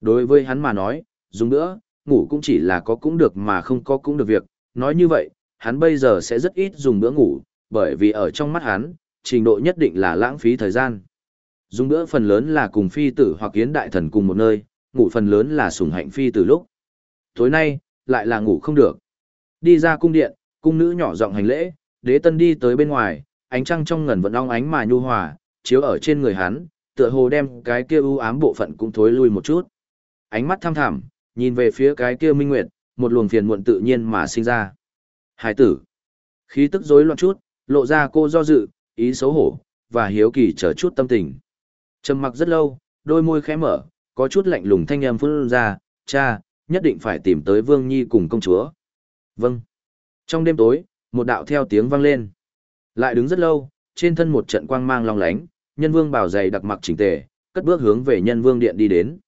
Đối với hắn mà nói, dùng nữa, ngủ cũng chỉ là có cũng được mà không có cũng được việc, nói như vậy, hắn bây giờ sẽ rất ít dùng bữa ngủ, bởi vì ở trong mắt hắn, trình độ nhất định là lãng phí thời gian. Dùng bữa phần lớn là cùng phi tử hoặc yến đại thần cùng một nơi, ngủ phần lớn là sủng hạnh phi tử lúc. Tối nay, lại là ngủ không được. Đi ra cung điện, cung nữ nhỏ giọng hành lễ, đế tân đi tới bên ngoài, ánh trăng trong ngần vẫn ong ánh mà nhu hòa, chiếu ở trên người hắn, tựa hồ đem cái kia u ám bộ phận cũng thối lui một chút. Ánh mắt tham thẳm, nhìn về phía cái kia minh nguyệt, một luồng phiền muộn tự nhiên mà sinh ra. Hải tử. Khí tức rối loạn chút, lộ ra cô do dự, ý xấu hổ, và hiếu kỳ chờ chút tâm tình. Trầm mặc rất lâu, đôi môi khẽ mở, có chút lạnh lùng thanh âm phun ra, cha, nhất định phải tìm tới Vương Nhi cùng công chúa. Vâng. Trong đêm tối, một đạo theo tiếng vang lên. Lại đứng rất lâu, trên thân một trận quang mang long lánh, nhân vương bảo dày đặc mặc chỉnh tề, cất bước hướng về nhân vương điện đi đến.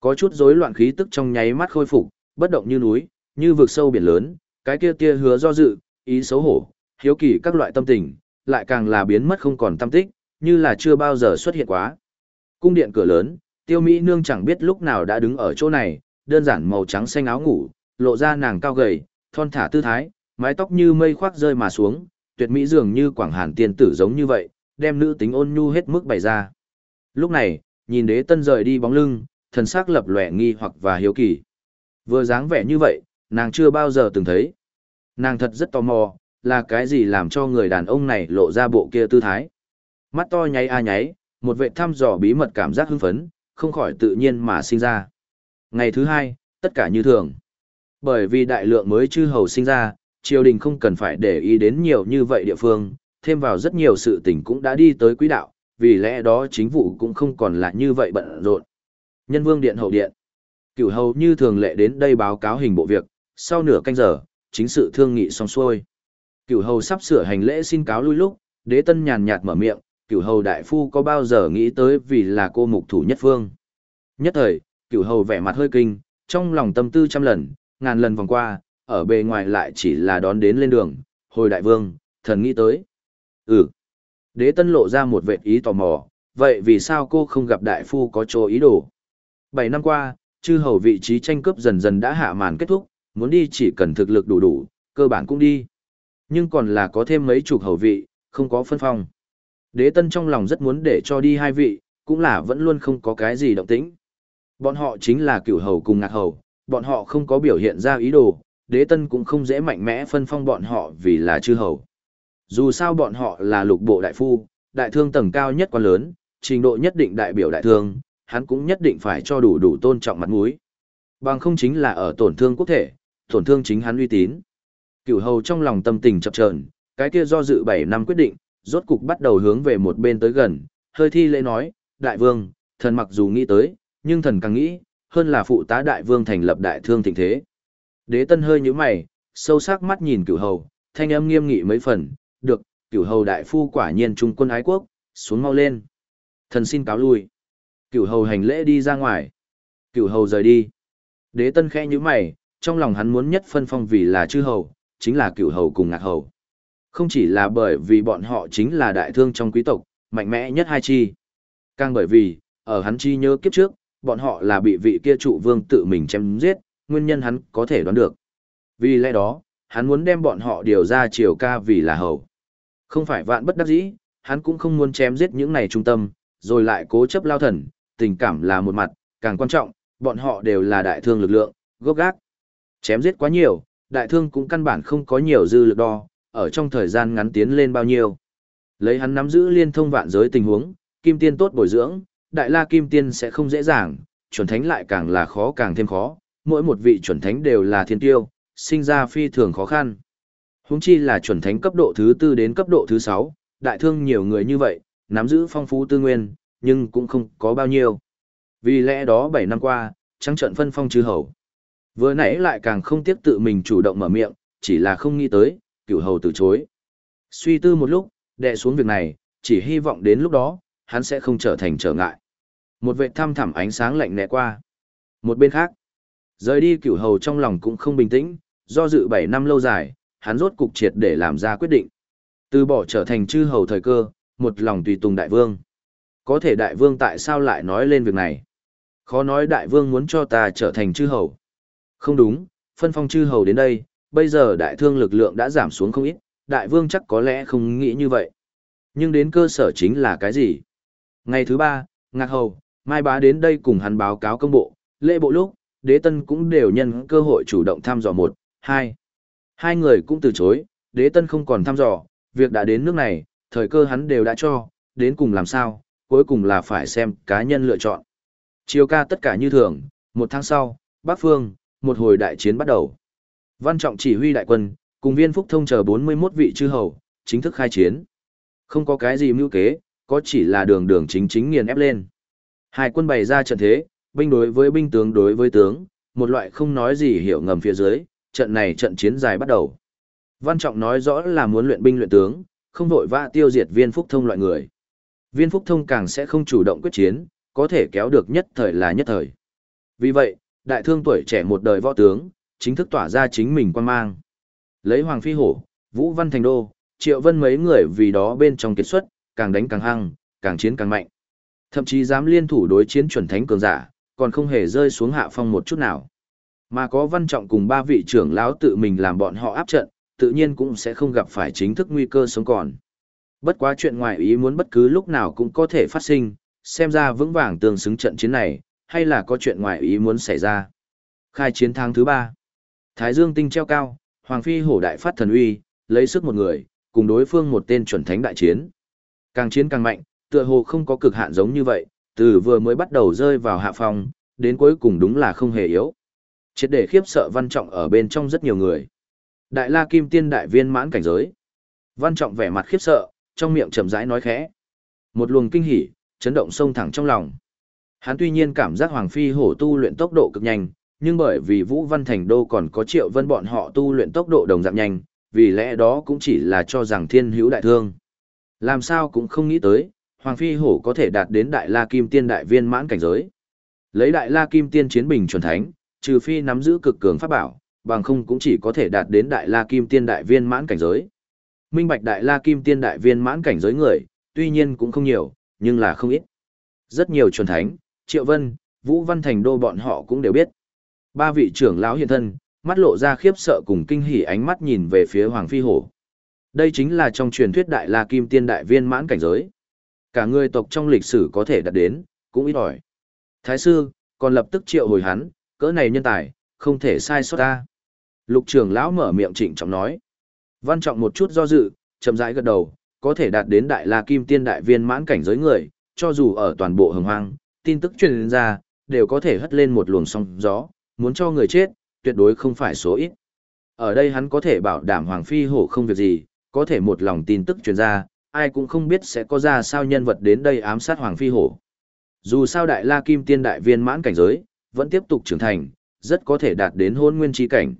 Có chút rối loạn khí tức trong nháy mắt khôi phục, bất động như núi, như vực sâu biển lớn, cái kia tia hứa do dự, ý xấu hổ, hiếu kỳ các loại tâm tình, lại càng là biến mất không còn tâm tích, như là chưa bao giờ xuất hiện quá. Cung điện cửa lớn, tiêu mỹ nương chẳng biết lúc nào đã đứng ở chỗ này, đơn giản màu trắng xanh áo ngủ, lộ ra nàng cao gầy, thon thả tư thái, mái tóc như mây khoác rơi mà xuống, tuyệt mỹ dường như quảng hàn tiên tử giống như vậy, đem nữ tính ôn nhu hết mức bày ra. Lúc này, nhìn đế tân rời đi bóng lưng, thần sắc lập lòe nghi hoặc và hiếu kỳ. Vừa dáng vẻ như vậy, nàng chưa bao giờ từng thấy. Nàng thật rất tò mò, là cái gì làm cho người đàn ông này lộ ra bộ kia tư thái. Mắt to nháy a nháy, một vệ thăm dò bí mật cảm giác hưng phấn, không khỏi tự nhiên mà sinh ra. Ngày thứ hai, tất cả như thường. Bởi vì đại lượng mới chư hầu sinh ra, triều đình không cần phải để ý đến nhiều như vậy địa phương, thêm vào rất nhiều sự tình cũng đã đi tới quỹ đạo, vì lẽ đó chính vụ cũng không còn là như vậy bận rộn. Nhân vương điện hậu điện. Cửu hầu như thường lệ đến đây báo cáo hình bộ việc, sau nửa canh giờ, chính sự thương nghị xong xuôi. Cửu hầu sắp sửa hành lễ xin cáo lui lúc, đế tân nhàn nhạt mở miệng, cửu hầu đại phu có bao giờ nghĩ tới vì là cô mục thủ nhất phương. Nhất thời, cửu hầu vẻ mặt hơi kinh, trong lòng tâm tư trăm lần, ngàn lần vòng qua, ở bề ngoài lại chỉ là đón đến lên đường, hồi đại vương, thần nghĩ tới. Ừ. Đế tân lộ ra một vệ ý tò mò, vậy vì sao cô không gặp đại phu có chỗ ý đồ? Bảy năm qua, chư hầu vị trí tranh cướp dần dần đã hạ màn kết thúc, muốn đi chỉ cần thực lực đủ đủ, cơ bản cũng đi. Nhưng còn là có thêm mấy chục hầu vị, không có phân phong. Đế tân trong lòng rất muốn để cho đi hai vị, cũng là vẫn luôn không có cái gì động tĩnh. Bọn họ chính là cửu hầu cùng ngạc hầu, bọn họ không có biểu hiện ra ý đồ, đế tân cũng không dễ mạnh mẽ phân phong bọn họ vì là chư hầu. Dù sao bọn họ là lục bộ đại phu, đại thương tầng cao nhất quan lớn, trình độ nhất định đại biểu đại thương, hắn cũng nhất định phải cho đủ đủ tôn trọng mặt mũi. Bằng không chính là ở tổn thương quốc thể, tổn thương chính hắn uy tín. Cửu hầu trong lòng tâm tình chập chờn, cái kia do dự 7 năm quyết định, rốt cục bắt đầu hướng về một bên tới gần, hơi thi lễ nói, đại vương, thần mặc dù nghĩ tới, nhưng thần càng nghĩ, hơn là phụ tá đại vương thành lập đại thương thịnh thế. Đế tân hơi nhíu mày, sâu sắc mắt nhìn cửu hầu, thanh âm nghiêm nghị mấy phần, được, cửu hầu đại phu quả nhiên trung quân ái quốc, xuống mau lên. Thần xin cáo lui. Cửu hầu hành lễ đi ra ngoài. Cửu hầu rời đi. Đế tân khẽ nhíu mày, trong lòng hắn muốn nhất phân phong vì là chư hầu, chính là cửu hầu cùng ngạc hầu. Không chỉ là bởi vì bọn họ chính là đại thương trong quý tộc, mạnh mẽ nhất hai chi. Càng bởi vì, ở hắn chi nhớ kiếp trước, bọn họ là bị vị kia trụ vương tự mình chém giết, nguyên nhân hắn có thể đoán được. Vì lẽ đó, hắn muốn đem bọn họ điều ra triều ca vì là hầu. Không phải vạn bất đắc dĩ, hắn cũng không muốn chém giết những này trung tâm, rồi lại cố chấp lao thần, tình cảm là một mặt, càng quan trọng, bọn họ đều là đại thương lực lượng, gốc gác. Chém giết quá nhiều, đại thương cũng căn bản không có nhiều dư lực đo, ở trong thời gian ngắn tiến lên bao nhiêu. Lấy hắn nắm giữ liên thông vạn giới tình huống, kim tiên tốt bồi dưỡng, đại la kim tiên sẽ không dễ dàng, chuẩn thánh lại càng là khó càng thêm khó, mỗi một vị chuẩn thánh đều là thiên tiêu, sinh ra phi thường khó khăn. Huống chi là chuẩn thánh cấp độ thứ tư đến cấp độ thứ sáu, đại thương nhiều người như vậy, nắm giữ phong phú tư nguyên, nhưng cũng không có bao nhiêu. Vì lẽ đó 7 năm qua, trắng trận phân phong chư hầu. Vừa nãy lại càng không tiếp tự mình chủ động mở miệng, chỉ là không nghĩ tới, cửu hầu từ chối. Suy tư một lúc, đệ xuống việc này, chỉ hy vọng đến lúc đó, hắn sẽ không trở thành trở ngại. Một vệ thăm thẳm ánh sáng lạnh lẽ qua. Một bên khác, rời đi cửu hầu trong lòng cũng không bình tĩnh, do dự 7 năm lâu dài, hắn rốt cục triệt để làm ra quyết định. Từ bỏ trở thành chư hầu thời cơ, một lòng tùy tùng đại vương. Có thể đại vương tại sao lại nói lên việc này? Khó nói đại vương muốn cho ta trở thành chư hầu. Không đúng, phân phong chư hầu đến đây, bây giờ đại thương lực lượng đã giảm xuống không ít, đại vương chắc có lẽ không nghĩ như vậy. Nhưng đến cơ sở chính là cái gì? Ngày thứ ba, Ngạc Hầu, Mai Bá đến đây cùng hắn báo cáo công bộ, lễ bộ lúc, đế tân cũng đều nhân cơ hội chủ động thăm dò một, hai. Hai người cũng từ chối, đế tân không còn thăm dò, việc đã đến nước này, thời cơ hắn đều đã cho, đến cùng làm sao, cuối cùng là phải xem cá nhân lựa chọn. Chiều ca tất cả như thường, một tháng sau, Bắc Phương, một hồi đại chiến bắt đầu. Văn Trọng chỉ huy đại quân, cùng viên phúc thông chờ 41 vị chư hầu, chính thức khai chiến. Không có cái gì mưu kế, có chỉ là đường đường chính chính nghiền ép lên. Hai quân bày ra trận thế, binh đối với binh tướng đối với tướng, một loại không nói gì hiểu ngầm phía dưới, trận này trận chiến dài bắt đầu. Văn Trọng nói rõ là muốn luyện binh luyện tướng, không vội vã tiêu diệt viên phúc thông loại người. Viên phúc thông càng sẽ không chủ động quyết chiến, có thể kéo được nhất thời là nhất thời. Vì vậy, đại thương tuổi trẻ một đời võ tướng, chính thức tỏa ra chính mình quan mang. Lấy Hoàng Phi Hổ, Vũ Văn Thành Đô, Triệu Vân mấy người vì đó bên trong kết xuất, càng đánh càng hăng, càng chiến càng mạnh. Thậm chí dám liên thủ đối chiến chuẩn thánh cường giả, còn không hề rơi xuống hạ phong một chút nào. Mà có văn trọng cùng ba vị trưởng lão tự mình làm bọn họ áp trận, tự nhiên cũng sẽ không gặp phải chính thức nguy cơ sống còn. Bất quá chuyện ngoài ý muốn bất cứ lúc nào cũng có thể phát sinh, xem ra vững vàng tương xứng trận chiến này, hay là có chuyện ngoài ý muốn xảy ra. Khai chiến tháng thứ ba Thái Dương tinh treo cao, Hoàng Phi hổ đại phát thần uy, lấy sức một người, cùng đối phương một tên chuẩn thánh đại chiến. Càng chiến càng mạnh, tựa hồ không có cực hạn giống như vậy, từ vừa mới bắt đầu rơi vào hạ phòng, đến cuối cùng đúng là không hề yếu. Chết để khiếp sợ văn trọng ở bên trong rất nhiều người. Đại la kim tiên đại viên mãn cảnh giới. Văn trọng vẻ mặt khiếp sợ, trong miệng chậm rãi nói khẽ. Một luồng kinh hỉ, chấn động sông thẳng trong lòng. Hắn tuy nhiên cảm giác Hoàng Phi hổ tu luyện tốc độ cực nhanh, nhưng bởi vì Vũ Văn Thành Đô còn có triệu vân bọn họ tu luyện tốc độ đồng dạng nhanh, vì lẽ đó cũng chỉ là cho rằng thiên hữu đại thương. Làm sao cũng không nghĩ tới, Hoàng Phi Hổ có thể đạt đến Đại La Kim Tiên Đại Viên mãn cảnh giới. Lấy Đại La Kim Tiên chiến bình chuẩn thánh, trừ phi nắm giữ cực cường pháp bảo, bằng không cũng chỉ có thể đạt đến Đại La Kim Tiên Đại Viên mãn cảnh giới. Minh Bạch Đại La Kim Tiên Đại Viên mãn cảnh giới người, tuy nhiên cũng không nhiều, nhưng là không ít. Rất nhiều chuẩn thánh, Triệu Vân, Vũ Văn Thành Đô bọn họ cũng đều biết. Ba vị trưởng lão hiện thân, mắt lộ ra khiếp sợ cùng kinh hỉ ánh mắt nhìn về phía Hoàng Phi Hổ. Đây chính là trong truyền thuyết Đại La Kim Tiên Đại Viên mãn cảnh giới. Cả người tộc trong lịch sử có thể đạt đến, cũng ít ỏi. Thái sư, còn lập tức triệu hồi hắn, cỡ này nhân tài, không thể sai sót ta. Lục trưởng lão mở miệng trịnh trọng nói. Văn trọng một chút do dự, chậm rãi gật đầu, có thể đạt đến Đại La Kim Tiên Đại Viên mãn cảnh giới người, cho dù ở toàn bộ hồng hoang, tin tức truyền ra, đều có thể hất lên một luồng sóng gió, muốn cho người chết, tuyệt đối không phải số ít. Ở đây hắn có thể bảo đảm Hoàng Phi Hổ không việc gì, có thể một lòng tin tức truyền ra, ai cũng không biết sẽ có ra sao nhân vật đến đây ám sát Hoàng Phi Hổ. Dù sao Đại La Kim Tiên Đại Viên mãn cảnh giới, vẫn tiếp tục trưởng thành, rất có thể đạt đến hôn nguyên chi cảnh.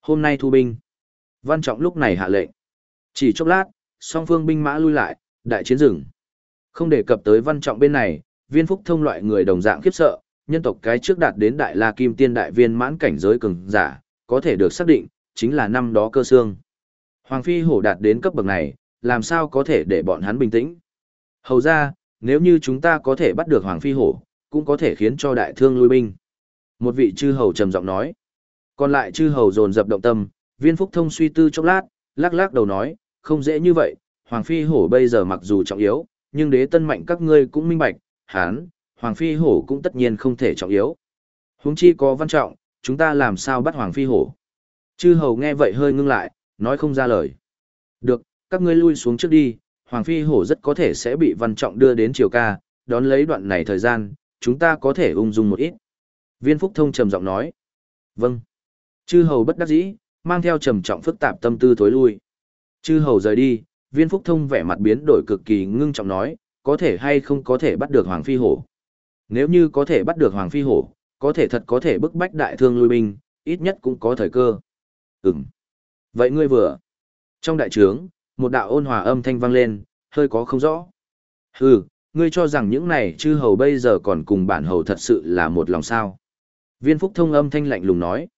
Hôm nay thu binh. Văn Trọng lúc này hạ lệnh. Chỉ chốc lát, song phương binh mã lui lại, đại chiến rừng. Không đề cập tới Văn Trọng bên này, viên phúc thông loại người đồng dạng khiếp sợ, nhân tộc cái trước đạt đến đại la kim tiên đại viên mãn cảnh giới cường giả, có thể được xác định, chính là năm đó cơ xương. Hoàng phi hổ đạt đến cấp bậc này, làm sao có thể để bọn hắn bình tĩnh. Hầu ra, nếu như chúng ta có thể bắt được Hoàng phi hổ, cũng có thể khiến cho đại thương lui binh. Một vị chư hầu trầm giọng nói. Còn lại chư hầu dồn dập động tâm, viên phúc thông suy tư chốc lát, lắc lắc đầu nói, không dễ như vậy, Hoàng phi hổ bây giờ mặc dù trọng yếu, nhưng đế tân mạnh các ngươi cũng minh bạch, hán, Hoàng Phi Hổ cũng tất nhiên không thể trọng yếu. Huống chi có văn trọng, chúng ta làm sao bắt Hoàng Phi Hổ? Chư hầu nghe vậy hơi ngưng lại, nói không ra lời. Được, các ngươi lui xuống trước đi, Hoàng Phi Hổ rất có thể sẽ bị văn trọng đưa đến triều ca, đón lấy đoạn này thời gian, chúng ta có thể ung dung một ít. Viên Phúc Thông trầm giọng nói. Vâng. Chư hầu bất đắc dĩ, mang theo trầm trọng phức tạp tâm tư thối lui. Chư hầu rời đi, viên Phúc Thông vẻ mặt biến đổi cực kỳ ngưng trọng nói, có thể hay không có thể bắt được Hoàng Phi Hổ. Nếu như có thể bắt được Hoàng Phi Hổ, có thể thật có thể bức bách đại thương lui binh, ít nhất cũng có thời cơ. Ừm. Vậy ngươi vừa. Trong đại trướng, một đạo ôn hòa âm thanh vang lên, hơi có không rõ. Hừ, ngươi cho rằng những này chư hầu bây giờ còn cùng bản hầu thật sự là một lòng sao. Viên phúc thông âm thanh lạnh lùng nói.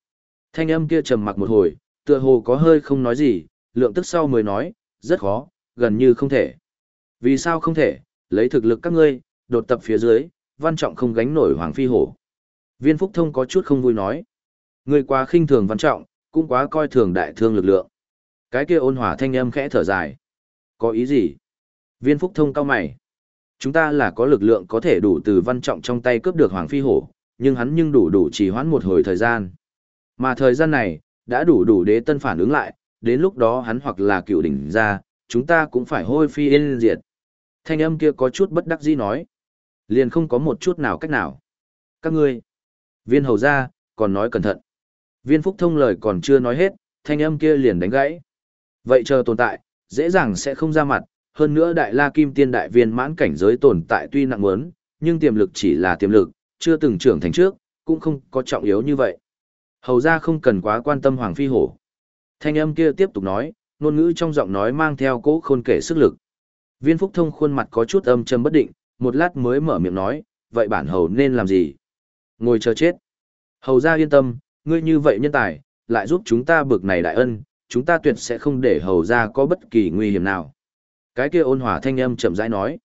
Thanh âm kia trầm mặc một hồi, tựa hồ có hơi không nói gì, lượng tức sau mới nói, rất khó, gần như không thể. Vì sao không thể, lấy thực lực các ngươi, đột tập phía dưới, văn trọng không gánh nổi Hoàng Phi Hổ. Viên Phúc Thông có chút không vui nói. Người quá khinh thường văn trọng, cũng quá coi thường đại thương lực lượng. Cái kia ôn hòa thanh âm khẽ thở dài. Có ý gì? Viên Phúc Thông cao mày. Chúng ta là có lực lượng có thể đủ từ văn trọng trong tay cướp được Hoàng Phi Hổ, nhưng hắn nhưng đủ đủ chỉ hoãn một hồi thời gian. Mà thời gian này, đã đủ đủ đế tân phản ứng lại, đến lúc đó hắn hoặc là cựu đỉnh ra, chúng ta cũng phải hôi phi yên diệt. Thanh âm kia có chút bất đắc dĩ nói. Liền không có một chút nào cách nào. Các ngươi, viên hầu ra, còn nói cẩn thận. Viên phúc thông lời còn chưa nói hết, thanh âm kia liền đánh gãy. Vậy chờ tồn tại, dễ dàng sẽ không ra mặt, hơn nữa đại la kim tiên đại viên mãn cảnh giới tồn tại tuy nặng muốn, nhưng tiềm lực chỉ là tiềm lực, chưa từng trưởng thành trước, cũng không có trọng yếu như vậy. Hầu ra không cần quá quan tâm Hoàng Phi Hổ. Thanh âm kia tiếp tục nói, ngôn ngữ trong giọng nói mang theo cố khôn kể sức lực. Viên Phúc Thông khuôn mặt có chút âm trầm bất định, một lát mới mở miệng nói, vậy bản hầu nên làm gì? Ngồi chờ chết. Hầu ra yên tâm, ngươi như vậy nhân tài, lại giúp chúng ta bực này đại ân, chúng ta tuyệt sẽ không để hầu ra có bất kỳ nguy hiểm nào. Cái kia ôn hòa thanh âm chậm rãi nói.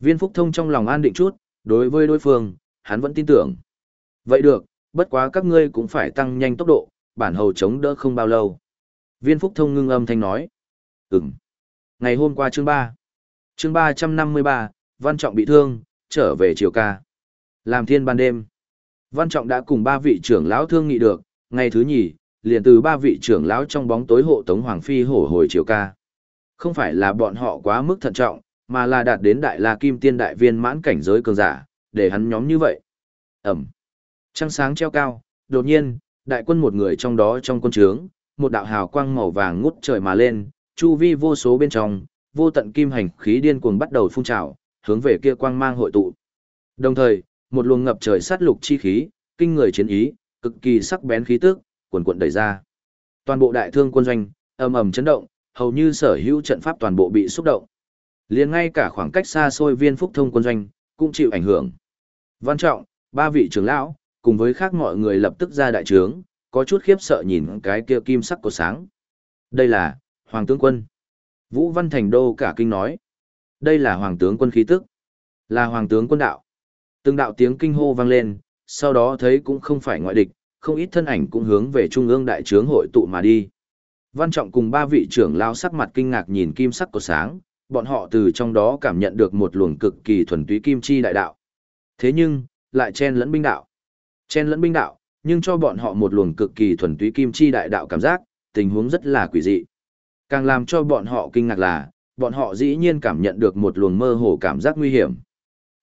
Viên Phúc Thông trong lòng an định chút, đối với đối phương, hắn vẫn tin tưởng. Vậy được, bất quá các ngươi cũng phải tăng nhanh tốc độ, bản hầu chống đỡ không bao lâu. Viên Phúc Thông ngưng âm thanh nói. Ừm. Ngày hôm qua chương 3. Chương 353, Văn Trọng bị thương, trở về chiều ca. Làm thiên ban đêm. Văn Trọng đã cùng ba vị trưởng lão thương nghị được, ngày thứ nhì, liền từ ba vị trưởng lão trong bóng tối hộ tống Hoàng Phi hổ hồi chiều ca. Không phải là bọn họ quá mức thận trọng, mà là đạt đến đại la kim tiên đại viên mãn cảnh giới cường giả, để hắn nhóm như vậy. Ẩm. Trăng sáng treo cao, đột nhiên, đại quân một người trong đó trong quân trướng, một đạo hào quang màu vàng ngút trời mà lên, chu vi vô số bên trong, vô tận kim hành khí điên cuồng bắt đầu phun trào, hướng về kia quang mang hội tụ. Đồng thời, một luồng ngập trời sát lục chi khí, kinh người chiến ý, cực kỳ sắc bén khí tức, cuồn cuộn đẩy ra. Toàn bộ đại thương quân doanh, ầm ầm chấn động, hầu như sở hữu trận pháp toàn bộ bị xúc động. Liền ngay cả khoảng cách xa xôi viên phúc thông quân doanh, cũng chịu ảnh hưởng. Văn trọng, ba vị trưởng lão, cùng với khác mọi người lập tức ra đại trướng, có chút khiếp sợ nhìn cái kia kim sắc của sáng. Đây là, Hoàng tướng quân. Vũ Văn Thành Đô cả kinh nói. Đây là Hoàng tướng quân khí tức. Là Hoàng tướng quân đạo. Từng đạo tiếng kinh hô vang lên, sau đó thấy cũng không phải ngoại địch, không ít thân ảnh cũng hướng về trung ương đại trướng hội tụ mà đi. Văn Trọng cùng ba vị trưởng lao sắc mặt kinh ngạc nhìn kim sắc của sáng, bọn họ từ trong đó cảm nhận được một luồng cực kỳ thuần túy kim chi đại đạo. Thế nhưng, lại chen lẫn binh đạo. Chen lẫn binh đạo, nhưng cho bọn họ một luồng cực kỳ thuần túy kim chi đại đạo cảm giác, tình huống rất là quỷ dị. Càng làm cho bọn họ kinh ngạc là, bọn họ dĩ nhiên cảm nhận được một luồng mơ hồ cảm giác nguy hiểm.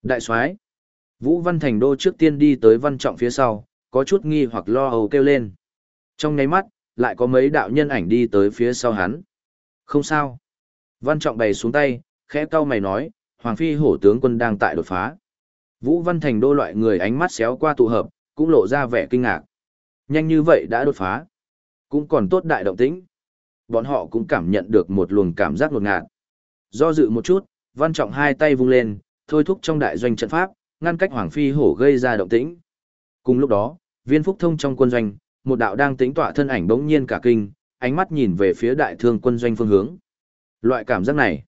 Đại soái Vũ Văn Thành Đô trước tiên đi tới văn trọng phía sau, có chút nghi hoặc lo âu kêu lên. Trong nháy mắt, lại có mấy đạo nhân ảnh đi tới phía sau hắn. Không sao. Văn trọng bày xuống tay, khẽ cau mày nói, Hoàng Phi hổ tướng quân đang tại đột phá. Vũ Văn Thành Đô loại người ánh mắt xéo qua tụ hợp, cũng lộ ra vẻ kinh ngạc. Nhanh như vậy đã đột phá. Cũng còn tốt đại động tĩnh. Bọn họ cũng cảm nhận được một luồng cảm giác ngột ngạt. Do dự một chút, Văn Trọng hai tay vung lên, thôi thúc trong đại doanh trận pháp, ngăn cách Hoàng Phi hổ gây ra động tĩnh. Cùng lúc đó, viên phúc thông trong quân doanh, một đạo đang tính tỏa thân ảnh bỗng nhiên cả kinh, ánh mắt nhìn về phía đại thương quân doanh phương hướng. Loại cảm giác này,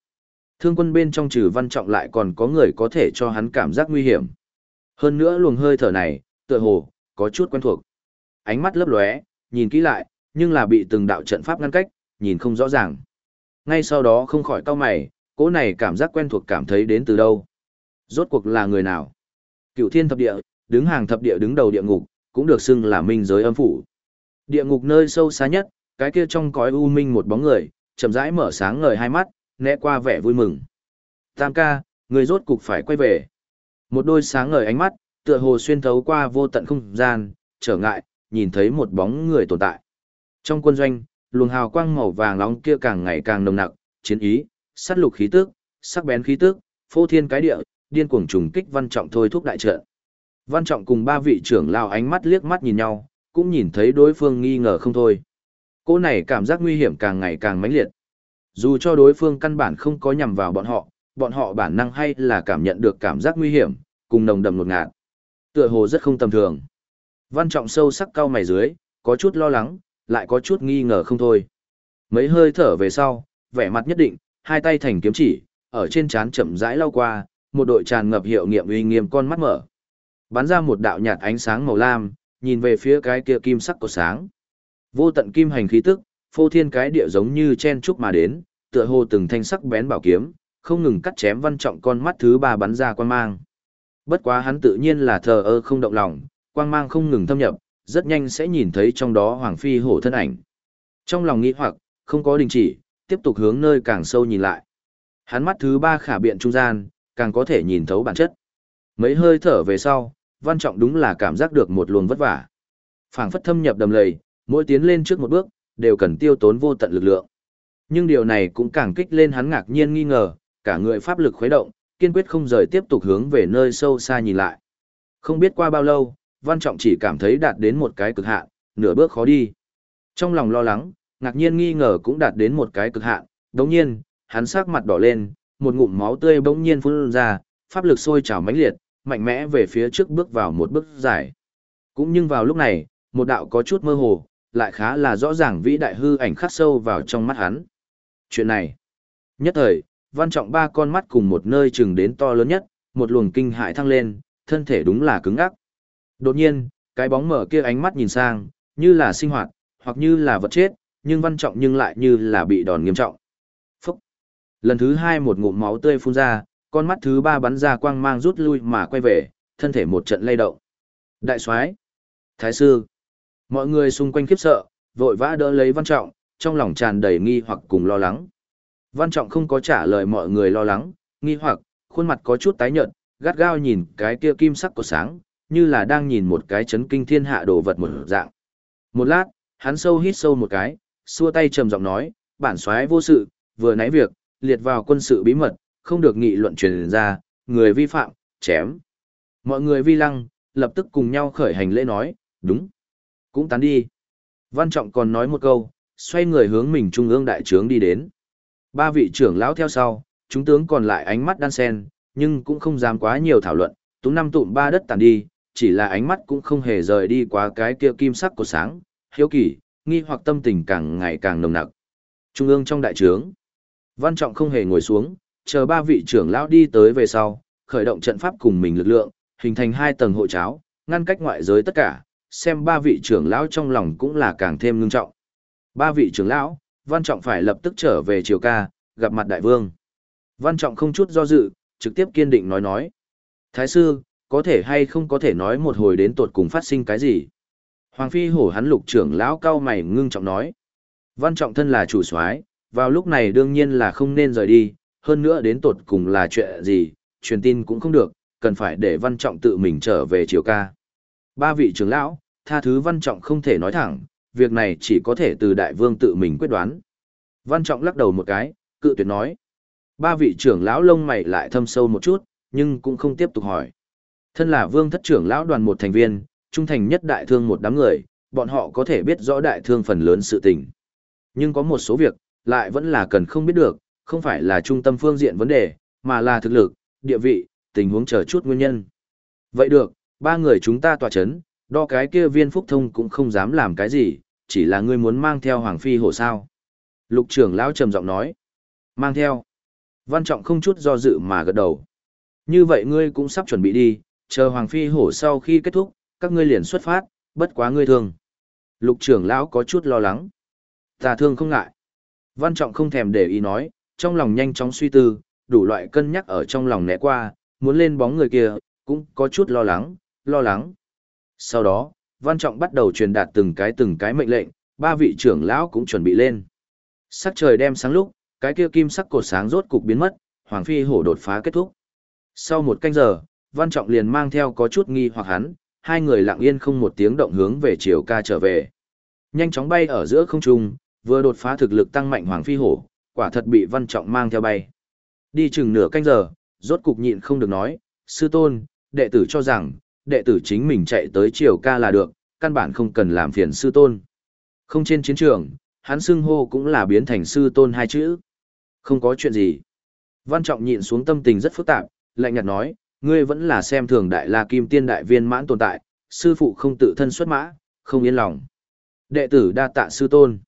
thương quân bên trong trừ văn trọng lại còn có người có thể cho hắn cảm giác nguy hiểm. Hơn nữa luồng hơi thở này, tựa hồ, có chút quen thuộc. Ánh mắt lấp lóe, nhìn kỹ lại, nhưng là bị từng đạo trận pháp ngăn cách, nhìn không rõ ràng. Ngay sau đó không khỏi cau mày, cỗ này cảm giác quen thuộc cảm thấy đến từ đâu. Rốt cuộc là người nào? Cựu thiên thập địa, đứng hàng thập địa đứng đầu địa ngục, cũng được xưng là minh giới âm phủ. Địa ngục nơi sâu xa nhất, cái kia trong cõi u minh một bóng người, chậm rãi mở sáng ngời hai mắt, né qua vẻ vui mừng. Tam ca, người rốt cục phải quay về. Một đôi sáng ngời ánh mắt, tựa hồ xuyên thấu qua vô tận không gian, trở ngại, nhìn thấy một bóng người tồn tại. Trong quân doanh, luồng hào quang màu vàng nóng kia càng ngày càng nồng nặc, chiến ý, sát lục khí tức, sắc bén khí tức, phô thiên cái địa, điên cuồng trùng kích văn trọng thôi thúc đại trận. Văn trọng cùng ba vị trưởng lao ánh mắt liếc mắt nhìn nhau, cũng nhìn thấy đối phương nghi ngờ không thôi. Cô này cảm giác nguy hiểm càng ngày càng mãnh liệt. Dù cho đối phương căn bản không có nhằm vào bọn họ, bọn họ bản năng hay là cảm nhận được cảm giác nguy hiểm, cùng nồng đậm ngột ngạt. Tựa hồ rất không tầm thường. Văn trọng sâu sắc cao mày dưới, có chút lo lắng, lại có chút nghi ngờ không thôi. Mấy hơi thở về sau, vẻ mặt nhất định, hai tay thành kiếm chỉ, ở trên trán chậm rãi lau qua, một đội tràn ngập hiệu nghiệm uy nghiêm con mắt mở, bắn ra một đạo nhạt ánh sáng màu lam, nhìn về phía cái kia kim sắc của sáng. Vô tận kim hành khí tức, phô thiên cái địa giống như chen trúc mà đến, tựa hồ từng thanh sắc bén bảo kiếm, không ngừng cắt chém văn trọng con mắt thứ ba bắn ra quan mang. Bất quá hắn tự nhiên là thờ ơ không động lòng, quang mang không ngừng thâm nhập, rất nhanh sẽ nhìn thấy trong đó Hoàng Phi hổ thân ảnh. Trong lòng nghĩ hoặc, không có đình chỉ, tiếp tục hướng nơi càng sâu nhìn lại. Hắn mắt thứ ba khả biện trung gian, càng có thể nhìn thấu bản chất. Mấy hơi thở về sau, Văn Trọng đúng là cảm giác được một luồng vất vả. phảng phất thâm nhập đầm lầy, mỗi tiến lên trước một bước, đều cần tiêu tốn vô tận lực lượng. Nhưng điều này cũng càng kích lên hắn ngạc nhiên nghi ngờ, cả người pháp lực khuấy động, kiên quyết không rời tiếp tục hướng về nơi sâu xa nhìn lại. Không biết qua bao lâu, Văn Trọng chỉ cảm thấy đạt đến một cái cực hạn, nửa bước khó đi. Trong lòng lo lắng, ngạc nhiên nghi ngờ cũng đạt đến một cái cực hạn, đồng nhiên, hắn sắc mặt đỏ lên, một ngụm máu tươi bỗng nhiên phun ra, pháp lực sôi trào mãnh liệt, mạnh mẽ về phía trước bước vào một bước dài. Cũng nhưng vào lúc này, một đạo có chút mơ hồ, lại khá là rõ ràng vĩ đại hư ảnh khắc sâu vào trong mắt hắn. Chuyện này, nhất thời, văn trọng ba con mắt cùng một nơi chừng đến to lớn nhất, một luồng kinh hại thăng lên, thân thể đúng là cứng ngắc. Đột nhiên, cái bóng mở kia ánh mắt nhìn sang, như là sinh hoạt, hoặc như là vật chết, nhưng văn trọng nhưng lại như là bị đòn nghiêm trọng. Phúc! Lần thứ hai một ngụm máu tươi phun ra, con mắt thứ ba bắn ra quang mang rút lui mà quay về, thân thể một trận lay động. Đại soái, Thái sư! Mọi người xung quanh khiếp sợ, vội vã đỡ lấy văn trọng, trong lòng tràn đầy nghi hoặc cùng lo lắng. Văn trọng không có trả lời mọi người lo lắng, nghi hoặc, khuôn mặt có chút tái nhợt, gắt gao nhìn cái kia kim sắc của sáng, như là đang nhìn một cái chấn kinh thiên hạ đồ vật một dạng. Một lát, hắn sâu hít sâu một cái, xua tay trầm giọng nói, bản soái vô sự, vừa nãy việc, liệt vào quân sự bí mật, không được nghị luận truyền ra, người vi phạm, chém. Mọi người vi lăng, lập tức cùng nhau khởi hành lễ nói, đúng. Cũng tán đi. Văn Trọng còn nói một câu, xoay người hướng mình trung ương đại trướng đi đến. Ba vị trưởng lão theo sau, chúng tướng còn lại ánh mắt đan sen, nhưng cũng không dám quá nhiều thảo luận, tú năm tụm ba đất tàn đi, chỉ là ánh mắt cũng không hề rời đi qua cái kia kim sắc của sáng, hiếu kỳ, nghi hoặc tâm tình càng ngày càng nồng nặc. Trung ương trong đại trướng, Văn Trọng không hề ngồi xuống, chờ ba vị trưởng lão đi tới về sau, khởi động trận pháp cùng mình lực lượng, hình thành hai tầng hộ cháo, ngăn cách ngoại giới tất cả, xem ba vị trưởng lão trong lòng cũng là càng thêm ngưng trọng. Ba vị trưởng lão, Văn Trọng phải lập tức trở về triều ca, gặp mặt đại vương. Văn Trọng không chút do dự, trực tiếp kiên định nói nói. Thái sư, có thể hay không có thể nói một hồi đến tột cùng phát sinh cái gì? Hoàng phi hổ hắn lục trưởng lão cao mày ngưng trọng nói. Văn Trọng thân là chủ soái, vào lúc này đương nhiên là không nên rời đi, hơn nữa đến tột cùng là chuyện gì, truyền tin cũng không được, cần phải để Văn Trọng tự mình trở về triều ca. Ba vị trưởng lão, tha thứ Văn Trọng không thể nói thẳng, việc này chỉ có thể từ đại vương tự mình quyết đoán. Văn Trọng lắc đầu một cái, cự tuyệt nói. Ba vị trưởng lão lông mày lại thâm sâu một chút, nhưng cũng không tiếp tục hỏi. Thân là vương thất trưởng lão đoàn một thành viên, trung thành nhất đại thương một đám người, bọn họ có thể biết rõ đại thương phần lớn sự tình. Nhưng có một số việc, lại vẫn là cần không biết được, không phải là trung tâm phương diện vấn đề, mà là thực lực, địa vị, tình huống chờ chút nguyên nhân. Vậy được, ba người chúng ta tỏa chấn, đo cái kia viên phúc thông cũng không dám làm cái gì, chỉ là ngươi muốn mang theo Hoàng Phi hổ sao. Lục trưởng lão trầm giọng nói. Mang theo. Văn trọng không chút do dự mà gật đầu. Như vậy ngươi cũng sắp chuẩn bị đi, chờ Hoàng Phi hổ sau khi kết thúc, các ngươi liền xuất phát, bất quá ngươi thương. Lục trưởng lão có chút lo lắng. Ta thương không ngại. Văn trọng không thèm để ý nói, trong lòng nhanh chóng suy tư, đủ loại cân nhắc ở trong lòng né qua, muốn lên bóng người kia, cũng có chút lo lắng, lo lắng. Sau đó, Văn Trọng bắt đầu truyền đạt từng cái từng cái mệnh lệnh, ba vị trưởng lão cũng chuẩn bị lên. Sắc trời đem sáng lúc, cái kia kim sắc cột sáng rốt cục biến mất, Hoàng Phi hổ đột phá kết thúc. Sau một canh giờ, Văn Trọng liền mang theo có chút nghi hoặc hắn, hai người lặng yên không một tiếng động hướng về chiều ca trở về. Nhanh chóng bay ở giữa không trung, vừa đột phá thực lực tăng mạnh Hoàng Phi hổ, quả thật bị Văn Trọng mang theo bay. Đi chừng nửa canh giờ, rốt cục nhịn không được nói, sư tôn, đệ tử cho rằng, đệ tử chính mình chạy tới triều ca là được, căn bản không cần làm phiền sư tôn. Không trên chiến trường, hắn xưng hô cũng là biến thành sư tôn hai chữ. Không có chuyện gì. Văn Trọng nhịn xuống tâm tình rất phức tạp, lạnh nhạt nói, ngươi vẫn là xem thường đại la kim tiên đại viên mãn tồn tại, sư phụ không tự thân xuất mã, không yên lòng. Đệ tử đa tạ sư tôn.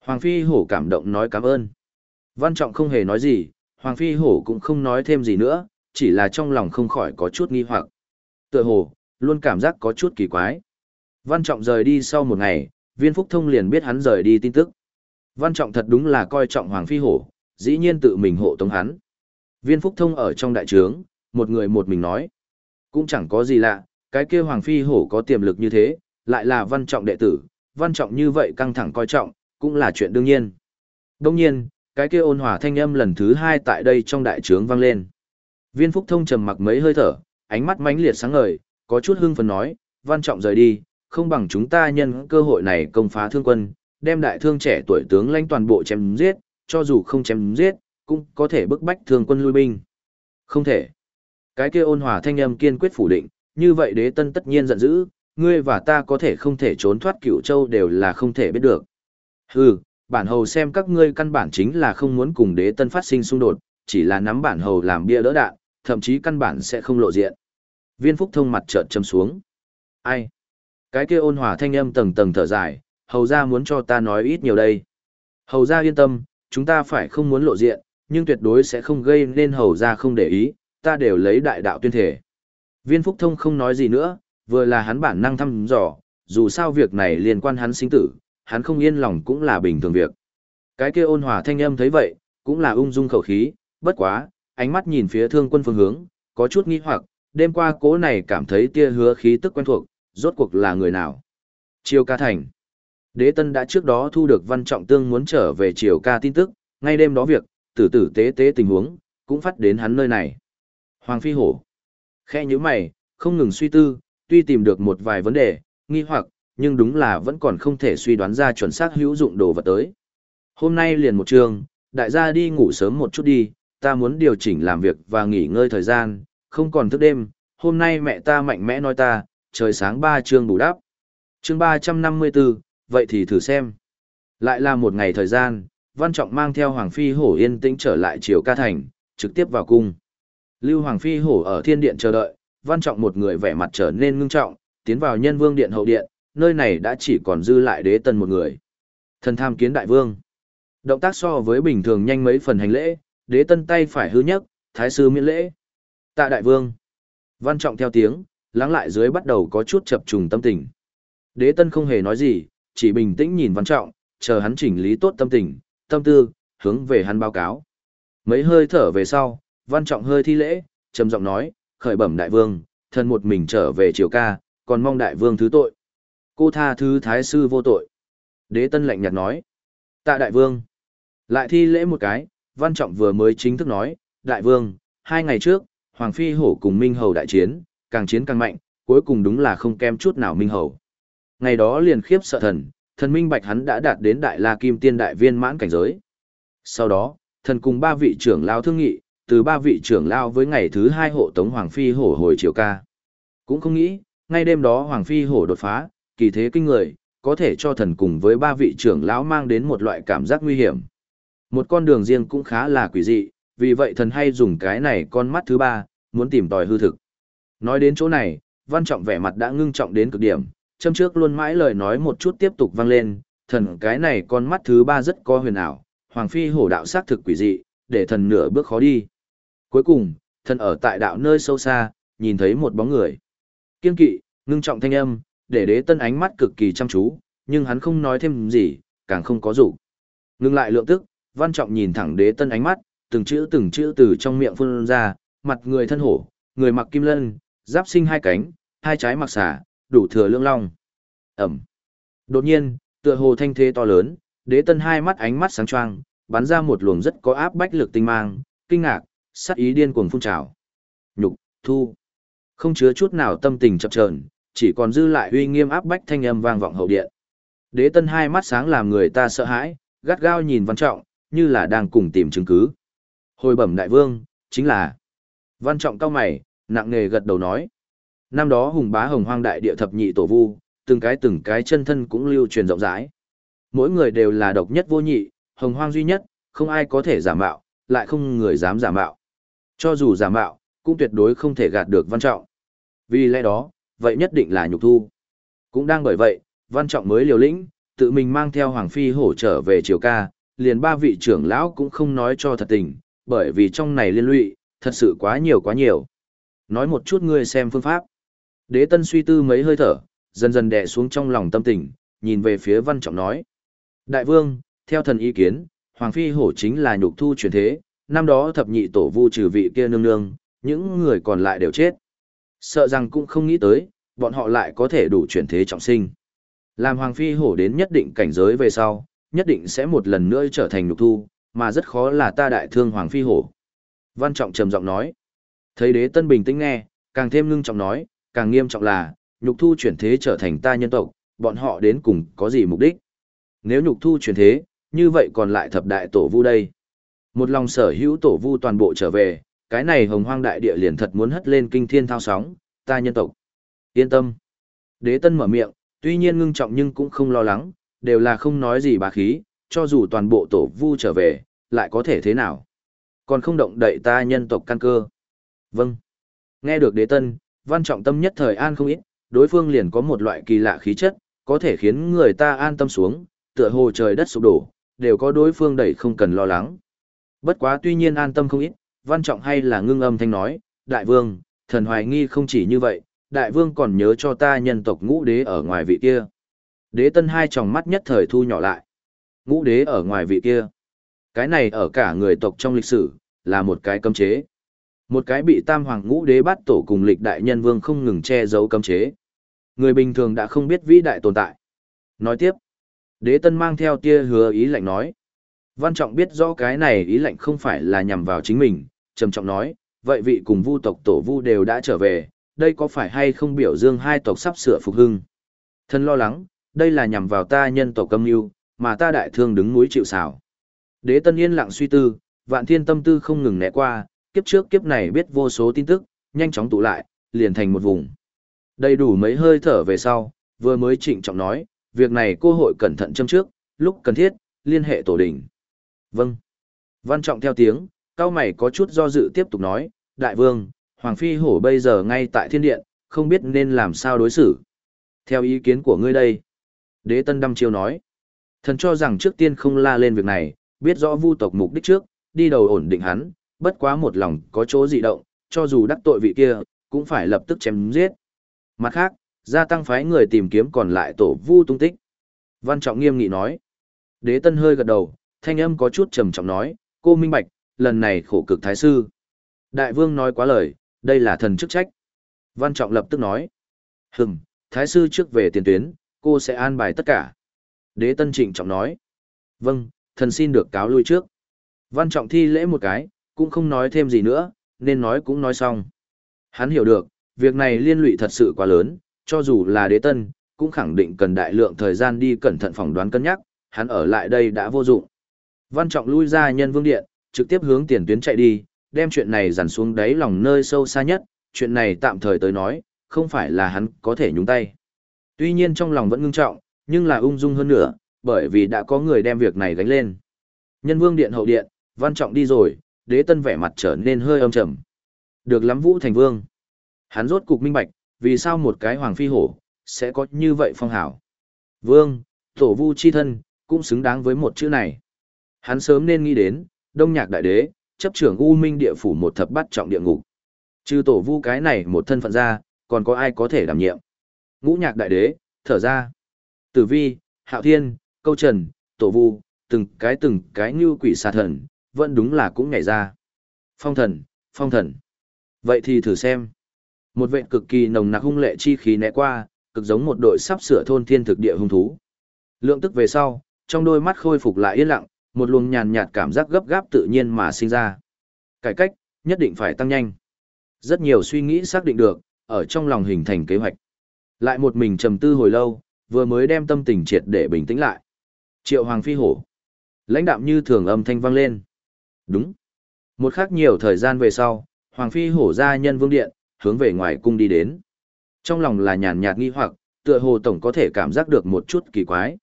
Hoàng Phi Hổ cảm động nói cảm ơn. Văn Trọng không hề nói gì, Hoàng Phi Hổ cũng không nói thêm gì nữa, chỉ là trong lòng không khỏi có chút nghi hoặc. Tựa hồ, luôn cảm giác có chút kỳ quái. Văn Trọng rời đi sau một ngày, viên phúc thông liền biết hắn rời đi tin tức. Văn Trọng thật đúng là coi trọng Hoàng Phi Hổ, dĩ nhiên tự mình hộ tống hắn. Viên phúc thông ở trong đại trướng, một người một mình nói. Cũng chẳng có gì lạ, cái kia Hoàng Phi Hổ có tiềm lực như thế, lại là Văn Trọng đệ tử, Văn Trọng như vậy căng thẳng coi trọng, cũng là chuyện đương nhiên. Đông nhiên, cái kia ôn hòa thanh âm lần thứ hai tại đây trong đại trướng vang lên. Viên Phúc Thông trầm mặc mấy hơi thở, ánh mắt mãnh liệt sáng ngời, có chút hưng phấn nói, Văn Trọng rời đi, không bằng chúng ta nhân cơ hội này công phá thương quân, đem đại thương trẻ tuổi tướng lãnh toàn bộ chém giết, cho dù không chém giết, cũng có thể bức bách thương quân lui binh. Không thể. Cái kia ôn hòa thanh âm kiên quyết phủ định, như vậy đế tân tất nhiên giận dữ, ngươi và ta có thể không thể trốn thoát cửu châu đều là không thể biết được. Hừ, bản hầu xem các ngươi căn bản chính là không muốn cùng đế tân phát sinh xung đột, chỉ là nắm bản hầu làm bia đỡ đạn, thậm chí căn bản sẽ không lộ diện. Viên phúc thông mặt trợn châm xuống. Ai? Cái kia ôn hòa thanh âm tầng tầng thở dài, hầu ra muốn cho ta nói ít nhiều đây. Hầu ra yên tâm, chúng ta phải không muốn lộ diện, nhưng tuyệt đối sẽ không gây nên hầu ra không để ý, ta đều lấy đại đạo tuyên thể. Viên phúc thông không nói gì nữa, vừa là hắn bản năng thăm dò, dù sao việc này liên quan hắn sinh tử, hắn không yên lòng cũng là bình thường việc. Cái kia ôn hòa thanh âm thấy vậy, cũng là ung dung khẩu khí, bất quá, ánh mắt nhìn phía thương quân phương hướng, có chút nghi hoặc, đêm qua cố này cảm thấy tia hứa khí tức quen thuộc, rốt cuộc là người nào. Triều ca thành. Đế tân đã trước đó thu được văn trọng tương muốn trở về triều ca tin tức, ngay đêm đó việc, tử tử tế tế tình huống, cũng phát đến hắn nơi này. Hoàng phi hổ. Khe như mày, không ngừng suy tư, tuy tìm được một vài vấn đề, nghi hoặc, nhưng đúng là vẫn còn không thể suy đoán ra chuẩn xác hữu dụng đồ vật tới. Hôm nay liền một trường, đại gia đi ngủ sớm một chút đi, ta muốn điều chỉnh làm việc và nghỉ ngơi thời gian, không còn thức đêm, hôm nay mẹ ta mạnh mẽ nói ta, trời sáng ba chương bù đắp. Chương 354, vậy thì thử xem. Lại là một ngày thời gian, Văn Trọng mang theo Hoàng Phi Hổ yên tĩnh trở lại triều ca thành, trực tiếp vào cung. Lưu Hoàng Phi Hổ ở thiên điện chờ đợi, Văn Trọng một người vẻ mặt trở nên ngưng trọng, tiến vào nhân vương điện hậu điện, nơi này đã chỉ còn dư lại đế tân một người. Thần tham kiến đại vương. Động tác so với bình thường nhanh mấy phần hành lễ, đế tân tay phải hư nhất, thái sư miễn lễ. Tạ đại vương. Văn trọng theo tiếng, lắng lại dưới bắt đầu có chút chập trùng tâm tình. Đế tân không hề nói gì, chỉ bình tĩnh nhìn văn trọng, chờ hắn chỉnh lý tốt tâm tình, tâm tư, hướng về hắn báo cáo. Mấy hơi thở về sau, văn trọng hơi thi lễ, trầm giọng nói, khởi bẩm đại vương, thần một mình trở về triều ca, còn mong đại vương thứ tội. Cô tha thứ thái sư vô tội. Đế tân lạnh nhạt nói. Tạ đại vương. Lại thi lễ một cái, văn trọng vừa mới chính thức nói, đại vương, hai ngày trước, Hoàng Phi Hổ cùng Minh Hầu đại chiến, càng chiến càng mạnh, cuối cùng đúng là không kém chút nào Minh Hầu. Ngày đó liền khiếp sợ thần, thần Minh Bạch hắn đã đạt đến Đại La Kim Tiên Đại Viên mãn cảnh giới. Sau đó, thần cùng ba vị trưởng lao thương nghị, từ ba vị trưởng lao với ngày thứ hai hộ tống Hoàng Phi Hổ hồi triều ca. Cũng không nghĩ, ngay đêm đó Hoàng Phi Hổ đột phá, kỳ thế kinh người, có thể cho thần cùng với ba vị trưởng lão mang đến một loại cảm giác nguy hiểm. Một con đường riêng cũng khá là quỷ dị, vì vậy thần hay dùng cái này con mắt thứ ba, muốn tìm tòi hư thực. Nói đến chỗ này, văn trọng vẻ mặt đã ngưng trọng đến cực điểm, châm trước luôn mãi lời nói một chút tiếp tục vang lên, thần cái này con mắt thứ ba rất có huyền ảo, hoàng phi hổ đạo xác thực quỷ dị, để thần nửa bước khó đi. Cuối cùng, thần ở tại đạo nơi sâu xa, nhìn thấy một bóng người. Kiên kỵ, ngưng trọng thanh âm, để đế tân ánh mắt cực kỳ chăm chú, nhưng hắn không nói thêm gì, càng không có rủ. Ngưng lại lượng tức, văn trọng nhìn thẳng đế tân ánh mắt, từng chữ từng chữ từ trong miệng phun ra, mặt người thân hổ, người mặc kim lân, giáp sinh hai cánh, hai trái mặc xả, đủ thừa lương long. Ẩm. Đột nhiên, tựa hồ thanh thế to lớn, đế tân hai mắt ánh mắt sáng choang, bắn ra một luồng rất có áp bách lực tinh mang, kinh ngạc, sát ý điên cuồng phun trào. Nhục, thu. Không chứa chút nào tâm tình chập chờn, chỉ còn dư lại uy nghiêm áp bách thanh âm vang vọng hậu điện. Đế tân hai mắt sáng làm người ta sợ hãi, gắt gao nhìn văn trọng, như là đang cùng tìm chứng cứ. Hồi bẩm đại vương, chính là Văn trọng cao mày, nặng nề gật đầu nói. Năm đó hùng bá hồng hoang đại địa thập nhị tổ vu, từng cái từng cái chân thân cũng lưu truyền rộng rãi. Mỗi người đều là độc nhất vô nhị, hồng hoang duy nhất, không ai có thể giả mạo, lại không người dám giả mạo. Cho dù giả mạo, cũng tuyệt đối không thể gạt được văn trọng. Vì lẽ đó, vậy nhất định là nhục thu. Cũng đang bởi vậy, văn trọng mới liều lĩnh, tự mình mang theo Hoàng Phi hổ trở về triều ca, liền ba vị trưởng lão cũng không nói cho thật tình, bởi vì trong này liên lụy, thật sự quá nhiều quá nhiều. Nói một chút ngươi xem phương pháp. Đế tân suy tư mấy hơi thở, dần dần đè xuống trong lòng tâm tình, nhìn về phía văn trọng nói. Đại vương, theo thần ý kiến, Hoàng Phi Hổ chính là nhục thu truyền thế, năm đó thập nhị tổ vu trừ vị kia nương nương, những người còn lại đều chết. Sợ rằng cũng không nghĩ tới, bọn họ lại có thể đủ chuyển thế trọng sinh. Làm Hoàng Phi Hổ đến nhất định cảnh giới về sau, nhất định sẽ một lần nữa trở thành nhục thu, mà rất khó là ta đại thương Hoàng Phi Hổ. Văn Trọng trầm giọng nói. Thấy đế tân bình tĩnh nghe, càng thêm ngưng trọng nói, càng nghiêm trọng là, nhục thu chuyển thế trở thành ta nhân tộc, bọn họ đến cùng có gì mục đích? Nếu nhục thu chuyển thế, như vậy còn lại thập đại tổ vu đây. Một lòng sở hữu tổ vu toàn bộ trở về, cái này hồng hoang đại địa liền thật muốn hất lên kinh thiên thao sóng, ta nhân tộc. Yên tâm. Đế tân mở miệng, tuy nhiên ngưng trọng nhưng cũng không lo lắng, đều là không nói gì bà khí, cho dù toàn bộ tổ vu trở về, lại có thể thế nào. Còn không động đậy ta nhân tộc căn cơ. Vâng. Nghe được đế tân, văn trọng tâm nhất thời an không ít, đối phương liền có một loại kỳ lạ khí chất, có thể khiến người ta an tâm xuống, tựa hồ trời đất sụp đổ, đều có đối phương đẩy không cần lo lắng. Bất quá tuy nhiên an tâm không ít, văn trọng hay là ngưng âm thanh nói, đại vương, thần hoài nghi không chỉ như vậy, đại vương còn nhớ cho ta nhân tộc ngũ đế ở ngoài vị kia. Đế tân hai tròng mắt nhất thời thu nhỏ lại. Ngũ đế ở ngoài vị kia. Cái này ở cả người tộc trong lịch sử, là một cái cấm chế. Một cái bị tam hoàng ngũ đế bắt tổ cùng lịch đại nhân vương không ngừng che giấu cấm chế. Người bình thường đã không biết vĩ đại tồn tại. Nói tiếp, đế tân mang theo tia hứa ý lạnh nói. Văn trọng biết rõ cái này ý lạnh không phải là nhằm vào chính mình, trầm trọng nói, vậy vị cùng vu tộc tổ vu đều đã trở về, đây có phải hay không biểu dương hai tộc sắp sửa phục hưng? Thân lo lắng, đây là nhằm vào ta nhân tộc âm mưu mà ta đại thương đứng núi chịu xảo. Đế tân yên lặng suy tư, vạn thiên tâm tư không ngừng né qua, kiếp trước kiếp này biết vô số tin tức, nhanh chóng tụ lại, liền thành một vùng. Đầy đủ mấy hơi thở về sau, vừa mới trịnh trọng nói, việc này cô hội cẩn thận châm trước, lúc cần thiết, liên hệ tổ đình. Vâng. Văn trọng theo tiếng, cao mày có chút do dự tiếp tục nói, đại vương, Hoàng Phi Hổ bây giờ ngay tại thiên điện, không biết nên làm sao đối xử. Theo ý kiến của ngươi đây. Đế Tân Đăm Chiêu nói. Thần cho rằng trước tiên không la lên việc này, biết rõ vu tộc mục đích trước, đi đầu ổn định hắn, bất quá một lòng có chỗ dị động, cho dù đắc tội vị kia, cũng phải lập tức chém giết. Mặt khác, gia tăng phái người tìm kiếm còn lại tổ vu tung tích. Văn Trọng nghiêm nghị nói. Đế Tân hơi gật đầu, thanh âm có chút trầm trọng nói, cô minh bạch, lần này khổ cực thái sư. Đại vương nói quá lời, đây là thần chức trách. Văn Trọng lập tức nói. Hừm, thái sư trước về tiền tuyến, cô sẽ an bài tất cả. Đế Tân trịnh trọng nói. Vâng, thần xin được cáo lui trước. Văn Trọng thi lễ một cái, cũng không nói thêm gì nữa, nên nói cũng nói xong. Hắn hiểu được, việc này liên lụy thật sự quá lớn, cho dù là đế tân, cũng khẳng định cần đại lượng thời gian đi cẩn thận phỏng đoán cân nhắc, hắn ở lại đây đã vô dụng. Văn Trọng lui ra nhân vương điện, trực tiếp hướng tiền tuyến chạy đi, đem chuyện này dằn xuống đáy lòng nơi sâu xa nhất, chuyện này tạm thời tới nói, không phải là hắn có thể nhúng tay. Tuy nhiên trong lòng vẫn ngưng trọng, nhưng là ung dung hơn nữa, bởi vì đã có người đem việc này gánh lên. Nhân vương điện hậu điện, Văn Trọng đi rồi, đế tân vẻ mặt trở nên hơi âm trầm. Được lắm Vũ Thành Vương. Hắn rốt cục minh bạch, vì sao một cái hoàng phi hổ, sẽ có như vậy phong hảo. Vương, tổ vu chi thân, cũng xứng đáng với một chữ này. Hắn sớm nên nghĩ đến, đông nhạc đại đế, chấp trưởng U Minh địa phủ một thập bắt trọng địa ngục. Trừ tổ vu cái này một thân phận ra, còn có ai có thể đảm nhiệm. Ngũ nhạc đại đế, thở ra. Tử vi, hạo thiên, câu trần, tổ vu, từng cái từng cái như quỷ xà thần, vẫn đúng là cũng nhảy ra. Phong thần, phong thần. Vậy thì thử xem. Một vệ cực kỳ nồng nặc hung lệ chi khí né qua, cực giống một đội sắp sửa thôn thiên thực địa hung thú. Lượng tức về sau, trong đôi mắt khôi phục lại yên lặng, một luồng nhàn nhạt cảm giác gấp gáp tự nhiên mà sinh ra. Cải cách, nhất định phải tăng nhanh. Rất nhiều suy nghĩ xác định được, ở trong lòng hình thành kế hoạch. Lại một mình trầm tư hồi lâu, vừa mới đem tâm tình triệt để bình tĩnh lại. Triệu Hoàng Phi hổ. Lãnh đạm như thường âm thanh vang lên. Đúng. Một khắc nhiều thời gian về sau, Hoàng Phi hổ ra nhân vương điện, hướng về ngoài cung đi đến. Trong lòng là nhàn nhạt nghi hoặc, tựa hồ tổng có thể cảm giác được một chút kỳ quái.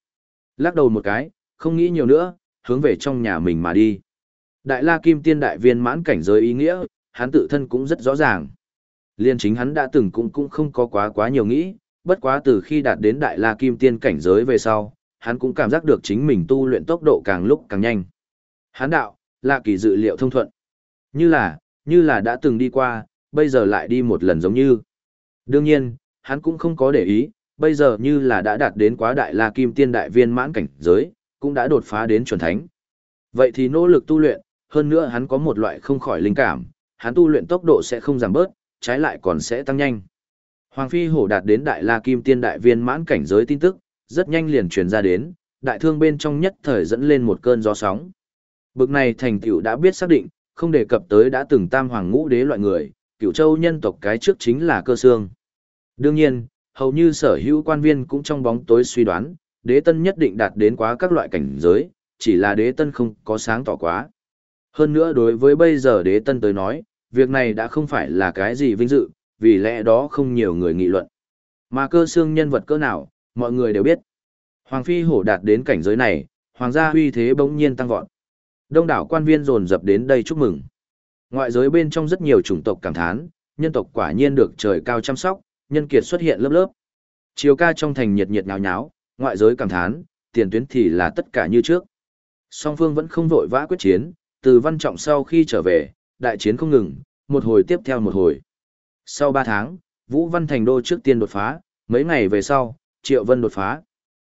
Lắc đầu một cái, không nghĩ nhiều nữa, hướng về trong nhà mình mà đi. Đại La Kim Tiên đại viên mãn cảnh giới ý nghĩa, hắn tự thân cũng rất rõ ràng. Liên chính hắn đã từng cũng cũng không có quá quá nhiều nghĩ, bất quá từ khi đạt đến Đại La Kim Tiên cảnh giới về sau, hắn cũng cảm giác được chính mình tu luyện tốc độ càng lúc càng nhanh. Hắn đạo, là kỳ dự liệu thông thuận. Như là, như là đã từng đi qua, bây giờ lại đi một lần giống như. Đương nhiên, hắn cũng không có để ý, bây giờ như là đã đạt đến quá đại la kim tiên đại viên mãn cảnh giới, cũng đã đột phá đến chuẩn thánh. Vậy thì nỗ lực tu luyện, hơn nữa hắn có một loại không khỏi linh cảm, hắn tu luyện tốc độ sẽ không giảm bớt, trái lại còn sẽ tăng nhanh. Hoàng Phi Hổ đạt đến đại la kim tiên đại viên mãn cảnh giới tin tức, rất nhanh liền truyền ra đến, đại thương bên trong nhất thời dẫn lên một cơn gió sóng. Bực này thành tựu đã biết xác định, không đề cập tới đã từng tam hoàng ngũ đế loại người, Cửu châu nhân tộc cái trước chính là cơ xương. Đương nhiên, hầu như sở hữu quan viên cũng trong bóng tối suy đoán, đế tân nhất định đạt đến quá các loại cảnh giới, chỉ là đế tân không có sáng tỏ quá. Hơn nữa đối với bây giờ đế tân tới nói, việc này đã không phải là cái gì vinh dự, vì lẽ đó không nhiều người nghị luận. Mà cơ xương nhân vật cỡ nào, mọi người đều biết. Hoàng phi hổ đạt đến cảnh giới này, hoàng gia uy thế bỗng nhiên tăng vọt. Đông đảo quan viên dồn dập đến đây chúc mừng. Ngoại giới bên trong rất nhiều chủng tộc cảm thán, nhân tộc quả nhiên được trời cao chăm sóc, nhân kiệt xuất hiện lớp lớp. Chiều ca trong thành nhiệt nhiệt nháo nháo, ngoại giới cảm thán, tiền tuyến thì là tất cả như trước. Song phương vẫn không vội vã quyết chiến, từ văn trọng sau khi trở về, đại chiến không ngừng, một hồi tiếp theo một hồi. Sau 3 tháng, Vũ Văn Thành Đô trước tiên đột phá, mấy ngày về sau, Triệu Vân đột phá.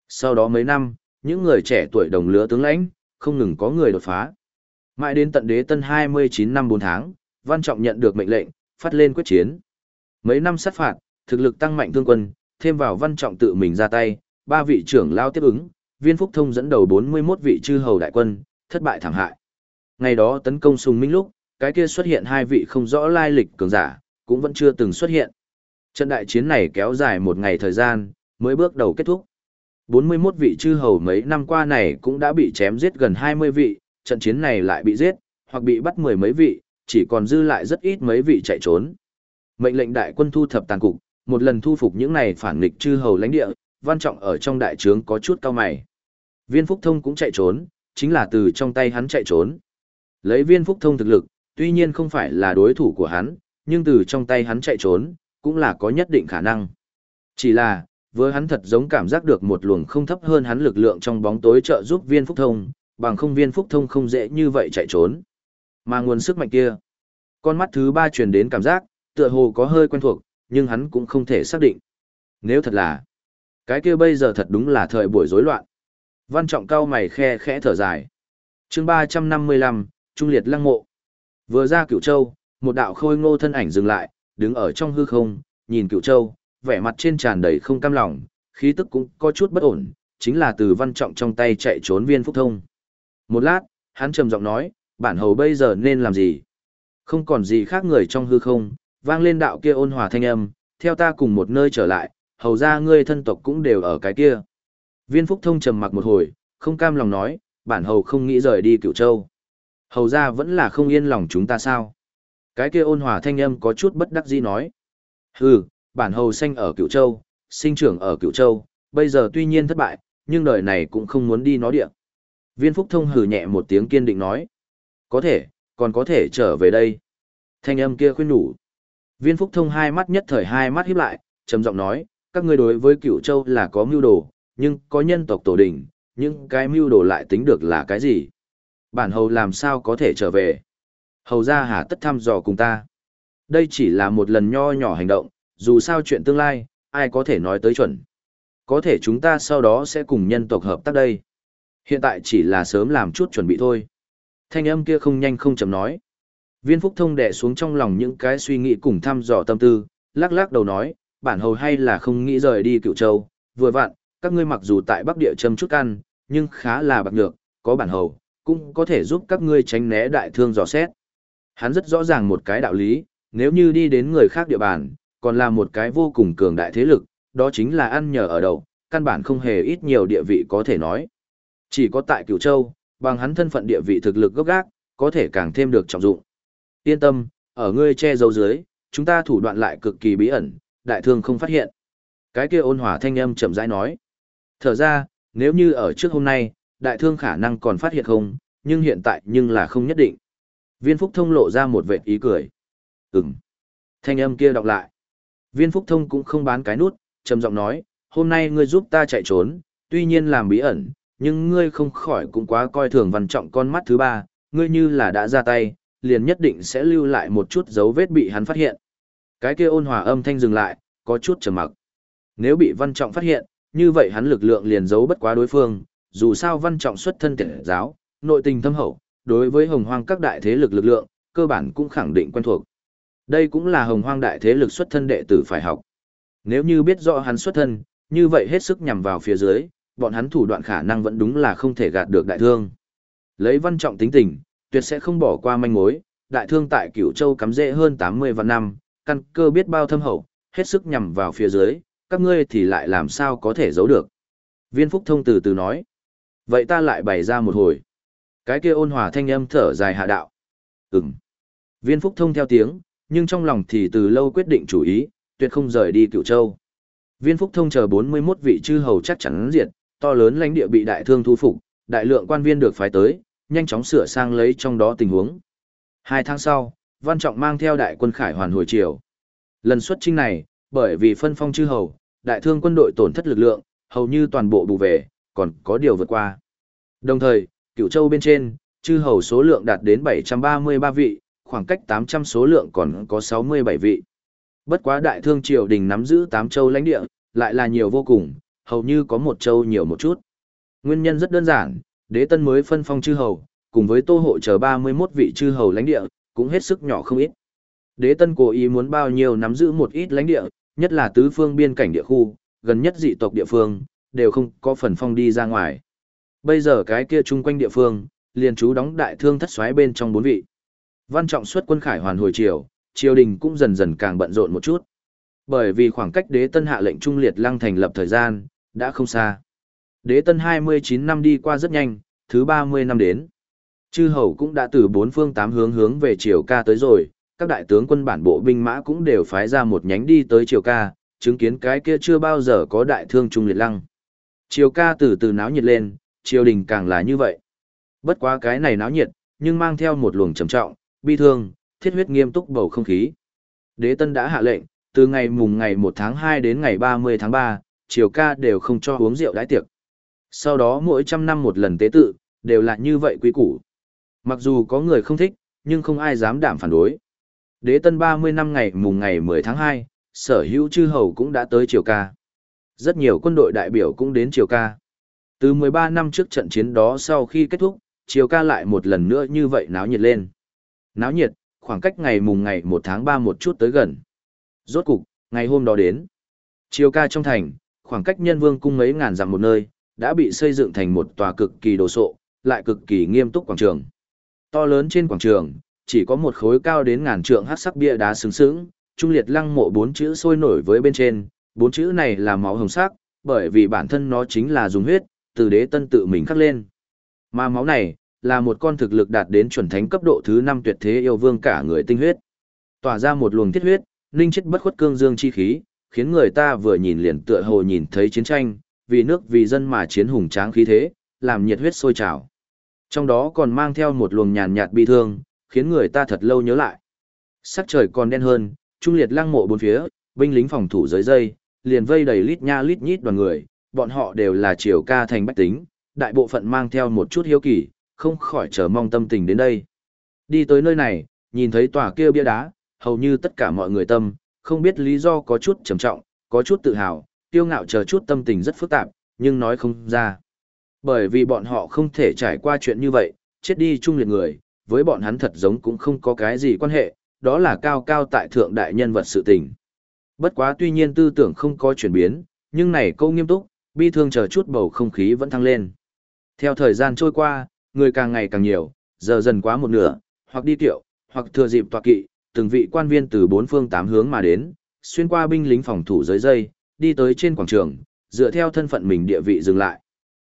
Sau đó mấy năm, những người trẻ tuổi đồng lứa tướng lãnh, không ngừng có người đột phá. Mãi đến tận đế tân 29 năm 4 tháng, Văn Trọng nhận được mệnh lệnh, phát lên quyết chiến. Mấy năm sát phạt, thực lực tăng mạnh thương quân, thêm vào Văn Trọng tự mình ra tay, ba vị trưởng lao tiếp ứng, Viên Phúc Thông dẫn đầu 41 vị chư hầu đại quân, thất bại thảm hại. Ngày đó tấn công Sùng Minh lúc, cái kia xuất hiện hai vị không rõ lai lịch cường giả, cũng vẫn chưa từng xuất hiện. Trận đại chiến này kéo dài một ngày thời gian, mới bước đầu kết thúc. 41 vị chư hầu mấy năm qua này cũng đã bị chém giết gần 20 vị, trận chiến này lại bị giết, hoặc bị bắt mười mấy vị, chỉ còn dư lại rất ít mấy vị chạy trốn. Mệnh lệnh đại quân thu thập tàn cục, một lần thu phục những này phản nghịch chư hầu lãnh địa, văn trọng ở trong đại trướng có chút cao mày. Viên Phúc Thông cũng chạy trốn, chính là từ trong tay hắn chạy trốn. Lấy Viên Phúc Thông thực lực, tuy nhiên không phải là đối thủ của hắn, nhưng từ trong tay hắn chạy trốn, cũng là có nhất định khả năng. Chỉ là, với hắn thật giống cảm giác được một luồng không thấp hơn hắn lực lượng trong bóng tối trợ giúp viên phúc thông, bằng không viên phúc thông không dễ như vậy chạy trốn. Mà nguồn sức mạnh kia, con mắt thứ ba truyền đến cảm giác, tựa hồ có hơi quen thuộc, nhưng hắn cũng không thể xác định. Nếu thật là, cái kia bây giờ thật đúng là thời buổi rối loạn. Văn trọng cao mày khe khẽ thở dài. chương 355, Trung liệt lăng mộ. Vừa ra cửu châu, một đạo khôi ngô thân ảnh dừng lại, đứng ở trong hư không, nhìn cựu châu, vẻ mặt trên tràn đầy không cam lòng, khí tức cũng có chút bất ổn, chính là từ văn trọng trong tay chạy trốn viên phúc thông. Một lát, hắn trầm giọng nói, bản hầu bây giờ nên làm gì? Không còn gì khác người trong hư không, vang lên đạo kia ôn hòa thanh âm, theo ta cùng một nơi trở lại, hầu ra ngươi thân tộc cũng đều ở cái kia. Viên phúc thông trầm mặc một hồi, không cam lòng nói, bản hầu không nghĩ rời đi cửu châu. Hầu ra vẫn là không yên lòng chúng ta sao? Cái kia ôn hòa thanh âm có chút bất đắc dĩ nói. Hừ, bản hầu xanh ở Cửu châu, sinh trưởng ở Cửu châu, bây giờ tuy nhiên thất bại, nhưng đời này cũng không muốn đi nó địa. Viên Phúc Thông hừ nhẹ một tiếng kiên định nói. Có thể, còn có thể trở về đây. Thanh âm kia khuyên nhủ. Viên Phúc Thông hai mắt nhất thời hai mắt híp lại, trầm giọng nói, các ngươi đối với Cửu châu là có mưu đồ, nhưng có nhân tộc tổ đình, nhưng cái mưu đồ lại tính được là cái gì? Bản hầu làm sao có thể trở về? Hầu ra hà tất thăm dò cùng ta. Đây chỉ là một lần nho nhỏ hành động, dù sao chuyện tương lai, ai có thể nói tới chuẩn. Có thể chúng ta sau đó sẽ cùng nhân tộc hợp tác đây. Hiện tại chỉ là sớm làm chút chuẩn bị thôi. Thanh âm kia không nhanh không chậm nói. Viên Phúc Thông đè xuống trong lòng những cái suy nghĩ cùng thăm dò tâm tư, lắc lắc đầu nói, bản hầu hay là không nghĩ rời đi cựu châu, vừa vặn, các ngươi mặc dù tại Bắc Địa châm chút ăn, nhưng khá là bạc nhược, có bản hầu, cũng có thể giúp các ngươi tránh né đại thương dò xét. Hắn rất rõ ràng một cái đạo lý, nếu như đi đến người khác địa bàn, còn là một cái vô cùng cường đại thế lực, đó chính là ăn nhờ ở đầu, căn bản không hề ít nhiều địa vị có thể nói. Chỉ có tại Cửu Châu, bằng hắn thân phận địa vị thực lực gốc gác, có thể càng thêm được trọng dụng. Yên tâm, ở ngươi che giấu dưới, chúng ta thủ đoạn lại cực kỳ bí ẩn, đại thương không phát hiện. Cái kia ôn hòa thanh âm chậm rãi nói. Thở ra, nếu như ở trước hôm nay, đại thương khả năng còn phát hiện không, nhưng hiện tại nhưng là không nhất định. Viên Phúc Thông lộ ra một vệt ý cười. Ừm. Thanh âm kia đọc lại. Viên Phúc Thông cũng không bán cái nút, trầm giọng nói, hôm nay ngươi giúp ta chạy trốn, tuy nhiên làm bí ẩn, nhưng ngươi không khỏi cũng quá coi thường văn trọng con mắt thứ ba, ngươi như là đã ra tay, liền nhất định sẽ lưu lại một chút dấu vết bị hắn phát hiện. Cái kia ôn hòa âm thanh dừng lại, có chút trầm mặc. Nếu bị Văn Trọng phát hiện, như vậy hắn lực lượng liền giấu bất quá đối phương, dù sao Văn Trọng xuất thân tiện giáo, nội tình thâm hậu, đối với hồng hoang các đại thế lực lực lượng, cơ bản cũng khẳng định quen thuộc. Đây cũng là hồng hoang đại thế lực xuất thân đệ tử phải học. Nếu như biết rõ hắn xuất thân, như vậy hết sức nhằm vào phía dưới, bọn hắn thủ đoạn khả năng vẫn đúng là không thể gạt được đại thương. Lấy văn trọng tính tình, tuyệt sẽ không bỏ qua manh mối, đại thương tại cửu châu cắm rễ hơn 80 vạn năm, căn cơ biết bao thâm hậu, hết sức nhằm vào phía dưới, các ngươi thì lại làm sao có thể giấu được. Viên Phúc Thông từ từ nói, vậy ta lại bày ra một hồi. Cái kia ôn hòa thanh âm thở dài hạ đạo. Ừm. Viên Phúc Thông theo tiếng, nhưng trong lòng thì từ lâu quyết định chủ ý, tuyệt không rời đi cửu châu. Viên Phúc Thông chờ 41 vị chư hầu chắc chắn diệt, to lớn lãnh địa bị đại thương thu phục, đại lượng quan viên được phái tới, nhanh chóng sửa sang lấy trong đó tình huống. Hai tháng sau, Văn Trọng mang theo đại quân khải hoàn hồi triều. Lần xuất chinh này, bởi vì phân phong chư hầu, đại thương quân đội tổn thất lực lượng, hầu như toàn bộ bù về, còn có điều vượt qua. Đồng thời, cựu châu bên trên, chư hầu số lượng đạt đến 733 vị, khoảng cách 800 số lượng còn có 67 vị. Bất quá đại thương triều đình nắm giữ 8 châu lãnh địa, lại là nhiều vô cùng, hầu như có một châu nhiều một chút. Nguyên nhân rất đơn giản, đế tân mới phân phong chư hầu, cùng với tô hộ chờ 31 vị chư hầu lãnh địa, cũng hết sức nhỏ không ít. Đế tân cố ý muốn bao nhiêu nắm giữ một ít lãnh địa, nhất là tứ phương biên cảnh địa khu, gần nhất dị tộc địa phương, đều không có phần phong đi ra ngoài. Bây giờ cái kia chung quanh địa phương, liền chú đóng đại thương thất xoáy bên trong bốn vị. Văn trọng xuất quân khải hoàn hồi triều, triều đình cũng dần dần càng bận rộn một chút. Bởi vì khoảng cách đế tân hạ lệnh trung liệt lăng thành lập thời gian, đã không xa. Đế tân 29 năm đi qua rất nhanh, thứ 30 năm đến. Chư hầu cũng đã từ bốn phương tám hướng hướng về triều ca tới rồi, các đại tướng quân bản bộ binh mã cũng đều phái ra một nhánh đi tới triều ca, chứng kiến cái kia chưa bao giờ có đại thương trung liệt lăng. Triều ca từ từ náo nhiệt lên, triều đình càng là như vậy. Bất quá cái này náo nhiệt, nhưng mang theo một luồng trầm trọng, bi thương, thiết huyết nghiêm túc bầu không khí. Đế Tân đã hạ lệnh, từ ngày mùng ngày 1 tháng 2 đến ngày 30 tháng 3, triều ca đều không cho uống rượu đãi tiệc. Sau đó mỗi trăm năm một lần tế tự, đều là như vậy quý củ. Mặc dù có người không thích, nhưng không ai dám đảm phản đối. Đế Tân 30 năm ngày mùng ngày 10 tháng 2, sở hữu chư hầu cũng đã tới triều ca. Rất nhiều quân đội đại biểu cũng đến triều ca. Từ 13 năm trước trận chiến đó sau khi kết thúc, triều ca lại một lần nữa như vậy náo nhiệt lên. Náo nhiệt, khoảng cách ngày mùng ngày 1 tháng 3 một chút tới gần. Rốt cục, ngày hôm đó đến. Triều ca trong thành, khoảng cách nhân vương cung mấy ngàn dặm một nơi, đã bị xây dựng thành một tòa cực kỳ đồ sộ, lại cực kỳ nghiêm túc quảng trường. To lớn trên quảng trường, chỉ có một khối cao đến ngàn trượng hát sắc bia đá sướng sướng, trung liệt lăng mộ bốn chữ sôi nổi với bên trên, bốn chữ này là máu hồng sắc, bởi vì bản thân nó chính là dùng huyết, từ đế tân tự mình khắc lên. Mà máu này, là một con thực lực đạt đến chuẩn thánh cấp độ thứ 5 tuyệt thế yêu vương cả người tinh huyết. Tỏa ra một luồng thiết huyết, linh chất bất khuất cương dương chi khí, khiến người ta vừa nhìn liền tựa hồ nhìn thấy chiến tranh, vì nước vì dân mà chiến hùng tráng khí thế, làm nhiệt huyết sôi trào. Trong đó còn mang theo một luồng nhàn nhạt bi thương, khiến người ta thật lâu nhớ lại. Sắc trời còn đen hơn, trung liệt lăng mộ bốn phía, binh lính phòng thủ dưới dây, liền vây đầy lít nha lít nhít đoàn người, bọn họ đều là triều ca thành bách tính, đại bộ phận mang theo một chút hiếu kỳ, không khỏi chờ mong tâm tình đến đây. Đi tới nơi này, nhìn thấy tòa kia bia đá, hầu như tất cả mọi người tâm, không biết lý do có chút trầm trọng, có chút tự hào, tiêu ngạo chờ chút tâm tình rất phức tạp, nhưng nói không ra. Bởi vì bọn họ không thể trải qua chuyện như vậy, chết đi chung liệt người, với bọn hắn thật giống cũng không có cái gì quan hệ, đó là cao cao tại thượng đại nhân vật sự tình. Bất quá tuy nhiên tư tưởng không có chuyển biến, nhưng này câu nghiêm túc, bi thương chờ chút bầu không khí vẫn thăng lên. Theo thời gian trôi qua, người càng ngày càng nhiều, giờ dần quá một nửa, hoặc đi tiệu, hoặc thừa dịp tọa kỵ, từng vị quan viên từ bốn phương tám hướng mà đến, xuyên qua binh lính phòng thủ dưới dây, đi tới trên quảng trường, dựa theo thân phận mình địa vị dừng lại.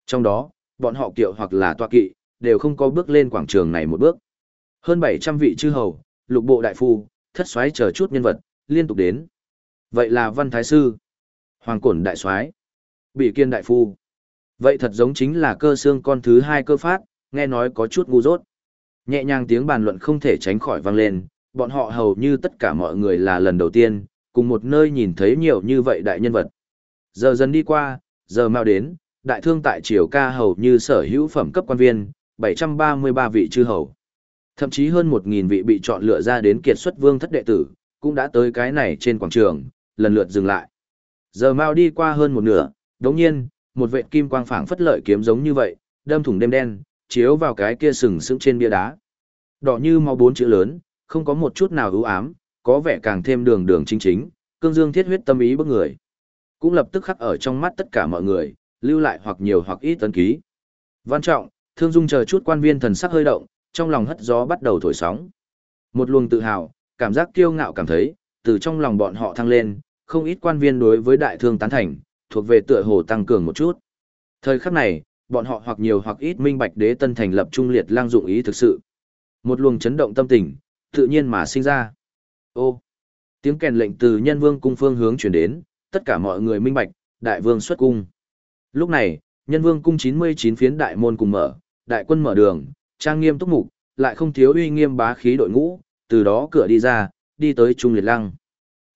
Trong đó, bọn họ kiệu hoặc là tọa kỵ, đều không có bước lên quảng trường này một bước. Hơn 700 vị chư hầu, lục bộ đại phu, thất soái chờ chút nhân vật, liên tục đến. Vậy là văn thái sư, hoàng cổn đại soái, bị kiên đại phu. Vậy thật giống chính là cơ xương con thứ hai cơ phát, nghe nói có chút ngu dốt. Nhẹ nhàng tiếng bàn luận không thể tránh khỏi vang lên, bọn họ hầu như tất cả mọi người là lần đầu tiên, cùng một nơi nhìn thấy nhiều như vậy đại nhân vật. Giờ dần đi qua, giờ mau đến, đại thương tại triều ca hầu như sở hữu phẩm cấp quan viên, 733 vị chư hầu. Thậm chí hơn 1.000 vị bị chọn lựa ra đến kiệt xuất vương thất đệ tử, cũng đã tới cái này trên quảng trường, lần lượt dừng lại. Giờ mau đi qua hơn một nửa, đống nhiên, một vệt kim quang phảng phất lợi kiếm giống như vậy, đâm thủng đêm đen, chiếu vào cái kia sừng sững trên bia đá. Đỏ như máu bốn chữ lớn, không có một chút nào ưu ám, có vẻ càng thêm đường đường chính chính, cương dương thiết huyết tâm ý bức người. Cũng lập tức khắc ở trong mắt tất cả mọi người, lưu lại hoặc nhiều hoặc ít tấn ký. Văn trọng, thương dung chờ chút quan viên thần sắc hơi động, trong lòng hất gió bắt đầu thổi sóng. Một luồng tự hào, cảm giác kiêu ngạo cảm thấy, từ trong lòng bọn họ thăng lên, không ít quan viên đối với đại thương tán thành, thuộc về tựa hồ tăng cường một chút. Thời khắc này, bọn họ hoặc nhiều hoặc ít minh bạch đế tân thành lập trung liệt lang dụng ý thực sự. Một luồng chấn động tâm tình, tự nhiên mà sinh ra. Ô, tiếng kèn lệnh từ nhân vương cung phương hướng chuyển đến, tất cả mọi người minh bạch, đại vương xuất cung. Lúc này, nhân vương cung 99 phiến đại môn cùng mở, đại quân mở đường, trang nghiêm túc mục, lại không thiếu uy nghiêm bá khí đội ngũ, từ đó cửa đi ra, đi tới trung liệt lăng.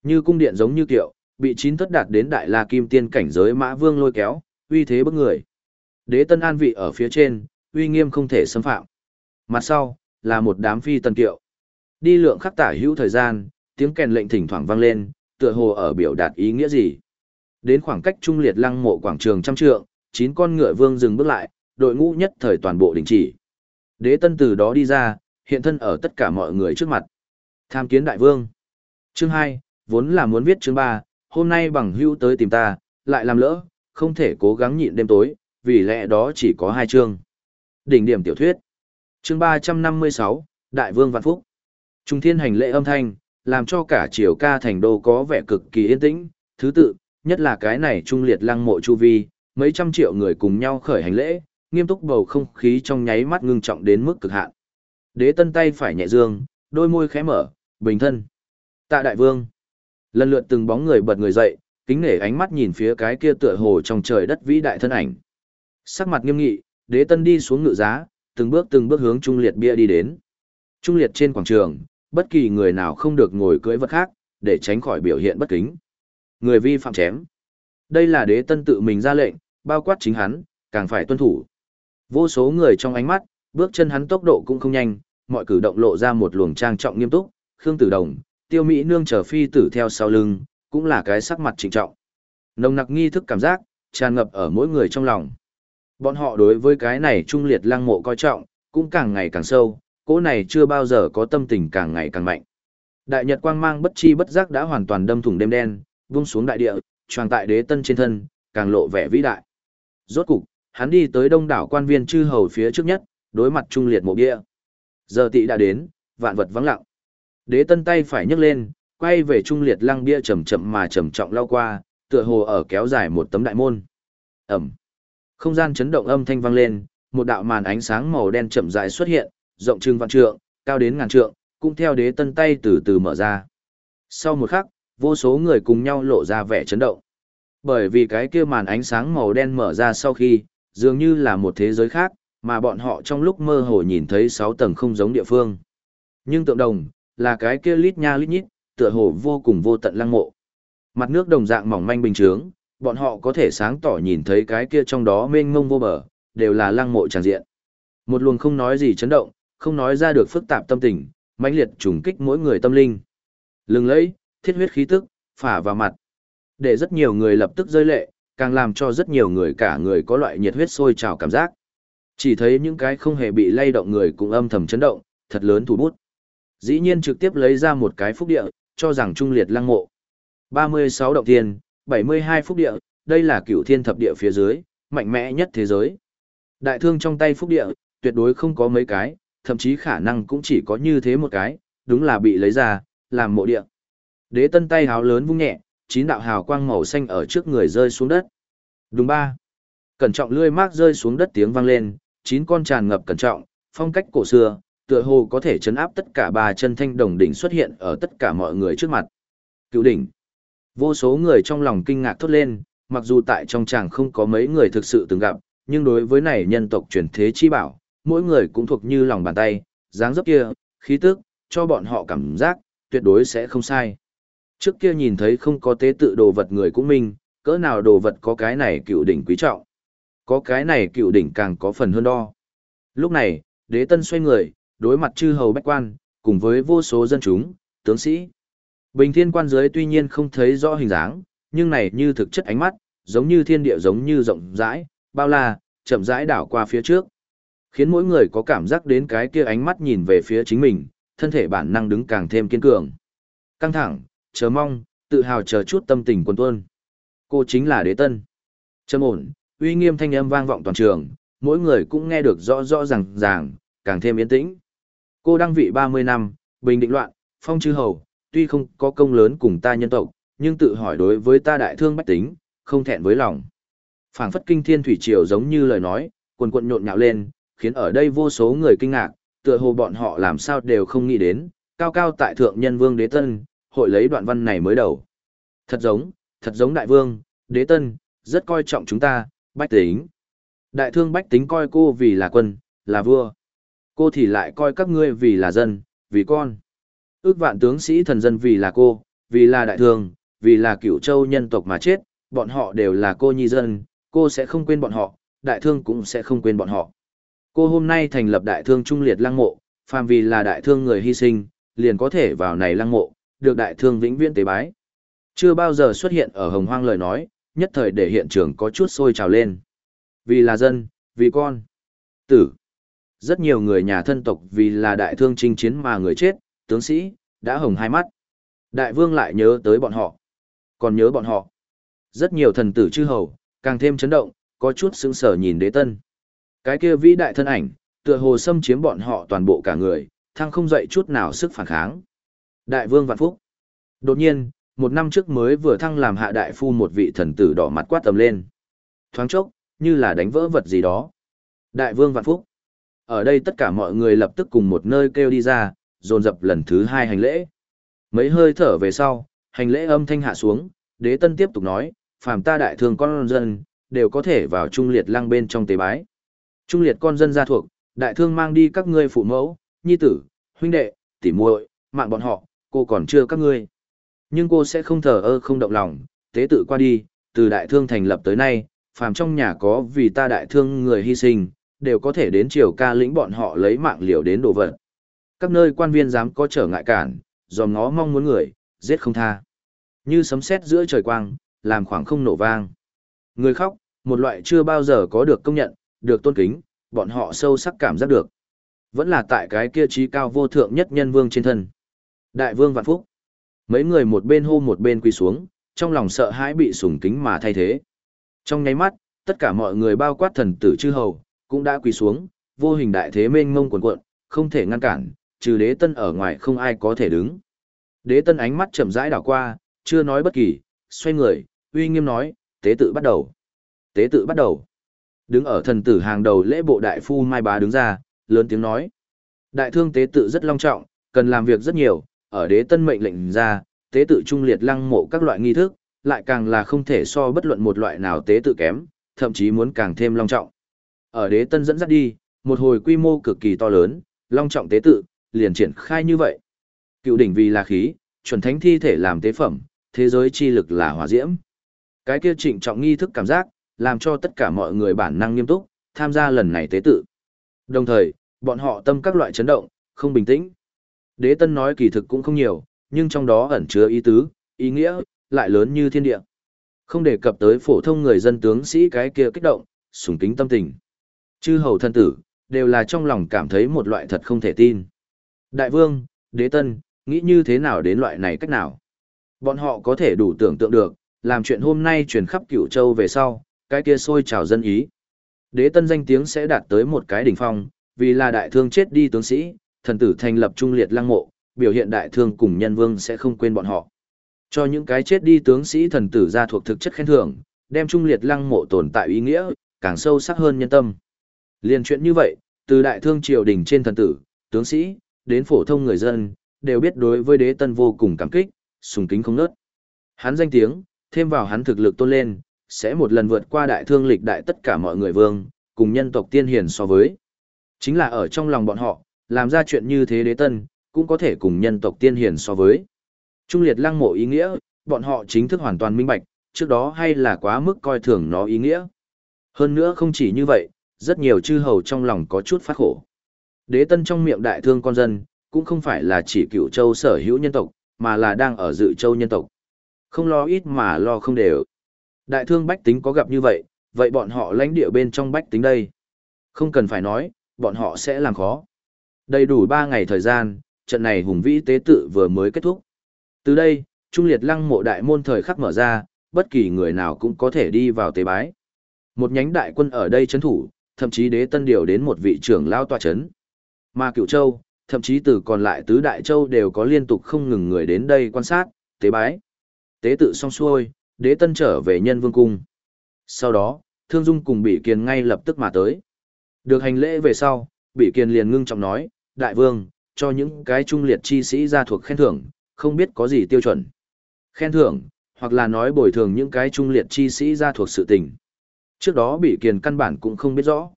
Như cung điện giống như kiệu, bị chín thất đạt đến đại la kim tiên cảnh giới mã vương lôi kéo, uy thế bức người. Đế tân an vị ở phía trên, uy nghiêm không thể xâm phạm. Mặt sau, là một đám phi tần kiệu. Đi lượng khắc tả hữu thời gian, tiếng kèn lệnh thỉnh thoảng vang lên, tựa hồ ở biểu đạt ý nghĩa gì. Đến khoảng cách trung liệt lăng mộ quảng trường trăm trượng, chín con ngựa vương dừng bước lại, đội ngũ nhất thời toàn bộ đình chỉ. Đế tân từ đó đi ra, hiện thân ở tất cả mọi người trước mặt. Tham kiến đại vương. Chương 2, vốn là muốn viết chương 3, hôm nay bằng hữu tới tìm ta, lại làm lỡ, không thể cố gắng nhịn đêm tối, vì lẽ đó chỉ có hai chương. Đỉnh điểm tiểu thuyết. Chương 356, Đại vương Văn Phúc. Trung thiên hành lễ âm thanh, làm cho cả triều ca thành đô có vẻ cực kỳ yên tĩnh, thứ tự, nhất là cái này trung liệt lăng mộ chu vi, mấy trăm triệu người cùng nhau khởi hành lễ, nghiêm túc bầu không khí trong nháy mắt ngưng trọng đến mức cực hạn. Đế tân tay phải nhẹ dương, đôi môi khẽ mở, bình thân. Tạ đại vương. Lần lượt từng bóng người bật người dậy, kính nể ánh mắt nhìn phía cái kia tựa hồ trong trời đất vĩ đại thân ảnh. Sắc mặt nghiêm nghị, đế tân đi xuống ngự giá, từng bước từng bước hướng trung liệt bia đi đến. Trung liệt trên quảng trường, bất kỳ người nào không được ngồi cưỡi vật khác, để tránh khỏi biểu hiện bất kính. Người vi phạm chém. Đây là đế tân tự mình ra lệnh, bao quát chính hắn, càng phải tuân thủ. Vô số người trong ánh mắt, bước chân hắn tốc độ cũng không nhanh, mọi cử động lộ ra một luồng trang trọng nghiêm túc, Khương Tử Đồng, Tiêu Mỹ Nương chờ phi tử theo sau lưng, cũng là cái sắc mặt trịnh trọng. Nồng nặc nghi thức cảm giác, tràn ngập ở mỗi người trong lòng. Bọn họ đối với cái này trung liệt lăng mộ coi trọng, cũng càng ngày càng sâu, cỗ này chưa bao giờ có tâm tình càng ngày càng mạnh. Đại Nhật quang mang bất chi bất giác đã hoàn toàn đâm thủng đêm đen, vung xuống đại địa, tròn tại đế tân trên thân, càng lộ vẻ vĩ đại. Rốt cục, hắn đi tới đông đảo quan viên chư hầu phía trước nhất, đối mặt trung liệt mộ bia. Giờ tị đã đến, vạn vật vắng lặng. Đế tân tay phải nhấc lên, quay về trung liệt lăng bia chậm chậm mà chậm trọng lao qua, tựa hồ ở kéo dài một tấm đại môn. Ẩm. Không gian chấn động âm thanh vang lên, một đạo màn ánh sáng màu đen chậm rãi xuất hiện, rộng trưng vạn trượng, cao đến ngàn trượng, cũng theo đế tân tay từ từ mở ra. Sau một khắc, vô số người cùng nhau lộ ra vẻ chấn động. Bởi vì cái kia màn ánh sáng màu đen mở ra sau khi, dường như là một thế giới khác, mà bọn họ trong lúc mơ hồ nhìn thấy sáu tầng không giống địa phương. Nhưng tượng đồng, là cái kia lít nha lít nhít, tựa hồ vô cùng vô tận lăng mộ. Mặt nước đồng dạng mỏng manh bình trướng, bọn họ có thể sáng tỏ nhìn thấy cái kia trong đó mênh mông vô bờ, đều là lăng mộ tràn diện. Một luồng không nói gì chấn động, không nói ra được phức tạp tâm tình, mãnh liệt trùng kích mỗi người tâm linh. Lừng lẫy, thiết huyết khí tức, phả vào mặt. Để rất nhiều người lập tức rơi lệ, càng làm cho rất nhiều người cả người có loại nhiệt huyết sôi trào cảm giác. Chỉ thấy những cái không hề bị lay động người cũng âm thầm chấn động, thật lớn thủ bút. Dĩ nhiên trực tiếp lấy ra một cái phúc địa, cho rằng trung liệt lăng mộ. 36 động thiên, 72 phúc địa, đây là cửu thiên thập địa phía dưới, mạnh mẽ nhất thế giới. Đại thương trong tay phúc địa, tuyệt đối không có mấy cái, thậm chí khả năng cũng chỉ có như thế một cái, đúng là bị lấy ra, làm mộ địa. Đế tân tay háo lớn vung nhẹ, chín đạo hào quang màu xanh ở trước người rơi xuống đất. Đúng ba. Cẩn trọng lươi mác rơi xuống đất tiếng vang lên, chín con tràn ngập cẩn trọng, phong cách cổ xưa, tựa hồ có thể chấn áp tất cả ba chân thanh đồng đỉnh xuất hiện ở tất cả mọi người trước mặt. Cựu đỉnh. Vô số người trong lòng kinh ngạc thốt lên, mặc dù tại trong tràng không có mấy người thực sự từng gặp, nhưng đối với này nhân tộc truyền thế chi bảo, mỗi người cũng thuộc như lòng bàn tay, dáng dấp kia, khí tức, cho bọn họ cảm giác, tuyệt đối sẽ không sai. Trước kia nhìn thấy không có tế tự đồ vật người cũng minh, cỡ nào đồ vật có cái này cựu đỉnh quý trọng. Có cái này cựu đỉnh càng có phần hơn đo. Lúc này, đế tân xoay người, đối mặt chư hầu bách quan, cùng với vô số dân chúng, tướng sĩ. Bình thiên quan dưới tuy nhiên không thấy rõ hình dáng, nhưng này như thực chất ánh mắt, giống như thiên địa giống như rộng rãi, bao la, chậm rãi đảo qua phía trước. Khiến mỗi người có cảm giác đến cái kia ánh mắt nhìn về phía chính mình, thân thể bản năng đứng càng thêm kiên cường. Căng thẳng, chờ mong, tự hào chờ chút tâm tình quân tuân. Cô chính là đế tân. Trầm ổn, uy nghiêm thanh âm vang vọng toàn trường, mỗi người cũng nghe được rõ rõ ràng ràng, càng thêm yên tĩnh. Cô đăng vị 30 năm, bình định loạn, phong chư hầu, tuy không có công lớn cùng ta nhân tộc, nhưng tự hỏi đối với ta đại thương bách tính, không thẹn với lòng. Phảng phất kinh thiên thủy triều giống như lời nói, quần quận nhộn nhạo lên, khiến ở đây vô số người kinh ngạc, tựa hồ bọn họ làm sao đều không nghĩ đến, cao cao tại thượng nhân vương đế tân, hội lấy đoạn văn này mới đầu. Thật giống, thật giống đại vương, đế tân, rất coi trọng chúng ta, bách tính. Đại thương bách tính coi cô vì là quân, là vua. Cô thì lại coi các ngươi vì là dân, vì con. Ước vạn tướng sĩ thần dân vì là cô, vì là đại thương, vì là cựu châu nhân tộc mà chết, bọn họ đều là cô nhi dân, cô sẽ không quên bọn họ, đại thương cũng sẽ không quên bọn họ. Cô hôm nay thành lập đại thương trung liệt lăng mộ, phàm vì là đại thương người hy sinh, liền có thể vào này lăng mộ, được đại thương vĩnh viễn tế bái. Chưa bao giờ xuất hiện ở hồng hoang lời nói, nhất thời để hiện trường có chút sôi trào lên. Vì là dân, vì con. Tử. Rất nhiều người nhà thân tộc vì là đại thương chinh chiến mà người chết, tướng sĩ, đã hồng hai mắt. Đại vương lại nhớ tới bọn họ. Còn nhớ bọn họ. Rất nhiều thần tử chư hầu, càng thêm chấn động, có chút sững sờ nhìn đế tân. Cái kia vĩ đại thân ảnh, tựa hồ xâm chiếm bọn họ toàn bộ cả người, thăng không dậy chút nào sức phản kháng. Đại vương vạn phúc. Đột nhiên, một năm trước mới vừa thăng làm hạ đại phu một vị thần tử đỏ mặt quát tầm lên. Thoáng chốc, như là đánh vỡ vật gì đó. Đại vương vạn phúc. Ở đây tất cả mọi người lập tức cùng một nơi kêu đi ra, dồn dập lần thứ hai hành lễ. Mấy hơi thở về sau, hành lễ âm thanh hạ xuống, đế tân tiếp tục nói, phàm ta đại thương con dân, đều có thể vào trung liệt lăng bên trong tế bái. Trung liệt con dân gia thuộc, đại thương mang đi các ngươi phụ mẫu, nhi tử, huynh đệ, tỉ muội, mạng bọn họ, cô còn chưa các ngươi. Nhưng cô sẽ không thờ ơ không động lòng, tế tự qua đi, từ đại thương thành lập tới nay, phàm trong nhà có vì ta đại thương người hy sinh, đều có thể đến triều ca lĩnh bọn họ lấy mạng liều đến đồ vật. Các nơi quan viên dám có trở ngại cản, dòm ngó mong muốn người, giết không tha. Như sấm sét giữa trời quang, làm khoảng không nổ vang. Người khóc, một loại chưa bao giờ có được công nhận, được tôn kính, bọn họ sâu sắc cảm giác được. Vẫn là tại cái kia trí cao vô thượng nhất nhân vương trên thân. Đại vương vạn phúc. Mấy người một bên hô một bên quỳ xuống, trong lòng sợ hãi bị sủng kính mà thay thế. Trong nháy mắt, tất cả mọi người bao quát thần tử chư hầu, cũng đã quỳ xuống, vô hình đại thế mênh mông cuồn cuộn, không thể ngăn cản, trừ đế tân ở ngoài không ai có thể đứng. Đế tân ánh mắt chậm rãi đảo qua, chưa nói bất kỳ, xoay người, uy nghiêm nói, tế tự bắt đầu. Tế tự bắt đầu. Đứng ở thần tử hàng đầu lễ bộ đại phu Mai Bá đứng ra, lớn tiếng nói. Đại thương tế tự rất long trọng, cần làm việc rất nhiều, ở đế tân mệnh lệnh ra, tế tự trung liệt lăng mộ các loại nghi thức, lại càng là không thể so bất luận một loại nào tế tự kém, thậm chí muốn càng thêm long trọng. Ở đế tân dẫn dắt đi, một hồi quy mô cực kỳ to lớn, long trọng tế tự, liền triển khai như vậy. Cựu đỉnh vì là khí, chuẩn thánh thi thể làm tế phẩm, thế giới chi lực là hỏa diễm. Cái kia trịnh trọng nghi thức cảm giác, làm cho tất cả mọi người bản năng nghiêm túc, tham gia lần này tế tự. Đồng thời, bọn họ tâm các loại chấn động, không bình tĩnh. Đế tân nói kỳ thực cũng không nhiều, nhưng trong đó ẩn chứa ý tứ, ý nghĩa, lại lớn như thiên địa. Không đề cập tới phổ thông người dân tướng sĩ cái kia kích động, sùng kính tâm tình. Chư hầu thân tử, đều là trong lòng cảm thấy một loại thật không thể tin. Đại vương, đế tân, nghĩ như thế nào đến loại này cách nào? Bọn họ có thể đủ tưởng tượng được, làm chuyện hôm nay truyền khắp cửu châu về sau, cái kia sôi trào dân ý. Đế tân danh tiếng sẽ đạt tới một cái đỉnh phong, vì là đại thương chết đi tướng sĩ, thần tử thành lập trung liệt lăng mộ, biểu hiện đại thương cùng nhân vương sẽ không quên bọn họ. Cho những cái chết đi tướng sĩ thần tử ra thuộc thực chất khen thưởng, đem trung liệt lăng mộ tồn tại ý nghĩa, càng sâu sắc hơn nhân tâm. Liên chuyện như vậy, từ đại thương triều đình trên thần tử, tướng sĩ, đến phổ thông người dân, đều biết đối với đế tân vô cùng cảm kích, sùng kính không nớt. Hắn danh tiếng, thêm vào hắn thực lực tôn lên, sẽ một lần vượt qua đại thương lịch đại tất cả mọi người vương, cùng nhân tộc tiên hiền so với. Chính là ở trong lòng bọn họ, làm ra chuyện như thế đế tân, cũng có thể cùng nhân tộc tiên hiền so với. Trung liệt lăng mộ ý nghĩa, bọn họ chính thức hoàn toàn minh bạch, trước đó hay là quá mức coi thường nó ý nghĩa. Hơn nữa không chỉ như vậy, rất nhiều chư hầu trong lòng có chút phát khổ. Đế tân trong miệng đại thương con dân, cũng không phải là chỉ cựu châu sở hữu nhân tộc, mà là đang ở dự châu nhân tộc. Không lo ít mà lo không đều. Đại thương bách tính có gặp như vậy, vậy bọn họ lãnh địa bên trong bách tính đây. Không cần phải nói, bọn họ sẽ làm khó. Đầy đủ 3 ngày thời gian, trận này hùng vĩ tế tự vừa mới kết thúc. Từ đây, Trung Liệt Lăng mộ đại môn thời khắc mở ra, bất kỳ người nào cũng có thể đi vào tế bái. Một nhánh đại quân ở đây chấn thủ, thậm chí đế tân điều đến một vị trưởng lao tòa chấn. Mà cựu châu, thậm chí từ còn lại tứ đại châu đều có liên tục không ngừng người đến đây quan sát, tế bái. Tế tự xong xuôi, đế tân trở về nhân vương cung. Sau đó, Thương Dung cùng bị Kiền ngay lập tức mà tới. Được hành lễ về sau, bị Kiền liền ngưng trọng nói, Đại vương, cho những cái trung liệt chi sĩ ra thuộc khen thưởng, không biết có gì tiêu chuẩn. Khen thưởng, hoặc là nói bồi thường những cái trung liệt chi sĩ ra thuộc sự tình. Trước đó bị Kiền căn bản cũng không biết rõ.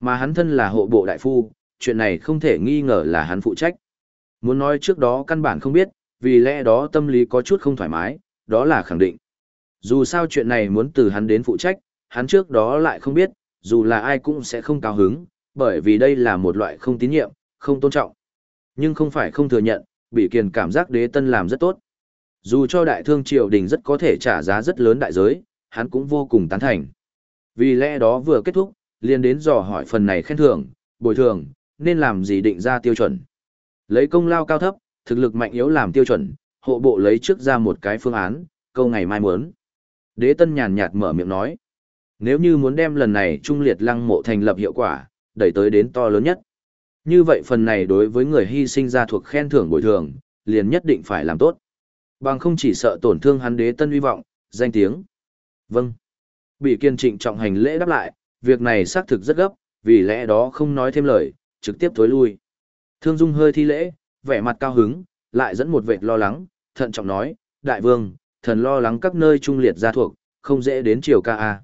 Mà hắn thân là hộ bộ đại phu, chuyện này không thể nghi ngờ là hắn phụ trách. Muốn nói trước đó căn bản không biết, vì lẽ đó tâm lý có chút không thoải mái, đó là khẳng định. Dù sao chuyện này muốn từ hắn đến phụ trách, hắn trước đó lại không biết, dù là ai cũng sẽ không cao hứng, bởi vì đây là một loại không tín nhiệm, không tôn trọng. Nhưng không phải không thừa nhận, bị kiền cảm giác đế tân làm rất tốt. Dù cho đại thương triều đình rất có thể trả giá rất lớn đại giới, hắn cũng vô cùng tán thành. Vì lẽ đó vừa kết thúc, liền đến dò hỏi phần này khen thưởng, bồi thường, nên làm gì định ra tiêu chuẩn. Lấy công lao cao thấp, thực lực mạnh yếu làm tiêu chuẩn, hộ bộ lấy trước ra một cái phương án, câu ngày mai muốn. Đế tân nhàn nhạt mở miệng nói. Nếu như muốn đem lần này trung liệt lăng mộ thành lập hiệu quả, đẩy tới đến to lớn nhất. Như vậy phần này đối với người hy sinh ra thuộc khen thưởng bồi thường, liền nhất định phải làm tốt. Bằng không chỉ sợ tổn thương hắn đế tân hy vọng, danh tiếng. Vâng. Bị kiên trịnh trọng hành lễ đáp lại, việc này xác thực rất gấp, vì lẽ đó không nói thêm lời, trực tiếp thối lui. Thương Dung hơi thi lễ, vẻ mặt cao hứng, lại dẫn một vệt lo lắng, thận trọng nói, đại vương, thần lo lắng các nơi trung liệt gia thuộc, không dễ đến chiều ca a.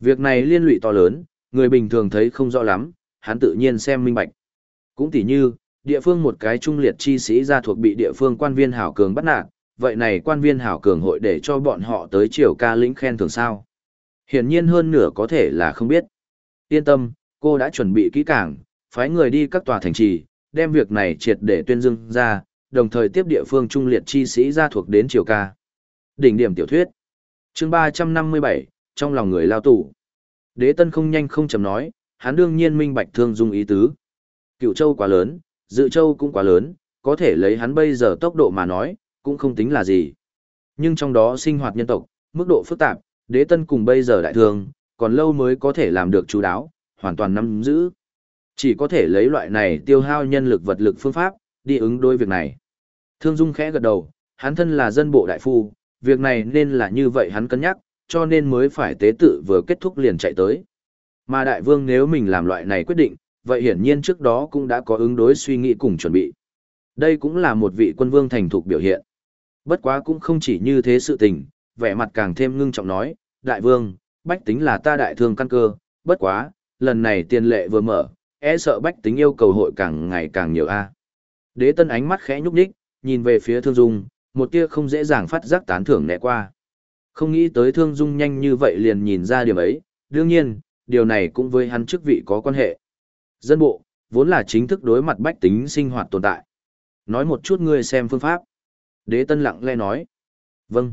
Việc này liên lụy to lớn, người bình thường thấy không rõ lắm, hắn tự nhiên xem minh bạch. Cũng tỉ như, địa phương một cái trung liệt chi sĩ gia thuộc bị địa phương quan viên hảo cường bắt nạt, vậy này quan viên hảo cường hội để cho bọn họ tới chiều ca lĩnh khen thường sao. Hiển nhiên hơn nửa có thể là không biết. Yên tâm, cô đã chuẩn bị kỹ càng, phái người đi các tòa thành trì, đem việc này triệt để tuyên dương ra, đồng thời tiếp địa phương trung liệt chi sĩ gia thuộc đến triều ca. Đỉnh điểm tiểu thuyết. Chương 357, trong lòng người lao tù. Đế Tân không nhanh không chậm nói, hắn đương nhiên minh bạch thương dung ý tứ. Cựu châu quá lớn, dự châu cũng quá lớn, có thể lấy hắn bây giờ tốc độ mà nói, cũng không tính là gì. Nhưng trong đó sinh hoạt nhân tộc, mức độ phức tạp, đế tân cùng bây giờ đại thương, còn lâu mới có thể làm được chú đáo, hoàn toàn nắm giữ. Chỉ có thể lấy loại này tiêu hao nhân lực vật lực phương pháp, đi ứng đối việc này. Thương Dung khẽ gật đầu, hắn thân là dân bộ đại phu, việc này nên là như vậy hắn cân nhắc, cho nên mới phải tế tự vừa kết thúc liền chạy tới. Mà đại vương nếu mình làm loại này quyết định, vậy hiển nhiên trước đó cũng đã có ứng đối suy nghĩ cùng chuẩn bị. Đây cũng là một vị quân vương thành thục biểu hiện. Bất quá cũng không chỉ như thế sự tình, vẻ mặt càng thêm ngưng trọng nói, đại vương, bách tính là ta đại thương căn cơ, bất quá, lần này tiền lệ vừa mở, e sợ bách tính yêu cầu hội càng ngày càng nhiều a. Đế tân ánh mắt khẽ nhúc nhích, nhìn về phía thương dung, một tia không dễ dàng phát giác tán thưởng nẹ qua. Không nghĩ tới thương dung nhanh như vậy liền nhìn ra điểm ấy, đương nhiên, điều này cũng với hắn chức vị có quan hệ. Dân bộ, vốn là chính thức đối mặt bách tính sinh hoạt tồn tại. Nói một chút ngươi xem phương pháp. Đế tân lặng lẽ nói. Vâng.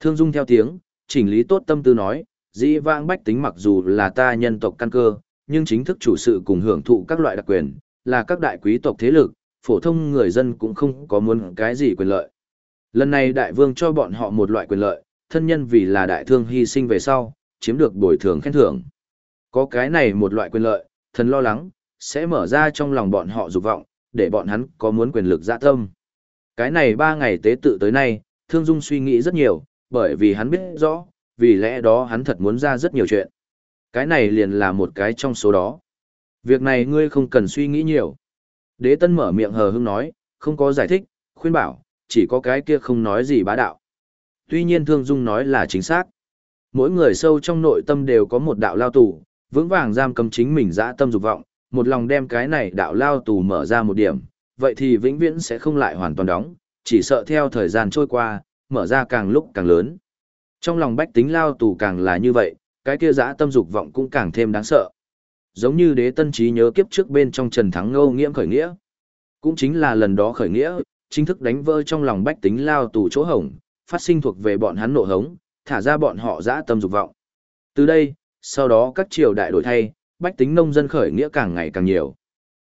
Thương dung theo tiếng, chỉnh lý tốt tâm tư nói, dĩ vãng bách tính mặc dù là ta nhân tộc căn cơ, nhưng chính thức chủ sự cùng hưởng thụ các loại đặc quyền, là các đại quý tộc thế lực, phổ thông người dân cũng không có muốn cái gì quyền lợi. Lần này đại vương cho bọn họ một loại quyền lợi, thân nhân vì là đại thương hy sinh về sau, chiếm được bồi thường khen thưởng. Có cái này một loại quyền lợi, thần lo lắng, sẽ mở ra trong lòng bọn họ dục vọng, để bọn hắn có muốn quyền lực dạ tâm. Cái này ba ngày tế tự tới nay, Thương Dung suy nghĩ rất nhiều, bởi vì hắn biết rõ, vì lẽ đó hắn thật muốn ra rất nhiều chuyện. Cái này liền là một cái trong số đó. Việc này ngươi không cần suy nghĩ nhiều. Đế Tân mở miệng hờ hững nói, không có giải thích, khuyên bảo, chỉ có cái kia không nói gì bá đạo. Tuy nhiên Thương Dung nói là chính xác. Mỗi người sâu trong nội tâm đều có một đạo lao tù, vững vàng giam cầm chính mình dã tâm dục vọng, một lòng đem cái này đạo lao tù mở ra một điểm, vậy thì vĩnh viễn sẽ không lại hoàn toàn đóng, chỉ sợ theo thời gian trôi qua, mở ra càng lúc càng lớn. Trong lòng bách tính lao tù càng là như vậy, cái kia dã tâm dục vọng cũng càng thêm đáng sợ. Giống như đế tân trí nhớ kiếp trước bên trong Trần Thắng ngô nghiễm khởi nghĩa. Cũng chính là lần đó khởi nghĩa, chính thức đánh vỡ trong lòng bách tính lao tù chỗ hổng, phát sinh thuộc về bọn hắn nộ hống, thả ra bọn họ dã tâm dục vọng. Từ đây, sau đó các triều đại đổi thay, bách tính nông dân khởi nghĩa càng ngày càng nhiều.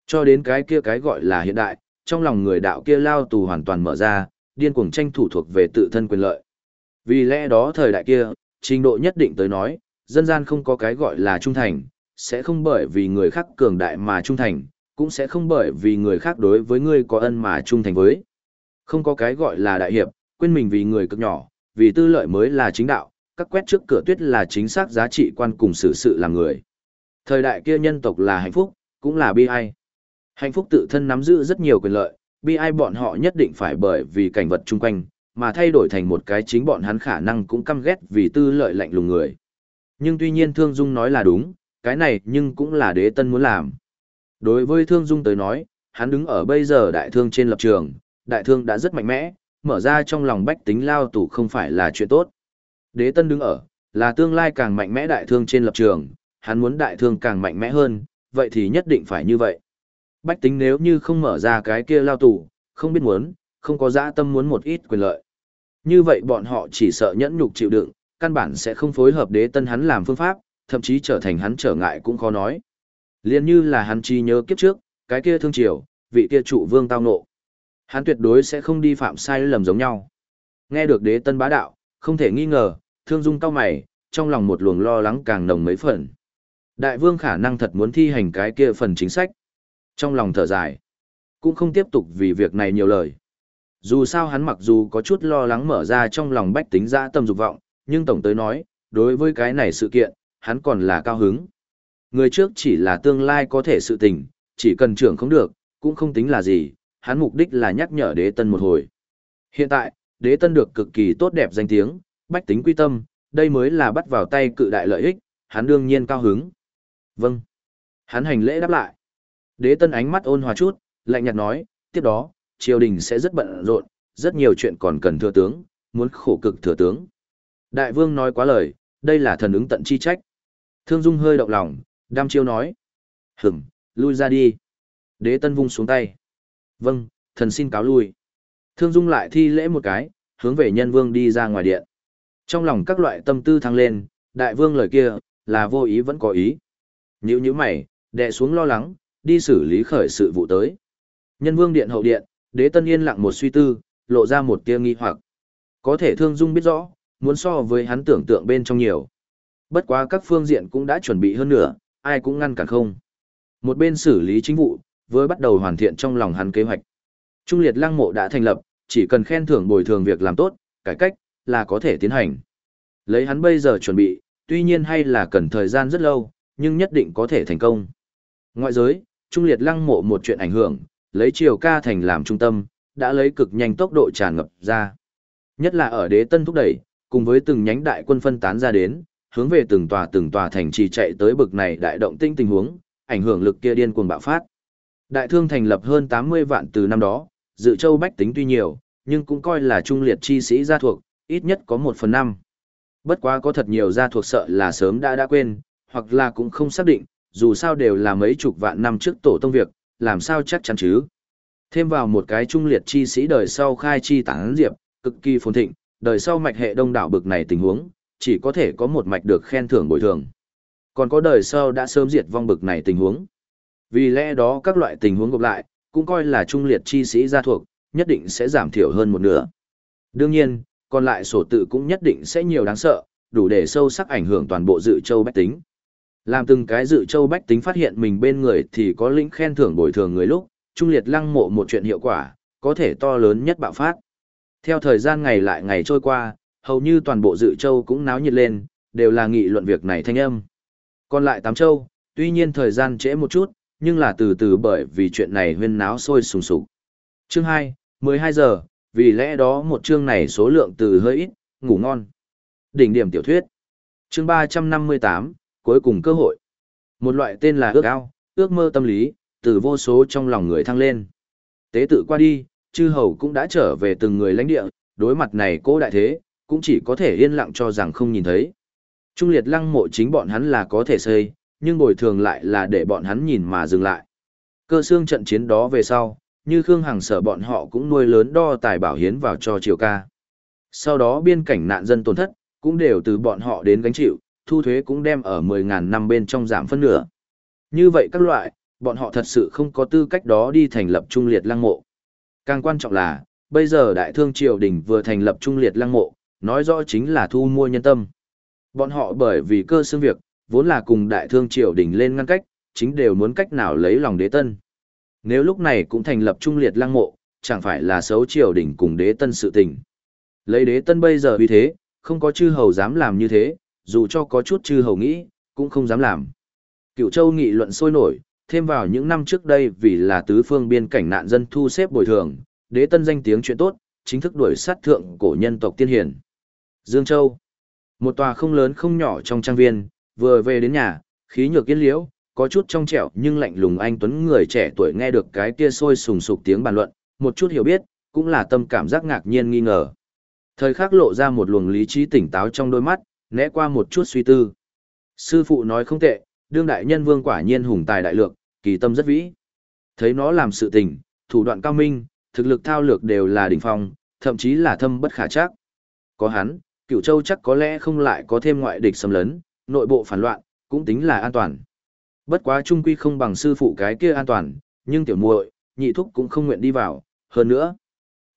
Cho đến cái kia cái gọi là hiện đại, trong lòng người đạo kia lao tù hoàn toàn mở ra, điên cuồng tranh thủ thuộc về tự thân quyền lợi. Vì lẽ đó thời đại kia, trình độ nhất định tới nói, dân gian không có cái gọi là trung thành, sẽ không bởi vì người khác cường đại mà trung thành, cũng sẽ không bởi vì người khác đối với ngươi có ân mà trung thành với. Không có cái gọi là đại hiệp, quên mình vì người cực nhỏ, vì tư lợi mới là chính đạo, các quét trước cửa tuyết là chính xác giá trị quan cùng xử sự là người. Thời đại kia nhân tộc là hạnh phúc, cũng là bi ai. Hạnh phúc tự thân nắm giữ rất nhiều quyền lợi, bi ai bọn họ nhất định phải bởi vì cảnh vật chung quanh, mà thay đổi thành một cái chính bọn hắn khả năng cũng căm ghét vì tư lợi lạnh lùng người. Nhưng tuy nhiên Thương Dung nói là đúng, cái này nhưng cũng là đế tân muốn làm. Đối với Thương Dung tới nói, hắn đứng ở bây giờ đại thương trên lập trường, đại thương đã rất mạnh mẽ, mở ra trong lòng bách tính lao tù không phải là chuyện tốt. Đế tân đứng ở, là tương lai càng mạnh mẽ đại thương trên lập trường, hắn muốn đại thương càng mạnh mẽ hơn, vậy thì nhất định phải như vậy. Bách tính nếu như không mở ra cái kia lao tù, không biết muốn, không có dã tâm muốn một ít quyền lợi. Như vậy bọn họ chỉ sợ nhẫn nhục chịu đựng, căn bản sẽ không phối hợp đế tân hắn làm phương pháp, thậm chí trở thành hắn trở ngại cũng khó nói. Liên như là hắn chi nhớ kiếp trước, cái kia thương triều, vị kia trụ vương tao nộ. Hắn tuyệt đối sẽ không đi phạm sai lầm giống nhau. Nghe được đế tân bá đạo, không thể nghi ngờ, thương dung cao mày, trong lòng một luồng lo lắng càng nồng mấy phần. Đại vương khả năng thật muốn thi hành cái kia phần chính sách. Trong lòng thở dài, cũng không tiếp tục vì việc này nhiều lời. Dù sao hắn mặc dù có chút lo lắng mở ra trong lòng bách tính ra tâm dục vọng, nhưng tổng tới nói, đối với cái này sự kiện, hắn còn là cao hứng. Người trước chỉ là tương lai có thể sự tình, chỉ cần trưởng không được, cũng không tính là gì, hắn mục đích là nhắc nhở đế tân một hồi. Hiện tại, đế tân được cực kỳ tốt đẹp danh tiếng, bách tính quy tâm, đây mới là bắt vào tay cự đại lợi ích, hắn đương nhiên cao hứng. Vâng. Hắn hành lễ đáp lại. Đế tân ánh mắt ôn hòa chút, lạnh nhạt nói, tiếp đó, triều đình sẽ rất bận rộn, rất nhiều chuyện còn cần thừa tướng, muốn khổ cực thừa tướng. Đại vương nói quá lời, đây là thần ứng tận chi trách. Thương Dung hơi động lòng, đam chiêu nói. Hửm, lui ra đi. Đế tân vung xuống tay. Vâng, thần xin cáo lui. Thương Dung lại thi lễ một cái, hướng về nhân vương đi ra ngoài điện. Trong lòng các loại tâm tư thăng lên, đại vương lời kia, là vô ý vẫn có ý. Nhữ như mày, đè xuống lo lắng, đi xử lý khởi sự vụ tới. Nhân vương điện hậu điện, đế tân yên lặng một suy tư, lộ ra một tia nghi hoặc. Có thể thương dung biết rõ, muốn so với hắn tưởng tượng bên trong nhiều. Bất quá các phương diện cũng đã chuẩn bị hơn nữa, ai cũng ngăn cản không. Một bên xử lý chính vụ, với bắt đầu hoàn thiện trong lòng hắn kế hoạch. Trung liệt lăng mộ đã thành lập, chỉ cần khen thưởng bồi thường việc làm tốt, cải cách, là có thể tiến hành. Lấy hắn bây giờ chuẩn bị, tuy nhiên hay là cần thời gian rất lâu, nhưng nhất định có thể thành công. Ngoại giới, Trung liệt lăng mộ một chuyện ảnh hưởng, lấy triều ca thành làm trung tâm, đã lấy cực nhanh tốc độ tràn ngập ra. Nhất là ở đế tân thúc đẩy, cùng với từng nhánh đại quân phân tán ra đến, hướng về từng tòa từng tòa thành trì chạy tới bực này đại động tinh tình huống, ảnh hưởng lực kia điên cuồng bạo phát. Đại thương thành lập hơn 80 vạn từ năm đó, dự châu bách tính tuy nhiều, nhưng cũng coi là trung liệt chi sĩ gia thuộc, ít nhất có 1 phần 5. Bất quá có thật nhiều gia thuộc sợ là sớm đã đã quên, hoặc là cũng không xác định, dù sao đều là mấy chục vạn năm trước tổ tông việc, làm sao chắc chắn chứ. Thêm vào một cái trung liệt chi sĩ đời sau khai chi tán diệp, cực kỳ phồn thịnh, đời sau mạch hệ đông đảo bực này tình huống, chỉ có thể có một mạch được khen thưởng bồi thường. Còn có đời sau đã sớm diệt vong bực này tình huống. Vì lẽ đó các loại tình huống gộp lại, cũng coi là trung liệt chi sĩ gia thuộc, nhất định sẽ giảm thiểu hơn một nửa. Đương nhiên, còn lại sổ tự cũng nhất định sẽ nhiều đáng sợ, đủ để sâu sắc ảnh hưởng toàn bộ dự châu bách tính. Làm từng cái dự châu bách tính phát hiện mình bên người thì có lĩnh khen thưởng bồi thường người lúc, trung liệt lăng mộ một chuyện hiệu quả, có thể to lớn nhất bạo phát. Theo thời gian ngày lại ngày trôi qua, hầu như toàn bộ dự châu cũng náo nhiệt lên, đều là nghị luận việc này thanh âm. Còn lại tám châu, tuy nhiên thời gian trễ một chút, nhưng là từ từ bởi vì chuyện này huyên náo sôi sùng sục. Chương 2, 12 giờ, vì lẽ đó một chương này số lượng từ hơi ít, ngủ ngon. Đỉnh điểm tiểu thuyết. Chương 358, cuối cùng cơ hội. Một loại tên là ước ao, ước mơ tâm lý, từ vô số trong lòng người thăng lên. Tế tự qua đi, chư hầu cũng đã trở về từng người lãnh địa, đối mặt này cố đại thế, cũng chỉ có thể yên lặng cho rằng không nhìn thấy. Trung liệt lăng mộ chính bọn hắn là có thể xây, nhưng bồi thường lại là để bọn hắn nhìn mà dừng lại. Cơ xương trận chiến đó về sau, như Khương Hằng sở bọn họ cũng nuôi lớn đo tài bảo hiến vào cho triều ca. Sau đó biên cảnh nạn dân tổn thất, cũng đều từ bọn họ đến gánh chịu, thu thuế cũng đem ở 10.000 năm bên trong giảm phân nửa. Như vậy các loại, bọn họ thật sự không có tư cách đó đi thành lập trung liệt lăng mộ. Càng quan trọng là, bây giờ đại thương triều đình vừa thành lập trung liệt lăng mộ, nói rõ chính là thu mua nhân tâm. Bọn họ bởi vì cơ xương việc, vốn là cùng đại thương triều đình lên ngăn cách, chính đều muốn cách nào lấy lòng đế tân. Nếu lúc này cũng thành lập trung liệt lăng mộ, chẳng phải là xấu triều đình cùng đế tân sự tình. Lấy đế tân bây giờ vì thế, không có chư hầu dám làm như thế, dù cho có chút chư hầu nghĩ, cũng không dám làm. Cựu châu nghị luận sôi nổi, thêm vào những năm trước đây vì là tứ phương biên cảnh nạn dân thu xếp bồi thường, đế tân danh tiếng chuyện tốt, chính thức đuổi sát thượng cổ nhân tộc tiên hiển. Dương Châu Một tòa không lớn không nhỏ trong trang viên, vừa về đến nhà, khí nhược yên liễu, có chút trong trẻo nhưng lạnh lùng anh tuấn người trẻ tuổi nghe được cái kia sôi sùng sục tiếng bàn luận, một chút hiểu biết, cũng là tâm cảm giác ngạc nhiên nghi ngờ. Thời khắc lộ ra một luồng lý trí tỉnh táo trong đôi mắt, né qua một chút suy tư. Sư phụ nói không tệ, đương đại nhân vương quả nhiên hùng tài đại lượng, kỳ tâm rất vĩ. Thấy nó làm sự tình, thủ đoạn cao minh, thực lực thao lược đều là đỉnh phong, thậm chí là thâm bất khả chắc. Có hắn, cửu châu chắc có lẽ không lại có thêm ngoại địch xâm lấn, nội bộ phản loạn, cũng tính là an toàn. Bất quá trung quy không bằng sư phụ cái kia an toàn, nhưng tiểu muội, nhị thúc cũng không nguyện đi vào, hơn nữa.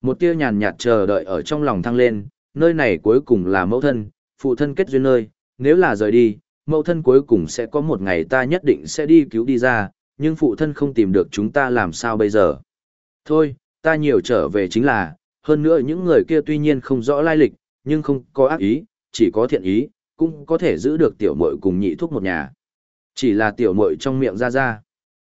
Một tia nhàn nhạt chờ đợi ở trong lòng thăng lên, nơi này cuối cùng là mẫu thân, phụ thân kết duyên nơi, nếu là rời đi, mẫu thân cuối cùng sẽ có một ngày ta nhất định sẽ đi cứu đi ra, nhưng phụ thân không tìm được chúng ta làm sao bây giờ. Thôi, ta nhiều trở về chính là, hơn nữa những người kia tuy nhiên không rõ lai lịch, nhưng không có ác ý, chỉ có thiện ý, cũng có thể giữ được tiểu muội cùng nhị thuốc một nhà. Chỉ là tiểu muội trong miệng ra ra.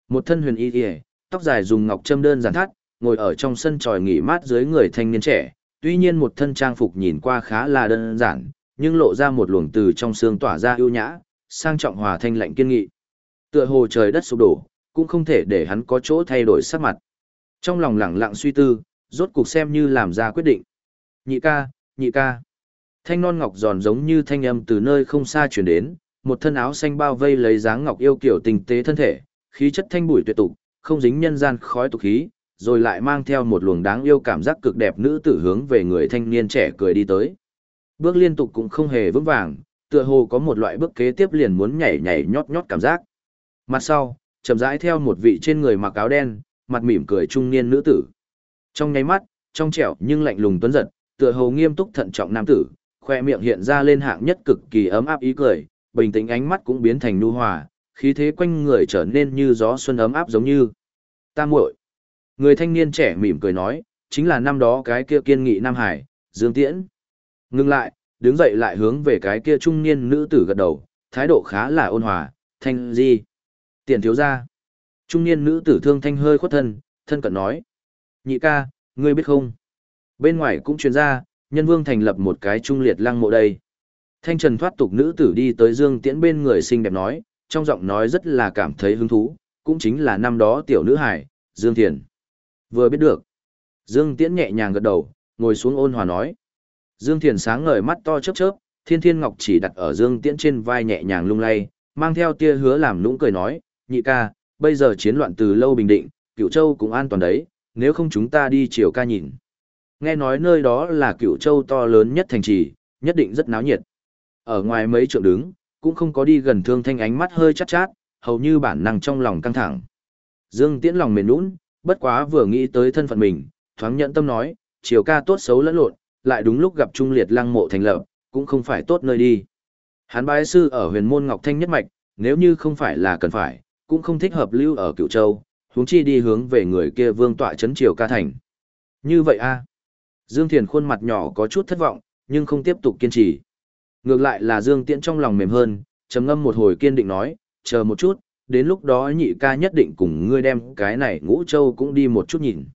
Một thân huyền y kìa, tóc dài dùng ngọc châm đơn giản thắt, ngồi ở trong sân tròi nghỉ mát dưới người thanh niên trẻ, tuy nhiên một thân trang phục nhìn qua khá là đơn giản, nhưng lộ ra một luồng từ trong xương tỏa ra ưu nhã, sang trọng hòa thanh lạnh kiên nghị. Tựa hồ trời đất sụp đổ, cũng không thể để hắn có chỗ thay đổi sắc mặt. Trong lòng lẳng lặng suy tư, rốt cuộc xem như làm ra quyết định. Nhị ca, nhị ca. Thanh non ngọc giòn giống như thanh âm từ nơi không xa chuyển đến, một thân áo xanh bao vây lấy dáng ngọc yêu kiểu tinh tế thân thể, khí chất thanh bụi tuyệt tục, không dính nhân gian khói tục khí, rồi lại mang theo một luồng đáng yêu cảm giác cực đẹp nữ tử hướng về người thanh niên trẻ cười đi tới. Bước liên tục cũng không hề vững vàng, tựa hồ có một loại bước kế tiếp liền muốn nhảy nhảy nhót nhót cảm giác. Mặt sau, chậm rãi theo một vị trên người mặc áo đen, mặt mỉm cười trung niên nữ tử. Trong nháy mắt, trong trẻo nhưng lạnh lùng tuấn giật, tựa hồ nghiêm túc thận trọng nam tử, khoe miệng hiện ra lên hạng nhất cực kỳ ấm áp ý cười, bình tĩnh ánh mắt cũng biến thành nhu hòa, khí thế quanh người trở nên như gió xuân ấm áp giống như. Ta muội. Người thanh niên trẻ mỉm cười nói, chính là năm đó cái kia kiên nghị Nam Hải, Dương Tiễn. Ngưng lại, đứng dậy lại hướng về cái kia trung niên nữ tử gật đầu, thái độ khá là ôn hòa, thanh di. Tiền thiếu ra. Trung niên nữ tử thương thanh hơi khuất thân, thân cận nói. Nhị ca, ngươi biết không? Bên ngoài cũng truyền ra, nhân vương thành lập một cái trung liệt lăng mộ đây. Thanh trần thoát tục nữ tử đi tới Dương Tiễn bên người xinh đẹp nói, trong giọng nói rất là cảm thấy hứng thú, cũng chính là năm đó tiểu nữ hải, Dương Thiền. Vừa biết được. Dương Tiễn nhẹ nhàng gật đầu, ngồi xuống ôn hòa nói. Dương Thiền sáng ngời mắt to chớp chớp, thiên thiên ngọc chỉ đặt ở Dương Tiễn trên vai nhẹ nhàng lung lay, mang theo tia hứa làm nũng cười nói, nhị ca, bây giờ chiến loạn từ lâu bình định, Cửu châu cũng an toàn đấy, nếu không chúng ta đi chiều ca nhìn. Nghe nói nơi đó là Cửu châu to lớn nhất thành trì, nhất định rất náo nhiệt. Ở ngoài mấy trượng đứng, cũng không có đi gần thương thanh ánh mắt hơi chát chát, hầu như bản năng trong lòng căng thẳng. Dương Tiễn lòng mềm nũng, bất quá vừa nghĩ tới thân phận mình, thoáng nhận tâm nói, chiều ca tốt xấu lẫn lộn, lại đúng lúc gặp Trung Liệt lăng mộ thành lập, cũng không phải tốt nơi đi. Hắn bái sư ở huyền môn Ngọc Thanh nhất mạch, nếu như không phải là cần phải, cũng không thích hợp lưu ở cựu châu, huống chi đi hướng về người kia vương tọa chấn triều ca thành. Như vậy a Dương Thiền khuôn mặt nhỏ có chút thất vọng, nhưng không tiếp tục kiên trì. Ngược lại là Dương Tiễn trong lòng mềm hơn, trầm ngâm một hồi kiên định nói, chờ một chút, đến lúc đó nhị ca nhất định cùng ngươi đem cái này ngũ châu cũng đi một chút nhìn.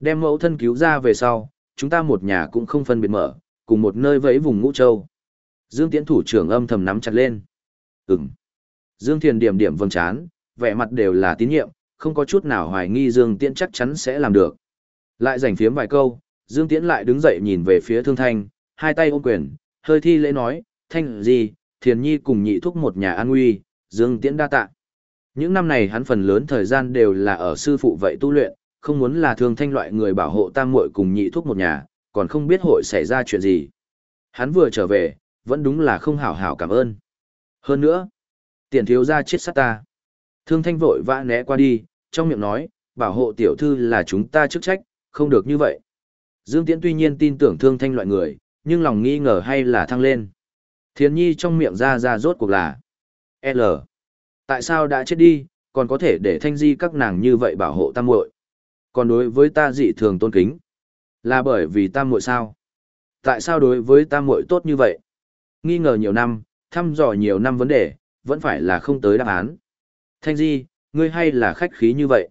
Đem mẫu thân cứu ra về sau, chúng ta một nhà cũng không phân biệt mở, cùng một nơi vẫy vùng ngũ châu. Dương Tiễn thủ trưởng âm thầm nắm chặt lên. Ừm. Dương Thiền điểm điểm vâng chán, vẻ mặt đều là tín nhiệm, không có chút nào hoài nghi Dương Tiễn chắc chắn sẽ làm được. Lại giành phiếm vài câu, Dương Tiễn lại đứng dậy nhìn về phía Thương Thanh, hai tay ôm quyền, hơi thi lễ nói, Thanh gì, Thiền Nhi cùng nhị thúc một nhà an nguy, Dương Tiễn đa tạ. Những năm này hắn phần lớn thời gian đều là ở sư phụ vậy tu luyện, không muốn là Thương Thanh loại người bảo hộ tam muội cùng nhị thuốc một nhà, còn không biết hội xảy ra chuyện gì. Hắn vừa trở về, vẫn đúng là không hảo hảo cảm ơn. Hơn nữa, tiền thiếu ra chết sát ta. Thương thanh vội vã né qua đi, trong miệng nói, bảo hộ tiểu thư là chúng ta chức trách, không được như vậy. Dương Tiễn tuy nhiên tin tưởng thương thanh loại người, nhưng lòng nghi ngờ hay là thăng lên. Thiền nhi trong miệng ra ra rốt cuộc là L. Tại sao đã chết đi, còn có thể để thanh di các nàng như vậy bảo hộ tam muội còn đối với ta dị thường tôn kính. Là bởi vì tam muội sao? Tại sao đối với tam muội tốt như vậy? Nghi ngờ nhiều năm, thăm dò nhiều năm vấn đề, vẫn phải là không tới đáp án. Thanh di, ngươi hay là khách khí như vậy?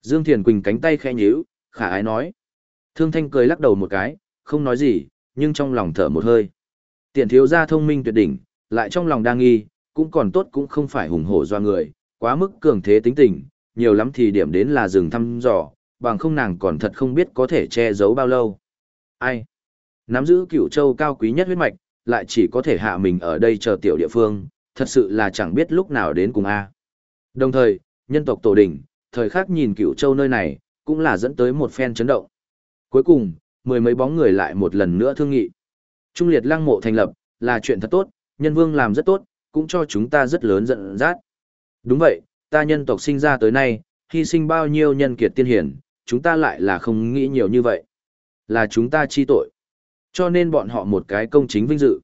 Dương Thiền Quỳnh cánh tay khẽ nhíu, khả ái nói. Thương Thanh cười lắc đầu một cái, không nói gì, nhưng trong lòng thở một hơi. Tiện thiếu gia thông minh tuyệt đỉnh, lại trong lòng đang nghi, cũng còn tốt cũng không phải hùng hổ do người, quá mức cường thế tính tình, nhiều lắm thì điểm đến là dừng thăm dò, bằng không nàng còn thật không biết có thể che giấu bao lâu. Ai? Nắm giữ cửu châu cao quý nhất huyết mạch, lại chỉ có thể hạ mình ở đây chờ tiểu địa phương, thật sự là chẳng biết lúc nào đến cùng A. Đồng thời, nhân tộc tổ đỉnh, thời khắc nhìn cửu châu nơi này, cũng là dẫn tới một phen chấn động. Cuối cùng, mười mấy bóng người lại một lần nữa thương nghị. Trung liệt lăng mộ thành lập, là chuyện thật tốt, nhân vương làm rất tốt, cũng cho chúng ta rất lớn giận dắt. Đúng vậy, ta nhân tộc sinh ra tới nay, hy sinh bao nhiêu nhân kiệt tiên hiển, chúng ta lại là không nghĩ nhiều như vậy. Là chúng ta chi tội. Cho nên bọn họ một cái công chính vinh dự.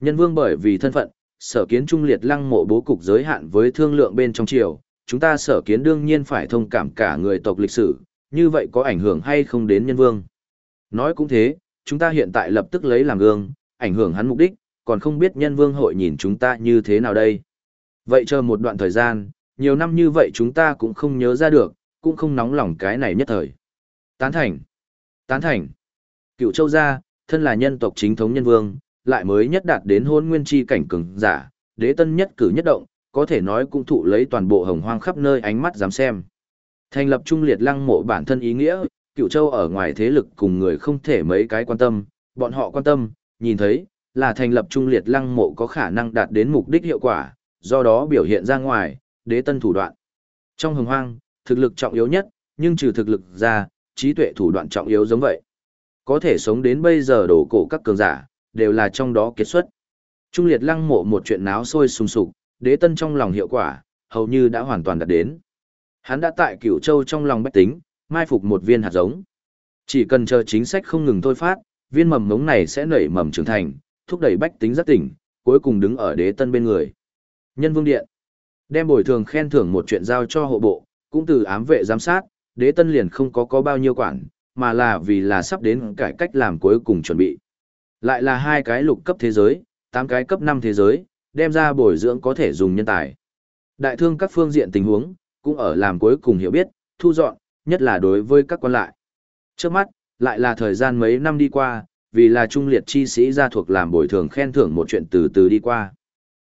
Nhân vương bởi vì thân phận, sở kiến trung liệt lăng mộ bố cục giới hạn với thương lượng bên trong triều, chúng ta sở kiến đương nhiên phải thông cảm cả người tộc lịch sử, như vậy có ảnh hưởng hay không đến nhân vương. Nói cũng thế, chúng ta hiện tại lập tức lấy làm gương, ảnh hưởng hắn mục đích, còn không biết nhân vương hội nhìn chúng ta như thế nào đây. Vậy chờ một đoạn thời gian, nhiều năm như vậy chúng ta cũng không nhớ ra được, cũng không nóng lòng cái này nhất thời. Tán thành. Tán thành. Cựu châu gia, thân là nhân tộc chính thống nhân vương, lại mới nhất đạt đến hôn nguyên chi cảnh cường giả, đế tân nhất cử nhất động, có thể nói cũng thụ lấy toàn bộ hồng hoang khắp nơi ánh mắt dám xem. Thành lập trung liệt lăng mộ bản thân ý nghĩa, cựu châu ở ngoài thế lực cùng người không thể mấy cái quan tâm, bọn họ quan tâm, nhìn thấy, là thành lập trung liệt lăng mộ có khả năng đạt đến mục đích hiệu quả, do đó biểu hiện ra ngoài, đế tân thủ đoạn. Trong hồng hoang, thực lực trọng yếu nhất, nhưng trừ thực lực ra, trí tuệ thủ đoạn trọng yếu giống vậy. Có thể sống đến bây giờ đổ cổ các cường giả, đều là trong đó kết xuất. Trung liệt lăng mộ một chuyện náo sôi sùng sục, đế tân trong lòng hiệu quả, hầu như đã hoàn toàn đạt đến. Hắn đã tại cửu châu trong lòng bách tính, mai phục một viên hạt giống. Chỉ cần chờ chính sách không ngừng thôi phát, viên mầm ngống này sẽ nảy mầm trưởng thành, thúc đẩy bách tính giác tỉnh, cuối cùng đứng ở đế tân bên người. Nhân vương điện, đem bồi thường khen thưởng một chuyện giao cho hộ bộ, cũng từ ám vệ giám sát, đế tân liền không có có bao nhiêu quản, mà là vì là sắp đến cải cách làm cuối cùng chuẩn bị. Lại là hai cái lục cấp thế giới, tám cái cấp năm thế giới, đem ra bồi dưỡng có thể dùng nhân tài. Đại thương các phương diện tình huống, cũng ở làm cuối cùng hiểu biết, thu dọn, nhất là đối với các quan lại. Trước mắt, lại là thời gian mấy năm đi qua, vì là trung liệt chi sĩ gia thuộc làm bồi thường khen thưởng một chuyện từ từ đi qua.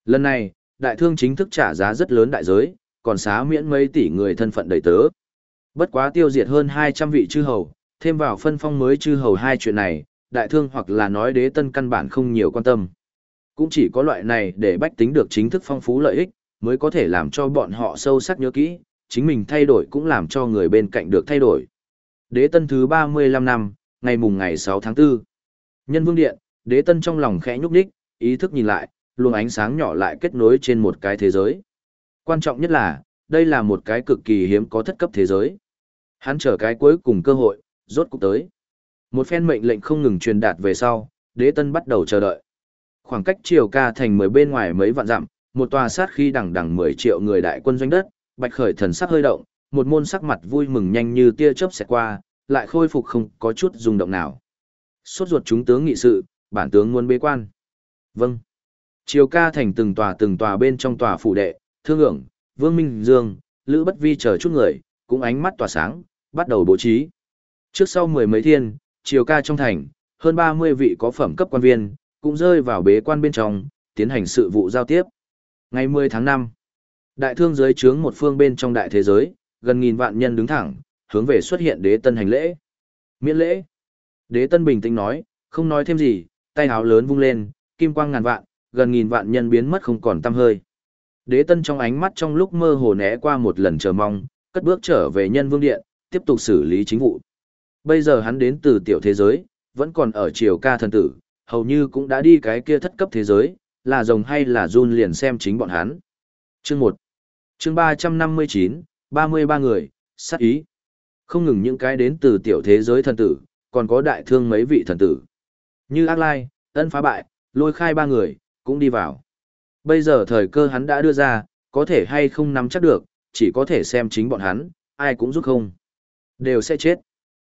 Lần này, đại thương chính thức trả giá rất lớn đại giới, còn xá miễn mấy tỷ người thân phận đầy tớ. Bất quá tiêu diệt hơn 200 vị chư hầu, thêm vào phân phong mới chư hầu hai chuyện này, đại thương hoặc là nói đế tân căn bản không nhiều quan tâm. Cũng chỉ có loại này để bách tính được chính thức phong phú lợi ích, mới có thể làm cho bọn họ sâu sắc nhớ kỹ, chính mình thay đổi cũng làm cho người bên cạnh được thay đổi. Đế tân thứ 35 năm, ngày mùng ngày 6 tháng 4. Nhân vương điện, đế tân trong lòng khẽ nhúc đích, ý thức nhìn lại, luồng ánh sáng nhỏ lại kết nối trên một cái thế giới. Quan trọng nhất là, đây là một cái cực kỳ hiếm có thất cấp thế giới. Hắn chờ cái cuối cùng cơ hội, rốt cục tới. Một phen mệnh lệnh không ngừng truyền đạt về sau, đế tân bắt đầu chờ đợi. Khoảng cách triều ca thành mười bên ngoài mấy vạn dặm, một tòa sát khi đằng đằng 10 triệu người đại quân doanh đất, bạch khởi thần sắc hơi động, một môn sắc mặt vui mừng nhanh như tia chớp xẹt qua, lại khôi phục không có chút rung động nào. Sốt ruột chúng tướng nghị sự, bản tướng muốn bế quan. Vâng. Triều ca thành từng tòa từng tòa bên trong tòa phủ đệ, thương ưởng, vương minh dương, lữ bất vi chờ chút người, cũng ánh mắt tỏa sáng, bắt đầu bố trí. Trước sau mười mấy thiên, chiều ca trong thành, hơn 30 vị có phẩm cấp quan viên, cũng rơi vào bế quan bên trong, tiến hành sự vụ giao tiếp. Ngày 10 tháng 5, đại thương giới trướng một phương bên trong đại thế giới, gần nghìn vạn nhân đứng thẳng, hướng về xuất hiện đế tân hành lễ. Miễn lễ. Đế tân bình tĩnh nói, không nói thêm gì, tay áo lớn vung lên, kim quang ngàn vạn, gần nghìn vạn nhân biến mất không còn tăm hơi. Đế tân trong ánh mắt trong lúc mơ hồ né qua một lần chờ mong, cất bước trở về nhân vương điện, tiếp tục xử lý chính vụ. Bây giờ hắn đến từ tiểu thế giới, vẫn còn ở triều ca thần tử, hầu như cũng đã đi cái kia thất cấp thế giới, là rồng hay là run liền xem chính bọn hắn. Chương 1 Chương 359, 33 người, sát ý. Không ngừng những cái đến từ tiểu thế giới thần tử, còn có đại thương mấy vị thần tử. Như Ác Lai, Ân Phá Bại, Lôi Khai ba người, cũng đi vào. Bây giờ thời cơ hắn đã đưa ra, có thể hay không nắm chắc được, chỉ có thể xem chính bọn hắn, ai cũng giúp không. Đều sẽ chết.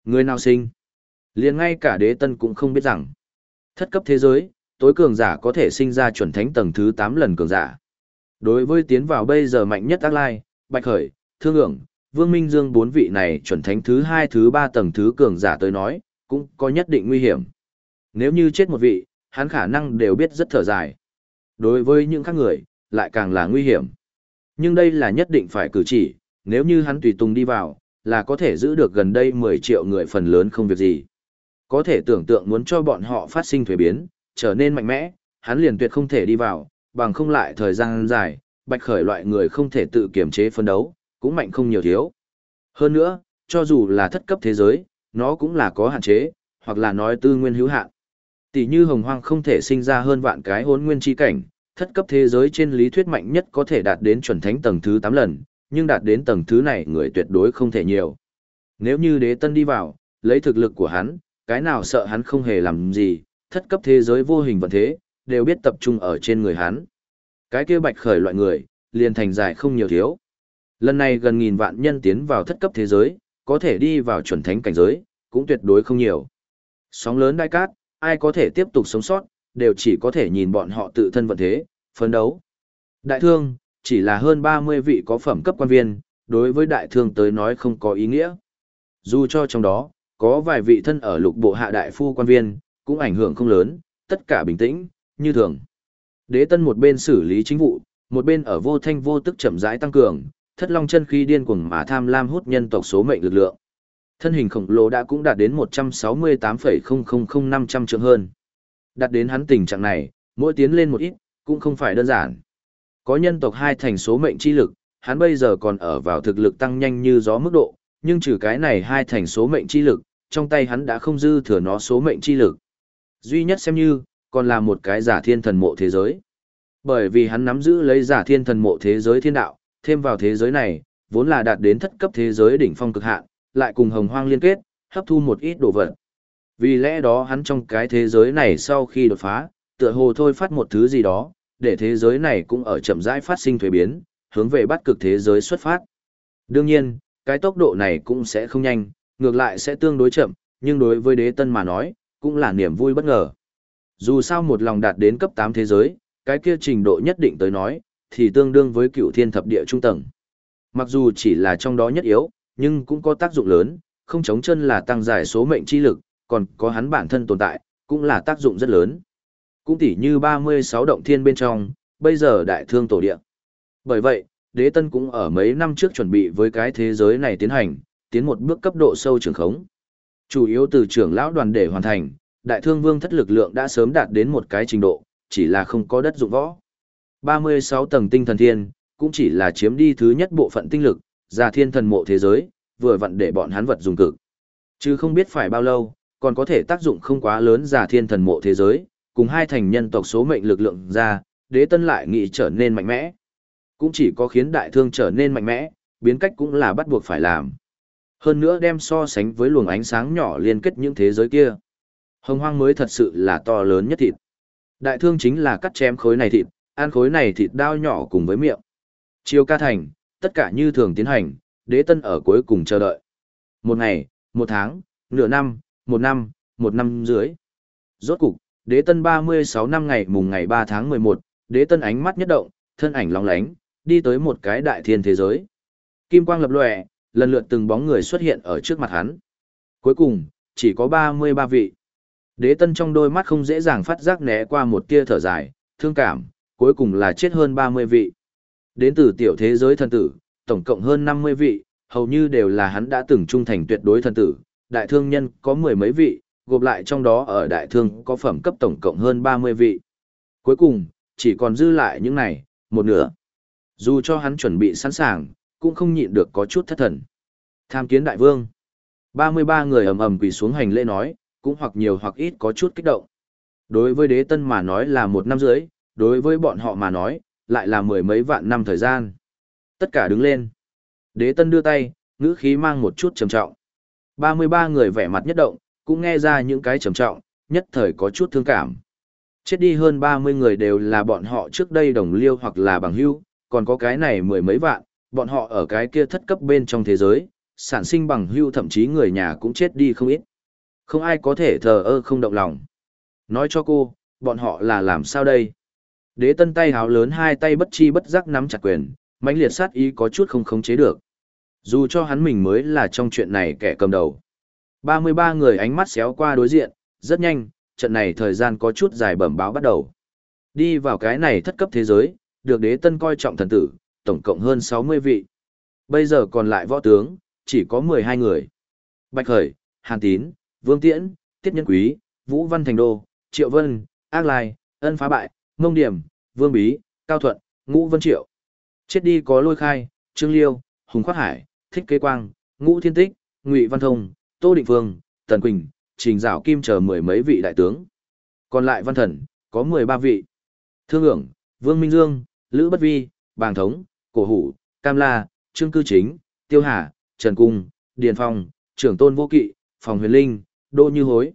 Người nào sinh? liền ngay cả đế tân cũng không biết rằng. Thất cấp thế giới, tối cường giả có thể sinh ra chuẩn thánh tầng thứ 8 lần cường giả. Đối với tiến vào bây giờ mạnh nhất ác lai, bạch khởi, thương ưởng, vương minh dương bốn vị này chuẩn thánh thứ 2 thứ 3 tầng thứ cường giả tới nói, cũng có nhất định nguy hiểm. Nếu như chết một vị, hắn khả năng đều biết rất thở dài. Đối với những khác người, lại càng là nguy hiểm. Nhưng đây là nhất định phải cử chỉ, nếu như hắn tùy tùng đi vào, là có thể giữ được gần đây 10 triệu người phần lớn không việc gì. Có thể tưởng tượng muốn cho bọn họ phát sinh thuế biến, trở nên mạnh mẽ, hắn liền tuyệt không thể đi vào, bằng không lại thời gian dài, bạch khởi loại người không thể tự kiểm chế phân đấu, cũng mạnh không nhiều thiếu. Hơn nữa, cho dù là thất cấp thế giới, nó cũng là có hạn chế, hoặc là nói tư nguyên hữu hạn. Tỷ như hồng hoang không thể sinh ra hơn vạn cái hốn nguyên chi cảnh, thất cấp thế giới trên lý thuyết mạnh nhất có thể đạt đến chuẩn thánh tầng thứ 8 lần, nhưng đạt đến tầng thứ này người tuyệt đối không thể nhiều. Nếu như đế tân đi vào, lấy thực lực của hắn, cái nào sợ hắn không hề làm gì, thất cấp thế giới vô hình vận thế, đều biết tập trung ở trên người hắn. Cái kia bạch khởi loại người, liền thành dài không nhiều thiếu. Lần này gần nghìn vạn nhân tiến vào thất cấp thế giới, có thể đi vào chuẩn thánh cảnh giới, cũng tuyệt đối không nhiều. Sóng lớn đai cát, ai có thể tiếp tục sống sót, đều chỉ có thể nhìn bọn họ tự thân vận thế, phấn đấu. Đại thương, chỉ là hơn 30 vị có phẩm cấp quan viên, đối với đại thương tới nói không có ý nghĩa. Dù cho trong đó, có vài vị thân ở lục bộ hạ đại phu quan viên, cũng ảnh hưởng không lớn, tất cả bình tĩnh, như thường. Đế tân một bên xử lý chính vụ, một bên ở vô thanh vô tức chậm rãi tăng cường, thất long chân khí điên cuồng mà tham lam hút nhân tộc số mệnh lực lượng. Thân hình khổng lồ đã cũng đạt đến 168,000500 trượng hơn. Đạt đến hắn tình trạng này, mỗi tiến lên một ít, cũng không phải đơn giản. Có nhân tộc hai thành số mệnh chi lực, hắn bây giờ còn ở vào thực lực tăng nhanh như gió mức độ, nhưng trừ cái này hai thành số mệnh chi lực, trong tay hắn đã không dư thừa nó số mệnh chi lực. Duy nhất xem như, còn là một cái giả thiên thần mộ thế giới. Bởi vì hắn nắm giữ lấy giả thiên thần mộ thế giới thiên đạo, thêm vào thế giới này, vốn là đạt đến thất cấp thế giới đỉnh phong cực hạn, lại cùng hồng hoang liên kết, hấp thu một ít đồ vật. Vì lẽ đó hắn trong cái thế giới này sau khi đột phá, tựa hồ thôi phát một thứ gì đó, để thế giới này cũng ở chậm rãi phát sinh thuế biến, hướng về bắt cực thế giới xuất phát. Đương nhiên, cái tốc độ này cũng sẽ không nhanh, ngược lại sẽ tương đối chậm, nhưng đối với đế tân mà nói, cũng là niềm vui bất ngờ. Dù sao một lòng đạt đến cấp 8 thế giới, cái kia trình độ nhất định tới nói, thì tương đương với cựu thiên thập địa trung tầng. Mặc dù chỉ là trong đó nhất yếu, nhưng cũng có tác dụng lớn, không chống chân là tăng giải số mệnh chi lực, còn có hắn bản thân tồn tại, cũng là tác dụng rất lớn. Cũng tỉ như 36 động thiên bên trong, bây giờ đại thương tổ địa. Bởi vậy, đế tân cũng ở mấy năm trước chuẩn bị với cái thế giới này tiến hành, tiến một bước cấp độ sâu trường khống. Chủ yếu từ trưởng lão đoàn để hoàn thành, đại thương vương thất lực lượng đã sớm đạt đến một cái trình độ, chỉ là không có đất dụng võ. 36 tầng tinh thần thiên, cũng chỉ là chiếm đi thứ nhất bộ phận tinh lực, ra thiên thần mộ thế giới, vừa vặn để bọn hắn vật dùng cực. Chứ không biết phải bao lâu, còn có thể tác dụng không quá lớn giả thiên thần mộ thế giới, cùng hai thành nhân tộc số mệnh lực lượng ra, đế tân lại nghị trở nên mạnh mẽ. Cũng chỉ có khiến đại thương trở nên mạnh mẽ, biến cách cũng là bắt buộc phải làm. Hơn nữa đem so sánh với luồng ánh sáng nhỏ liên kết những thế giới kia. Hồng hoang mới thật sự là to lớn nhất thịt. Đại thương chính là cắt chém khối này thịt, ăn khối này thịt đao nhỏ cùng với miệng. Chiêu ca thành, tất cả như thường tiến hành, đế tân ở cuối cùng chờ đợi. Một ngày, một tháng, nửa năm, một năm, một năm dưới. Rốt cục, đế tân 36 năm ngày mùng ngày 3 tháng 11, đế tân ánh mắt nhất động, thân ảnh long lánh, đi tới một cái đại thiên thế giới. Kim quang lập lòe, lần lượt từng bóng người xuất hiện ở trước mặt hắn. Cuối cùng, chỉ có 33 vị. Đế tân trong đôi mắt không dễ dàng phát giác né qua một tia thở dài, thương cảm, cuối cùng là chết hơn 30 vị. Đến từ tiểu thế giới thần tử, tổng cộng hơn 50 vị, hầu như đều là hắn đã từng trung thành tuyệt đối thần tử, đại thương nhân có mười mấy vị, gộp lại trong đó ở đại thương có phẩm cấp tổng cộng hơn 30 vị. Cuối cùng, chỉ còn dư lại những này, một nửa. Dù cho hắn chuẩn bị sẵn sàng, cũng không nhịn được có chút thất thần. Tham kiến đại vương. 33 người ầm ầm quỳ xuống hành lễ nói, cũng hoặc nhiều hoặc ít có chút kích động. Đối với đế tân mà nói là một năm rưỡi, đối với bọn họ mà nói, lại là mười mấy vạn năm thời gian. Tất cả đứng lên. Đế tân đưa tay, ngữ khí mang một chút trầm trọng. 33 người vẻ mặt nhất động, cũng nghe ra những cái trầm trọng, nhất thời có chút thương cảm. Chết đi hơn 30 người đều là bọn họ trước đây đồng liêu hoặc là bằng hữu, còn có cái này mười mấy vạn, bọn họ ở cái kia thất cấp bên trong thế giới, sản sinh bằng hữu thậm chí người nhà cũng chết đi không ít. Không ai có thể thờ ơ không động lòng. Nói cho cô, bọn họ là làm sao đây? Đế tân tay háo lớn hai tay bất chi bất giác nắm chặt quyền, mãnh liệt sát ý có chút không khống chế được. Dù cho hắn mình mới là trong chuyện này kẻ cầm đầu. 33 người ánh mắt xéo qua đối diện, rất nhanh, trận này thời gian có chút dài bẩm báo bắt đầu. Đi vào cái này thất cấp thế giới, được đế tân coi trọng thần tử, tổng cộng hơn 60 vị. Bây giờ còn lại võ tướng, chỉ có 12 người. Bạch Khởi, Hàn Tín, Vương Tiễn, Tiết Nhân Quý, Vũ Văn Thành Đô, Triệu Vân, Ác Lai, Ân Phá Bại, Ngông Điểm, Vương Bí, Cao Thuận, Ngũ Vân Triệu. Chết đi có lôi khai, Trương Liêu, Hùng Khoát Hải, Thích Kế Quang, Ngũ Thiên Tích, Ngụy Văn Thông, Tô Định Vương, Tần Quỳnh, Trình Dạo Kim chờ mười mấy vị đại tướng. Còn lại văn thần, có 13 vị. Thương ưởng, Vương Minh Dương, Lữ Bất Vi, Bàng Thống, Cổ Hủ, Cam La, Trương Cư Chính, Tiêu Hà, Trần Cung, Điền Phong, Trưởng Tôn Vô Kỵ, Phòng Huyền Linh, Đô Như Hối.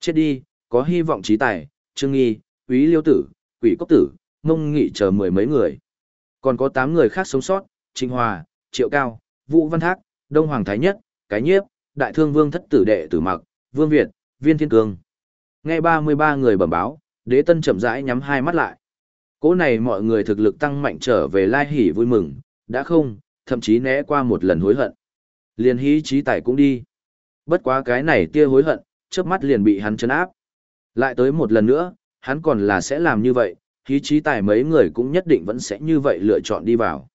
Chết đi, có hy vọng trí tài, Trương Nghi, Úy Liêu Tử, Quỷ Cốc Tử, mông Nghị chờ mười mấy người. Còn có tám người khác sống sót, Trinh Hòa, Triệu Cao, Vũ Văn Thác, Đông Hoàng Thái Nhất, Cái Nhiếp, Đại Thương Vương Thất Tử Đệ Tử Mặc, Vương Việt, Viên Thiên Cương. Nghe 33 người bẩm báo, đế tân chậm rãi nhắm hai mắt lại. Cố này mọi người thực lực tăng mạnh trở về lai hỉ vui mừng, đã không, thậm chí né qua một lần hối hận. Liền hí trí tài cũng đi. Bất quá cái này tia hối hận, chớp mắt liền bị hắn chấn áp. Lại tới một lần nữa, hắn còn là sẽ làm như vậy, khí trí tài mấy người cũng nhất định vẫn sẽ như vậy lựa chọn đi vào.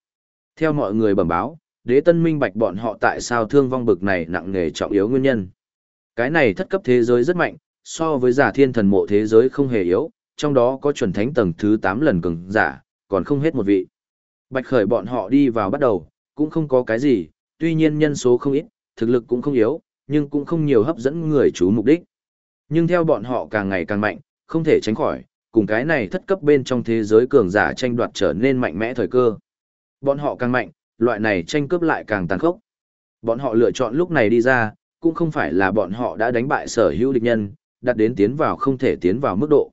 Theo mọi người bẩm báo, đế tân minh bạch bọn họ tại sao thương vong bực này nặng nề trọng yếu nguyên nhân. Cái này thất cấp thế giới rất mạnh, so với giả thiên thần mộ thế giới không hề yếu, trong đó có chuẩn thánh tầng thứ 8 lần cường giả, còn không hết một vị. Bạch khởi bọn họ đi vào bắt đầu, cũng không có cái gì, tuy nhiên nhân số không ít, thực lực cũng không yếu, nhưng cũng không nhiều hấp dẫn người chú mục đích. Nhưng theo bọn họ càng ngày càng mạnh, không thể tránh khỏi, cùng cái này thất cấp bên trong thế giới cường giả tranh đoạt trở nên mạnh mẽ thời cơ. Bọn họ càng mạnh, loại này tranh cướp lại càng tàn khốc. Bọn họ lựa chọn lúc này đi ra, cũng không phải là bọn họ đã đánh bại sở hữu địch nhân, đặt đến tiến vào không thể tiến vào mức độ.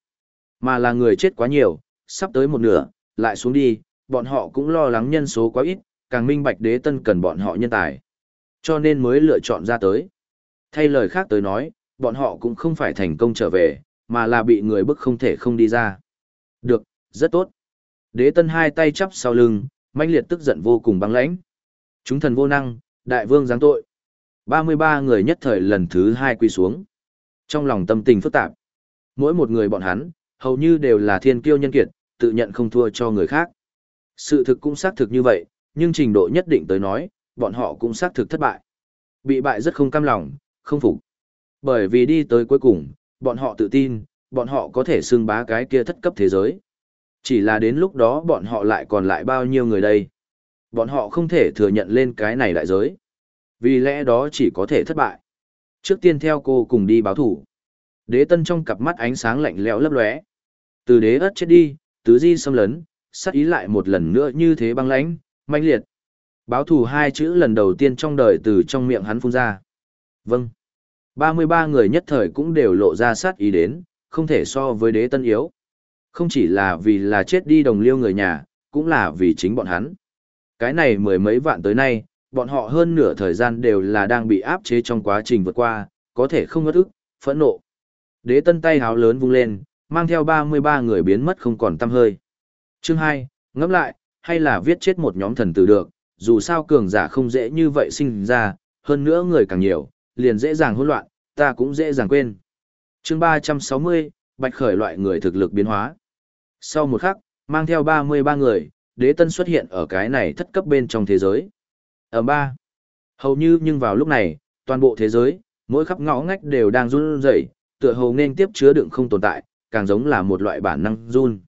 Mà là người chết quá nhiều, sắp tới một nửa, lại xuống đi, bọn họ cũng lo lắng nhân số quá ít, càng minh bạch đế tân cần bọn họ nhân tài. Cho nên mới lựa chọn ra tới. Thay lời khác tới nói, bọn họ cũng không phải thành công trở về, mà là bị người bức không thể không đi ra. Được, rất tốt. Đế tân hai tay chắp sau lưng, mãnh liệt tức giận vô cùng băng lãnh. Chúng thần vô năng, đại vương giáng tội. 33 người nhất thời lần thứ hai quy xuống. Trong lòng tâm tình phức tạp, mỗi một người bọn hắn, hầu như đều là thiên kiêu nhân kiệt, tự nhận không thua cho người khác. Sự thực cũng xác thực như vậy, nhưng trình độ nhất định tới nói, bọn họ cũng xác thực thất bại. Bị bại rất không cam lòng, không phục. Bởi vì đi tới cuối cùng, bọn họ tự tin, bọn họ có thể xưng bá cái kia thất cấp thế giới. Chỉ là đến lúc đó bọn họ lại còn lại bao nhiêu người đây. Bọn họ không thể thừa nhận lên cái này đại giới. Vì lẽ đó chỉ có thể thất bại. Trước tiên theo cô cùng đi báo thủ. Đế tân trong cặp mắt ánh sáng lạnh lẽo lấp lóe. Từ đế ất chết đi, tứ di xâm lấn, sát ý lại một lần nữa như thế băng lãnh, mãnh liệt. Báo thù hai chữ lần đầu tiên trong đời từ trong miệng hắn phun ra. Vâng. 33 người nhất thời cũng đều lộ ra sát ý đến, không thể so với đế tân yếu. Không chỉ là vì là chết đi đồng liêu người nhà, cũng là vì chính bọn hắn. Cái này mười mấy vạn tới nay, bọn họ hơn nửa thời gian đều là đang bị áp chế trong quá trình vượt qua, có thể không ngất ức, phẫn nộ. Đế tân tay háo lớn vung lên, mang theo 33 người biến mất không còn tăm hơi. Chương 2, ngẫm lại, hay là viết chết một nhóm thần tử được, dù sao cường giả không dễ như vậy sinh ra, hơn nữa người càng nhiều, liền dễ dàng hỗn loạn, ta cũng dễ dàng quên. Chương 360, Bạch Khởi loại người thực lực biến hóa. Sau một khắc, mang theo 33 người, đế tân xuất hiện ở cái này thất cấp bên trong thế giới. Ở ba, hầu như nhưng vào lúc này, toàn bộ thế giới, mỗi khắp ngõ ngách đều đang run rẩy, tựa hồ nên tiếp chứa đựng không tồn tại, càng giống là một loại bản năng run.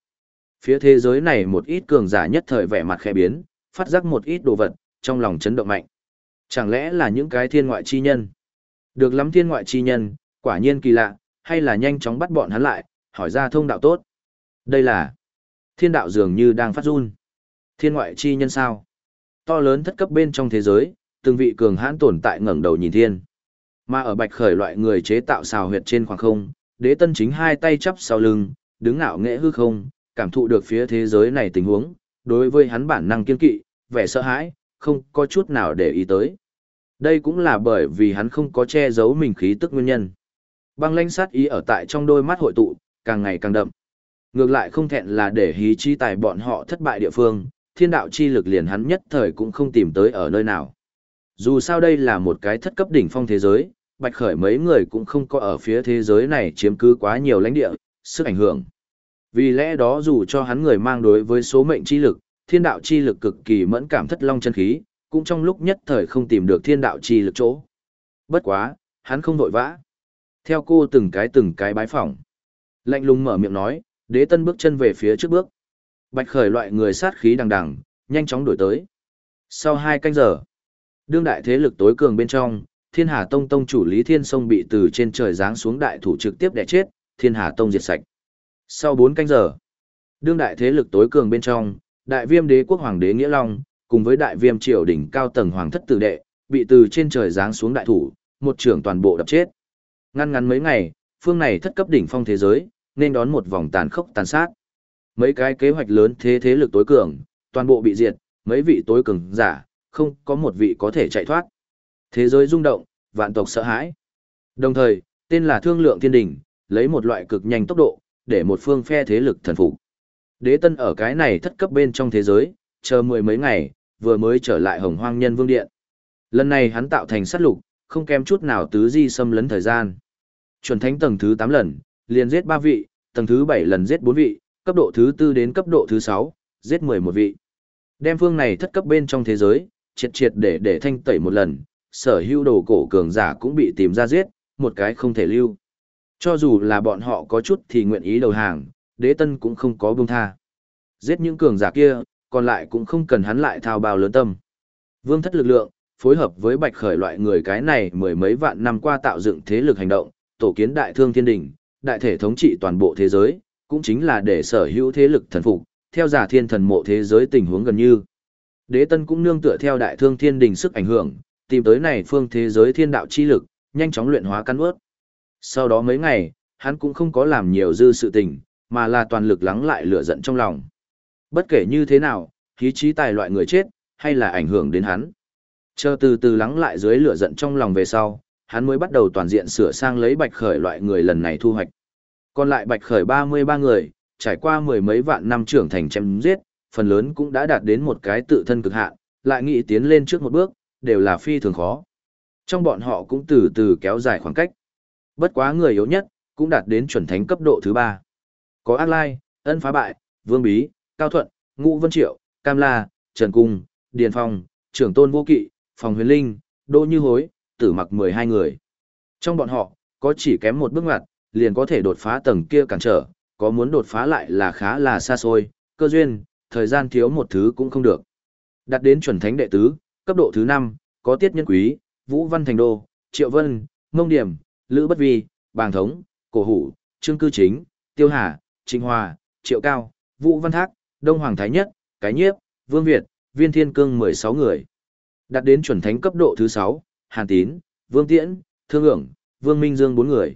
Phía thế giới này một ít cường giả nhất thời vẻ mặt khẽ biến, phát giác một ít đồ vật, trong lòng chấn động mạnh. Chẳng lẽ là những cái thiên ngoại chi nhân? Được lắm thiên ngoại chi nhân, Quả nhiên kỳ lạ, hay là nhanh chóng bắt bọn hắn lại, hỏi ra thông đạo tốt. Đây là thiên đạo dường như đang phát run. Thiên ngoại chi nhân sao? To lớn thất cấp bên trong thế giới, từng vị cường hãn tồn tại ngẩng đầu nhìn thiên. Mà ở bạch khởi loại người chế tạo xào huyệt trên khoảng không, đế tân chính hai tay chắp sau lưng, đứng ngạo nghễ hư không, cảm thụ được phía thế giới này tình huống, đối với hắn bản năng kiên kỵ, vẻ sợ hãi, không có chút nào để ý tới. Đây cũng là bởi vì hắn không có che giấu mình khí tức nguyên nhân. Băng lãnh sát ý ở tại trong đôi mắt hội tụ, càng ngày càng đậm. Ngược lại không thẹn là để hí chi tài bọn họ thất bại địa phương, thiên đạo chi lực liền hắn nhất thời cũng không tìm tới ở nơi nào. Dù sao đây là một cái thất cấp đỉnh phong thế giới, bạch khởi mấy người cũng không có ở phía thế giới này chiếm cứ quá nhiều lãnh địa, sức ảnh hưởng. Vì lẽ đó dù cho hắn người mang đối với số mệnh chi lực, thiên đạo chi lực cực kỳ mẫn cảm thất long chân khí, cũng trong lúc nhất thời không tìm được thiên đạo chi lực chỗ. Bất quá, hắn không vội vã. Theo cô từng cái từng cái bái phỏng. Lạnh lùng mở miệng nói, đế tân bước chân về phía trước bước. Bạch khởi loại người sát khí đằng đằng, nhanh chóng đổi tới. Sau hai canh giờ, đương đại thế lực tối cường bên trong, thiên hà tông tông chủ lý thiên sông bị từ trên trời giáng xuống đại thủ trực tiếp đẻ chết, thiên hà tông diệt sạch. Sau bốn canh giờ, đương đại thế lực tối cường bên trong, đại viêm đế quốc hoàng đế Nghĩa Long, cùng với đại viêm triều đỉnh cao tầng hoàng thất tử đệ, bị từ trên trời giáng xuống đại thủ, một trưởng toàn bộ đập chết. Ngăn ngắn mấy ngày, phương này thất cấp đỉnh phong thế giới, nên đón một vòng tàn khốc tàn sát. Mấy cái kế hoạch lớn thế thế lực tối cường, toàn bộ bị diệt, mấy vị tối cường giả, không có một vị có thể chạy thoát. Thế giới rung động, vạn tộc sợ hãi. Đồng thời, tên là Thương Lượng Thiên Đỉnh, lấy một loại cực nhanh tốc độ, để một phương phe thế lực thần phục. Đế Tân ở cái này thất cấp bên trong thế giới, chờ mười mấy ngày, vừa mới trở lại Hồng Hoang Nhân Vương Điện. Lần này hắn tạo thành sát lục, không kém chút nào tứ di xâm lấn thời gian. Chuẩn thánh tầng thứ 8 lần, liền giết 3 vị, tầng thứ 7 lần giết 4 vị, cấp độ thứ 4 đến cấp độ thứ 6, giết 11 vị. Đem phương này thất cấp bên trong thế giới, triệt triệt để để thanh tẩy một lần, sở hữu đồ cổ cường giả cũng bị tìm ra giết, một cái không thể lưu. Cho dù là bọn họ có chút thì nguyện ý đầu hàng, đế tân cũng không có buông tha. Giết những cường giả kia, còn lại cũng không cần hắn lại thao bao lớn tâm. Vương thất lực lượng, phối hợp với bạch khởi loại người cái này mười mấy vạn năm qua tạo dựng thế lực hành động, tổ kiến đại thương thiên đình, đại thể thống trị toàn bộ thế giới, cũng chính là để sở hữu thế lực thần phục, theo giả thiên thần mộ thế giới tình huống gần như. Đế tân cũng nương tựa theo đại thương thiên đình sức ảnh hưởng, tìm tới này phương thế giới thiên đạo chi lực, nhanh chóng luyện hóa căn ướt. Sau đó mấy ngày, hắn cũng không có làm nhiều dư sự tình, mà là toàn lực lắng lại lửa giận trong lòng. Bất kể như thế nào, khí trí tài loại người chết, hay là ảnh hưởng đến hắn. Chờ từ từ lắng lại dưới lửa giận trong lòng về sau, hắn mới bắt đầu toàn diện sửa sang lấy bạch khởi loại người lần này thu hoạch. Còn lại bạch khởi 33 người, trải qua mười mấy vạn năm trưởng thành chém giết, phần lớn cũng đã đạt đến một cái tự thân cực hạn, lại nghĩ tiến lên trước một bước, đều là phi thường khó. Trong bọn họ cũng từ từ kéo dài khoảng cách. Bất quá người yếu nhất, cũng đạt đến chuẩn thánh cấp độ thứ ba. Có Ác Lai, Ân Phá Bại, Vương Bí, Cao Thuận, Ngũ Vân Triệu, Cam La, Trần Cung, Điền Phong, Trưởng Tôn Vô Kỵ, Phòng Huyền Linh, Đỗ Như Hối, Tử Mặc 12 người. Trong bọn họ, có chỉ kém một bước ngoặt, liền có thể đột phá tầng kia cản trở, có muốn đột phá lại là khá là xa xôi, cơ duyên, thời gian thiếu một thứ cũng không được. Đạt đến chuẩn thánh đệ tứ, cấp độ thứ 5, có Tiết Nhân Quý, Vũ Văn Thành Đô, Triệu Vân, Ngông Điểm, Lữ Bất Vi, Bàng Thống, Cổ Hủ, Trương Cư Chính, Tiêu Hà, Trinh Hòa, Triệu Cao, Vũ Văn Thác, Đông Hoàng Thái Nhất, Cái Nhiếp, Vương Việt, Viên Thiên Cương 16 người. Đạt đến chuẩn thánh cấp độ thứ 6, Hàn Tín, Vương Tiễn, Thương ưởng, Vương Minh Dương 4 người.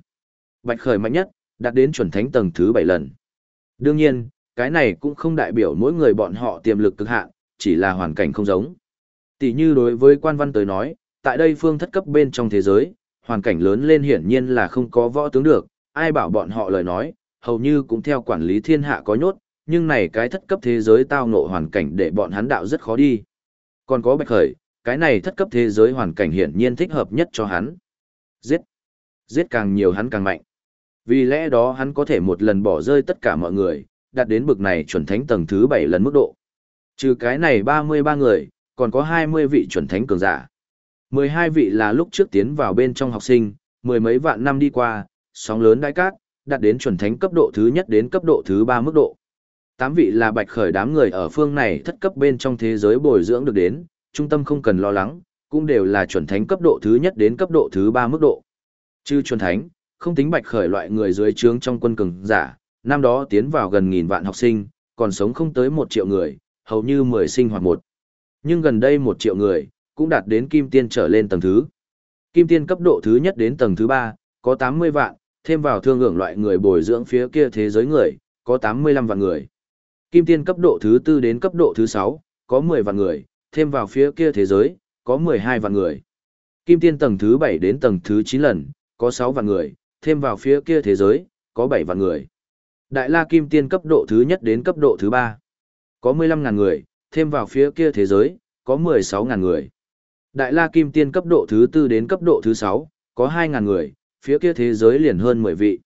Bạch Khởi mạnh nhất, đạt đến chuẩn thánh tầng thứ 7 lần. Đương nhiên, cái này cũng không đại biểu mỗi người bọn họ tiềm lực cực hạn, chỉ là hoàn cảnh không giống. Tỷ như đối với quan văn tới nói, tại đây phương thất cấp bên trong thế giới, hoàn cảnh lớn lên hiển nhiên là không có võ tướng được, ai bảo bọn họ lời nói, hầu như cũng theo quản lý thiên hạ có nhốt, nhưng này cái thất cấp thế giới tao ngộ hoàn cảnh để bọn hắn đạo rất khó đi. Còn có bạch khởi, cái này thất cấp thế giới hoàn cảnh hiển nhiên thích hợp nhất cho hắn. Giết. Giết càng nhiều hắn càng mạnh. Vì lẽ đó hắn có thể một lần bỏ rơi tất cả mọi người, đạt đến bực này chuẩn thánh tầng thứ 7 lần mức độ. Trừ cái này 33 người, còn có 20 vị chuẩn thánh cường giả. 12 vị là lúc trước tiến vào bên trong học sinh, mười mấy vạn năm đi qua, sóng lớn đại cát, đạt đến chuẩn thánh cấp độ thứ nhất đến cấp độ thứ 3 mức độ. Tám vị là bạch khởi đám người ở phương này thất cấp bên trong thế giới bồi dưỡng được đến, trung tâm không cần lo lắng, cũng đều là chuẩn thánh cấp độ thứ nhất đến cấp độ thứ ba mức độ. Chư chuẩn thánh, không tính bạch khởi loại người dưới trướng trong quân cường giả, năm đó tiến vào gần nghìn vạn học sinh, còn sống không tới một triệu người, hầu như mười sinh hoặc một. Nhưng gần đây một triệu người, cũng đạt đến kim tiên trở lên tầng thứ. Kim tiên cấp độ thứ nhất đến tầng thứ ba, có 80 vạn, thêm vào thương hưởng loại người bồi dưỡng phía kia thế giới người, có 85 vạn người. Kim tiên cấp độ thứ tư đến cấp độ thứ sáu có 10 vạn người, thêm vào phía kia thế giới, có 12 vạn người. Kim tiên tầng thứ bảy đến tầng thứ chín lần, có sáu vạn người, thêm vào phía kia thế giới, có bảy vạn người. Đại la kim tiên cấp độ thứ nhất đến cấp độ thứ ba có 15 ngàn người, thêm vào phía kia thế giới, có 16 ngàn người. Đại la kim tiên cấp độ thứ tư đến cấp độ thứ sáu có hai ngàn người, phía kia thế giới liền hơn 10 vị.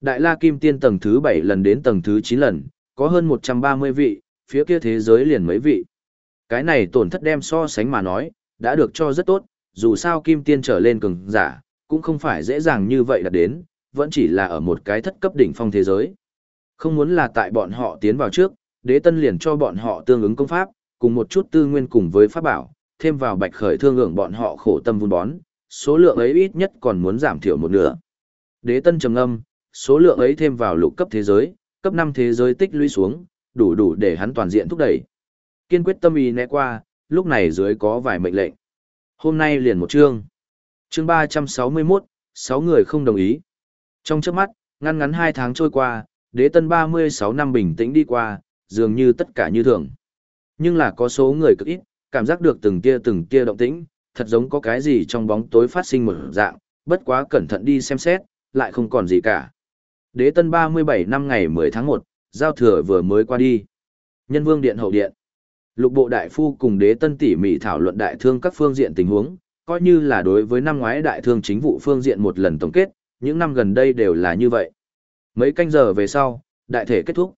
Đại la kim tiên tầng thứ 7 lần đến tầng thứ 9 lần, có hơn 130 vị, phía kia thế giới liền mấy vị. Cái này tổn thất đem so sánh mà nói, đã được cho rất tốt, dù sao kim tiên trở lên cường giả, cũng không phải dễ dàng như vậy đạt đến, vẫn chỉ là ở một cái thất cấp đỉnh phong thế giới. Không muốn là tại bọn họ tiến vào trước, đế tân liền cho bọn họ tương ứng công pháp, cùng một chút tư nguyên cùng với pháp bảo, thêm vào bạch khởi thương lượng bọn họ khổ tâm vun bón, số lượng ấy ít nhất còn muốn giảm thiểu một nửa. Đế tân trầm âm, số lượng ấy thêm vào lục cấp thế giới, cấp 5 thế giới tích lũy xuống, đủ đủ để hắn toàn diện thúc đẩy. Kiên quyết tâm ý né qua, lúc này dưới có vài mệnh lệnh. Hôm nay liền một chương. Chương 361, 6 người không đồng ý. Trong chớp mắt, ngăn ngắn 2 tháng trôi qua, đế tân 36 năm bình tĩnh đi qua, dường như tất cả như thường. Nhưng là có số người cực ít, cảm giác được từng kia từng kia động tĩnh, thật giống có cái gì trong bóng tối phát sinh một dạng, bất quá cẩn thận đi xem xét, lại không còn gì cả. Đế tân 37 năm ngày 10 tháng 1, giao thừa vừa mới qua đi. Nhân vương điện hậu điện. Lục bộ đại phu cùng đế tân tỉ mỉ thảo luận đại thương các phương diện tình huống, coi như là đối với năm ngoái đại thương chính vụ phương diện một lần tổng kết, những năm gần đây đều là như vậy. Mấy canh giờ về sau, đại thể kết thúc.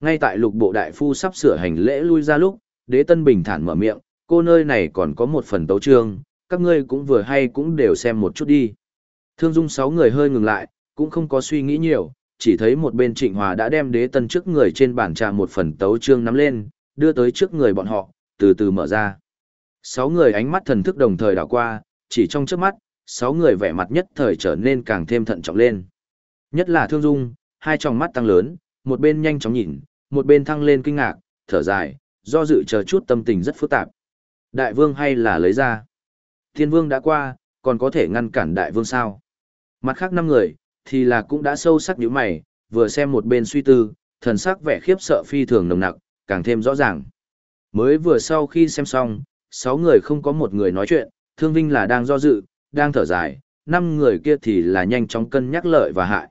Ngay tại lục bộ đại phu sắp sửa hành lễ lui ra lúc, đế tân bình thản mở miệng, cô nơi này còn có một phần tấu trương, các ngươi cũng vừa hay cũng đều xem một chút đi. Thương dung sáu người hơi ngừng lại, cũng không có suy nghĩ nhiều, chỉ thấy một bên trịnh hòa đã đem đế tân trước người trên bàn trà một phần tấu trương nắm lên, đưa tới trước người bọn họ, từ từ mở ra. Sáu người ánh mắt thần thức đồng thời đảo qua, chỉ trong trước mắt, sáu người vẻ mặt nhất thời trở nên càng thêm thận trọng lên. Nhất là thương dung, hai tròng mắt tăng lớn, một bên nhanh chóng nhìn, một bên thăng lên kinh ngạc, thở dài, do dự chờ chút tâm tình rất phức tạp. Đại vương hay là lấy ra? Thiên vương đã qua, còn có thể ngăn cản đại vương sao? Mặt khác năm người, thì là cũng đã sâu sắc nhíu mày, vừa xem một bên suy tư, thần sắc vẻ khiếp sợ phi thường nồng nặc, càng thêm rõ ràng. Mới vừa sau khi xem xong, sáu người không có một người nói chuyện, thương vinh là đang do dự, đang thở dài, năm người kia thì là nhanh chóng cân nhắc lợi và hại.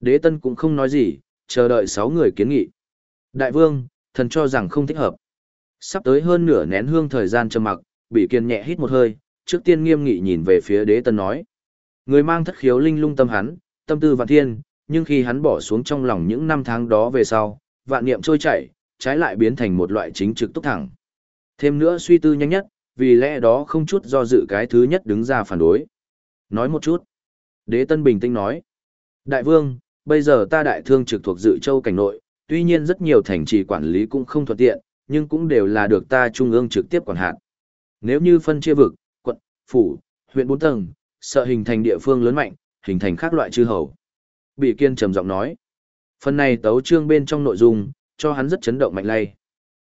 Đế tân cũng không nói gì, chờ đợi sáu người kiến nghị. Đại vương, thần cho rằng không thích hợp. Sắp tới hơn nửa nén hương thời gian trầm mặc, bị kiên nhẹ hít một hơi, trước tiên nghiêm nghị nhìn về phía đế tân nói. Người mang thất khiếu linh lung tâm hắn, tâm tư vạn thiên, nhưng khi hắn bỏ xuống trong lòng những năm tháng đó về sau, vạn niệm trôi chảy, trái lại biến thành một loại chính trực túc thẳng. Thêm nữa suy tư nhanh nhất, vì lẽ đó không chút do dự cái thứ nhất đứng ra phản đối. Nói một chút. Đế Tân bình tĩnh nói. Đại vương, bây giờ ta đại thương trực thuộc dự châu cảnh nội, tuy nhiên rất nhiều thành trì quản lý cũng không thuận tiện, nhưng cũng đều là được ta trung ương trực tiếp quản hạt. Nếu như phân chia vực, quận, phủ, huyện bốn tầng, sợ hình thành địa phương lớn mạnh, hình thành các loại chư hầu. Bị kiên trầm giọng nói. Phần này tấu trương bên trong nội dung, cho hắn rất chấn động mạnh lay.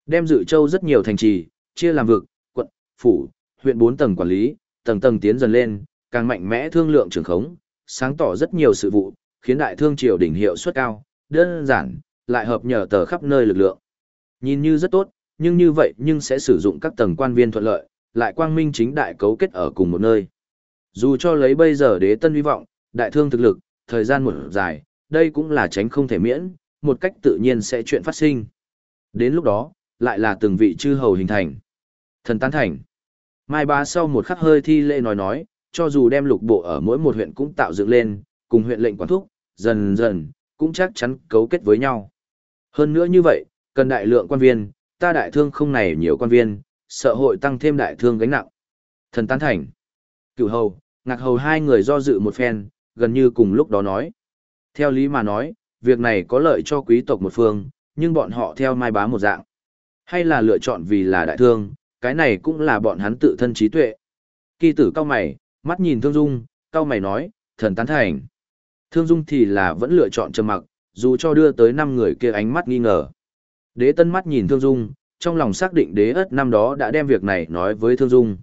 Đem dự châu rất nhiều thành trì, chia làm vực, quận, phủ, huyện bốn tầng quản lý, tầng tầng tiến dần lên, càng mạnh mẽ thương lượng trường khống, sáng tỏ rất nhiều sự vụ, khiến đại thương triều đỉnh hiệu suất cao, đơn giản, lại hợp nhờ tờ khắp nơi lực lượng. Nhìn như rất tốt, nhưng như vậy nhưng sẽ sử dụng các tầng quan viên thuận lợi, lại quang minh chính đại cấu kết ở cùng một nơi. Dù cho lấy bây giờ đế tân hy vọng, đại thương thực lực, thời gian một dài, đây cũng là tránh không thể miễn, một cách tự nhiên sẽ chuyện phát sinh. Đến lúc đó, lại là từng vị chư hầu hình thành. Thần tán thành. Mai bá sau một khắc hơi thi lễ nói nói, cho dù đem lục bộ ở mỗi một huyện cũng tạo dựng lên, cùng huyện lệnh quản thúc, dần dần, cũng chắc chắn cấu kết với nhau. Hơn nữa như vậy, cần đại lượng quan viên, ta đại thương không này nhiều quan viên, sợ hội tăng thêm đại thương gánh nặng. Thần tán thành. Cửu hầu, ngạc hầu hai người do dự một phen, gần như cùng lúc đó nói. Theo lý mà nói, việc này có lợi cho quý tộc một phương, nhưng bọn họ theo mai bá một dạng. Hay là lựa chọn vì là đại thương, cái này cũng là bọn hắn tự thân trí tuệ. Kỳ tử cao mày, mắt nhìn thương dung, cao mày nói, thần tán thành. Thương Dung thì là vẫn lựa chọn trầm mặc, dù cho đưa tới năm người kia ánh mắt nghi ngờ. Đế tân mắt nhìn Thương Dung, trong lòng xác định đế ất năm đó đã đem việc này nói với Thương Dung.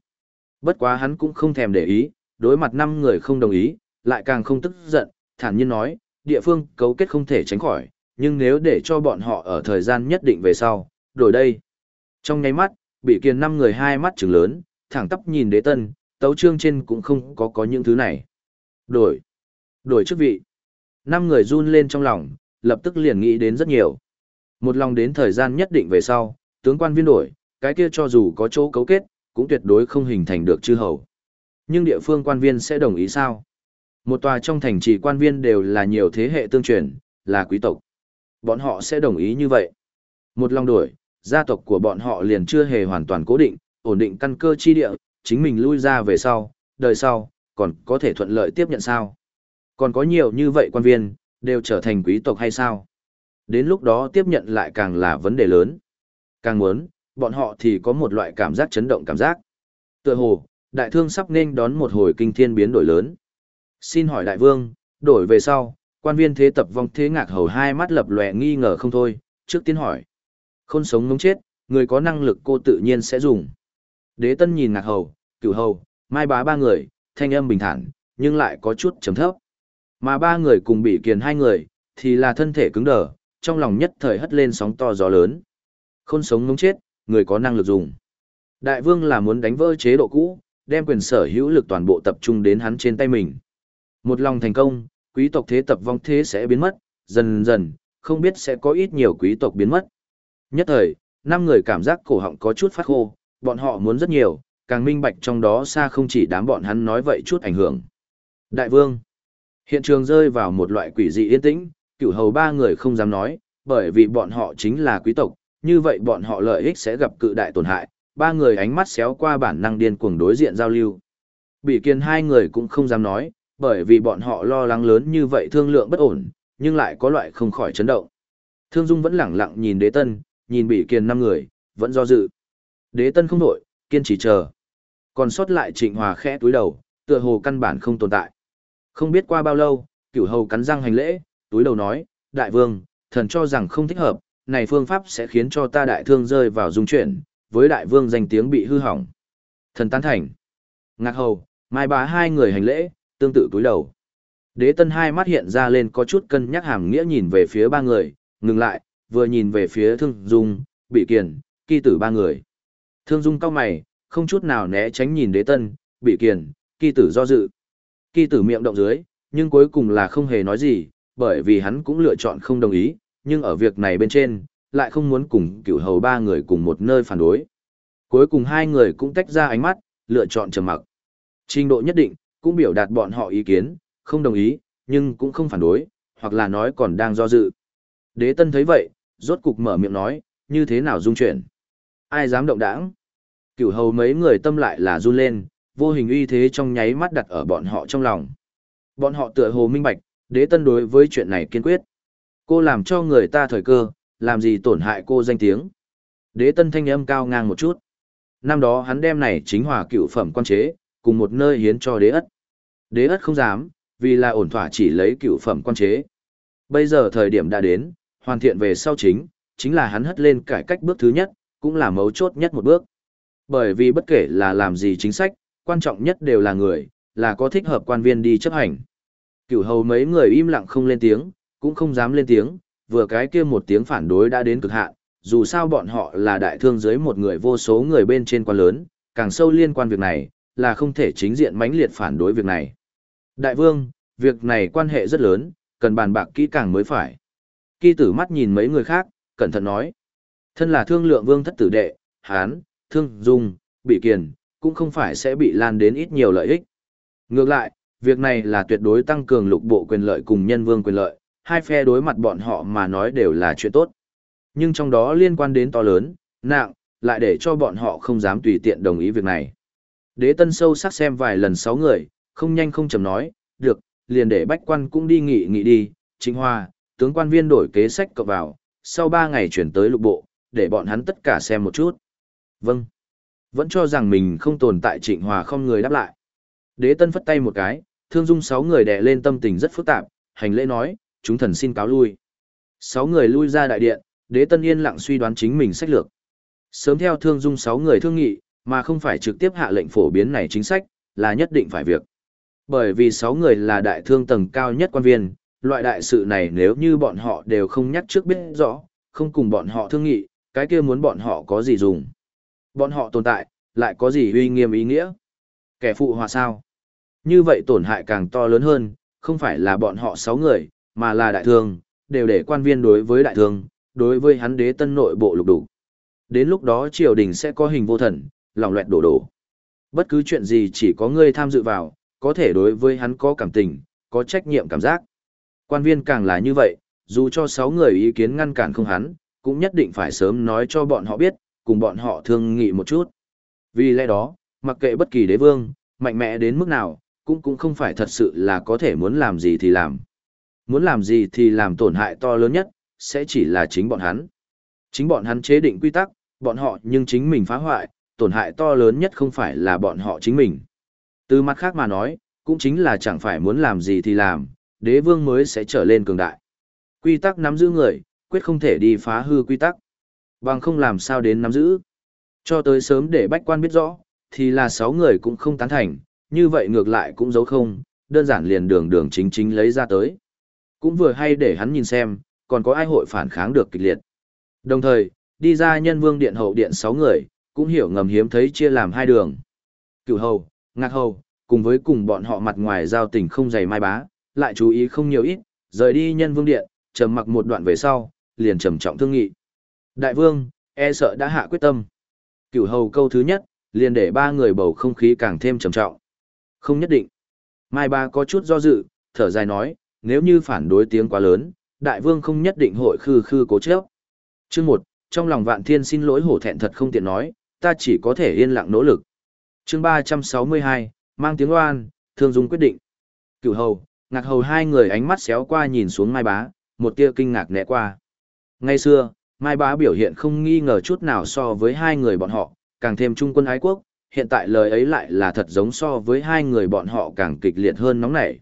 Bất quá hắn cũng không thèm để ý, đối mặt năm người không đồng ý, lại càng không tức giận, thản nhiên nói, địa phương cấu kết không thể tránh khỏi, nhưng nếu để cho bọn họ ở thời gian nhất định về sau, đổi đây. Trong nháy mắt, bị kiền năm người hai mắt trừng lớn, thẳng tắp nhìn đế tân, tấu trương trên cũng không có có những thứ này. Đổi. Đổi chức vị. Năm người run lên trong lòng, lập tức liền nghĩ đến rất nhiều. Một lòng đến thời gian nhất định về sau, tướng quan viên đổi, cái kia cho dù có chỗ cấu kết, cũng tuyệt đối không hình thành được chư hầu. Nhưng địa phương quan viên sẽ đồng ý sao? Một tòa trong thành trì quan viên đều là nhiều thế hệ tương truyền, là quý tộc. Bọn họ sẽ đồng ý như vậy. Một lòng đổi, gia tộc của bọn họ liền chưa hề hoàn toàn cố định, ổn định căn cơ chi địa, chính mình lui ra về sau, đời sau, còn có thể thuận lợi tiếp nhận sao? Còn có nhiều như vậy quan viên, đều trở thành quý tộc hay sao? Đến lúc đó tiếp nhận lại càng là vấn đề lớn. Càng muốn, bọn họ thì có một loại cảm giác chấn động cảm giác. Tựa hồ, đại thương sắp nên đón một hồi kinh thiên biến đổi lớn. Xin hỏi đại vương, đổi về sau, quan viên thế tập vong thế ngạc hầu hai mắt lập lòe nghi ngờ không thôi, trước tiên hỏi. Khôn sống ngống chết, người có năng lực cô tự nhiên sẽ dùng. Đế tân nhìn ngạc hầu, cửu hầu, mai bá ba người, thanh âm bình thản, nhưng lại có chút chấm thấp. Mà ba người cùng bị kiền hai người, thì là thân thể cứng đờ, trong lòng nhất thời hất lên sóng to gió lớn. Khôn sống ngống chết, người có năng lực dùng. Đại vương là muốn đánh vỡ chế độ cũ, đem quyền sở hữu lực toàn bộ tập trung đến hắn trên tay mình. Một lòng thành công, quý tộc thế tập vong thế sẽ biến mất, dần dần, không biết sẽ có ít nhiều quý tộc biến mất. Nhất thời, năm người cảm giác cổ họng có chút phát khô, bọn họ muốn rất nhiều, càng minh bạch trong đó xa không chỉ đám bọn hắn nói vậy chút ảnh hưởng. Đại vương, hiện trường rơi vào một loại quỷ dị yên tĩnh, cửu hầu ba người không dám nói, bởi vì bọn họ chính là quý tộc, như vậy bọn họ lợi ích sẽ gặp cự đại tổn hại, ba người ánh mắt xéo qua bản năng điên cuồng đối diện giao lưu. Bị kiên hai người cũng không dám nói, bởi vì bọn họ lo lắng lớn như vậy thương lượng bất ổn, nhưng lại có loại không khỏi chấn động. Thương Dung vẫn lẳng lặng nhìn đế tân, nhìn bị kiên năm người, vẫn do dự. Đế tân không đổi, kiên trì chờ. Còn sót lại trịnh hòa khẽ túi đầu, tựa hồ căn bản không tồn tại. Không biết qua bao lâu, cửu hầu cắn răng hành lễ, túi đầu nói, đại vương, thần cho rằng không thích hợp, này phương pháp sẽ khiến cho ta đại thương rơi vào dung chuyển, với đại vương danh tiếng bị hư hỏng. Thần tán thành. Ngạc hầu, mai bá hai người hành lễ, tương tự cúi đầu. Đế tân hai mắt hiện ra lên có chút cân nhắc hàm nghĩa nhìn về phía ba người, ngừng lại, vừa nhìn về phía thương dung, bị kiền, kỳ tử ba người. Thương dung cao mày, không chút nào né tránh nhìn đế tân, bị kiền, kỳ tử do dự. Kỳ tử miệng động dưới, nhưng cuối cùng là không hề nói gì, bởi vì hắn cũng lựa chọn không đồng ý, nhưng ở việc này bên trên, lại không muốn cùng cửu hầu ba người cùng một nơi phản đối. Cuối cùng hai người cũng tách ra ánh mắt, lựa chọn trầm mặc. Trình độ nhất định, cũng biểu đạt bọn họ ý kiến, không đồng ý, nhưng cũng không phản đối, hoặc là nói còn đang do dự. Đế tân thấy vậy, rốt cục mở miệng nói, như thế nào dung chuyển. Ai dám động đảng? Cửu hầu mấy người tâm lại là run lên, vô hình uy thế trong nháy mắt đặt ở bọn họ trong lòng. Bọn họ tựa hồ minh bạch, đế tân đối với chuyện này kiên quyết. Cô làm cho người ta thời cơ, làm gì tổn hại cô danh tiếng. Đế tân thanh âm cao ngang một chút. Năm đó hắn đem này chính hòa cựu phẩm quan chế, cùng một nơi hiến cho đế ất. Đế ất không dám, vì là ổn thỏa chỉ lấy cựu phẩm quan chế. Bây giờ thời điểm đã đến, hoàn thiện về sau chính, chính là hắn hất lên cải cách bước thứ nhất, cũng là mấu chốt nhất một bước. Bởi vì bất kể là làm gì chính sách, quan trọng nhất đều là người, là có thích hợp quan viên đi chấp hành. Cửu hầu mấy người im lặng không lên tiếng, cũng không dám lên tiếng, vừa cái kia một tiếng phản đối đã đến cực hạn, dù sao bọn họ là đại thương dưới một người vô số người bên trên quan lớn, càng sâu liên quan việc này, là không thể chính diện mãnh liệt phản đối việc này. Đại vương, việc này quan hệ rất lớn, cần bàn bạc kỹ càng mới phải. Kỳ tử mắt nhìn mấy người khác, cẩn thận nói. Thân là thương lượng vương thất tử đệ, hán, thương, dung, bị kiền, cũng không phải sẽ bị lan đến ít nhiều lợi ích. Ngược lại, việc này là tuyệt đối tăng cường lục bộ quyền lợi cùng nhân vương quyền lợi, hai phe đối mặt bọn họ mà nói đều là chuyện tốt. Nhưng trong đó liên quan đến to lớn, nặng, lại để cho bọn họ không dám tùy tiện đồng ý việc này. Đế tân sâu sắc xem vài lần sáu người, không nhanh không chậm nói, được, liền để bách quan cũng đi nghỉ nghỉ đi, chính hoa, tướng quan viên đổi kế sách cập vào, sau ba ngày chuyển tới lục bộ, để bọn hắn tất cả xem một chút. Vâng. Vẫn cho rằng mình không tồn tại trịnh hòa không người đáp lại. Đế tân phất tay một cái, thương dung sáu người đè lên tâm tình rất phức tạp, hành lễ nói, chúng thần xin cáo lui. Sáu người lui ra đại điện, đế tân yên lặng suy đoán chính mình sách lược. Sớm theo thương dung sáu người thương nghị, mà không phải trực tiếp hạ lệnh phổ biến này chính sách, là nhất định phải việc. Bởi vì sáu người là đại thương tầng cao nhất quan viên, loại đại sự này nếu như bọn họ đều không nhắc trước biết rõ, không cùng bọn họ thương nghị, cái kia muốn bọn họ có gì dùng. Bọn họ tồn tại, lại có gì uy nghiêm ý nghĩa. Kẻ phụ hòa sao? Như vậy tổn hại càng to lớn hơn, không phải là bọn họ sáu người, mà là đại thương, đều để quan viên đối với đại thương, đối với hắn đế tân nội bộ lục đủ. Đến lúc đó triều đình sẽ có hình vô thần, lòng loẹt đổ đổ. Bất cứ chuyện gì chỉ có ngươi tham dự vào, có thể đối với hắn có cảm tình, có trách nhiệm cảm giác. Quan viên càng là như vậy, dù cho sáu người ý kiến ngăn cản không hắn, cũng nhất định phải sớm nói cho bọn họ biết, cùng bọn họ thương nghị một chút. Vì lẽ đó, mặc kệ bất kỳ đế vương, mạnh mẽ đến mức nào, cũng cũng không phải thật sự là có thể muốn làm gì thì làm. Muốn làm gì thì làm tổn hại to lớn nhất, sẽ chỉ là chính bọn hắn. Chính bọn hắn chế định quy tắc, bọn họ nhưng chính mình phá hoại, tổn hại to lớn nhất không phải là bọn họ chính mình. Từ mặt khác mà nói, cũng chính là chẳng phải muốn làm gì thì làm, đế vương mới sẽ trở lên cường đại. Quy tắc nắm giữ người, quyết không thể đi phá hư quy tắc. Bằng không làm sao đến nắm giữ. Cho tới sớm để bách quan biết rõ, thì là sáu người cũng không tán thành, như vậy ngược lại cũng giấu không, đơn giản liền đường đường chính chính lấy ra tới. Cũng vừa hay để hắn nhìn xem, còn có ai hội phản kháng được kịch liệt. Đồng thời, đi ra nhân vương điện hậu điện sáu người, cũng hiểu ngầm hiếm thấy chia làm hai đường. Cửu hầu, ngạc hầu, cùng với cùng bọn họ mặt ngoài giao tình không dày mai bá, lại chú ý không nhiều ít, rời đi nhân vương điện, trầm mặc một đoạn về sau, liền trầm trọng thương nghị. Đại vương, e sợ đã hạ quyết tâm. Cửu hầu câu thứ nhất, liền để ba người bầu không khí càng thêm trầm trọng. Không nhất định. Mai ba có chút do dự, thở dài nói, nếu như phản đối tiếng quá lớn, đại vương không nhất định hội khư khư cố chấp. Chương một, trong lòng vạn thiên xin lỗi hổ thẹn thật không tiện nói, ta chỉ có thể yên lặng nỗ lực. Chương ba trăm sáu mươi hai, mang tiếng oan, thương dung quyết định. Cửu hầu, ngạc hầu hai người ánh mắt xéo qua nhìn xuống mai bá, một tia kinh ngạc né qua. Ngay xưa, mai bá biểu hiện không nghi ngờ chút nào so với hai người bọn họ, càng thêm trung quân ái quốc, hiện tại lời ấy lại là thật giống so với hai người bọn họ càng kịch liệt hơn nóng nảy.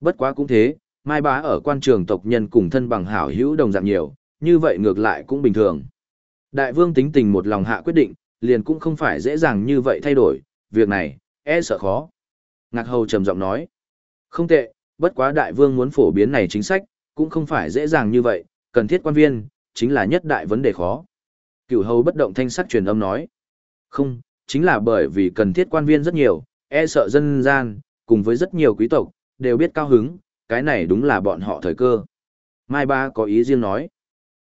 Bất quá cũng thế, mai bá ở quan trường tộc nhân cùng thân bằng hảo hữu đồng dạng nhiều, như vậy ngược lại cũng bình thường. Đại vương tính tình một lòng hạ quyết định, liền cũng không phải dễ dàng như vậy thay đổi, việc này, e sợ khó. Ngạc hầu trầm giọng nói, không tệ, bất quá đại vương muốn phổ biến này chính sách, cũng không phải dễ dàng như vậy, cần thiết quan viên, chính là nhất đại vấn đề khó. Cửu hầu bất động thanh sắc truyền âm nói, không, chính là bởi vì cần thiết quan viên rất nhiều, e sợ dân gian, cùng với rất nhiều quý tộc, đều biết cao hứng, cái này đúng là bọn họ thời cơ. Mai Ba có ý riêng nói,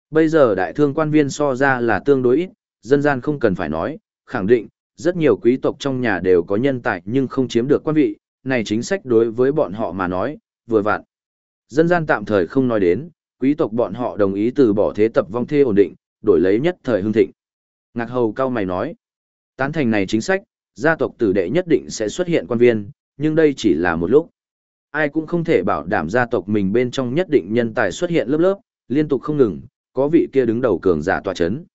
bây giờ đại thương quan viên so ra là tương đối ít, dân gian không cần phải nói, khẳng định, rất nhiều quý tộc trong nhà đều có nhân tài nhưng không chiếm được quan vị, này chính sách đối với bọn họ mà nói, vừa vặn. Dân gian tạm thời không nói đến, quý tộc bọn họ đồng ý từ bỏ thế tập vong thê ổn định, đổi lấy nhất thời hưng thịnh. Ngạc hầu cao mày nói, tán thành này chính sách, gia tộc tử đệ nhất định sẽ xuất hiện quan viên, nhưng đây chỉ là một lúc. Ai cũng không thể bảo đảm gia tộc mình bên trong nhất định nhân tài xuất hiện lớp lớp, liên tục không ngừng, có vị kia đứng đầu cường giả tòa chấn.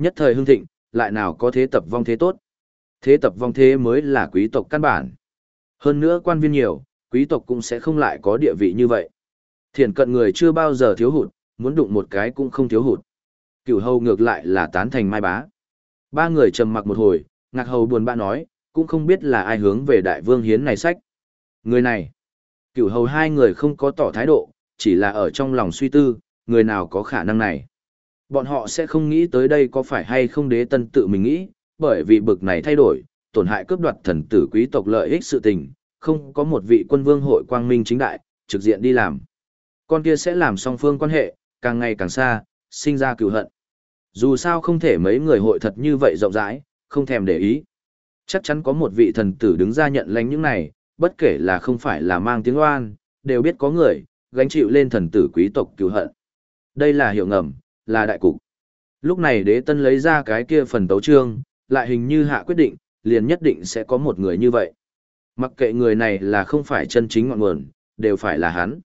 Nhất thời hưng thịnh, lại nào có thế tập vong thế tốt. Thế tập vong thế mới là quý tộc căn bản. Hơn nữa quan viên nhiều, quý tộc cũng sẽ không lại có địa vị như vậy. Thiền cận người chưa bao giờ thiếu hụt, muốn đụng một cái cũng không thiếu hụt. Cửu hầu ngược lại là tán thành mai bá. Ba người trầm mặc một hồi, ngạc hầu buồn bã nói, cũng không biết là ai hướng về đại vương hiến này sách. Người này, cửu hầu hai người không có tỏ thái độ, chỉ là ở trong lòng suy tư, người nào có khả năng này. Bọn họ sẽ không nghĩ tới đây có phải hay không đế tân tự mình nghĩ, bởi vì bực này thay đổi, tổn hại cướp đoạt thần tử quý tộc lợi ích sự tình, không có một vị quân vương hội quang minh chính đại, trực diện đi làm. Con kia sẽ làm song phương quan hệ, càng ngày càng xa, sinh ra cựu hận. Dù sao không thể mấy người hội thật như vậy rộng rãi, không thèm để ý. Chắc chắn có một vị thần tử đứng ra nhận lãnh những này, bất kể là không phải là mang tiếng oan, đều biết có người, gánh chịu lên thần tử quý tộc cựu hận. Đây là hiệu ngầm, là đại cục. Lúc này đế tân lấy ra cái kia phần tấu trương, lại hình như hạ quyết định, liền nhất định sẽ có một người như vậy. Mặc kệ người này là không phải chân chính ngọn nguồn, đều phải là hắn.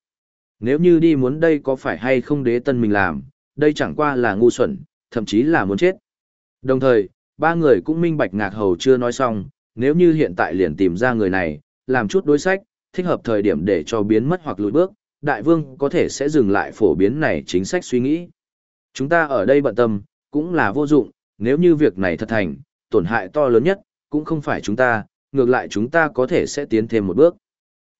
Nếu như đi muốn đây có phải hay không đế tân mình làm, đây chẳng qua là ngu xuẩn, thậm chí là muốn chết. Đồng thời, ba người cũng minh bạch ngạc hầu chưa nói xong, nếu như hiện tại liền tìm ra người này, làm chút đối sách, thích hợp thời điểm để cho biến mất hoặc lùi bước, đại vương có thể sẽ dừng lại phổ biến này chính sách suy nghĩ. Chúng ta ở đây bận tâm, cũng là vô dụng, nếu như việc này thật thành, tổn hại to lớn nhất, cũng không phải chúng ta, ngược lại chúng ta có thể sẽ tiến thêm một bước.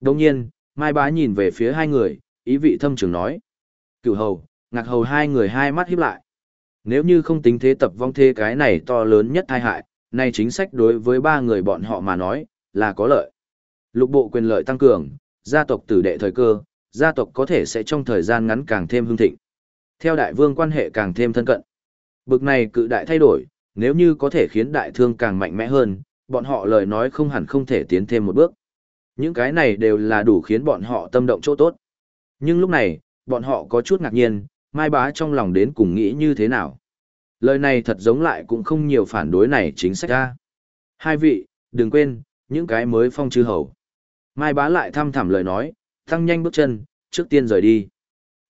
Đồng nhiên, Mai Bá nhìn về phía hai người, ý vị thâm trường nói. Cửu hầu, ngạc hầu hai người hai mắt híp lại. Nếu như không tính thế tập vong thế cái này to lớn nhất tai hại, nay chính sách đối với ba người bọn họ mà nói, là có lợi. Lục bộ quyền lợi tăng cường, gia tộc tử đệ thời cơ, gia tộc có thể sẽ trong thời gian ngắn càng thêm hưng thịnh. Theo đại vương quan hệ càng thêm thân cận. Bực này cự đại thay đổi, nếu như có thể khiến đại thương càng mạnh mẽ hơn, bọn họ lời nói không hẳn không thể tiến thêm một bước. Những cái này đều là đủ khiến bọn họ tâm động chỗ tốt. Nhưng lúc này, bọn họ có chút ngạc nhiên, Mai Bá trong lòng đến cùng nghĩ như thế nào. Lời này thật giống lại cũng không nhiều phản đối này chính sách ra. Hai vị, đừng quên, những cái mới phong chư hầu. Mai Bá lại thăm thẳm lời nói, tăng nhanh bước chân, trước tiên rời đi.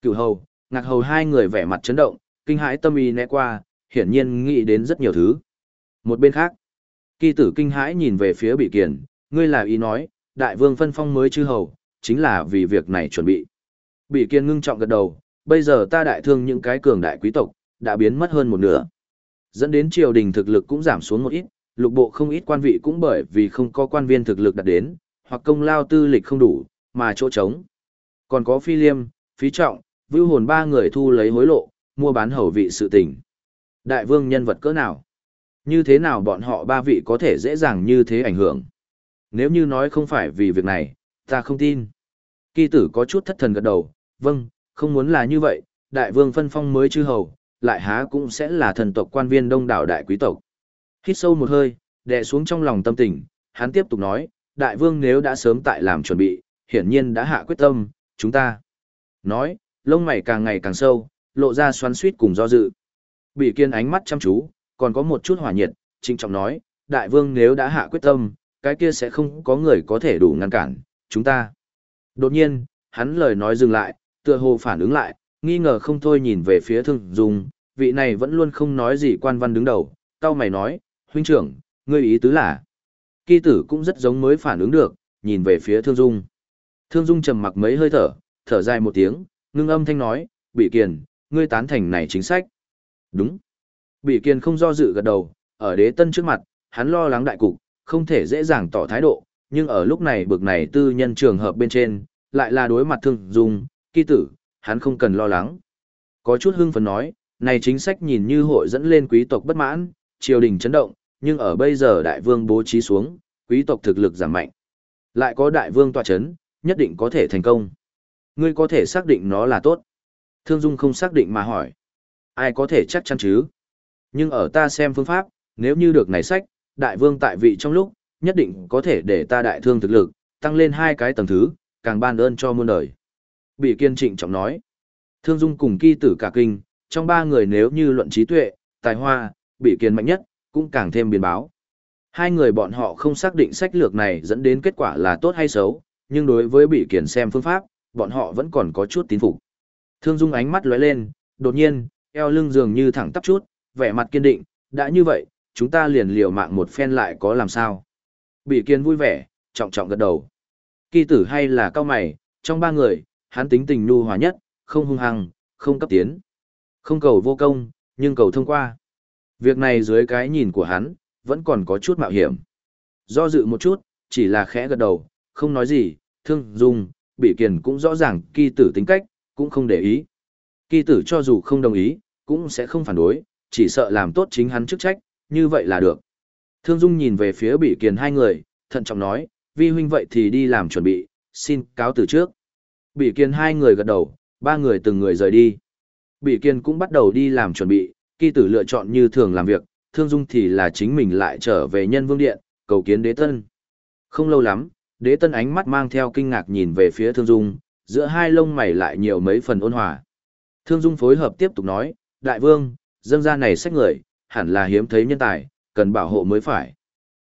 Cửu hầu, ngạc hầu hai người vẻ mặt chấn động, kinh hãi tâm ý né qua, hiển nhiên nghĩ đến rất nhiều thứ. Một bên khác, kỳ tử kinh hãi nhìn về phía bị kiền, ngươi là ý nói, đại vương phân phong mới chư hầu, chính là vì việc này chuẩn bị. Bị kiên ngưng trọng gật đầu, bây giờ ta đại thương những cái cường đại quý tộc, đã biến mất hơn một nửa. Dẫn đến triều đình thực lực cũng giảm xuống một ít, lục bộ không ít quan vị cũng bởi vì không có quan viên thực lực đạt đến, hoặc công lao tư lịch không đủ, mà chỗ trống. Còn có phi liêm, phí trọng, vưu hồn ba người thu lấy hối lộ, mua bán hầu vị sự tình. Đại vương nhân vật cỡ nào? Như thế nào bọn họ ba vị có thể dễ dàng như thế ảnh hưởng? Nếu như nói không phải vì việc này, ta không tin. Kỳ tử có chút thất thần gật đầu, vâng, không muốn là như vậy, đại vương phân phong mới chư hầu, lại há cũng sẽ là thần tộc quan viên đông đảo đại quý tộc. Hít sâu một hơi, đè xuống trong lòng tâm tình, hắn tiếp tục nói, đại vương nếu đã sớm tại làm chuẩn bị, hiển nhiên đã hạ quyết tâm, chúng ta. Nói, lông mày càng ngày càng sâu, lộ ra xoắn suýt cùng do dự. Bị kiên ánh mắt chăm chú, còn có một chút hỏa nhiệt, trinh trọng nói, đại vương nếu đã hạ quyết tâm, cái kia sẽ không có người có thể đủ ngăn cản, chúng ta. Đột nhiên, hắn lời nói dừng lại, tựa hồ phản ứng lại, nghi ngờ không thôi nhìn về phía thương dung, vị này vẫn luôn không nói gì quan văn đứng đầu, tao mày nói, huynh trưởng, ngươi ý tứ là. Kỳ tử cũng rất giống mới phản ứng được, nhìn về phía thương dung. Thương dung trầm mặc mấy hơi thở, thở dài một tiếng, ngưng âm thanh nói, bị kiền, ngươi tán thành này chính sách. Đúng. Bị kiền không do dự gật đầu, ở đế tân trước mặt, hắn lo lắng đại cục, không thể dễ dàng tỏ thái độ, nhưng ở lúc này bực này tư nhân trường hợp bên trên, lại là đối mặt thương dung, kỳ tử, hắn không cần lo lắng. Có chút hưng phấn nói, này chính sách nhìn như hội dẫn lên quý tộc bất mãn, triều đình chấn động, nhưng ở bây giờ đại vương bố trí xuống, quý tộc thực lực giảm mạnh. Lại có đại vương tọa chấn, nhất định có thể thành công. Ngươi có thể xác định nó là tốt. Thương Dung không xác định mà hỏi. Ai có thể chắc chắn chứ? Nhưng ở ta xem phương pháp, nếu như được này sách, đại vương tại vị trong lúc, nhất định có thể để ta đại thương thực lực, tăng lên hai cái tầng thứ, càng ban ơn cho muôn đời. Bị kiên trịnh trọng nói. Thương Dung cùng kỳ tử cả kinh, trong ba người nếu như luận trí tuệ, tài hoa, bị kiên mạnh nhất, cũng càng thêm biến báo. Hai người bọn họ không xác định sách lược này dẫn đến kết quả là tốt hay xấu, nhưng đối với bị kiền xem phương pháp, bọn họ vẫn còn có chút tín phục. Thương Dung ánh mắt lóe lên, đột nhiên, eo lưng dường như thẳng tắp chút, vẻ mặt kiên định, đã như vậy, chúng ta liền liều mạng một phen lại có làm sao. Bị kiên vui vẻ, trọng trọng gật đầu. Kỳ tử hay là cao mày, trong ba người, hắn tính tình nhu hòa nhất, không hung hăng, không cấp tiến. Không cầu vô công, nhưng cầu thông qua. Việc này dưới cái nhìn của hắn, vẫn còn có chút mạo hiểm. Do dự một chút, chỉ là khẽ gật đầu, không nói gì, thương dung, bị kiền cũng rõ ràng kỳ tử tính cách, cũng không để ý. Kỳ tử cho dù không đồng ý, cũng sẽ không phản đối, chỉ sợ làm tốt chính hắn chức trách, như vậy là được. Thương dung nhìn về phía bị kiền hai người, thận trọng nói, vi huynh vậy thì đi làm chuẩn bị, xin cáo từ trước. Bị kiền hai người gật đầu, ba người từng người rời đi. Bị kiền cũng bắt đầu đi làm chuẩn bị, kỳ tử lựa chọn như thường làm việc, thương dung thì là chính mình lại trở về nhân vương điện, cầu kiến đế tân. Không lâu lắm, đế tân ánh mắt mang theo kinh ngạc nhìn về phía thương dung, giữa hai lông mày lại nhiều mấy phần ôn hòa. Thương dung phối hợp tiếp tục nói, đại vương, dân gia này sách người, hẳn là hiếm thấy nhân tài, cần bảo hộ mới phải.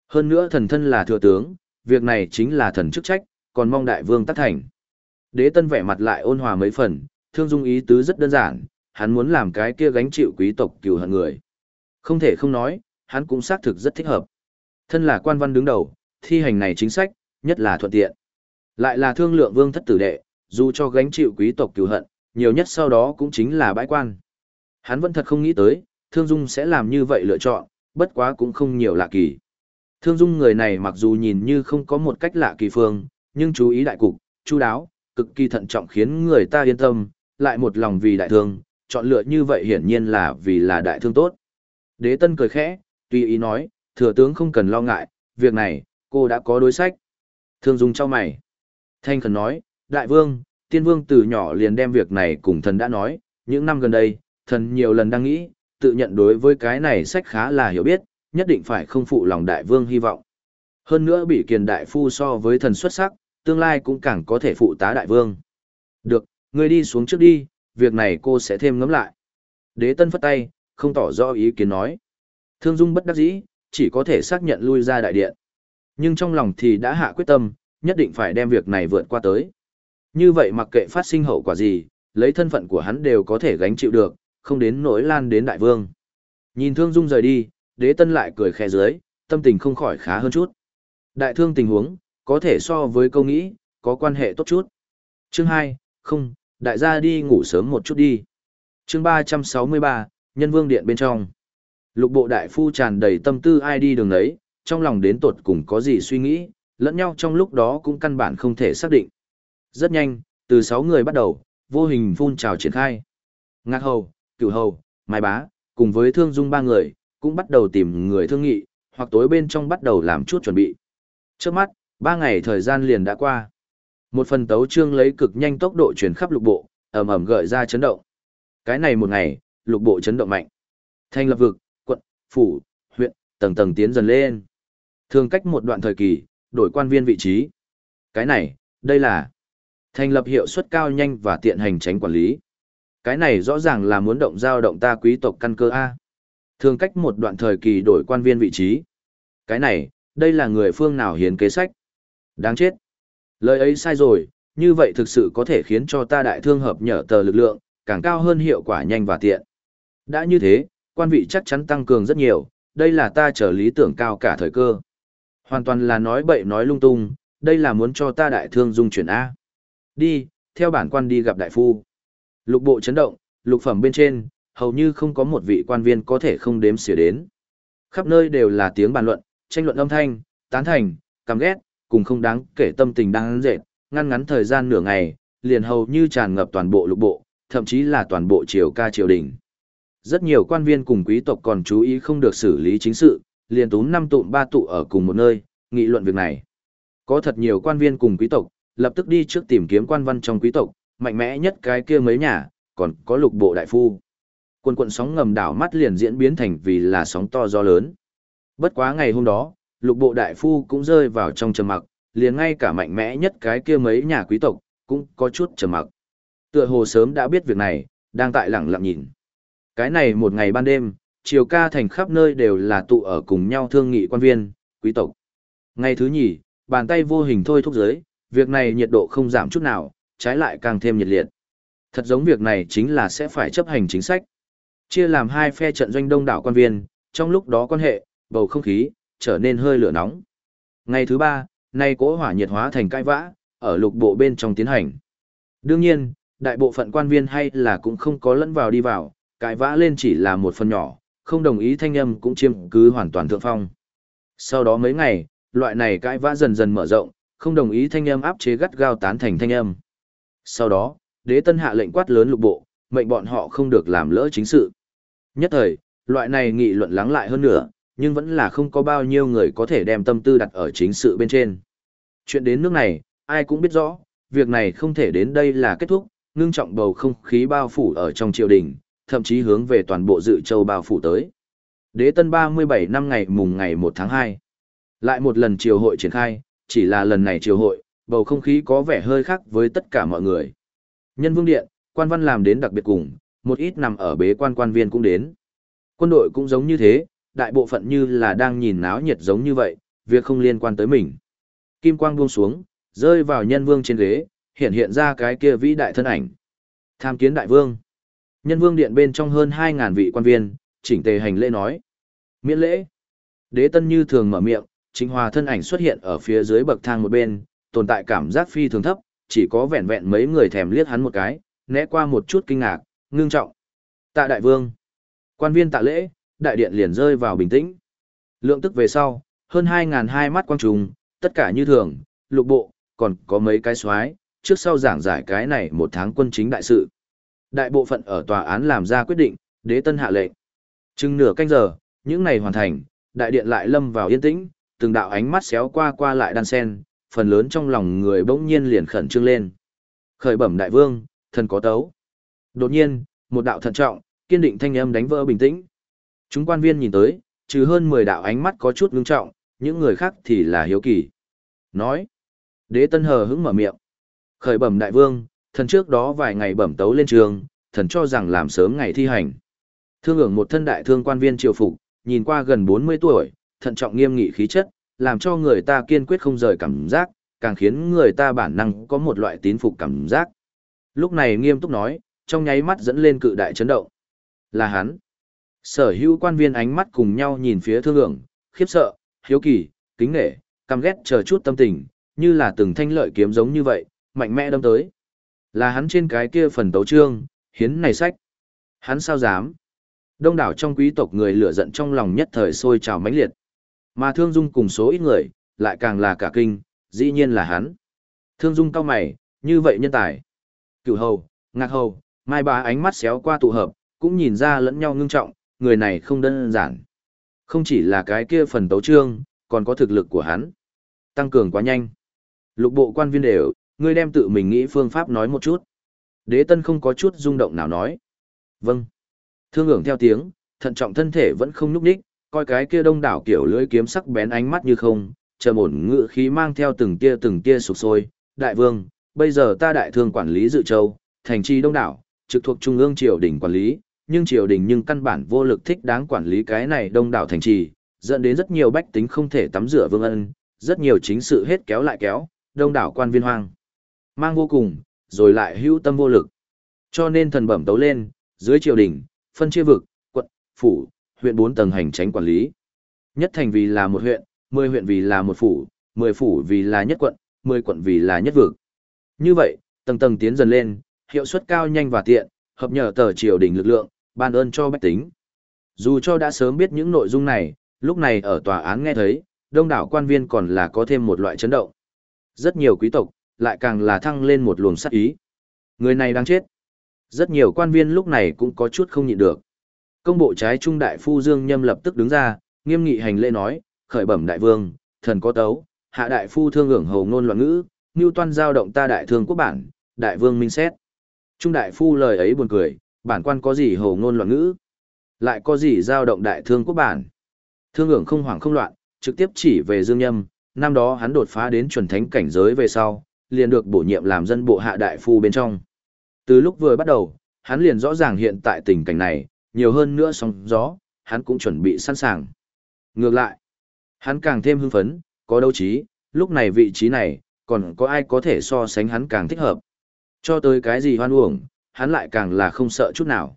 Hơn nữa thần thân là thừa tướng, việc này chính là thần chức trách, còn mong đại vương tác thành. Đế tân vẻ mặt lại ôn hòa mấy phần, thương dung ý tứ rất đơn giản, hắn muốn làm cái kia gánh chịu quý tộc cừu hận người. Không thể không nói, hắn cũng xác thực rất thích hợp. Thân là quan văn đứng đầu, thi hành này chính sách, nhất là thuận tiện. Lại là thương lượng vương thất tử đệ, dù cho gánh chịu quý tộc cứu hận, nhiều nhất sau đó cũng chính là bãi quan. Hắn vẫn thật không nghĩ tới, Thương Dung sẽ làm như vậy lựa chọn, bất quá cũng không nhiều lạ kỳ. Thương Dung người này mặc dù nhìn như không có một cách lạ kỳ phương, nhưng chú ý đại cục, chu đáo, cực kỳ thận trọng khiến người ta yên tâm, lại một lòng vì đại thương, chọn lựa như vậy hiển nhiên là vì là đại thương tốt. Đế Tân cười khẽ, tùy ý nói, thừa tướng không cần lo ngại, việc này, cô đã có đối sách. Thương Dung cho mày. Thanh Khẩn nói, đại vương, tiên vương từ nhỏ liền đem việc này cùng thần đã nói, những năm gần đây, thần nhiều lần đang nghĩ, tự nhận đối với cái này sách khá là hiểu biết, nhất định phải không phụ lòng đại vương hy vọng. Hơn nữa bị kiền đại phu so với thần xuất sắc, tương lai cũng càng có thể phụ tá đại vương. Được, ngươi đi xuống trước đi, việc này cô sẽ thêm ngẫm lại. Đế tân phất tay, không tỏ rõ ý kiến nói. Thương Dung bất đắc dĩ, chỉ có thể xác nhận lui ra đại điện. Nhưng trong lòng thì đã hạ quyết tâm, nhất định phải đem việc này vượt qua tới. Như vậy mặc kệ phát sinh hậu quả gì, lấy thân phận của hắn đều có thể gánh chịu được, không đến nỗi lan đến đại vương. Nhìn Thương Dung rời đi, đế tân lại cười khẽ dưới, tâm tình không khỏi khá hơn chút. Đại thương tình huống, có thể so với câu nghĩ, có quan hệ tốt chút. Chương 2, không, đại gia đi ngủ sớm một chút đi. Chương 363, Nhân Vương Điện bên trong. Lục bộ đại phu tràn đầy tâm tư ai đi đường ấy, trong lòng đến tột cùng có gì suy nghĩ, lẫn nhau trong lúc đó cũng căn bản không thể xác định. Rất nhanh, từ 6 người bắt đầu, vô hình phun trào triển khai. Ngạc hầu, cửu hầu, mai bá, cùng với thương dung ba người, cũng bắt đầu tìm người thương nghị, hoặc tối bên trong bắt đầu làm chút chuẩn bị. Trước mắt, ba ngày thời gian liền đã qua. Một phần tấu trương lấy cực nhanh tốc độ chuyển khắp lục bộ, ầm ầm gợi ra chấn động. Cái này một ngày, lục bộ chấn động mạnh. Thành lập vực, quận, phủ, huyện, tầng tầng tiến dần lên. Thường cách một đoạn thời kỳ, đổi quan viên vị trí. Cái này, đây là thành lập hiệu suất cao nhanh và tiện hành tránh quản lý. Cái này rõ ràng là muốn động giao động ta quý tộc căn cơ A. Thường cách một đoạn thời kỳ đổi quan viên vị trí. Cái này, đây là người phương nào hiến kế sách. Đáng chết. Lời ấy sai rồi, như vậy thực sự có thể khiến cho ta đại thương hợp nhở tờ lực lượng, càng cao hơn hiệu quả nhanh và tiện. Đã như thế, quan vị chắc chắn tăng cường rất nhiều, đây là ta trở lý tưởng cao cả thời cơ. Hoàn toàn là nói bậy nói lung tung, đây là muốn cho ta đại thương dung chuyển A. Đi, theo bản quan đi gặp đại phu. Lục bộ chấn động, lục phẩm bên trên, hầu như không có một vị quan viên có thể không đếm xỉa đến. Khắp nơi đều là tiếng bàn luận, tranh luận âm thanh, tán thành, căm ghét, cùng không đáng kể tâm tình đang dệt, ngăn ngắn thời gian nửa ngày, liền hầu như tràn ngập toàn bộ lục bộ, thậm chí là toàn bộ triều ca triều đình. Rất nhiều quan viên cùng quý tộc còn chú ý không được xử lý chính sự, liền tún năm tụm ba tụ ở cùng một nơi, nghị luận việc này. Có thật nhiều quan viên cùng quý tộc, lập tức đi trước tìm kiếm quan văn trong quý tộc, mạnh mẽ nhất cái kia mấy nhà, còn có lục bộ đại phu. Quân quận sóng ngầm đảo mắt liền diễn biến thành vì là sóng to gió lớn. Bất quá ngày hôm đó, lục bộ đại phu cũng rơi vào trong trầm mặc, liền ngay cả mạnh mẽ nhất cái kia mấy nhà quý tộc, cũng có chút trầm mặc. Tựa hồ sớm đã biết việc này, đang tại lặng lặng nhìn. Cái này một ngày ban đêm, chiều ca thành khắp nơi đều là tụ ở cùng nhau thương nghị quan viên, quý tộc. Ngày thứ nhì, bàn tay vô hình thôi thúc giới, việc này nhiệt độ không giảm chút nào, trái lại càng thêm nhiệt liệt. Thật giống việc này chính là sẽ phải chấp hành chính sách. Chia làm hai phe trận doanh đông đảo quan viên, trong lúc đó quan hệ, bầu không khí, trở nên hơi lửa nóng. Ngày thứ ba, nay cỗ hỏa nhiệt hóa thành cãi vã, ở lục bộ bên trong tiến hành. Đương nhiên, đại bộ phận quan viên hay là cũng không có lẫn vào đi vào, cãi vã lên chỉ là một phần nhỏ, không đồng ý thanh âm cũng chiếm cứ hoàn toàn thượng phong. Sau đó mấy ngày, loại này cãi vã dần dần mở rộng, không đồng ý thanh âm áp chế gắt gao tán thành thanh âm. Sau đó, đế tân hạ lệnh quát lớn lục bộ, mệnh bọn họ không được làm lỡ chính sự. Nhất thời, loại này nghị luận lắng lại hơn nữa, nhưng vẫn là không có bao nhiêu người có thể đem tâm tư đặt ở chính sự bên trên. Chuyện đến nước này, ai cũng biết rõ, việc này không thể đến đây là kết thúc, ngưng trọng bầu không khí bao phủ ở trong triều đình, thậm chí hướng về toàn bộ dự châu bao phủ tới. Đế tân 37 năm ngày mùng ngày 1 tháng 2. Lại một lần triều hội triển khai, chỉ là lần này triều hội, bầu không khí có vẻ hơi khác với tất cả mọi người. Nhân vương điện, quan văn làm đến đặc biệt cùng, một ít nằm ở bế quan quan viên cũng đến. Quân đội cũng giống như thế, đại bộ phận như là đang nhìn náo nhiệt giống như vậy, việc không liên quan tới mình. Kim quang buông xuống, rơi vào nhân vương trên ghế, hiện hiện ra cái kia vĩ đại thân ảnh. Tham kiến đại vương. Nhân vương điện bên trong hơn 2.000 vị quan viên, chỉnh tề hành lễ nói. Miễn lễ. Đế tân như thường mở miệng, chính hòa thân ảnh xuất hiện ở phía dưới bậc thang một bên, tồn tại cảm giác phi thường thấp, chỉ có vẹn vẹn mấy người thèm liếc hắn một cái, né qua một chút kinh ngạc, ngưng trọng. Tạ đại vương. Quan viên tạ lễ, đại điện liền rơi vào bình tĩnh. Lượng tức về sau, hơn 2.000 hai mắt quang trùng, tất cả như thường, lục bộ, còn có mấy cái xoái, trước sau giảng giải cái này một tháng quân chính đại sự. Đại bộ phận ở tòa án làm ra quyết định, đế tân hạ lệnh. Chừng nửa canh giờ, những này hoàn thành, đại điện lại lâm vào yên tĩnh, từng đạo ánh mắt xéo qua qua lại đan sen, phần lớn trong lòng người bỗng nhiên liền khẩn trương lên. Khởi bẩm đại vương, thần có tấu. Đột nhiên, một đạo thận trọng, kiên định thanh âm đánh vỡ bình tĩnh. Chúng quan viên nhìn tới, trừ hơn 10 đạo ánh mắt có chút ngưng trọng, những người khác thì là hiếu kỳ. Nói, đế tân hờ hững mở miệng. Khởi bẩm đại vương, thần trước đó vài ngày bẩm tấu lên trường, thần cho rằng làm sớm ngày thi hành. Thương hưởng một thân đại thương quan viên triều phục, nhìn qua gần 40 tuổi, thận trọng nghiêm nghị khí chất, làm cho người ta kiên quyết không rời cảm giác, càng khiến người ta bản năng có một loại tín phục cảm giác. Lúc này nghiêm túc nói, trong nháy mắt dẫn lên cự đại chấn động. Là hắn. Sở hữu quan viên ánh mắt cùng nhau nhìn phía thương hưởng, khiếp sợ, hiếu kỳ, kính nghệ, căm ghét chờ chút tâm tình, như là từng thanh lợi kiếm giống như vậy, mạnh mẽ đâm tới. Là hắn trên cái kia phần tấu trương, hiến này sách. Hắn sao dám? Đông đảo trong quý tộc người lửa giận trong lòng nhất thời sôi trào mãnh liệt. Mà Thương Dung cùng số ít người, lại càng là cả kinh, dĩ nhiên là hắn. Thương Dung cao mày, như vậy nhân tài. Cửu hầu, ngạc hầu, mai ba ánh mắt xéo qua tụ hợp, cũng nhìn ra lẫn nhau ngưng trọng, người này không đơn giản. Không chỉ là cái kia phần tấu trương, còn có thực lực của hắn. Tăng cường quá nhanh. Lục bộ quan viên đều, ngươi đem tự mình nghĩ phương pháp nói một chút. Đế tân không có chút rung động nào nói. Vâng. Thương ưởng theo tiếng, thận trọng thân thể vẫn không nhúc nhích, coi cái kia đông đảo kiểu lưỡi kiếm sắc bén ánh mắt như không, trầm ổn ngự khí mang theo từng tia từng tia sụp sôi. Đại vương, bây giờ ta đại thương quản lý dự châu, thành trì đông đảo, trực thuộc trung ương triều đình quản lý, nhưng triều đình nhưng căn bản vô lực thích đáng quản lý cái này đông đảo thành trì, dẫn đến rất nhiều bách tính không thể tắm rửa vương ân, rất nhiều chính sự hết kéo lại kéo, đông đảo quan viên hoang. Mang vô cùng, rồi lại hữu tâm vô lực. Cho nên thần bẩm tấu lên, dưới triều đình, phân chia vực, quận, phủ, huyện bốn tầng hành tránh quản lý. Nhất thành vì là một huyện, mười huyện vì là một phủ, mười phủ vì là nhất quận, mười quận vì là nhất vực. Như vậy, tầng tầng tiến dần lên, hiệu suất cao nhanh và tiện, hợp nhờ tờ triều đình lực lượng, ban ơn cho bách tính. Dù cho đã sớm biết những nội dung này, lúc này ở tòa án nghe thấy, đông đảo quan viên còn là có thêm một loại chấn động. Rất nhiều quý tộc, lại càng là thăng lên một luồng sát ý. Người này đang chết. Rất nhiều quan viên lúc này cũng có chút không nhịn được. Công bộ trái trung đại phu Dương Nhâm lập tức đứng ra, nghiêm nghị hành lễ nói, khởi bẩm đại vương, thần có tấu, hạ đại phu thương hưởng hầu ngôn loạn ngữ, như toan giao động ta đại thương quốc bản, đại vương minh xét. Trung đại phu lời ấy buồn cười, bản quan có gì hầu ngôn loạn ngữ, lại có gì giao động đại thương quốc bản. Thương hưởng không hoảng không loạn, trực tiếp chỉ về Dương Nhâm, năm đó hắn đột phá đến chuẩn thánh cảnh giới về sau, liền được bổ nhiệm làm dân bộ hạ đại phu bên trong. Từ lúc vừa bắt đầu, hắn liền rõ ràng hiện tại tình cảnh này, nhiều hơn nữa sóng gió, hắn cũng chuẩn bị sẵn sàng. Ngược lại, hắn càng thêm hưng phấn, có đấu trí, lúc này vị trí này, còn có ai có thể so sánh hắn càng thích hợp. Cho tới cái gì hoan uổng, hắn lại càng là không sợ chút nào.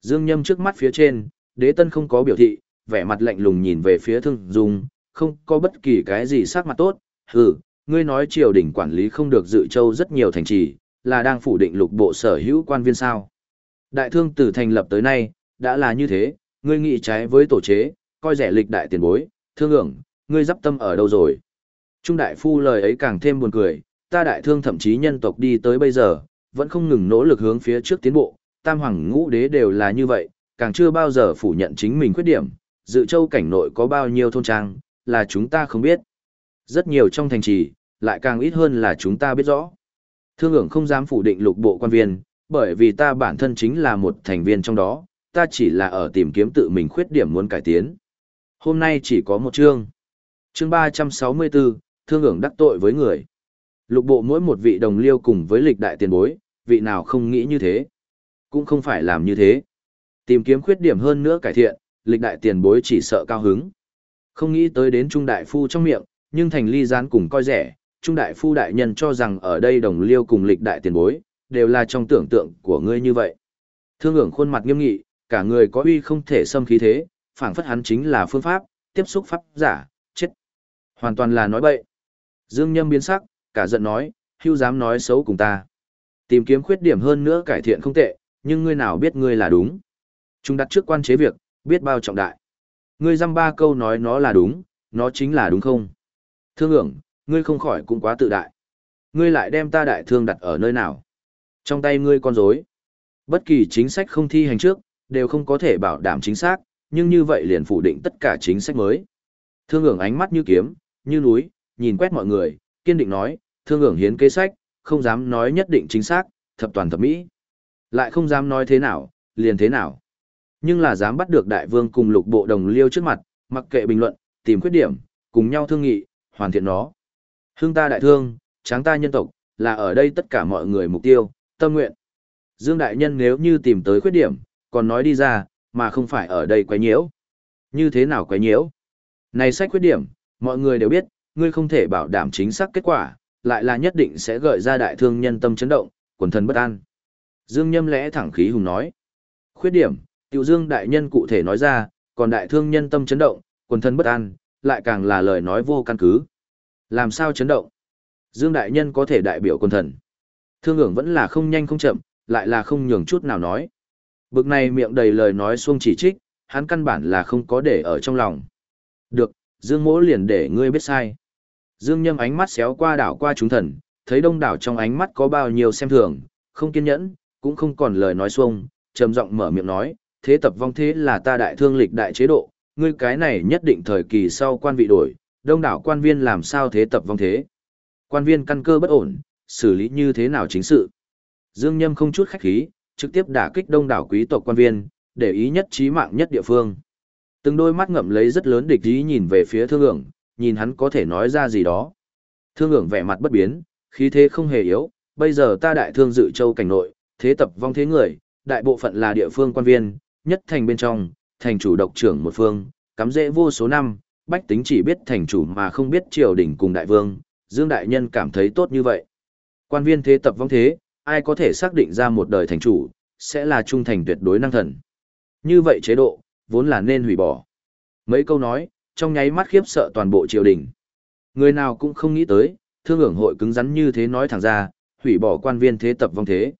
Dương Nhâm trước mắt phía trên, đế tân không có biểu thị, vẻ mặt lạnh lùng nhìn về phía thương dung, không có bất kỳ cái gì sắc mặt tốt, hừ, ngươi nói triều đình quản lý không được dự châu rất nhiều thành trì, là đang phủ định lục bộ sở hữu quan viên sao. Đại thương từ thành lập tới nay, đã là như thế, ngươi nghĩ trái với tổ chế, coi rẻ lịch đại tiền bối, thương ưởng, ngươi dắp tâm ở đâu rồi. Trung đại phu lời ấy càng thêm buồn cười, ta đại thương thậm chí nhân tộc đi tới bây giờ, vẫn không ngừng nỗ lực hướng phía trước tiến bộ, tam hoàng ngũ đế đều là như vậy, càng chưa bao giờ phủ nhận chính mình khuyết điểm, dự châu cảnh nội có bao nhiêu thôn trang, là chúng ta không biết. Rất nhiều trong thành trì, lại càng ít hơn là chúng ta biết rõ. Thương ưởng không dám phủ định lục bộ quan viên, bởi vì ta bản thân chính là một thành viên trong đó, ta chỉ là ở tìm kiếm tự mình khuyết điểm muốn cải tiến. Hôm nay chỉ có một chương. Chương 364, thương ưởng đắc tội với người. Lục bộ mỗi một vị đồng liêu cùng với lịch đại tiền bối, vị nào không nghĩ như thế. Cũng không phải làm như thế. Tìm kiếm khuyết điểm hơn nữa cải thiện, lịch đại tiền bối chỉ sợ cao hứng. Không nghĩ tới đến trung đại phu trong miệng, nhưng thành ly gián cùng coi rẻ, trung đại phu đại nhân cho rằng ở đây đồng liêu cùng lịch đại tiền bối, đều là trong tưởng tượng của ngươi như vậy. Thương ưởng khuôn mặt nghiêm nghị, cả người có uy không thể xâm khí thế, phảng phất hắn chính là phương pháp, tiếp xúc pháp giả, chết. Hoàn toàn là nói bậy. Dương Nhâm biến sắc, cả giận nói, hưu dám nói xấu cùng ta. Tìm kiếm khuyết điểm hơn nữa cải thiện không tệ, nhưng ngươi nào biết ngươi là đúng. Chúng đặt trước quan chế việc, biết bao trọng đại. Ngươi dăm ba câu nói nó là đúng, nó chính là đúng không? Thương ưởng, ngươi không khỏi cũng quá tự đại. Ngươi lại đem ta đại thương đặt ở nơi nào? Trong tay ngươi con rối. Bất kỳ chính sách không thi hành trước, đều không có thể bảo đảm chính xác, nhưng như vậy liền phủ định tất cả chính sách mới. Thương ưởng ánh mắt như kiếm, như núi, nhìn quét mọi người, kiên định nói, thương ưởng hiến kế sách, không dám nói nhất định chính xác, thập toàn thập mỹ. Lại không dám nói thế nào, liền thế nào. Nhưng là dám bắt được đại vương cùng lục bộ đồng liêu trước mặt, mặc kệ bình luận, tìm khuyết điểm, cùng nhau thương nghị, hoàn thiện nó. Hương ta đại thương, tráng ta nhân tộc, là ở đây tất cả mọi người mục tiêu, tâm nguyện. Dương đại nhân nếu như tìm tới khuyết điểm, còn nói đi ra, mà không phải ở đây quấy nhiễu. Như thế nào quấy nhiễu? Này sách khuyết điểm, mọi người đều biết, ngươi không thể bảo đảm chính xác kết quả, lại là nhất định sẽ gợi ra đại thương nhân tâm chấn động, quần thần bất an. Dương Nhâm lẽ thẳng khí hùng nói. Khuyết điểm, Tiểu Dương đại nhân cụ thể nói ra, còn đại thương nhân tâm chấn động, quần thần bất an, lại càng là lời nói vô căn cứ. Làm sao chấn động? Dương đại nhân có thể đại biểu quân thần. Thương ưởng vẫn là không nhanh không chậm, lại là không nhường chút nào nói. Bực này miệng đầy lời nói xuông chỉ trích, hắn căn bản là không có để ở trong lòng. Được, Dương mỗ liền để ngươi biết sai. Dương nhâm ánh mắt xéo qua đảo qua chúng thần, thấy đông đảo trong ánh mắt có bao nhiêu xem thường, không kiên nhẫn, cũng không còn lời nói xuông, trầm giọng mở miệng nói, thế tập vong thế là ta đại thương lịch đại chế độ, ngươi cái này nhất định thời kỳ sau quan vị đổi, đông đảo quan viên làm sao thế tập vong thế. Quan viên căn cơ bất ổn, xử lý như thế nào chính sự. Dương Nhâm không chút khách khí, trực tiếp đả kích đông đảo quý tộc quan viên, để ý nhất trí mạng nhất địa phương. Từng đôi mắt ngậm lấy rất lớn địch ý nhìn về phía thương ưởng, nhìn hắn có thể nói ra gì đó. Thương ưởng vẻ mặt bất biến, khí thế không hề yếu, bây giờ ta đại thương dự châu cảnh nội, thế tập vong thế người, đại bộ phận là địa phương quan viên, nhất thành bên trong, thành chủ độc trưởng một phương, cắm rễ vô số năm, bách tính chỉ biết thành chủ mà không biết triều đình cùng đại vương, Dương Đại Nhân cảm thấy tốt như vậy. Quan viên thế tập vong thế, ai có thể xác định ra một đời thành chủ, sẽ là trung thành tuyệt đối năng thần. Như vậy chế độ, vốn là nên hủy bỏ. Mấy câu nói, trong nháy mắt khiếp sợ toàn bộ triều đình. Người nào cũng không nghĩ tới, thương ưởng hội cứng rắn như thế nói thẳng ra, hủy bỏ quan viên thế tập vong thế.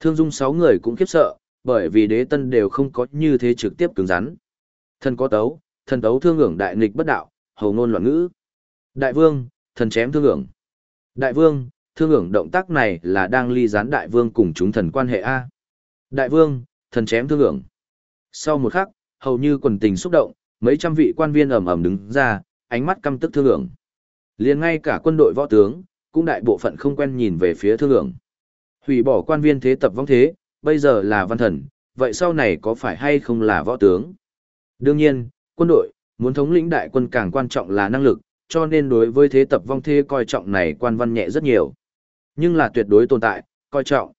Thương dung sáu người cũng khiếp sợ, bởi vì đế tân đều không có như thế trực tiếp cứng rắn. Thần có tấu, thần tấu thương ưởng đại nghịch bất đạo, hầu ngôn loạn ngữ. Đại vương, thần chém thương ưởng. Đại vương, thương ưởng động tác này là đang ly gián đại vương cùng chúng thần quan hệ A. Đại vương, thần chém thương ưởng. Sau một khắc, hầu như quần tình xúc động, mấy trăm vị quan viên ầm ầm đứng ra, ánh mắt căm tức thương ưởng. liền ngay cả quân đội võ tướng, cũng đại bộ phận không quen nhìn về phía thương ưởng. Hủy bỏ quan viên thế tập vong thế, bây giờ là văn thần, vậy sau này có phải hay không là võ tướng? Đương nhiên, quân đội, muốn thống lĩnh đại quân càng quan trọng là năng lực, cho nên đối với thế tập vong thế coi trọng này quan văn nhẹ rất nhiều. Nhưng là tuyệt đối tồn tại, coi trọng.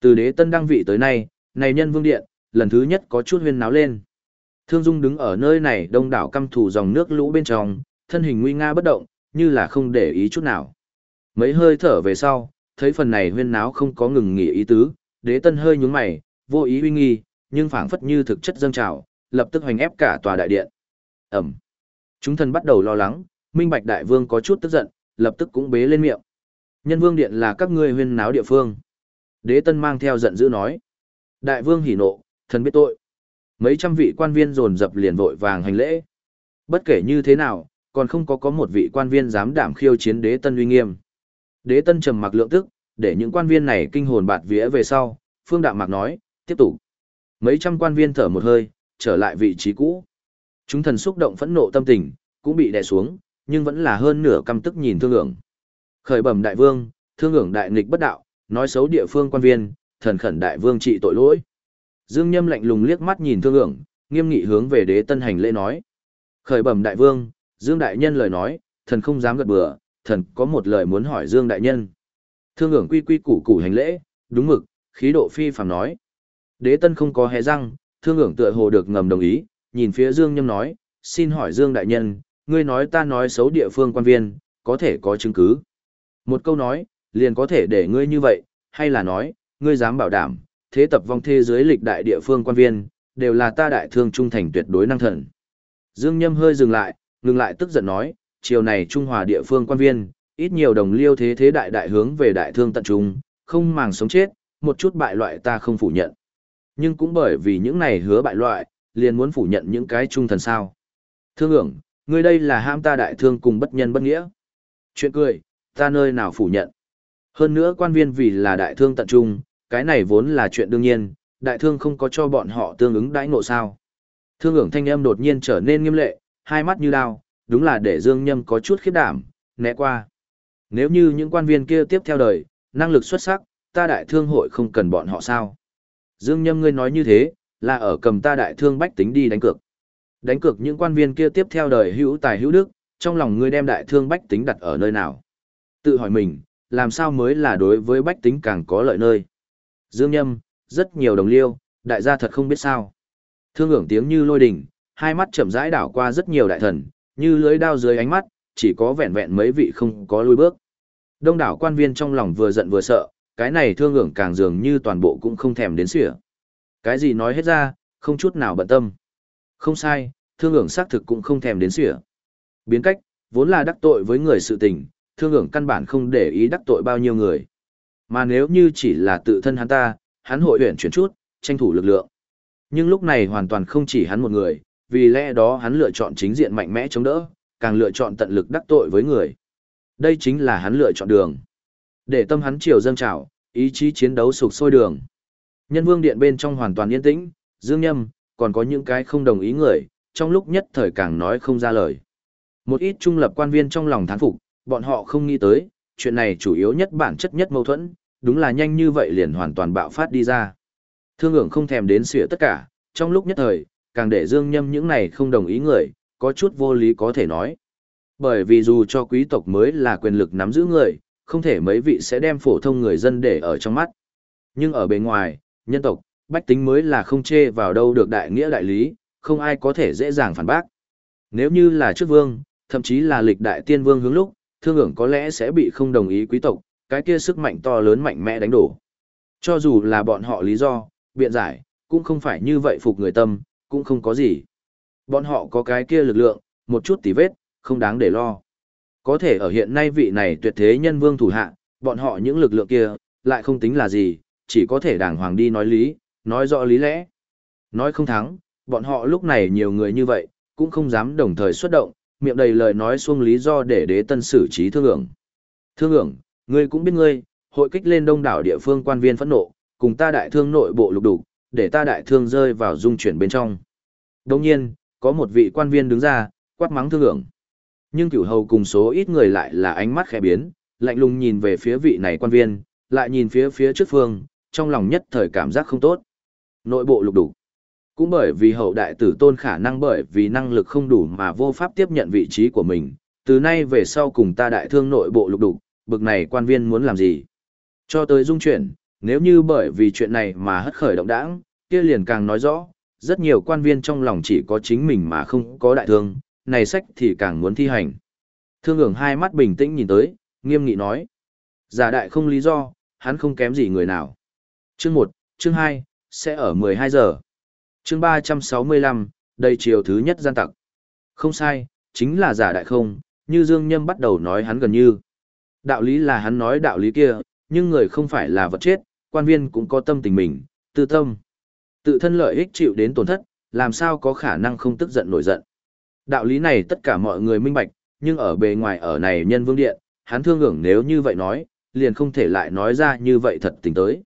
Từ đế tân đăng vị tới nay, này nhân vương điện, lần thứ nhất có chút huyên náo lên. Thương Dung đứng ở nơi này đông đảo căm thủ dòng nước lũ bên trong, thân hình nguy nga bất động, như là không để ý chút nào. Mấy hơi thở về sau, thấy phần này huyên náo không có ngừng nghỉ ý tứ, đế tân hơi nhún mày, vô ý uy nghi, nhưng phảng phất như thực chất dâng trào, lập tức hoành ép cả tòa đại điện. Ẩm. Chúng thần bắt đầu lo lắng, Minh Bạch Đại Vương có chút tức giận, lập tức cũng bế lên miệng. Nhân Vương điện là các ngươi huyên náo địa phương. Đế Tân mang theo giận dữ nói. Đại Vương hỉ nộ, thần biết tội. Mấy trăm vị quan viên dồn dập liền vội vàng hành lễ. Bất kể như thế nào, còn không có có một vị quan viên dám đảm khiêu chiến Đế Tân uy nghiêm. Đế Tân trầm mặc lượng tức, để những quan viên này kinh hồn bạt vía về sau, Phương Đạm Mạc nói, tiếp tục. Mấy trăm quan viên thở một hơi, trở lại vị trí cũ. Chúng thần xúc động phẫn nộ tâm tình, cũng bị đè xuống, nhưng vẫn là hơn nửa căm tức nhìn thương ưởng. Khởi bẩm đại vương, thương ưởng đại nghịch bất đạo, nói xấu địa phương quan viên, thần khẩn đại vương trị tội lỗi. Dương Nhâm lạnh lùng liếc mắt nhìn thương ưởng, nghiêm nghị hướng về đế tân hành lễ nói. Khởi bẩm đại vương, Dương đại nhân lời nói, thần không dám gật bừa, thần có một lời muốn hỏi Dương đại nhân. Thương ưởng quy quy củ củ hành lễ, đúng mực, khí độ phi phàm nói. Đế tân không có hé răng, thương ưởng tựa hồ được ngầm đồng ý, nhìn phía Dương Nhâm nói, xin hỏi Dương đại nhân, ngươi nói ta nói xấu địa phương quan viên, có thể có chứng cứ. Một câu nói, liền có thể để ngươi như vậy, hay là nói, ngươi dám bảo đảm, thế tập vong thế giới lịch đại địa phương quan viên, đều là ta đại thương trung thành tuyệt đối năng thần. Dương Nhâm hơi dừng lại, ngừng lại tức giận nói, chiều này Trung Hòa địa phương quan viên, ít nhiều đồng liêu thế thế đại đại hướng về đại thương tận trung, không màng sống chết, một chút bại loại ta không phủ nhận. Nhưng cũng bởi vì những này hứa bại loại, liền muốn phủ nhận những cái trung thần sao. Thương ưởng, ngươi đây là ham ta đại thương cùng bất nhân bất nghĩa. Chuyện cười, ta nơi nào phủ nhận. Hơn nữa quan viên vì là đại thương tận trung, cái này vốn là chuyện đương nhiên, đại thương không có cho bọn họ tương ứng đãi ngộ sao. Thương ưởng thanh âm đột nhiên trở nên nghiêm lệ, hai mắt như đao, đúng là để Dương Nhâm có chút khiếp đảm, né qua. Nếu như những quan viên kia tiếp theo đời, năng lực xuất sắc, ta đại thương hội không cần bọn họ sao? Dương Nhâm ngươi nói như thế, là ở cầm ta đại thương bách tính đi đánh cược. Đánh cược những quan viên kia tiếp theo đời hữu tài hữu đức, trong lòng ngươi đem đại thương bách tính đặt ở nơi nào? Tự hỏi mình, làm sao mới là đối với bách tính càng có lợi nơi? Dương Nhâm, rất nhiều đồng liêu, đại gia thật không biết sao. Thương ưởng tiếng như lôi đình, hai mắt chậm rãi đảo qua rất nhiều đại thần, như lưới đao dưới ánh mắt, chỉ có vẹn vẹn mấy vị không có lui bước. Đông đảo quan viên trong lòng vừa giận vừa sợ, cái này thương ưởng càng dường như toàn bộ cũng không thèm đến sỉa. Cái gì nói hết ra, không chút nào bận tâm. Không sai, thương ưởng xác thực cũng không thèm đến sỉa. Biến cách, vốn là đắc tội với người sự tình, thương ưởng căn bản không để ý đắc tội bao nhiêu người. Mà nếu như chỉ là tự thân hắn ta, hắn hội huyển chuyển chút, tranh thủ lực lượng. Nhưng lúc này hoàn toàn không chỉ hắn một người, vì lẽ đó hắn lựa chọn chính diện mạnh mẽ chống đỡ, càng lựa chọn tận lực đắc tội với người. Đây chính là hắn lựa chọn đường. Để tâm hắn chiều dâng trào, ý chí chiến đấu sục sôi đường. Nhân vương điện bên trong hoàn toàn yên tĩnh, dương nhâm, còn có những cái không đồng ý người, trong lúc nhất thời càng nói không ra lời. Một ít trung lập quan viên trong lòng thán phục, bọn họ không nghĩ tới, chuyện này chủ yếu nhất bản chất nhất mâu thuẫn, đúng là nhanh như vậy liền hoàn toàn bạo phát đi ra. Thương ưởng không thèm đến xỉa tất cả, trong lúc nhất thời, càng để dương nhâm những này không đồng ý người, có chút vô lý có thể nói. Bởi vì dù cho quý tộc mới là quyền lực nắm giữ người, không thể mấy vị sẽ đem phổ thông người dân để ở trong mắt. Nhưng ở bên ngoài, nhân tộc, bách tính mới là không chê vào đâu được đại nghĩa đại lý, không ai có thể dễ dàng phản bác. Nếu như là trước vương, thậm chí là lịch đại tiên vương hướng lúc, thương hưởng có lẽ sẽ bị không đồng ý quý tộc, cái kia sức mạnh to lớn mạnh mẽ đánh đổ. Cho dù là bọn họ lý do, biện giải, cũng không phải như vậy phục người tâm, cũng không có gì. Bọn họ có cái kia lực lượng, một chút tí vết, không đáng để lo. Có thể ở hiện nay vị này tuyệt thế nhân vương thủ hạ, bọn họ những lực lượng kia, lại không tính là gì, chỉ có thể đàng hoàng đi nói lý, nói rõ lý lẽ. Nói không thắng, bọn họ lúc này nhiều người như vậy, cũng không dám đồng thời xuất động, miệng đầy lời nói xuông lý do để đế tân xử trí thương ưởng. Thương ưởng, ngươi cũng biết ngươi, hội kích lên đông đảo địa phương quan viên phẫn nộ, cùng ta đại thương nội bộ lục đục, để ta đại thương rơi vào dung chuyển bên trong. Đồng nhiên, có một vị quan viên đứng ra, quát mắng thương ưởng. Nhưng cửu hầu cùng số ít người lại là ánh mắt khẽ biến, lạnh lùng nhìn về phía vị này quan viên, lại nhìn phía phía trước phương, trong lòng nhất thời cảm giác không tốt. Nội bộ lục đủ. Cũng bởi vì hậu đại tử tôn khả năng bởi vì năng lực không đủ mà vô pháp tiếp nhận vị trí của mình, từ nay về sau cùng ta đại thương nội bộ lục đủ, bực này quan viên muốn làm gì? Cho tới dung chuyển, nếu như bởi vì chuyện này mà hất khởi động đảng, kia liền càng nói rõ, rất nhiều quan viên trong lòng chỉ có chính mình mà không có đại thương, này sách thì càng muốn thi hành. Thương ưởng hai mắt bình tĩnh nhìn tới, nghiêm nghị nói. Giả đại không lý do, hắn không kém gì người nào. Chương 1, chương 2, sẽ ở 12 giờ. Chương 365, đây chiều thứ nhất gian tặc. Không sai, chính là giả đại không, như Dương Nhâm bắt đầu nói hắn gần như. Đạo lý là hắn nói đạo lý kia, nhưng người không phải là vật chết, quan viên cũng có tâm tình mình, tư tâm. Tự thân lợi ích chịu đến tổn thất, làm sao có khả năng không tức giận nổi giận. Đạo lý này tất cả mọi người minh bạch, nhưng ở bề ngoài ở này nhân vương điện, hắn thương ngưỡng nếu như vậy nói, liền không thể lại nói ra như vậy thật tình tới.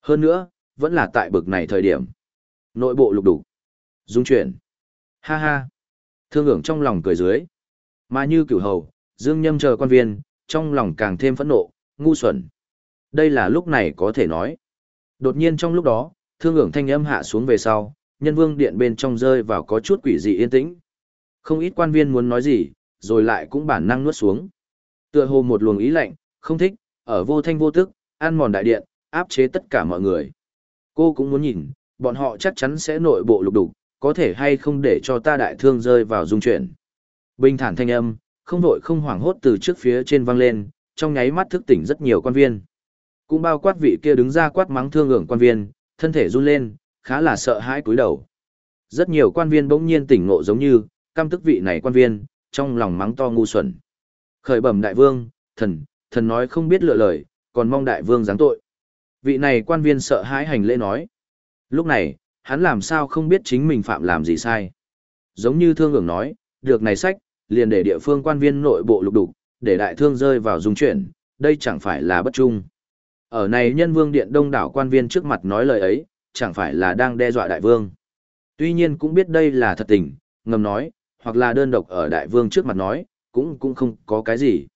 Hơn nữa, vẫn là tại bực này thời điểm. Nội bộ lục đủ. Dung chuyển. Ha ha. Thương ngưỡng trong lòng cười dưới. Mà như cửu hầu, dương nhâm chờ quan viên, trong lòng càng thêm phẫn nộ, ngu xuẩn. Đây là lúc này có thể nói. Đột nhiên trong lúc đó, thương ngưỡng thanh âm hạ xuống về sau, nhân vương điện bên trong rơi vào có chút quỷ dị yên tĩnh. Không ít quan viên muốn nói gì, rồi lại cũng bản năng nuốt xuống. Tựa hồ một luồng ý lạnh, không thích, ở vô thanh vô tức, ăn mòn đại điện, áp chế tất cả mọi người. Cô cũng muốn nhìn, bọn họ chắc chắn sẽ nội bộ lục đục, có thể hay không để cho ta đại thương rơi vào dung chuyển. Bình thản thanh âm, không vội không hoảng hốt từ trước phía trên vang lên, trong nháy mắt thức tỉnh rất nhiều quan viên. Cũng bao quát vị kia đứng ra quát mắng thương ưởng quan viên, thân thể run lên, khá là sợ hãi cúi đầu. Rất nhiều quan viên bỗng nhiên tỉnh ngộ giống như, căm tức vị này quan viên, trong lòng mắng to ngu xuẩn. Khởi bẩm đại vương, thần, thần nói không biết lựa lời, còn mong đại vương giáng tội. Vị này quan viên sợ hãi hành lễ nói. Lúc này, hắn làm sao không biết chính mình phạm làm gì sai. Giống như thương ưởng nói, được này sách, liền để địa phương quan viên nội bộ lục đục, để đại thương rơi vào dung chuyển, đây chẳng phải là bất trung. Ở này nhân vương điện đông đảo quan viên trước mặt nói lời ấy, chẳng phải là đang đe dọa đại vương. Tuy nhiên cũng biết đây là thật tình, ngầm nói, hoặc là đơn độc ở đại vương trước mặt nói, cũng cũng không có cái gì.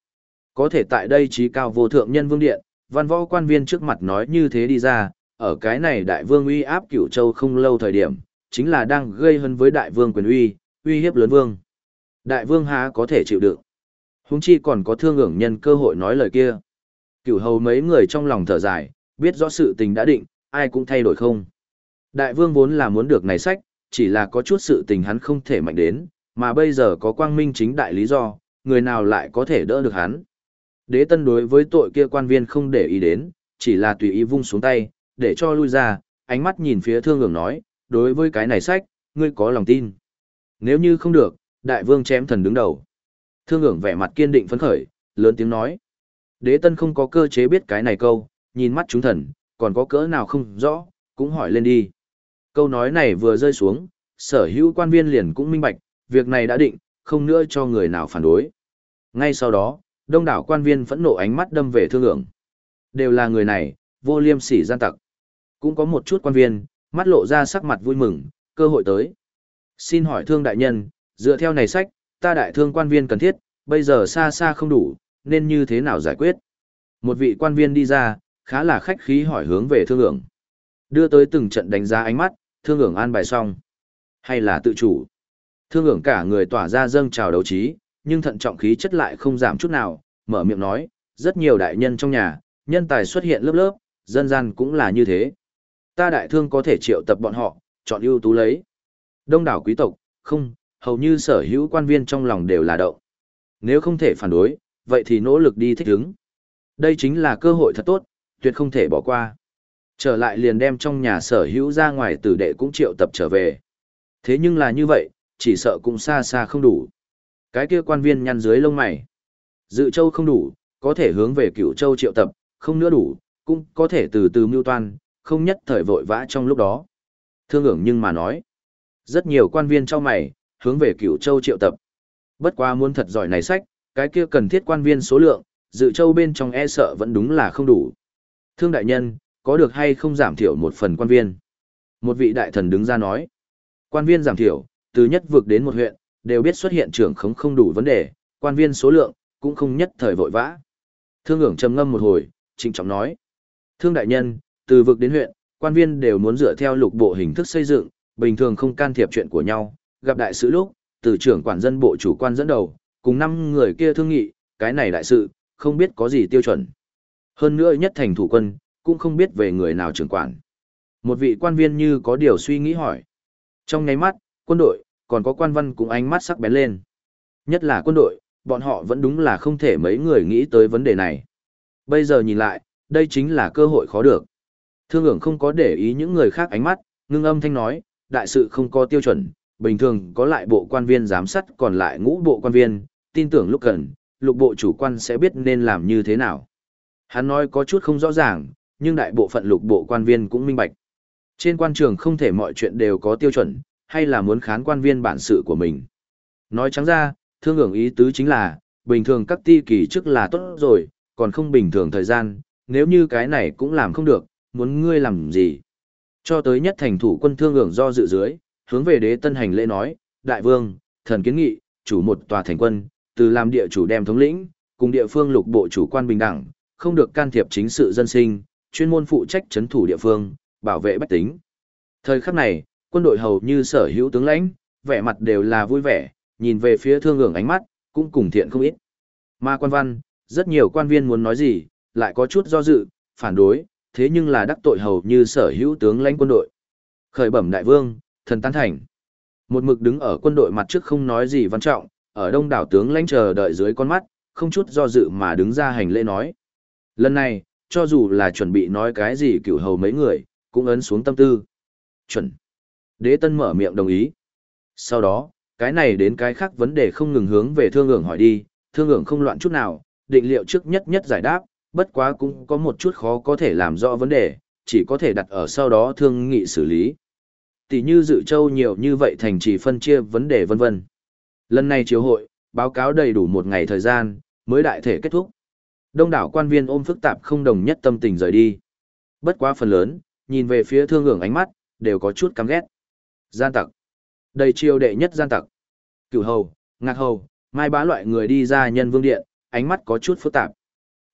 Có thể tại đây trí cao vô thượng nhân vương điện, văn võ quan viên trước mặt nói như thế đi ra, ở cái này đại vương uy áp cửu châu không lâu thời điểm, chính là đang gây hấn với đại vương quyền uy, uy hiếp lớn vương. Đại vương há có thể chịu đựng. Huống chi còn có thương ưởng nhân cơ hội nói lời kia. Cửu hầu mấy người trong lòng thở dài, biết rõ sự tình đã định, ai cũng thay đổi không. Đại vương vốn là muốn được này sách, chỉ là có chút sự tình hắn không thể mạnh đến, mà bây giờ có quang minh chính đại lý do, người nào lại có thể đỡ được hắn. Đế tân đối với tội kia quan viên không để ý đến, chỉ là tùy ý vung xuống tay, để cho lui ra, ánh mắt nhìn phía thương ngưỡng nói, đối với cái này sách, ngươi có lòng tin. Nếu như không được, đại vương chém thần đứng đầu. Thương ngưỡng vẻ mặt kiên định phấn khởi, lớn tiếng nói. Đế tân không có cơ chế biết cái này câu, nhìn mắt chúng thần, còn có cỡ nào không rõ, cũng hỏi lên đi. Câu nói này vừa rơi xuống, sở hữu quan viên liền cũng minh bạch, việc này đã định, không nữa cho người nào phản đối. Ngay sau đó, đông đảo quan viên phẫn nộ ánh mắt đâm về thương ưởng. Đều là người này, vô liêm sỉ gian tặc. Cũng có một chút quan viên, mắt lộ ra sắc mặt vui mừng, cơ hội tới. Xin hỏi thương đại nhân, dựa theo này sách, ta đại thương quan viên cần thiết, bây giờ xa xa không đủ, nên như thế nào giải quyết? Một vị quan viên đi ra, khá là khách khí hỏi hướng về thương ưởng. Đưa tới từng trận đánh giá ánh mắt, thương ưởng an bài xong. Hay là tự chủ? Thương ưởng cả người tỏa ra dâng trào đấu trí, nhưng thận trọng khí chất lại không giảm chút nào, mở miệng nói, rất nhiều đại nhân trong nhà, nhân tài xuất hiện lớp lớp, dân gian cũng là như thế. Ta đại thương có thể triệu tập bọn họ, chọn ưu tú lấy. Đông đảo quý tộc, không, hầu như sở hữu quan viên trong lòng đều là đậu. Nếu không thể phản đối, vậy thì nỗ lực đi thích ứng. Đây chính là cơ hội thật tốt, tuyệt không thể bỏ qua. Trở lại liền đem trong nhà sở hữu ra ngoài tử đệ cũng triệu tập trở về. Thế nhưng là như vậy, chỉ sợ cũng xa xa không đủ. Cái kia quan viên nhăn dưới lông mày. Dự châu không đủ, có thể hướng về cửu châu triệu tập, không nữa đủ, cũng có thể từ từ mưu toan, không nhất thời vội vã trong lúc đó. Thương ưởng nhưng mà nói, rất nhiều quan viên trong mày, hướng về cửu châu triệu tập. Bất quá muốn thật giỏi này sách, cái kia cần thiết quan viên số lượng, dự châu bên trong e sợ vẫn đúng là không đủ. Thương đại nhân, có được hay không giảm thiểu một phần quan viên? Một vị đại thần đứng ra nói, quan viên giảm thiểu, từ nhất vực đến một huyện, đều biết xuất hiện trưởng khống không đủ vấn đề, quan viên số lượng, cũng không nhất thời vội vã. Thương ưởng trầm ngâm một hồi, trịnh trọng nói. Thương đại nhân, từ vực đến huyện, quan viên đều muốn dựa theo lục bộ hình thức xây dựng, bình thường không can thiệp chuyện của nhau, gặp đại sự lúc, từ trưởng quản dân bộ chủ quan dẫn đầu, cùng năm người kia thương nghị, cái này đại sự, không biết có gì tiêu chuẩn. Hơn nữa nhất thành thủ quân, cũng không biết về người nào trưởng quản. Một vị quan viên như có điều suy nghĩ hỏi. Trong ngáy mắt, quân đội, còn có quan văn cũng ánh mắt sắc bén lên. Nhất là quân đội, bọn họ vẫn đúng là không thể mấy người nghĩ tới vấn đề này. Bây giờ nhìn lại, đây chính là cơ hội khó được. Thương ưởng không có để ý những người khác ánh mắt, ngưng âm thanh nói, đại sự không có tiêu chuẩn, bình thường có lại bộ quan viên giám sát còn lại ngũ bộ quan viên, tin tưởng lúc cần, lục bộ chủ quan sẽ biết nên làm như thế nào. Hắn nói có chút không rõ ràng, nhưng đại bộ phận lục bộ quan viên cũng minh bạch. Trên quan trường không thể mọi chuyện đều có tiêu chuẩn, hay là muốn khán quan viên bản sự của mình. Nói trắng ra, thương hưởng ý tứ chính là, bình thường các ti kỳ chức là tốt rồi, còn không bình thường thời gian, nếu như cái này cũng làm không được, muốn ngươi làm gì. Cho tới nhất thành thủ quân thương hưởng do dự dưới, hướng về đế tân hành lễ nói, đại vương, thần kiến nghị, chủ một tòa thành quân, từ làm địa chủ đem thống lĩnh, cùng địa phương lục bộ chủ quan bình đẳng, không được can thiệp chính sự dân sinh, chuyên môn phụ trách chấn thủ địa phương, bảo vệ bách tính. Thời khắc này, quân đội hầu như sở hữu tướng lãnh, vẻ mặt đều là vui vẻ, nhìn về phía thương ngưỡng ánh mắt, cũng cùng thiện không ít. Mà quan văn, rất nhiều quan viên muốn nói gì, lại có chút do dự, phản đối, thế nhưng là đắc tội hầu như sở hữu tướng lãnh quân đội. Khởi bẩm đại vương, thần tán thành. Một mực đứng ở quân đội mặt trước không nói gì văn trọng, ở đông đảo tướng lãnh chờ đợi dưới con mắt, không chút do dự mà đứng ra hành lễ nói. Lần này, cho dù là chuẩn bị nói cái gì cửu hầu mấy người, cũng ấn xuống tâm tư. Chuẩn. Đế tân mở miệng đồng ý. Sau đó, cái này đến cái khác vấn đề không ngừng hướng về thương ưởng hỏi đi, thương ưởng không loạn chút nào, định liệu trước nhất nhất giải đáp, bất quá cũng có một chút khó có thể làm rõ vấn đề, chỉ có thể đặt ở sau đó thương nghị xử lý. Tỷ như dự châu nhiều như vậy thành trì phân chia vấn đề vân vân. Lần này chiếu hội, báo cáo đầy đủ một ngày thời gian, mới đại thể kết thúc. Đông đảo quan viên ôm phức tạp không đồng nhất tâm tình rời đi. Bất quá phần lớn, nhìn về phía thương ưởng ánh mắt, đều có chút căm ghét. Gian tặc. Đầy triều đệ nhất gian tặc. Cửu hầu, ngạc hầu, mai bá loại người đi ra nhân vương điện, ánh mắt có chút phức tạp.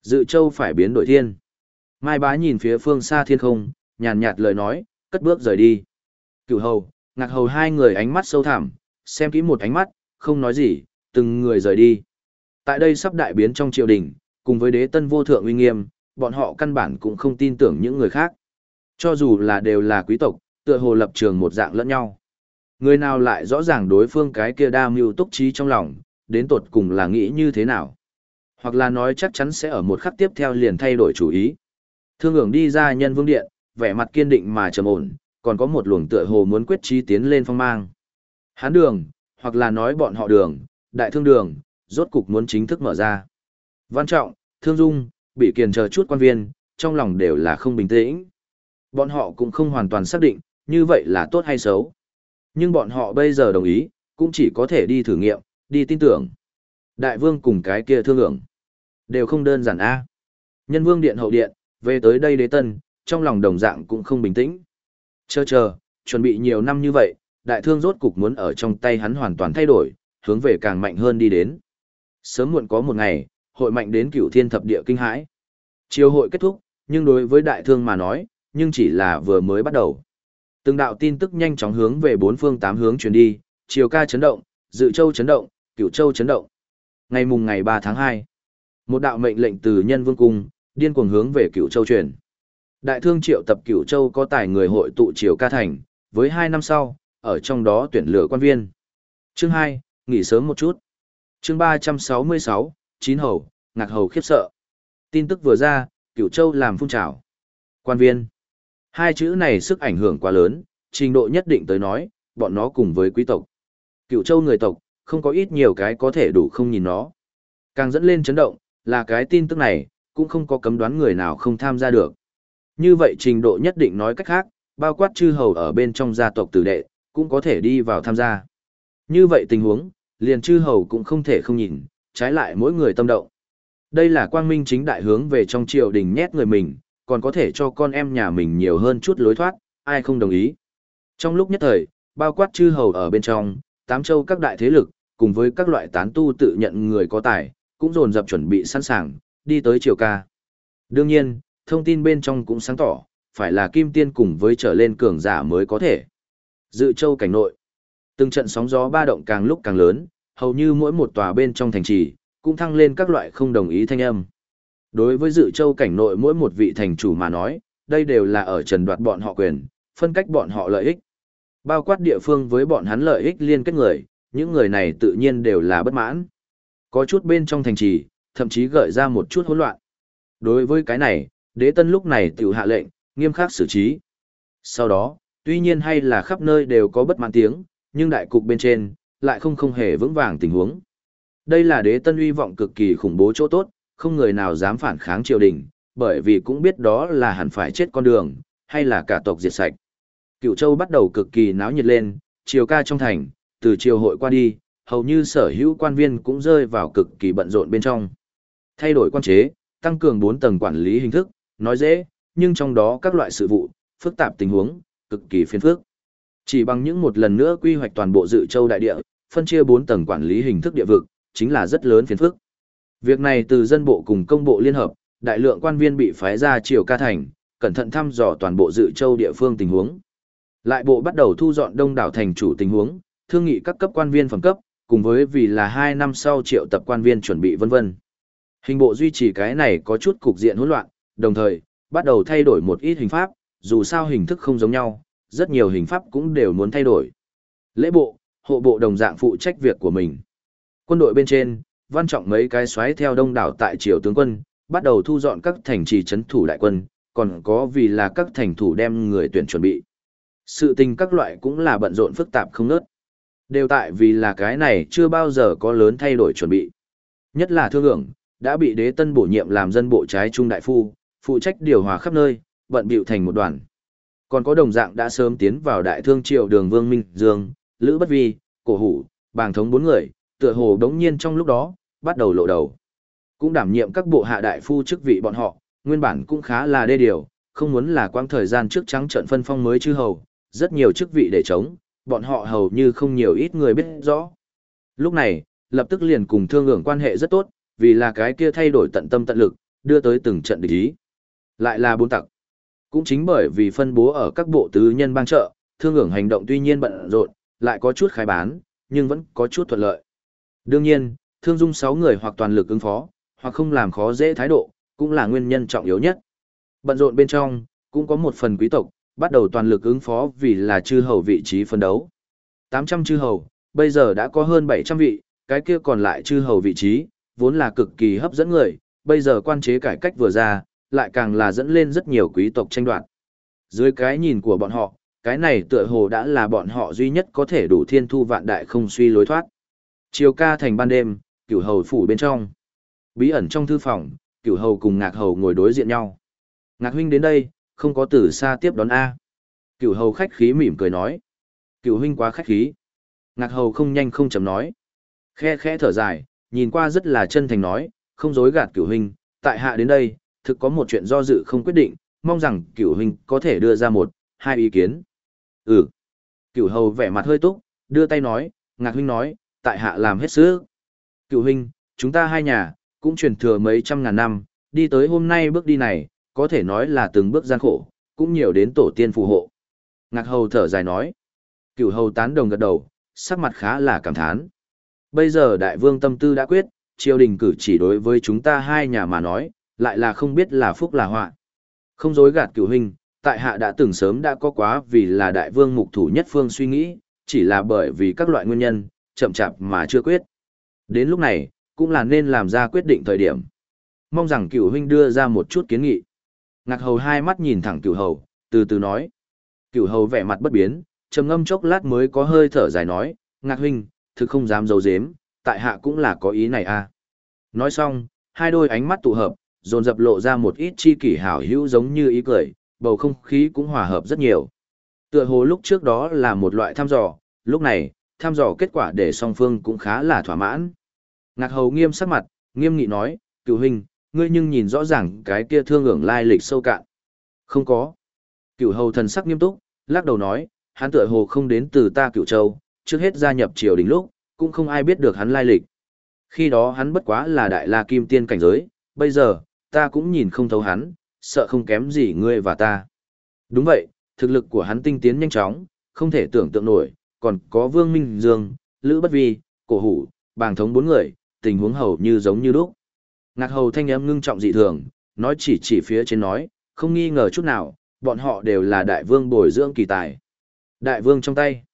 Dự châu phải biến đổi thiên. Mai bá nhìn phía phương xa thiên không, nhàn nhạt lời nói, cất bước rời đi. Cửu hầu, ngạc hầu hai người ánh mắt sâu thẳm, xem kỹ một ánh mắt, không nói gì, từng người rời đi. Tại đây sắp đại biến trong triều đình, cùng với đế tân vô thượng uy nghiêm, bọn họ căn bản cũng không tin tưởng những người khác. Cho dù là đều là quý tộc, tựa hồ lập trường một dạng lẫn nhau. Người nào lại rõ ràng đối phương cái kia đa mưu túc trí trong lòng, đến tột cùng là nghĩ như thế nào. Hoặc là nói chắc chắn sẽ ở một khắc tiếp theo liền thay đổi chủ ý. Thương ưởng đi ra nhân vương điện, vẻ mặt kiên định mà trầm ổn, còn có một luồng tựa hồ muốn quyết trí tiến lên phong mang. Hán đường, hoặc là nói bọn họ đường, đại thương đường, rốt cục muốn chính thức mở ra. Văn trọng, thương dung, bị kiền chờ chút quan viên, trong lòng đều là không bình tĩnh. Bọn họ cũng không hoàn toàn xác định, như vậy là tốt hay xấu. Nhưng bọn họ bây giờ đồng ý, cũng chỉ có thể đi thử nghiệm, đi tin tưởng. Đại vương cùng cái kia thương lượng, đều không đơn giản a. Nhân vương điện hậu điện, về tới đây đế tân, trong lòng đồng dạng cũng không bình tĩnh. Chờ chờ, chuẩn bị nhiều năm như vậy, đại thương rốt cục muốn ở trong tay hắn hoàn toàn thay đổi, hướng về càng mạnh hơn đi đến. Sớm muộn có một ngày, hội mạnh đến cửu thiên thập địa kinh hãi. Chiều hội kết thúc, nhưng đối với đại thương mà nói, nhưng chỉ là vừa mới bắt đầu. Từng đạo tin tức nhanh chóng hướng về bốn phương tám hướng truyền đi, chiều ca chấn động, dự châu chấn động, cửu châu chấn động. Ngày mùng ngày 3 tháng 2, một đạo mệnh lệnh từ nhân vương cung, điên cuồng hướng về cửu châu truyền. Đại thương triệu tập cửu châu có tài người hội tụ Triều ca thành, với hai năm sau, ở trong đó tuyển lựa quan viên. Chương 2, nghỉ sớm một chút. Chương 366, chín hầu, ngạc hầu khiếp sợ. Tin tức vừa ra, cửu châu làm phun trào. Quan viên. Hai chữ này sức ảnh hưởng quá lớn, trình độ nhất định tới nói, bọn nó cùng với quý tộc. Cựu châu người tộc, không có ít nhiều cái có thể đủ không nhìn nó. Càng dẫn lên chấn động, là cái tin tức này, cũng không có cấm đoán người nào không tham gia được. Như vậy trình độ nhất định nói cách khác, bao quát chư hầu ở bên trong gia tộc tử đệ, cũng có thể đi vào tham gia. Như vậy tình huống, liền chư hầu cũng không thể không nhìn, trái lại mỗi người tâm động. Đây là quang minh chính đại hướng về trong triều đình nhét người mình, còn có thể cho con em nhà mình nhiều hơn chút lối thoát, ai không đồng ý. Trong lúc nhất thời, bao quát chư hầu ở bên trong, tám châu các đại thế lực, cùng với các loại tán tu tự nhận người có tài, cũng dồn dập chuẩn bị sẵn sàng, đi tới triều ca. Đương nhiên, thông tin bên trong cũng sáng tỏ, phải là kim tiên cùng với trở lên cường giả mới có thể. Dự châu cảnh nội. Từng trận sóng gió ba động càng lúc càng lớn, hầu như mỗi một tòa bên trong thành trì, cũng thăng lên các loại không đồng ý thanh âm. Đối với dự châu cảnh nội mỗi một vị thành chủ mà nói, đây đều là ở trần đoạt bọn họ quyền, phân cách bọn họ lợi ích. Bao quát địa phương với bọn hắn lợi ích liên kết người, những người này tự nhiên đều là bất mãn. Có chút bên trong thành trì, thậm chí gợi ra một chút hỗn loạn. Đối với cái này, đế tân lúc này tự hạ lệnh, nghiêm khắc xử trí. Sau đó, tuy nhiên hay là khắp nơi đều có bất mãn tiếng, nhưng đại cục bên trên, lại không không hề vững vàng tình huống. Đây là đế tân uy vọng cực kỳ khủng bố chỗ tốt, không người nào dám phản kháng triều đình, bởi vì cũng biết đó là hẳn phải chết con đường, hay là cả tộc diệt sạch. Cựu châu bắt đầu cực kỳ náo nhiệt lên, triều ca trong thành, từ triều hội qua đi, hầu như sở hữu quan viên cũng rơi vào cực kỳ bận rộn bên trong. Thay đổi quan chế, tăng cường 4 tầng quản lý hình thức, nói dễ, nhưng trong đó các loại sự vụ, phức tạp tình huống, cực kỳ phiền phức. Chỉ bằng những một lần nữa quy hoạch toàn bộ dự châu đại địa, phân chia 4 tầng quản lý hình thức địa vực, chính là rất lớn phiền phức. Việc này từ dân bộ cùng công bộ liên hợp, đại lượng quan viên bị phái ra triều ca thành, cẩn thận thăm dò toàn bộ dự châu địa phương tình huống. Lại bộ bắt đầu thu dọn đông đảo thành chủ tình huống, thương nghị các cấp quan viên phẩm cấp, cùng với vì là 2 năm sau triệu tập quan viên chuẩn bị vân vân. Hình bộ duy trì cái này có chút cục diện hỗn loạn, đồng thời, bắt đầu thay đổi một ít hình pháp, dù sao hình thức không giống nhau, rất nhiều hình pháp cũng đều muốn thay đổi. Lễ bộ, hộ bộ đồng dạng phụ trách việc của mình. Quân đội bên trên, văn trọng mấy cái xoáy theo đông đảo tại triều tướng quân, bắt đầu thu dọn các thành trì chấn thủ đại quân, còn có vì là các thành thủ đem người tuyển chuẩn bị. Sự tình các loại cũng là bận rộn phức tạp không nớt. Đều tại vì là cái này chưa bao giờ có lớn thay đổi chuẩn bị. Nhất là thương hưởng, đã bị đế tân bổ nhiệm làm dân bộ trái trung đại phu, phụ trách điều hòa khắp nơi, bận bịu thành một đoàn. Còn có đồng dạng đã sớm tiến vào đại thương triều đường Vương Minh Dương, Lữ Bất Vi, Cổ Hủ, Bàng Thống bốn người, tựa hồ đống nhiên trong lúc đó, bắt đầu lộ đầu. Cũng đảm nhiệm các bộ hạ đại phu chức vị bọn họ, nguyên bản cũng khá là đê điều, không muốn là quang thời gian trước trắng trận phân phong mới chư hầu, rất nhiều chức vị để chống, bọn họ hầu như không nhiều ít người biết rõ. Lúc này, lập tức liền cùng thương lượng quan hệ rất tốt, vì là cái kia thay đổi tận tâm tận lực, đưa tới từng trận địch ý. Lại là bốn tặc. Cũng chính bởi vì phân bố ở các bộ tứ nhân bang trợ, thương lượng hành động tuy nhiên bận rộn, lại có chút khai bán, nhưng vẫn có chút thuận lợi. Đương nhiên, thương dung sáu người hoặc toàn lực ứng phó, hoặc không làm khó dễ thái độ, cũng là nguyên nhân trọng yếu nhất. Bận rộn bên trong, cũng có một phần quý tộc, bắt đầu toàn lực ứng phó vì là chư hầu vị trí phân đấu. 800 chư hầu, bây giờ đã có hơn 700 vị, cái kia còn lại chư hầu vị trí, vốn là cực kỳ hấp dẫn người, bây giờ quan chế cải cách vừa ra, lại càng là dẫn lên rất nhiều quý tộc tranh đoạt. Dưới cái nhìn của bọn họ, cái này tựa hồ đã là bọn họ duy nhất có thể đủ thiên thu vạn đại không suy lối thoát. Chiều ca thành ban đêm, cửu hầu phủ bên trong. Bí ẩn trong thư phòng, cửu hầu cùng ngạc hầu ngồi đối diện nhau. Ngạc huynh đến đây, không có từ xa tiếp đón A. Cửu hầu khách khí mỉm cười nói. Cửu huynh quá khách khí. Ngạc hầu không nhanh không chậm nói. Khe khẽ thở dài, nhìn qua rất là chân thành nói, không dối gạt cửu huynh, tại hạ đến đây, thực có một chuyện do dự không quyết định, mong rằng cửu huynh có thể đưa ra một, hai ý kiến. Ừ. Cửu hầu vẻ mặt hơi túc, đưa tay nói, ngạc huynh nói, tại hạ làm hết sức. Cửu huynh, chúng ta hai nhà, cũng truyền thừa mấy trăm ngàn năm, đi tới hôm nay bước đi này, có thể nói là từng bước gian khổ, cũng nhiều đến tổ tiên phù hộ. Ngạc hầu thở dài nói. Cửu hầu tán đồng gật đầu, sắc mặt khá là cảm thán. Bây giờ đại vương tâm tư đã quyết, triều đình cử chỉ đối với chúng ta hai nhà mà nói, lại là không biết là phúc là họa. Không dối gạt cửu hình, tại hạ đã từng sớm đã có quá vì là đại vương mục thủ nhất phương suy nghĩ, chỉ là bởi vì các loại nguyên nhân, chậm chạp mà chưa quyết. Đến lúc này, cũng là nên làm ra quyết định thời điểm. Mong rằng cửu huynh đưa ra một chút kiến nghị. Ngạc hầu hai mắt nhìn thẳng cửu hầu, từ từ nói. Cửu hầu vẻ mặt bất biến, trầm ngâm chốc lát mới có hơi thở dài nói, ngạc huynh, thực không dám giấu giếm, tại hạ cũng là có ý này à. Nói xong, hai đôi ánh mắt tụ hợp, dồn dập lộ ra một ít chi kỷ hảo hữu giống như ý cười, bầu không khí cũng hòa hợp rất nhiều. Tựa hồ lúc trước đó là một loại thăm dò, lúc này, thăm dò kết quả để song phương cũng khá là thỏa mãn. Ngạc hầu nghiêm sắc mặt, nghiêm nghị nói, cựu hình, ngươi nhưng nhìn rõ ràng cái kia thương ưởng lai lịch sâu cạn. Không có. Cựu hầu thần sắc nghiêm túc, lắc đầu nói, hắn tựa hồ không đến từ ta cựu châu, trước hết gia nhập triều đình lúc, cũng không ai biết được hắn lai lịch. Khi đó hắn bất quá là đại la kim tiên cảnh giới, bây giờ, ta cũng nhìn không thấu hắn, sợ không kém gì ngươi và ta. Đúng vậy, thực lực của hắn tinh tiến nhanh chóng, không thể tưởng tượng nổi, còn có Vương Minh Dương, Lữ Bất Vi, Cổ Hủ, Bàng Thống bốn người, tình huống hầu như giống như lúc. Ngạc hầu thanh âm ngưng trọng dị thường, nói chỉ chỉ phía trên nói, không nghi ngờ chút nào, bọn họ đều là đại vương bồi dưỡng kỳ tài. Đại vương trong tay.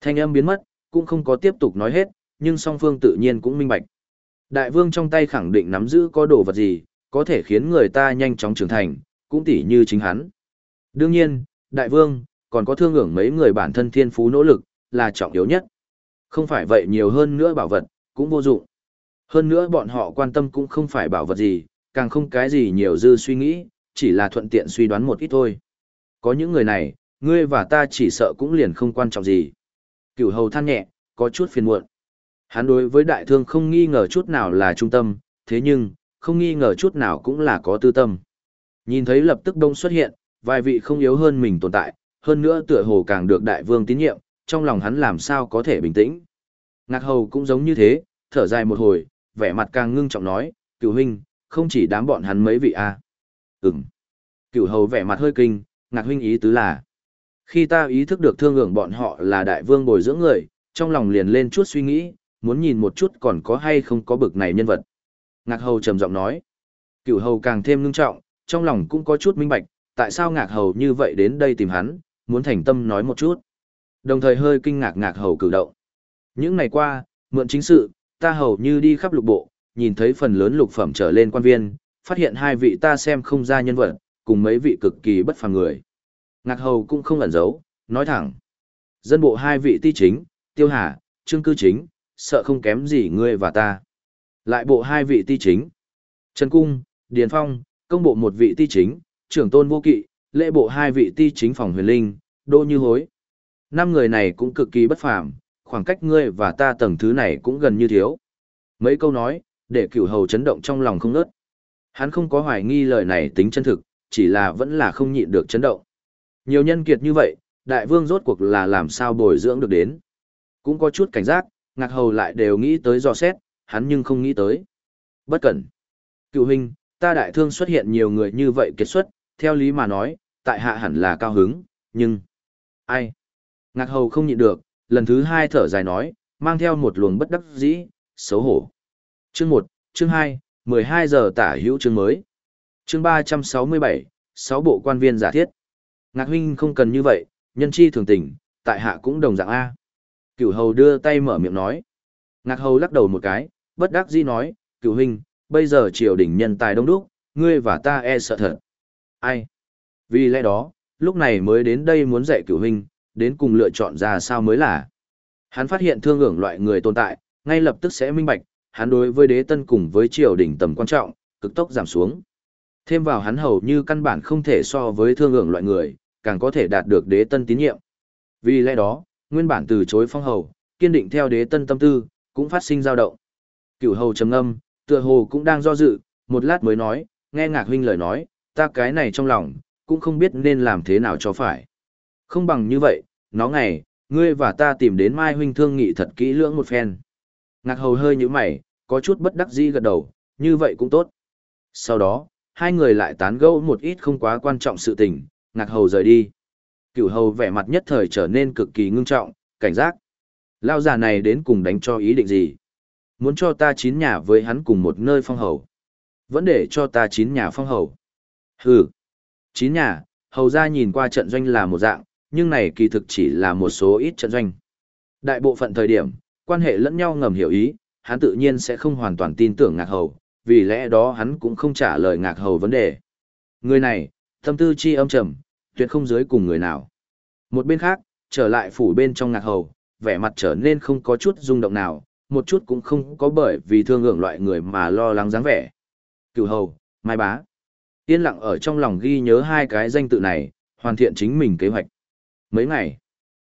Thanh âm biến mất, cũng không có tiếp tục nói hết, nhưng song phương tự nhiên cũng minh bạch. Đại vương trong tay khẳng định nắm giữ có đồ vật gì, có thể khiến người ta nhanh chóng trưởng thành, cũng tỉ như chính hắn. Đương nhiên, đại vương, còn có thương ưởng mấy người bản thân thiên phú nỗ lực, là trọng yếu nhất. Không phải vậy nhiều hơn nữa bảo vật, cũng vô dụng. Hơn nữa bọn họ quan tâm cũng không phải bảo vật gì, càng không cái gì nhiều dư suy nghĩ, chỉ là thuận tiện suy đoán một ít thôi. Có những người này, ngươi và ta chỉ sợ cũng liền không quan trọng gì. Cửu hầu than nhẹ, có chút phiền muộn. Hắn đối với đại thương không nghi ngờ chút nào là trung tâm, thế nhưng, không nghi ngờ chút nào cũng là có tư tâm. Nhìn thấy lập tức đông xuất hiện, vài vị không yếu hơn mình tồn tại, hơn nữa tựa hồ càng được đại vương tín nhiệm, trong lòng hắn làm sao có thể bình tĩnh. Ngạc hầu cũng giống như thế, thở dài một hồi, vẻ mặt càng ngưng trọng nói, cửu huynh, không chỉ đám bọn hắn mấy vị a à. Ừm. Cửu hầu vẻ mặt hơi kinh, ngạc huynh ý tứ là. Khi ta ý thức được thương ngưỡng bọn họ là đại vương bồi dưỡng người, trong lòng liền lên chút suy nghĩ, muốn nhìn một chút còn có hay không có bực này nhân vật. Ngạc hầu trầm giọng nói. Cửu hầu càng thêm ngưng trọng, trong lòng cũng có chút minh bạch, tại sao ngạc hầu như vậy đến đây tìm hắn, muốn thành tâm nói một chút. Đồng thời hơi kinh ngạc ngạc hầu cử động. Những ngày qua, mượn chính sự, ta hầu như đi khắp lục bộ, nhìn thấy phần lớn lục phẩm trở lên quan viên, phát hiện hai vị ta xem không ra nhân vật, cùng mấy vị cực kỳ bất phàm người. Ngạc hầu cũng không ẩn giấu, nói thẳng. Dân bộ hai vị ti chính, tiêu hà, trương cư chính, sợ không kém gì ngươi và ta. Lại bộ hai vị ti chính. Trần Cung, Điền Phong, công bộ một vị ti chính, trưởng tôn vô kỵ, lễ bộ hai vị ti chính phòng huyền linh, đô như hối. Năm người này cũng cực kỳ bất phàm, khoảng cách ngươi và ta tầng thứ này cũng gần như thiếu. Mấy câu nói, để cửu hầu chấn động trong lòng không ngớt. Hắn không có hoài nghi lời này tính chân thực, chỉ là vẫn là không nhịn được chấn động. Nhiều nhân kiệt như vậy, đại vương rốt cuộc là làm sao bồi dưỡng được đến. Cũng có chút cảnh giác, ngạc hầu lại đều nghĩ tới dò xét, hắn nhưng không nghĩ tới. Bất cẩn. Cựu huynh, ta đại thương xuất hiện nhiều người như vậy kết xuất, theo lý mà nói, tại hạ hẳn là cao hứng, nhưng... Ai? Ngạc hầu không nhịn được, lần thứ hai thở dài nói, mang theo một luồng bất đắc dĩ, xấu hổ. Chương 1, chương 2, 12 giờ tả hữu chương mới. Chương 367, 6 bộ quan viên giả thiết. Ngạc huynh không cần như vậy, nhân chi thường tình, tại hạ cũng đồng dạng A. Cửu hầu đưa tay mở miệng nói. Ngạc hầu lắc đầu một cái, bất đắc dĩ nói, cửu huynh, bây giờ triều đình nhân tài đông đúc, ngươi và ta e sợ thật. Ai? Vì lẽ đó, lúc này mới đến đây muốn dạy cửu huynh, đến cùng lựa chọn ra sao mới là. Hắn phát hiện thương ưởng loại người tồn tại, ngay lập tức sẽ minh bạch, hắn đối với đế tân cùng với triều đình tầm quan trọng, cực tốc giảm xuống. Thêm vào hắn hầu như căn bản không thể so với thương ưởng loại người, càng có thể đạt được đế tân tín nhiệm. Vì lẽ đó, nguyên bản từ chối phong hầu, kiên định theo đế tân tâm tư, cũng phát sinh dao động. Cửu hầu trầm ngâm, tựa hồ cũng đang do dự, một lát mới nói, nghe ngạc huynh lời nói, ta cái này trong lòng, cũng không biết nên làm thế nào cho phải. Không bằng như vậy, nó ngày, ngươi và ta tìm đến Mai huynh thương nghị thật kỹ lưỡng một phen. Ngạc hầu hơi như mày, có chút bất đắc dĩ gật đầu, như vậy cũng tốt. Sau đó, hai người lại tán gẫu một ít không quá quan trọng sự tình, ngạc hầu rời đi. Cửu hầu vẻ mặt nhất thời trở nên cực kỳ ngưng trọng, cảnh giác. Lao già này đến cùng đánh cho ý định gì? Muốn cho ta chín nhà với hắn cùng một nơi phong hầu. Vẫn để cho ta chín nhà phong hầu. Hừ. Chín nhà, hầu ra nhìn qua trận doanh là một dạng, nhưng này kỳ thực chỉ là một số ít trận doanh. Đại bộ phận thời điểm, quan hệ lẫn nhau ngầm hiểu ý, hắn tự nhiên sẽ không hoàn toàn tin tưởng ngạc hầu, vì lẽ đó hắn cũng không trả lời ngạc hầu vấn đề. Người này, tâm tư chi âm trầm, tuyệt không dưới cùng người nào. Một bên khác, trở lại phủ bên trong ngạc hầu, vẻ mặt trở nên không có chút rung động nào, một chút cũng không có bởi vì thương hưởng loại người mà lo lắng dáng vẻ. Cửu hầu, mai bá. Yên lặng ở trong lòng ghi nhớ hai cái danh tự này, hoàn thiện chính mình kế hoạch. Mấy ngày,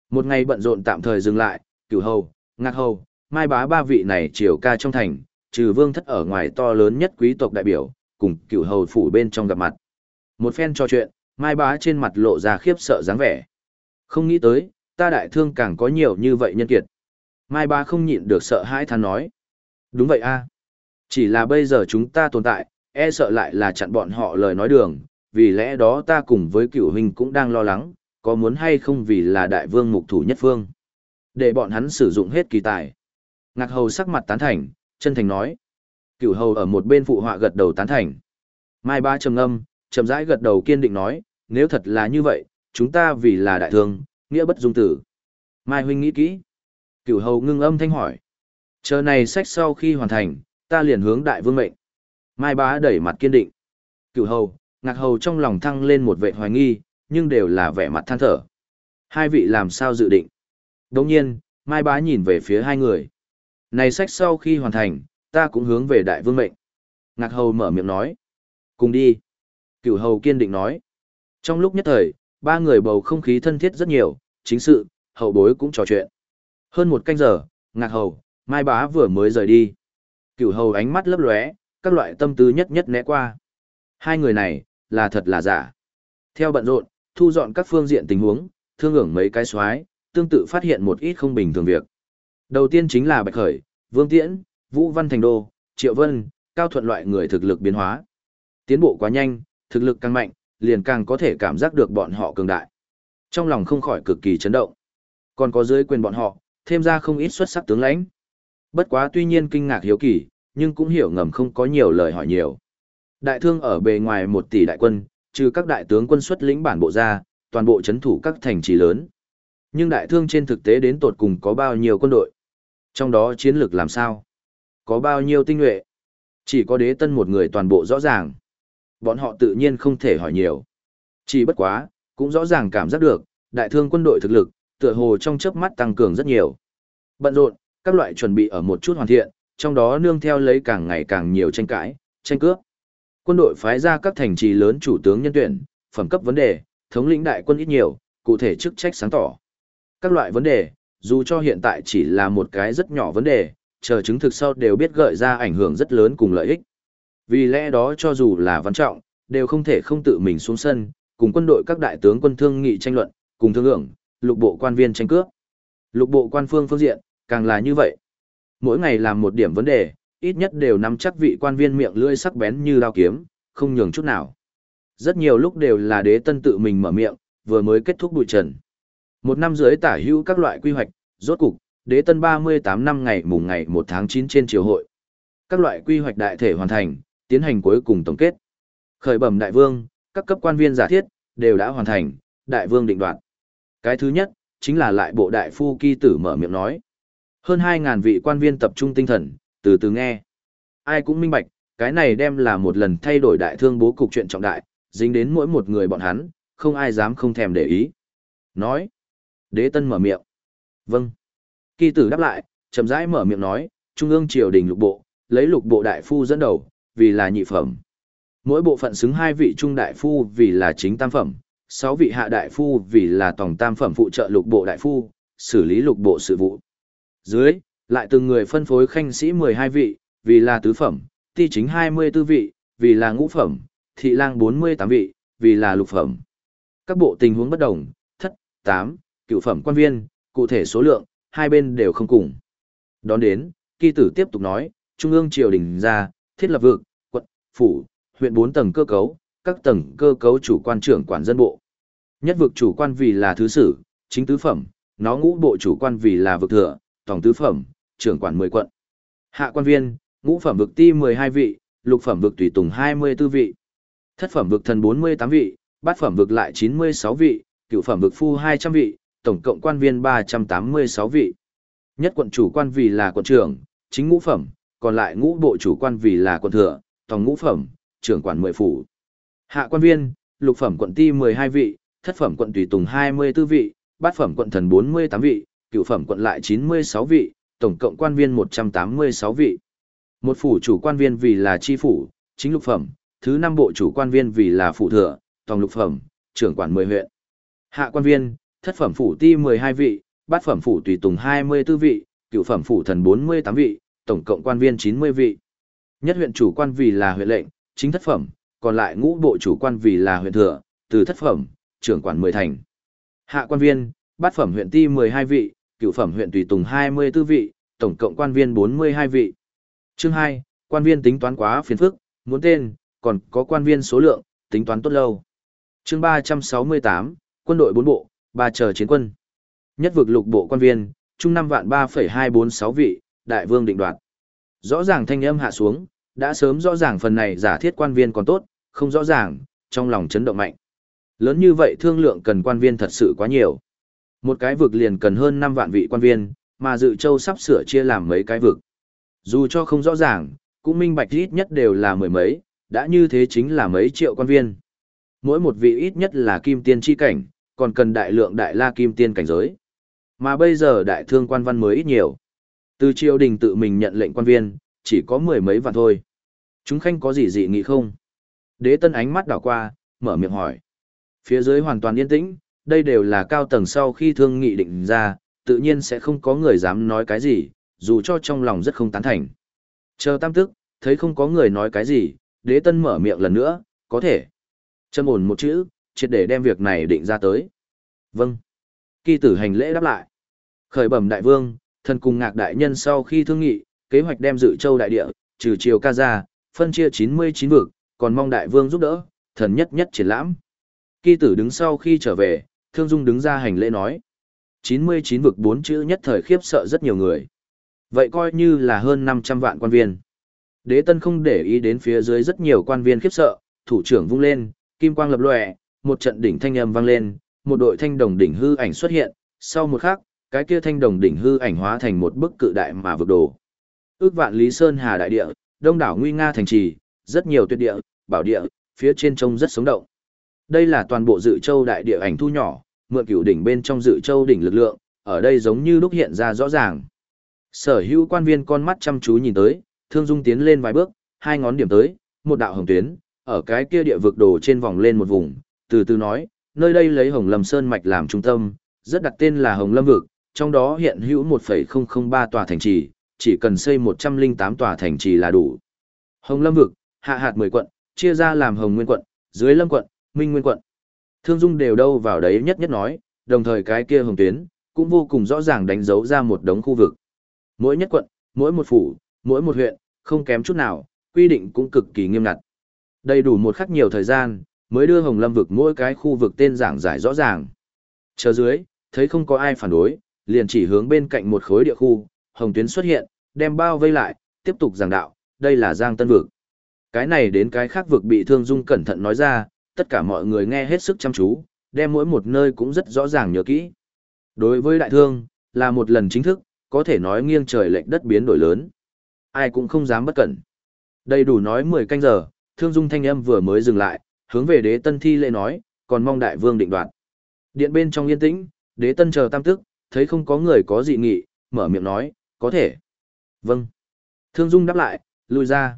một ngày bận rộn tạm thời dừng lại, cửu hầu, ngạc hầu, mai bá ba vị này triều ca trong thành, trừ vương thất ở ngoài to lớn nhất quý tộc đại biểu, cùng cửu hầu phủ bên trong gặp mặt. Một phen trò chuyện, mai bá trên mặt lộ ra khiếp sợ dáng vẻ. Không nghĩ tới, ta đại thương càng có nhiều như vậy nhân kiệt. Mai bá không nhịn được sợ hãi than nói. Đúng vậy a Chỉ là bây giờ chúng ta tồn tại, e sợ lại là chặn bọn họ lời nói đường, vì lẽ đó ta cùng với cửu huynh cũng đang lo lắng, có muốn hay không vì là đại vương mục thủ nhất phương. Để bọn hắn sử dụng hết kỳ tài. Ngạc hầu sắc mặt tán thành, chân thành nói. Cửu hầu ở một bên phụ họa gật đầu tán thành. Mai ba trầm âm, chậm rãi gật đầu kiên định nói, nếu thật là như vậy, chúng ta vì là đại thương, nghĩa bất dung tử. Mai huynh nghĩ kỹ. Cửu hầu ngưng âm thanh hỏi. Chờ này sách sau khi hoàn thành, ta liền hướng đại vương mệnh. Mai bá đẩy mặt kiên định. Cửu hầu, ngạc hầu trong lòng thăng lên một vệ hoài nghi, nhưng đều là vẻ mặt than thở. Hai vị làm sao dự định? Đồng nhiên, Mai bá nhìn về phía hai người. Này sách sau khi hoàn thành, ta cũng hướng về đại vương mệnh. Ngạc hầu mở miệng nói. Cùng đi. Cửu hầu kiên định nói. Trong lúc nhất thời, ba người bầu không khí thân thiết rất nhiều, chính sự, hậu bối cũng trò chuyện. Hơn một canh giờ, ngạc hầu, mai bá vừa mới rời đi. Cửu hầu ánh mắt lấp lóe, các loại tâm tư nhất nhất né qua. Hai người này, là thật là giả. Theo bận rộn, thu dọn các phương diện tình huống, thương ưởng mấy cái xoái, tương tự phát hiện một ít không bình thường việc. Đầu tiên chính là Bạch Khởi, Vương Tiễn, Vũ Văn Thành Đô, Triệu Vân, Cao Thuận loại người thực lực biến hóa. Tiến bộ quá nhanh, thực lực càng mạnh, liền càng có thể cảm giác được bọn họ cường đại. Trong lòng không khỏi cực kỳ chấn động. Còn có dưới quyền bọn họ, thêm ra không ít xuất sắc tướng lãnh. Bất quá tuy nhiên kinh ngạc hiếu kỳ, nhưng cũng hiểu ngầm không có nhiều lời hỏi nhiều. Đại thương ở bề ngoài một tỷ đại quân, trừ các đại tướng quân xuất lĩnh bản bộ ra, toàn bộ chấn thủ các thành trì lớn. Nhưng đại thương trên thực tế đến tột cùng có bao nhiêu quân đội? Trong đó chiến lược làm sao? Có bao nhiêu tinh nhuệ? Chỉ có đế tân một người toàn bộ rõ ràng. Bọn họ tự nhiên không thể hỏi nhiều. Chỉ bất quá, cũng rõ ràng cảm giác được, đại thương quân đội thực lực, tựa hồ trong chớp mắt tăng cường rất nhiều. Bận rộn, các loại chuẩn bị ở một chút hoàn thiện, trong đó nương theo lấy càng ngày càng nhiều tranh cãi, tranh cướp. Quân đội phái ra các thành trì lớn chủ tướng nhân tuyển, phẩm cấp vấn đề, thống lĩnh đại quân ít nhiều, cụ thể chức trách sáng tỏ. Các loại vấn đề, dù cho hiện tại chỉ là một cái rất nhỏ vấn đề, chờ chứng thực sau đều biết gợi ra ảnh hưởng rất lớn cùng lợi ích. Vì lẽ đó cho dù là văn trọng, đều không thể không tự mình xuống sân, cùng quân đội các đại tướng quân thương nghị tranh luận, cùng thương lượng, lục bộ quan viên tranh cướp. Lục bộ quan phương phương diện, càng là như vậy. Mỗi ngày làm một điểm vấn đề, ít nhất đều nắm chắc vị quan viên miệng lưỡi sắc bén như đao kiếm, không nhường chút nào. Rất nhiều lúc đều là đế tân tự mình mở miệng, vừa mới kết thúc bụi trần. Một năm dưới tả hữu các loại quy hoạch, rốt cục, đế tân 38 năm ngày mùng ngày 1 tháng 9 trên triều hội. Các loại quy hoạch đại thể hoàn thành, tiến hành cuối cùng tổng kết. Khởi bẩm đại vương, các cấp quan viên giả thiết, đều đã hoàn thành, đại vương định đoạt. Cái thứ nhất, chính là lại bộ đại phu kỳ tử mở miệng nói. Hơn 2.000 vị quan viên tập trung tinh thần, từ từ nghe. Ai cũng minh bạch, cái này đem là một lần thay đổi đại thương bố cục chuyện trọng đại, dính đến mỗi một người bọn hắn, không ai dám không thèm để ý. Nói. Đế tân mở miệng. Vâng. Kỳ tử đáp lại, chậm rãi mở miệng nói, Trung ương triều đình lục bộ, lấy lục bộ đại phu dẫn đầu, vì là nhị phẩm. Mỗi bộ phận xứng hai vị trung đại phu vì là chính tam phẩm, sáu vị hạ đại phu vì là tổng tam phẩm phụ trợ lục bộ đại phu, xử lý lục bộ sự vụ. Dưới, lại từng người phân phối khanh sĩ 12 vị, vì là tứ phẩm, ti chính 24 vị, vì là ngũ phẩm, thị lang 48 vị, vì là lục phẩm. Các bộ tình huống bất đồng, thất, tám, cựu phẩm quan viên, cụ thể số lượng, hai bên đều không cùng. Đón đến, kỳ tử tiếp tục nói, Trung ương triều đình ra, thiết lập vực, quận, phủ, huyện bốn tầng cơ cấu, các tầng cơ cấu chủ quan trưởng quản dân bộ. Nhất vực chủ quan vì là thứ sử, chính tứ phẩm, nó ngũ bộ chủ quan vì là vực thừa, tổng tứ phẩm, trưởng quản 10 quận. Hạ quan viên, ngũ phẩm vực ti 12 vị, lục phẩm vực tùy tùng 24 vị. Thất phẩm vực thần 48 vị, bát phẩm vực lại 96 vị, cửu phẩm vực phu 200 vị, tổng cộng quan viên 386 vị. Nhất quận chủ quan vì là quận trưởng, chính ngũ phẩm, còn lại ngũ bộ chủ quan vì là quận thừa, tổng ngũ phẩm, trưởng quản 10 phủ. Hạ quan viên, lục phẩm quận ti 12 vị, thất phẩm quận tùy tùng 24 vị, bát phẩm quận thần 48 vị, cửu phẩm quận lại 96 vị, tổng cộng quan viên 186 vị. Một phủ chủ quan viên vì là chi phủ, chính lục phẩm, thứ năm bộ chủ quan viên vì là phủ thừa, tổng lục phẩm, trưởng quản 10 huyện. Hạ quan viên, thất phẩm phủ ti 12 vị, bát phẩm phủ tùy tùng 24 vị, cửu phẩm phủ thần 48 vị, tổng cộng quan viên 90 vị. Nhất huyện chủ quan vì là huyện lệnh, chính thất phẩm, còn lại ngũ bộ chủ quan vì là huyện thừa, từ thất phẩm, trưởng quản 10 thành. Hạ quan viên, bát phẩm huyện ti 12 vị, Cựu phẩm huyện tùy tùng 24 vị, tổng cộng quan viên 42 vị. Chương 2, quan viên tính toán quá phiền phức, muốn tên, còn có quan viên số lượng, tính toán tốt lâu. Chương 368, quân đội 4 bộ, ba chờ chiến quân. Nhất vực lục bộ quan viên, trung năm vạn 3,246 vị, đại vương định đoạt. Rõ ràng thanh âm hạ xuống, đã sớm rõ ràng phần này giả thiết quan viên còn tốt, không rõ ràng, trong lòng chấn động mạnh. Lớn như vậy thương lượng cần quan viên thật sự quá nhiều. Một cái vực liền cần hơn 5 vạn vị quan viên, mà dự châu sắp sửa chia làm mấy cái vực. Dù cho không rõ ràng, cũng minh bạch ít nhất đều là mười mấy, đã như thế chính là mấy triệu quan viên. Mỗi một vị ít nhất là kim tiên chi cảnh, còn cần đại lượng đại la kim tiên cảnh giới. Mà bây giờ đại thương quan văn mới ít nhiều. Từ triều đình tự mình nhận lệnh quan viên, chỉ có mười mấy vạn thôi. Chúng khanh có gì dị nghị không? Đế tân ánh mắt đảo qua, mở miệng hỏi. Phía dưới hoàn toàn yên tĩnh, đây đều là cao tầng sau khi thương nghị định ra, tự nhiên sẽ không có người dám nói cái gì, dù cho trong lòng rất không tán thành. Chờ tam tức, thấy không có người nói cái gì, đế tân mở miệng lần nữa, có thể. Châm ổn một chữ, triệt để đem việc này định ra tới. Vâng. Kỳ tử hành lễ đáp lại. Khởi bẩm đại vương, thần cùng ngạc đại nhân sau khi thương nghị, kế hoạch đem dự châu đại địa, trừ triều ca ra, phân chia 99 vực, còn mong đại vương giúp đỡ, thần nhất nhất triển lãm. Kỳ tử đứng sau khi trở về, thương dung đứng ra hành lễ nói. 99 vực bốn chữ nhất thời khiếp sợ rất nhiều người. Vậy coi như là hơn 500 vạn quan viên. Đế tân không để ý đến phía dưới rất nhiều quan viên khiếp sợ, thủ trưởng vung lên, kim quang lập lòe, một trận đỉnh thanh âm vang lên, một đội thanh đồng đỉnh hư ảnh xuất hiện, sau một khắc, cái kia thanh đồng đỉnh hư ảnh hóa thành một bức cự đại mà vực đồ. Ước vạn Lý Sơn Hà đại địa, đông đảo nguy nga thành trì, rất nhiều tuyệt địa, bảo địa, phía trên trông rất sống động. Đây là toàn bộ dự châu đại địa ảnh thu nhỏ, mượn cửu đỉnh bên trong dự châu đỉnh lực lượng, ở đây giống như lúc hiện ra rõ ràng. Sở hữu quan viên con mắt chăm chú nhìn tới, thương dung tiến lên vài bước, hai ngón điểm tới, một đạo hồng tuyến, ở cái kia địa vực đồ trên vòng lên một vùng, từ từ nói, nơi đây lấy Hồng Lâm Sơn Mạch làm trung tâm, rất đặt tên là Hồng Lâm Vực, trong đó hiện hữu 1,003 tòa thành trì, chỉ cần xây 108 tòa thành trì là đủ. Hồng Lâm Vực, hạ hạt 10 quận, chia ra làm Hồng Nguyên quận, dưới Lâm quận, Minh Nguyên quận. Thương Dung đều đâu vào đấy nhất nhất nói, đồng thời cái kia hồng tuyến, cũng vô cùng rõ ràng đánh dấu ra một đống khu vực. Mỗi nhất quận, mỗi một phủ, mỗi một huyện, không kém chút nào, quy định cũng cực kỳ nghiêm ngặt. Đầy đủ một khắc nhiều thời gian, mới đưa Hồng Lâm vực mỗi cái khu vực tên giảng giải rõ ràng. Chờ dưới, thấy không có ai phản đối, liền chỉ hướng bên cạnh một khối địa khu, Hồng Tuyến xuất hiện, đem bao vây lại, tiếp tục giảng đạo, đây là Giang Tân vực. Cái này đến cái khác vực bị Thương Dung cẩn thận nói ra, tất cả mọi người nghe hết sức chăm chú, đem mỗi một nơi cũng rất rõ ràng nhớ kỹ. Đối với đại thương, là một lần chính thức, có thể nói nghiêng trời lệch đất biến đổi lớn. Ai cũng không dám bất cẩn. Đầy đủ nói 10 canh giờ, thương dung thanh âm vừa mới dừng lại, hướng về đế tân thi lễ nói, còn mong đại vương định đoạt. Điện bên trong yên tĩnh, đế tân chờ tam tức, thấy không có người có dị nghị, mở miệng nói, có thể. Vâng. Thương dung đáp lại, lui ra.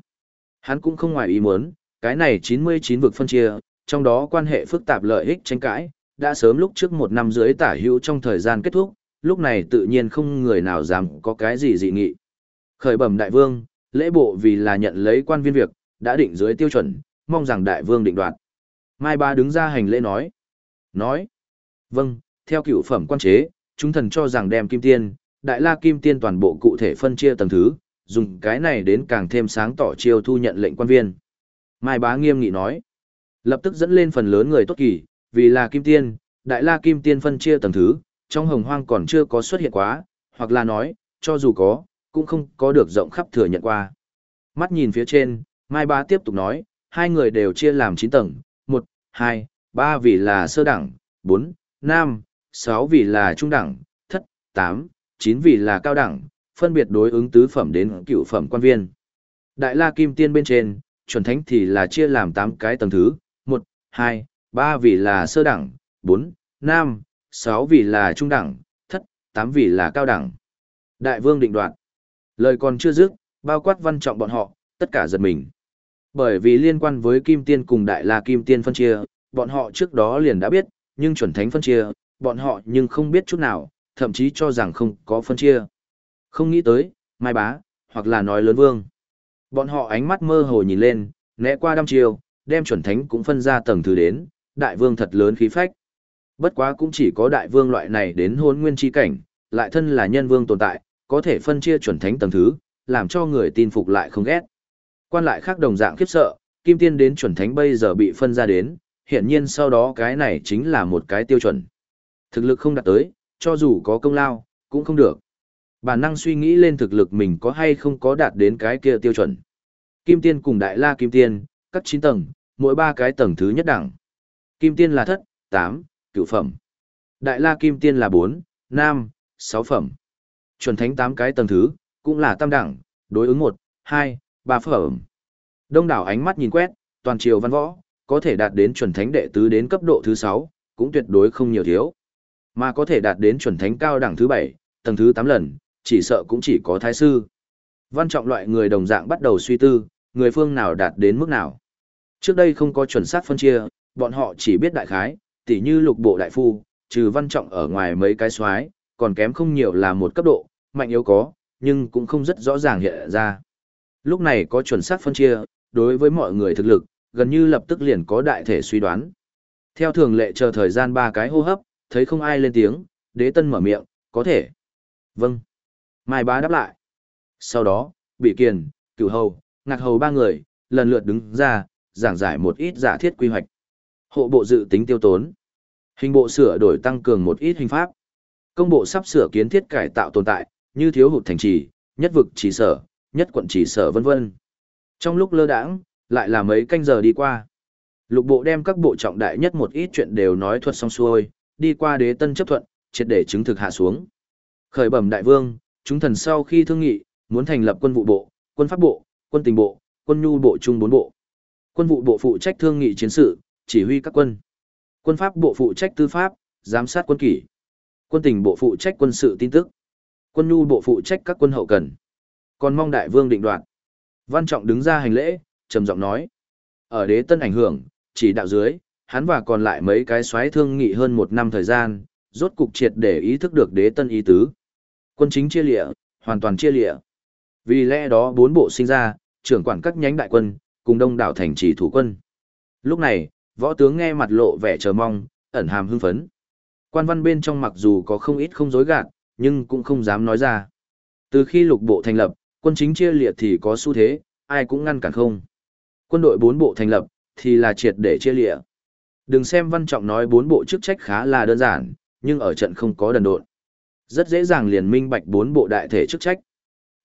Hắn cũng không ngoài ý muốn, cái này 99 vực phân chia, trong đó quan hệ phức tạp lợi ích tranh cãi, đã sớm lúc trước một năm dưới tả hữu trong thời gian kết thúc, lúc này tự nhiên không người nào dám có cái gì dị nghị. Khởi bẩm đại vương, lễ bộ vì là nhận lấy quan viên việc, đã định dưới tiêu chuẩn, mong rằng đại vương định đoạt. Mai Ba đứng ra hành lễ nói. Nói. Vâng, theo cựu phẩm quan chế, chúng thần cho rằng đem kim tiên, đại la kim tiên toàn bộ cụ thể phân chia tầng thứ, dùng cái này đến càng thêm sáng tỏ chiêu thu nhận lệnh quan viên. Mai Bá nghiêm nghị nói. Lập tức dẫn lên phần lớn người tốt kỳ, vì là kim tiên, đại la kim tiên phân chia tầng thứ, trong hồng hoang còn chưa có xuất hiện quá, hoặc là nói, cho dù có, cũng không có được rộng khắp thừa nhận qua. Mắt nhìn phía trên, Mai Bá tiếp tục nói, hai người đều chia làm 9 tầng, 1, 2, 3 vì là sơ đẳng, 4, 5, 6 vì là trung đẳng, thất, 8, 9 vì là cao đẳng, phân biệt đối ứng tứ phẩm đến cựu phẩm quan viên. Đại La Kim Tiên bên trên, chuẩn thánh thì là chia làm 8 cái tầng thứ, 2, 3 vì là sơ đẳng, 4, 5, 6 vì là trung đẳng, thất, 8 vì là cao đẳng. Đại vương định đoạt. Lời còn chưa dứt, bao quát văn trọng bọn họ, tất cả giật mình. Bởi vì liên quan với Kim Tiên cùng Đại La Kim Tiên phân chia, bọn họ trước đó liền đã biết, nhưng chuẩn thánh phân chia, bọn họ nhưng không biết chút nào, thậm chí cho rằng không có phân chia. Không nghĩ tới, Mai Bá, hoặc là nói lớn vương. Bọn họ ánh mắt mơ hồ nhìn lên, né qua đăm chiều, đem chuẩn thánh cũng phân ra tầng thứ đến, đại vương thật lớn khí phách. Bất quá cũng chỉ có đại vương loại này đến hôn nguyên chi cảnh, lại thân là nhân vương tồn tại, có thể phân chia chuẩn thánh tầng thứ, làm cho người tin phục lại không ghét. Quan lại khác đồng dạng khiếp sợ, kim tiên đến chuẩn thánh bây giờ bị phân ra đến, hiện nhiên sau đó cái này chính là một cái tiêu chuẩn. Thực lực không đạt tới, cho dù có công lao, cũng không được. Bản năng suy nghĩ lên thực lực mình có hay không có đạt đến cái kia tiêu chuẩn. Kim tiên cùng đại la kim tiên, các 9 tầng, mỗi ba cái tầng thứ nhất đẳng. Kim tiên là thất, tám cửu phẩm. Đại la kim tiên là 4, 5, 6 phẩm. Chuẩn thánh tám cái tầng thứ, cũng là tam đẳng, đối ứng 1, 2, 3 phẩm. Đông đảo ánh mắt nhìn quét, toàn triều văn võ, có thể đạt đến chuẩn thánh đệ tứ đến cấp độ thứ sáu cũng tuyệt đối không nhiều thiếu. Mà có thể đạt đến chuẩn thánh cao đẳng thứ bảy tầng thứ tám lần, chỉ sợ cũng chỉ có thái sư. Văn trọng loại người đồng dạng bắt đầu suy tư, người phương nào đạt đến mức nào. Trước đây không có chuẩn xác phân chia, bọn họ chỉ biết đại khái, tỉ như lục bộ đại phu, trừ văn trọng ở ngoài mấy cái xoái, còn kém không nhiều là một cấp độ, mạnh yếu có, nhưng cũng không rất rõ ràng hiện ra. Lúc này có chuẩn xác phân chia, đối với mọi người thực lực, gần như lập tức liền có đại thể suy đoán. Theo thường lệ chờ thời gian ba cái hô hấp, thấy không ai lên tiếng, đế tân mở miệng, có thể. Vâng. Mai bá đáp lại. Sau đó, bị kiền, cửu hầu, ngạc hầu ba người, lần lượt đứng ra, giảng giải một ít giả thiết quy hoạch. Hộ bộ dự tính tiêu tốn. Hình bộ sửa đổi tăng cường một ít hình pháp. Công bộ sắp sửa kiến thiết cải tạo tồn tại, như thiếu hụt thành trì, nhất vực chỉ sở, nhất quận chỉ sở vân vân. Trong lúc lơ đãng, lại là mấy canh giờ đi qua. Lục bộ đem các bộ trọng đại nhất một ít chuyện đều nói thuật xong xuôi, đi qua đế tân chấp thuận, triệt để chứng thực hạ xuống. Khởi bẩm đại vương, chúng thần sau khi thương nghị, muốn thành lập quân vụ bộ, quân pháp bộ, quân tình bộ, quân nhu bộ chung bốn bộ. Quân vụ bộ phụ trách thương nghị chiến sự, chỉ huy các quân. Quân pháp bộ phụ trách tư pháp, giám sát quân kỷ. Quân tình bộ phụ trách quân sự tin tức. Quân nhu bộ phụ trách các quân hậu cần. Còn mong đại vương định đoạt. Văn Trọng đứng ra hành lễ, trầm giọng nói. Ở đế tân ảnh hưởng, chỉ đạo dưới, hắn và còn lại mấy cái xoáy thương nghị hơn một năm thời gian, rốt cục triệt để ý thức được đế tân ý tứ. Quân chính chia lịa, hoàn toàn chia lịa. Vì lẽ đó bốn bộ sinh ra, trưởng quản các nhánh đại quân, cùng đông đảo thành trì thủ quân. Lúc này, võ tướng nghe mặt lộ vẻ chờ mong, ẩn hàm hưng phấn. Quan văn bên trong mặc dù có không ít không dối gạt, nhưng cũng không dám nói ra. Từ khi lục bộ thành lập, quân chính chia liệt thì có xu thế, ai cũng ngăn cản không. Quân đội bốn bộ thành lập, thì là triệt để chia liệt. Đừng xem văn trọng nói bốn bộ chức trách khá là đơn giản, nhưng ở trận không có đần độn. Rất dễ dàng liền minh bạch bốn bộ đại thể chức trách.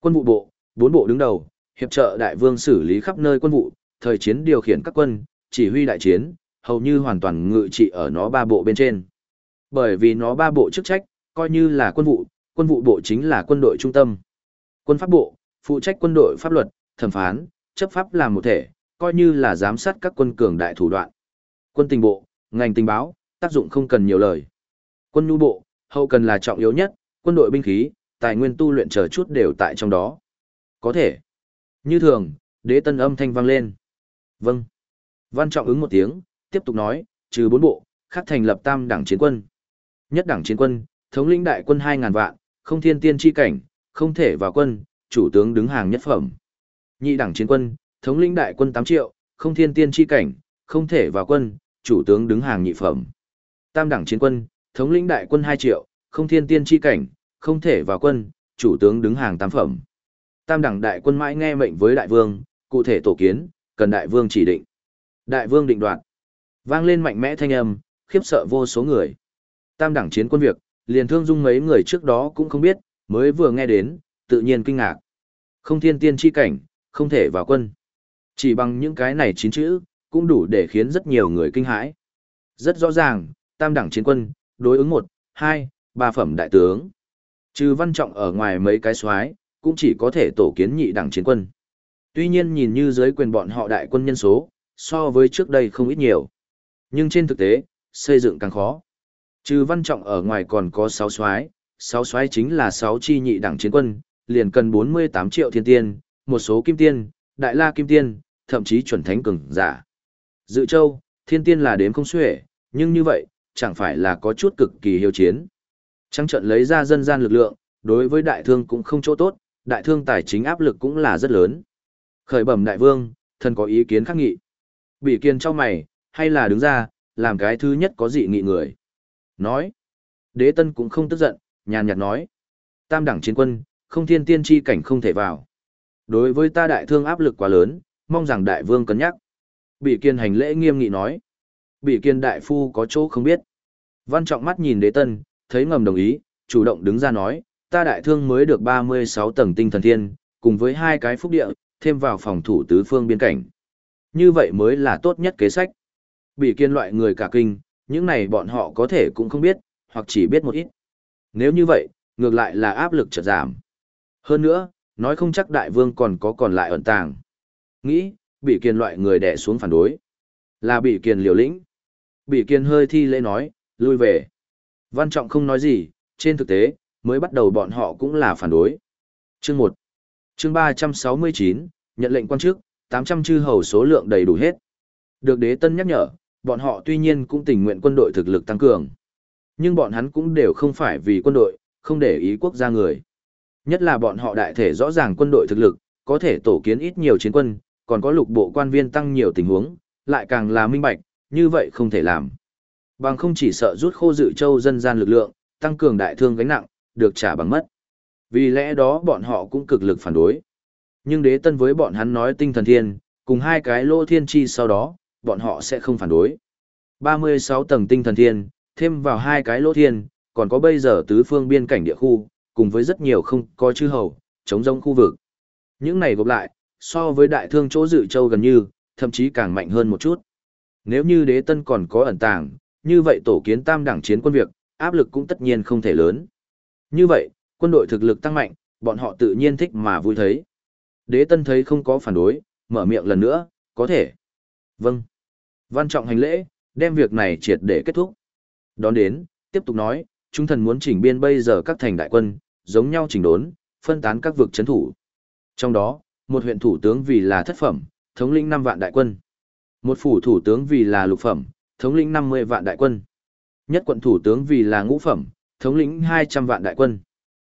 Quân vụ bộ, bốn bộ đứng đầu, hiệp trợ đại vương xử lý khắp nơi quân vụ, thời chiến điều khiển các quân, chỉ huy đại chiến, hầu như hoàn toàn ngự trị ở nó ba bộ bên trên. Bởi vì nó ba bộ chức trách, coi như là quân vụ, quân vụ bộ chính là quân đội trung tâm. Quân pháp bộ, phụ trách quân đội pháp luật, thẩm phán, chấp pháp làm một thể, coi như là giám sát các quân cường đại thủ đoạn. Quân tình bộ, ngành tình báo, tác dụng không cần nhiều lời. Quân nhu bộ, hậu cần là trọng yếu nhất, quân đội binh khí, tài nguyên tu luyện chờ chút đều tại trong đó. Có thể. Như thường, đế tân âm thanh vang lên. Vâng. Văn trọng ứng một tiếng, tiếp tục nói, trừ bốn bộ, khắc thành lập tam đảng chiến quân. Nhất đảng chiến quân, thống lĩnh đại quân 2.000 vạn, không thiên tiên chi cảnh, không thể vào quân, chủ tướng đứng hàng nhất phẩm. Nhị đảng chiến quân, thống lĩnh đại quân 8 triệu, không thiên tiên chi cảnh, không thể vào quân, chủ tướng đứng hàng nhị phẩm. Tam đảng chiến quân, thống lĩnh đại quân 2 triệu, không thiên tiên chi cảnh, không thể vào quân, chủ tướng đứng hàng tam phẩm. Tam đẳng đại quân mãi nghe mệnh với đại vương, cụ thể tổ kiến, cần đại vương chỉ định. Đại vương định đoạt. Vang lên mạnh mẽ thanh âm, khiếp sợ vô số người. Tam đẳng chiến quân việc, liền thương dung mấy người trước đó cũng không biết, mới vừa nghe đến, tự nhiên kinh ngạc. Không thiên tiên chi cảnh, không thể vào quân. Chỉ bằng những cái này chín chữ, cũng đủ để khiến rất nhiều người kinh hãi. Rất rõ ràng, tam đẳng chiến quân, đối ứng một, hai, ba phẩm đại tướng. Trừ văn trọng ở ngoài mấy cái soái cũng chỉ có thể tổ kiến nhị đẳng chiến quân. Tuy nhiên nhìn như dưới quyền bọn họ đại quân nhân số, so với trước đây không ít nhiều. Nhưng trên thực tế, xây dựng càng khó. Trừ văn trọng ở ngoài còn có 6 soái, 6 soái chính là 6 chi nhị đẳng chiến quân, liền cần 48 triệu thiên tiên, một số kim tiên, đại la kim tiên, thậm chí chuẩn thánh cường giả. Dự châu, thiên tiên là đếm không xuể, nhưng như vậy, chẳng phải là có chút cực kỳ hiếu chiến. Trăng trận lấy ra dân gian lực lượng, đối với đại thương cũng không chỗ tốt, đại thương tài chính áp lực cũng là rất lớn. Khởi bẩm đại vương, thần có ý kiến khác nghị. Bị kiên cho mày, hay là đứng ra, làm cái thứ nhất có dị nghị người. Nói. Đế tân cũng không tức giận, nhàn nhạt nói. Tam đẳng chiến quân, không thiên tiên chi cảnh không thể vào. Đối với ta đại thương áp lực quá lớn, mong rằng đại vương cân nhắc. Bị kiên hành lễ nghiêm nghị nói. Bị kiên đại phu có chỗ không biết. Văn trọng mắt nhìn đế tân, thấy ngầm đồng ý, chủ động đứng ra nói, ta đại thương mới được 36 tầng tinh thần thiên, cùng với hai cái phúc địa, thêm vào phòng thủ tứ phương biên cảnh. Như vậy mới là tốt nhất kế sách. Bị kiên loại người cả kinh, những này bọn họ có thể cũng không biết, hoặc chỉ biết một ít. Nếu như vậy, ngược lại là áp lực chợt giảm. Hơn nữa, nói không chắc đại vương còn có còn lại ẩn tàng. Nghĩ, bị kiên loại người đè xuống phản đối. Là bị kiên liều lĩnh. Bị kiên hơi thi lễ nói, lui về. Văn trọng không nói gì, trên thực tế, mới bắt đầu bọn họ cũng là phản đối. Chương 1 Chương 369, nhận lệnh quan chức, 800 chư hầu số lượng đầy đủ hết. Được đế tân nhắc nhở, bọn họ tuy nhiên cũng tình nguyện quân đội thực lực tăng cường. Nhưng bọn hắn cũng đều không phải vì quân đội, không để ý quốc gia người. Nhất là bọn họ đại thể rõ ràng quân đội thực lực, có thể tổ kiến ít nhiều chiến quân, còn có lục bộ quan viên tăng nhiều tình huống, lại càng là minh bạch, như vậy không thể làm. Bằng không chỉ sợ rút khô dự châu dân gian lực lượng, tăng cường đại thương gánh nặng, được trả bằng mất. Vì lẽ đó bọn họ cũng cực lực phản đối. Nhưng đế tân với bọn hắn nói tinh thần thiên, cùng hai cái lô thiên chi sau đó, bọn họ sẽ không phản đối. 36 tầng tinh thần thiên, thêm vào hai cái lô thiên, còn có bây giờ tứ phương biên cảnh địa khu, cùng với rất nhiều không có chư hầu, chống rông khu vực. Những này gộp lại, so với đại thương chỗ dự châu gần như, thậm chí càng mạnh hơn một chút. Nếu như đế tân còn có ẩn tàng, như vậy tổ kiến tam đẳng chiến quân việc, áp lực cũng tất nhiên không thể lớn. Như vậy, quân đội thực lực tăng mạnh, bọn họ tự nhiên thích mà vui thấy. Đế tân thấy không có phản đối, mở miệng lần nữa, có thể. Vâng. Văn trọng hành lễ, đem việc này triệt để kết thúc. Đón đến, tiếp tục nói, chúng thần muốn chỉnh biên bây giờ các thành đại quân, giống nhau chỉnh đốn, phân tán các vực chấn thủ. Trong đó, một huyện thủ tướng vì là thất phẩm, thống lĩnh năm vạn đại quân. Một phủ thủ tướng vì là lục phẩm, thống lĩnh 50 vạn đại quân. Nhất quận thủ tướng vì là ngũ phẩm, thống lĩnh 200 vạn đại quân.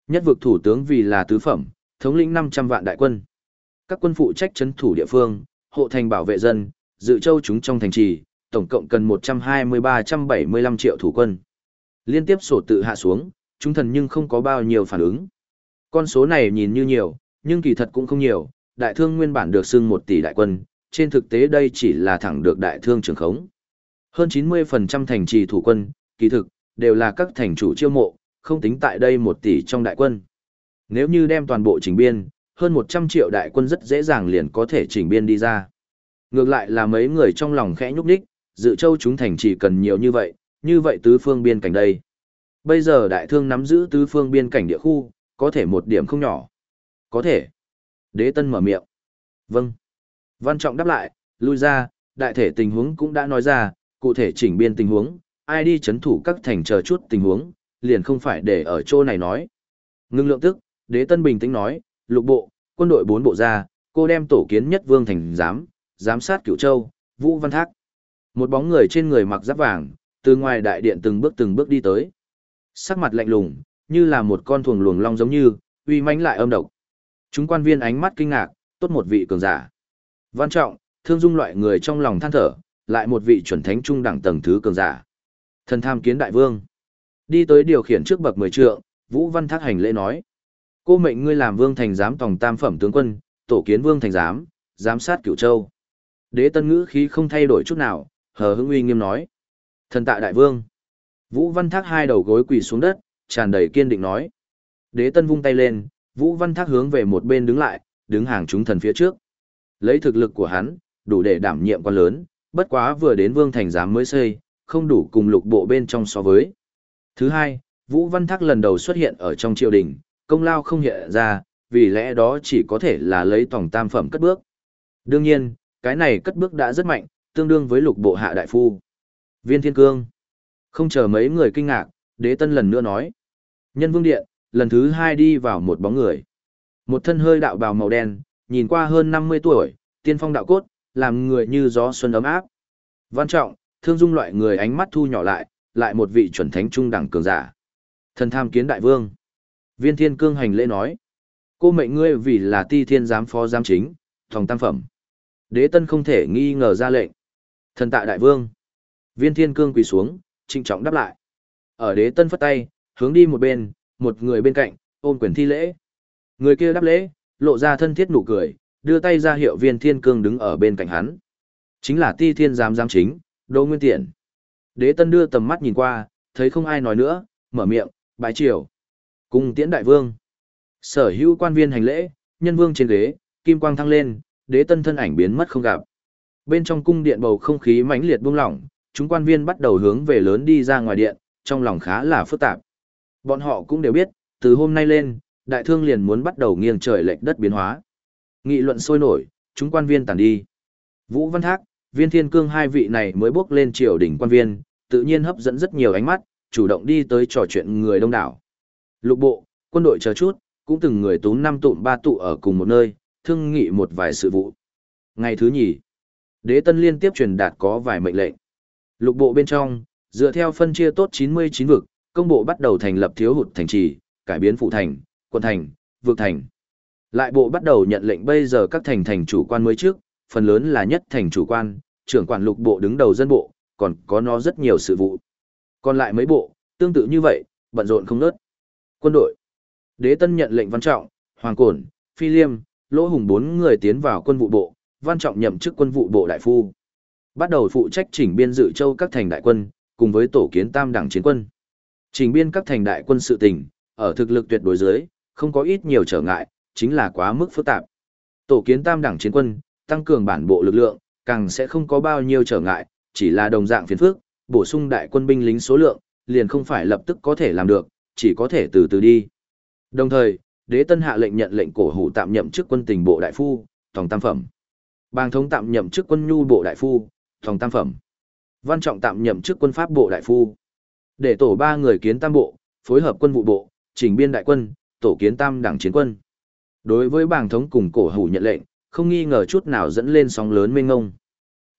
Nhất vực thủ tướng vì là tứ phẩm, thống lĩnh 500 vạn đại quân. Các quân phụ trách trấn thủ địa phương, hộ thành bảo vệ dân, dự châu chúng trong thành trì, tổng cộng cần 120-375 triệu thủ quân. Liên tiếp sổ tự hạ xuống, chúng thần nhưng không có bao nhiêu phản ứng. Con số này nhìn như nhiều, nhưng kỳ thật cũng không nhiều, đại thương nguyên bản được xưng 1 tỷ đại quân, trên thực tế đây chỉ là thẳng được đại thương trường khống. Hơn 90% thành trì thủ quân, kỳ thực, đều là các thành chủ chiêu mộ, không tính tại đây 1 tỷ trong đại quân. Nếu như đem toàn bộ chỉnh biên, hơn 100 triệu đại quân rất dễ dàng liền có thể chỉnh biên đi ra. Ngược lại là mấy người trong lòng khẽ nhúc đích, dự châu chúng thành chỉ cần nhiều như vậy, như vậy tứ phương biên cảnh đây. Bây giờ đại thương nắm giữ tứ phương biên cảnh địa khu, có thể một điểm không nhỏ. Có thể. Đế tân mở miệng. Vâng. Văn trọng đáp lại, lui ra, đại thể tình huống cũng đã nói ra, cụ thể chỉnh biên tình huống, ai đi chấn thủ các thành chờ chút tình huống, liền không phải để ở chỗ này nói. Ngưng lượng tức, đế tân bình tĩnh nói, lục bộ, quân đội bốn bộ ra, cô đem tổ kiến nhất vương thành giám, giám sát cửu châu, vũ văn thác. Một bóng người trên người mặc giáp vàng, từ ngoài đại điện từng bước từng bước đi tới. Sắc mặt lạnh lùng, như là một con thuồng luồng long giống như, uy mãnh lại âm độc. Chúng quan viên ánh mắt kinh ngạc, tốt một vị cường giả. Văn trọng, thương dung loại người trong lòng than thở, lại một vị chuẩn thánh trung đẳng tầng thứ cường giả. Thần tham kiến đại vương. Đi tới điều khiển trước bậc mười trượng, Vũ Văn Thác hành lễ nói. Cô mệnh ngươi làm vương thành giám tòng tam phẩm tướng quân, tổ kiến vương thành giám, giám sát cửu châu. Đế tân ngữ khí không thay đổi chút nào, hờ hững uy nghiêm nói. Thần tạ đại vương. Vũ Văn Thác hai đầu gối quỳ xuống đất, tràn đầy kiên định nói. Đế tân vung tay lên, Vũ Văn Thác hướng về một bên đứng lại, đứng hàng chúng thần phía trước. Lấy thực lực của hắn, đủ để đảm nhiệm quan lớn, bất quá vừa đến vương thành giám mới xây, không đủ cùng lục bộ bên trong so với. Thứ hai, Vũ Văn Thác lần đầu xuất hiện ở trong triều đình, công lao không hiện ra, vì lẽ đó chỉ có thể là lấy tổng tam phẩm cất bước. Đương nhiên, cái này cất bước đã rất mạnh, tương đương với lục bộ hạ đại phu. Viên Thiên Cương. Không chờ mấy người kinh ngạc, đế tân lần nữa nói. Nhân vương điện, lần thứ hai đi vào một bóng người. Một thân hơi đạo bào màu đen, nhìn qua hơn 50 tuổi, tiên phong đạo cốt, làm người như gió xuân ấm áp. Văn trọng, thương dung loại người ánh mắt thu nhỏ lại, lại một vị chuẩn thánh trung đẳng cường giả. Thần tham kiến đại vương. Viên thiên cương hành lễ nói. Cô mệnh ngươi vì là ti thiên giám phó giám chính, thòng tam phẩm. Đế tân không thể nghi ngờ ra lệnh. Thần tạ đại vương. Viên thiên cương quỳ xuống, trịnh trọng đáp lại. Ở đế tân phất tay, hướng đi một bên, một người bên cạnh, ôm quyền thi lễ. Người kia đáp lễ, lộ ra thân thiết nụ cười, đưa tay ra hiệu viên thiên cương đứng ở bên cạnh hắn. Chính là ti thiên giám giám chính, đô Nguyên Tiện. Đế tân đưa tầm mắt nhìn qua, thấy không ai nói nữa, mở miệng, bái triều. Cung tiễn đại vương. Sở hữu quan viên hành lễ, nhân vương trên ghế, kim quang thăng lên, đế tân thân ảnh biến mất không gặp. Bên trong cung điện bầu không khí mãnh liệt buông lỏng, chúng quan viên bắt đầu hướng về lớn đi ra ngoài điện, trong lòng khá là phức tạp. Bọn họ cũng đều biết, từ hôm nay lên, đại thương liền muốn bắt đầu nghiêng trời lệch đất biến hóa. Nghị luận sôi nổi, chúng quan viên tản đi. Vũ Văn Thác, Viên Thiên Cương hai vị này mới bước lên triều đỉnh quan viên, tự nhiên hấp dẫn rất nhiều ánh mắt, chủ động đi tới trò chuyện người đông đảo. Lục bộ, quân đội chờ chút, cũng từng người tú năm tụm ba tụ ở cùng một nơi, thương nghị một vài sự vụ. Ngày thứ nhì, đế tân liên tiếp truyền đạt có vài mệnh lệnh. Lục bộ bên trong, dựa theo phân chia tốt 99 vực, công bộ bắt đầu thành lập thiếu hụt thành trì, cải biến phụ thành, quân thành, vực thành. Lại bộ bắt đầu nhận lệnh bây giờ các thành thành chủ quan mới trước, phần lớn là nhất thành chủ quan, trưởng quản lục bộ đứng đầu dân bộ, còn có nó rất nhiều sự vụ. Còn lại mấy bộ, tương tự như vậy, bận rộn không nớt. Quân đội. Đế Tân nhận lệnh văn trọng, Hoàng Cổn, Phi Liêm, Lỗ Hùng bốn người tiến vào quân vụ bộ, văn trọng nhậm chức quân vụ bộ đại phu. Bắt đầu phụ trách chỉnh biên dự châu các thành đại quân, cùng với tổ kiến tam đẳng chiến quân. Chỉnh biên các thành đại quân sự tình, ở thực lực tuyệt đối dưới, không có ít nhiều trở ngại, chính là quá mức phức tạp. Tổ kiến tam đẳng chiến quân, tăng cường bản bộ lực lượng, càng sẽ không có bao nhiêu trở ngại, chỉ là đồng dạng phiền phức, bổ sung đại quân binh lính số lượng, liền không phải lập tức có thể làm được, chỉ có thể từ từ đi. Đồng thời, đế tân hạ lệnh nhận lệnh cổ hủ tạm nhậm chức quân tình bộ đại phu, tổng tam phẩm. Bang thống tạm nhậm chức quân nhu bộ đại phu, tổng tam phẩm. Văn trọng tạm nhậm chức quân pháp bộ đại phu. Để tổ ba người kiến tam bộ, phối hợp quân vụ bộ, chỉnh biên đại quân, tổ kiến tam đảng chiến quân. Đối với bảng thống cùng cổ hủ nhận lệnh, không nghi ngờ chút nào dẫn lên sóng lớn mênh ngông.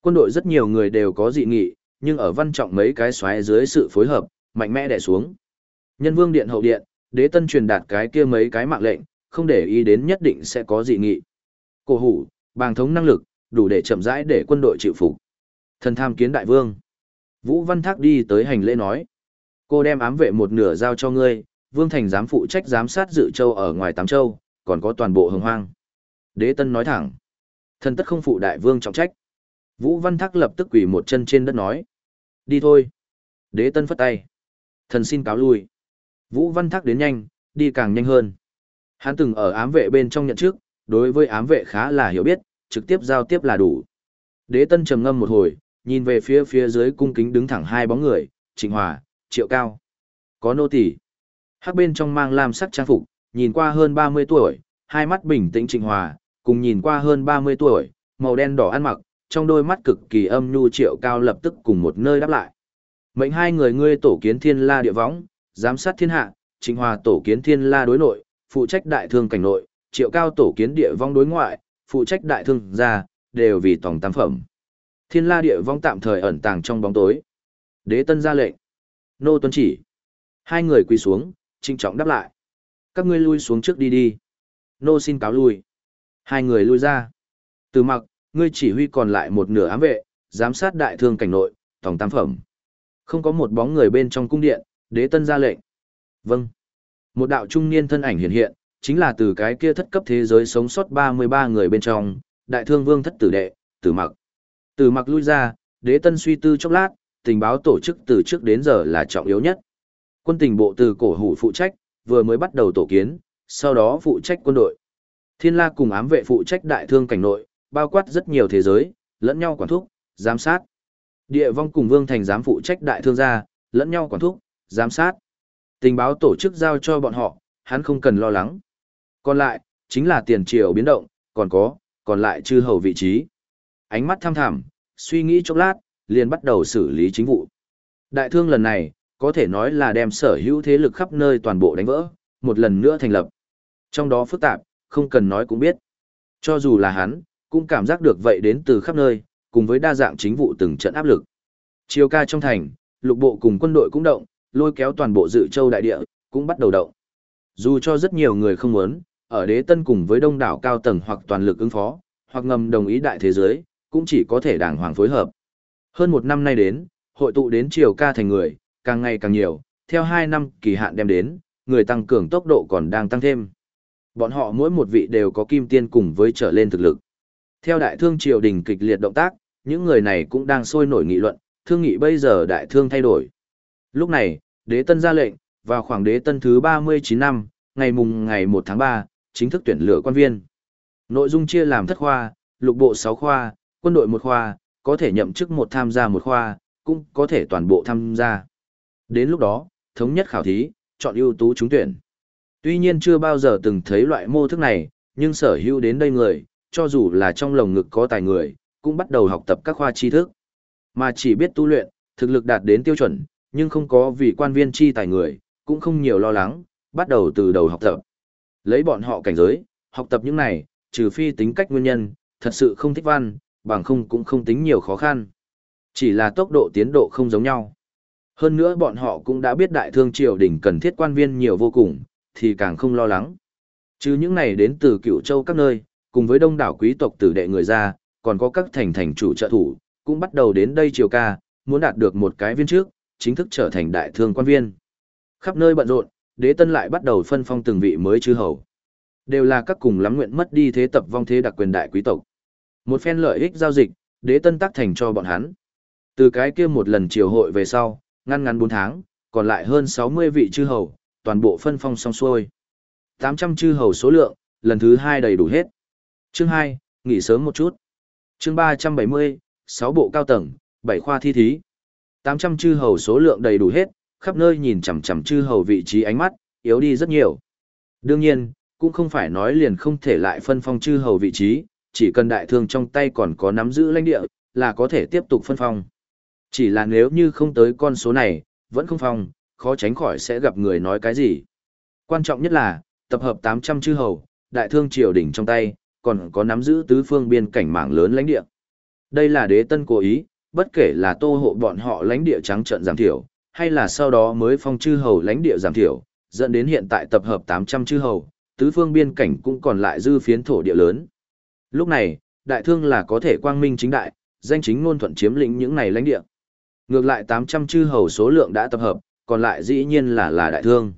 Quân đội rất nhiều người đều có dị nghị, nhưng ở văn trọng mấy cái xoáy dưới sự phối hợp, mạnh mẽ đè xuống. Nhân vương điện hậu điện, đế tân truyền đạt cái kia mấy cái mạng lệnh, không để ý đến nhất định sẽ có dị nghị. Cổ hủ, bàng thống năng lực, đủ để chậm rãi để quân đội chịu phục. Thần tham kiến đại vương. Vũ Văn Thác đi tới hành lễ nói. Cô đem ám vệ một nửa giao cho ngươi, vương thành giám phụ trách giám sát dự châu ở ngoài tám châu, còn có toàn bộ hồng hoang. Đế Tân nói thẳng. Thần tất không phụ đại vương trọng trách. Vũ Văn Thác lập tức quỳ một chân trên đất nói. Đi thôi. Đế Tân phất tay. Thần xin cáo lui. Vũ Văn Thác đến nhanh, đi càng nhanh hơn. Hắn từng ở ám vệ bên trong nhận trước, đối với ám vệ khá là hiểu biết, trực tiếp giao tiếp là đủ. Đế Tân trầm ngâm một hồi, nhìn về phía phía dưới cung kính đứng thẳng hai bóng người, Trịnh Hòa, Triệu Cao. Có nô tỳ. Hắc bên trong mang lam sắc trang phục, nhìn qua hơn 30 tuổi, hai mắt bình tĩnh Trịnh Hòa, cùng nhìn qua hơn 30 tuổi, màu đen đỏ ăn mặc, trong đôi mắt cực kỳ âm nhu Triệu Cao lập tức cùng một nơi đáp lại. Mệnh hai người ngươi tổ kiến thiên la địa võng, giám sát thiên hạ, Trịnh Hòa tổ kiến thiên la đối nội, phụ trách đại thương cảnh nội, Triệu Cao tổ kiến địa vong đối ngoại, phụ trách đại thương gia, đều vì tổng tam phẩm. Thiên la địa vong tạm thời ẩn tàng trong bóng tối. Đế tân ra lệnh. Nô tuân chỉ. Hai người quỳ xuống, trinh trọng đáp lại. Các ngươi lui xuống trước đi đi. Nô xin cáo lui. Hai người lui ra. Từ mặc, ngươi chỉ huy còn lại một nửa ám vệ, giám sát đại thương cảnh nội, tổng tam phẩm. Không có một bóng người bên trong cung điện, đế tân ra lệnh. Vâng. Một đạo trung niên thân ảnh hiện hiện, chính là từ cái kia thất cấp thế giới sống sót 33 người bên trong, đại thương vương thất tử đệ, tử mặc. Tử mặc lui ra, đế tân suy tư chốc lát, tình báo tổ chức từ trước đến giờ là trọng yếu nhất. Quân tình bộ từ cổ hủ phụ trách, vừa mới bắt đầu tổ kiến, sau đó phụ trách quân đội. Thiên la cùng ám vệ phụ trách đại thương cảnh nội, bao quát rất nhiều thế giới, lẫn nhau quản thúc, giám sát. Địa vong cùng vương thành giám phụ trách đại thương gia, lẫn nhau quản thúc, giám sát. Tình báo tổ chức giao cho bọn họ, hắn không cần lo lắng. Còn lại, chính là tiền triều biến động, còn có, còn lại chư hầu vị trí. Ánh mắt tham thẳm, suy nghĩ chốc lát, liền bắt đầu xử lý chính vụ. Đại thương lần này, có thể nói là đem sở hữu thế lực khắp nơi toàn bộ đánh vỡ, một lần nữa thành lập. Trong đó phức tạp, không cần nói cũng biết. Cho dù là hắn, cũng cảm giác được vậy đến từ khắp nơi, cùng với đa dạng chính vụ từng trận áp lực. Chiều ca trong thành, lục bộ cùng quân đội cũng động, lôi kéo toàn bộ dự châu đại địa, cũng bắt đầu động. Dù cho rất nhiều người không muốn, ở đế tân cùng với đông đảo cao tầng hoặc toàn lực ứng phó, hoặc ngầm đồng ý đại thế giới, cũng chỉ có thể đàng hoàng phối hợp. Hơn một năm nay đến, hội tụ đến chiều ca thành người, càng ngày càng nhiều, theo hai năm kỳ hạn đem đến, người tăng cường tốc độ còn đang tăng thêm. Bọn họ mỗi một vị đều có kim tiên cùng với trở lên thực lực. Theo đại thương triều đình kịch liệt động tác, những người này cũng đang sôi nổi nghị luận, thương nghị bây giờ đại thương thay đổi. Lúc này, đế tân ra lệnh, vào khoảng đế tân thứ 39 năm, ngày mùng ngày 1 tháng 3, chính thức tuyển lựa quan viên. Nội dung chia làm thất khoa, lục bộ 6 khoa, quân đội một khoa, có thể nhậm chức một tham gia một khoa, cũng có thể toàn bộ tham gia. Đến lúc đó, thống nhất khảo thí, chọn ưu tú trúng tuyển. Tuy nhiên chưa bao giờ từng thấy loại mô thức này, nhưng sở hữu đến đây người, cho dù là trong lồng ngực có tài người, cũng bắt đầu học tập các khoa tri thức. Mà chỉ biết tu luyện, thực lực đạt đến tiêu chuẩn, nhưng không có vị quan viên chi tài người, cũng không nhiều lo lắng, bắt đầu từ đầu học tập. Lấy bọn họ cảnh giới, học tập những này, trừ phi tính cách nguyên nhân, thật sự không thích văn, bằng không cũng không tính nhiều khó khăn. Chỉ là tốc độ tiến độ không giống nhau. Hơn nữa bọn họ cũng đã biết đại thương triều đình cần thiết quan viên nhiều vô cùng, thì càng không lo lắng. Chứ những này đến từ cựu châu các nơi, cùng với đông đảo quý tộc tử đệ người ra, còn có các thành thành chủ trợ thủ, cũng bắt đầu đến đây triều ca, muốn đạt được một cái viên trước, chính thức trở thành đại thương quan viên. Khắp nơi bận rộn, đế tân lại bắt đầu phân phong từng vị mới chư hầu. Đều là các cùng lắm nguyện mất đi thế tập vong thế đặc quyền đại quý tộc. Một phen lợi ích giao dịch, đế tân tác thành cho bọn hắn. Từ cái kia một lần triều hội về sau, ngăn ngắn 4 tháng, còn lại hơn 60 vị chư hầu, toàn bộ phân phong xong xuôi. 800 chư hầu số lượng, lần thứ 2 đầy đủ hết. Chương 2, nghỉ sớm một chút. Chương 370, 6 bộ cao tầng, 7 khoa thi thí. 800 chư hầu số lượng đầy đủ hết, khắp nơi nhìn chằm chằm chư hầu vị trí ánh mắt, yếu đi rất nhiều. Đương nhiên, cũng không phải nói liền không thể lại phân phong chư hầu vị trí, chỉ cần đại thương trong tay còn có nắm giữ lãnh địa, là có thể tiếp tục phân phong. Chỉ là nếu như không tới con số này, vẫn không phong, khó tránh khỏi sẽ gặp người nói cái gì. Quan trọng nhất là, tập hợp 800 chư hầu, đại thương triều đỉnh trong tay, còn có nắm giữ tứ phương biên cảnh mảng lớn lãnh địa. Đây là đế tân cố ý, bất kể là tô hộ bọn họ lãnh địa trắng trận giảm thiểu, hay là sau đó mới phong chư hầu lãnh địa giảm thiểu, dẫn đến hiện tại tập hợp 800 chư hầu, tứ phương biên cảnh cũng còn lại dư phiến thổ địa lớn. Lúc này, đại thương là có thể quang minh chính đại, danh chính ngôn thuận chiếm lĩnh những này lãnh địa. Ngược lại 800 chư hầu số lượng đã tập hợp, còn lại dĩ nhiên là là đại thương.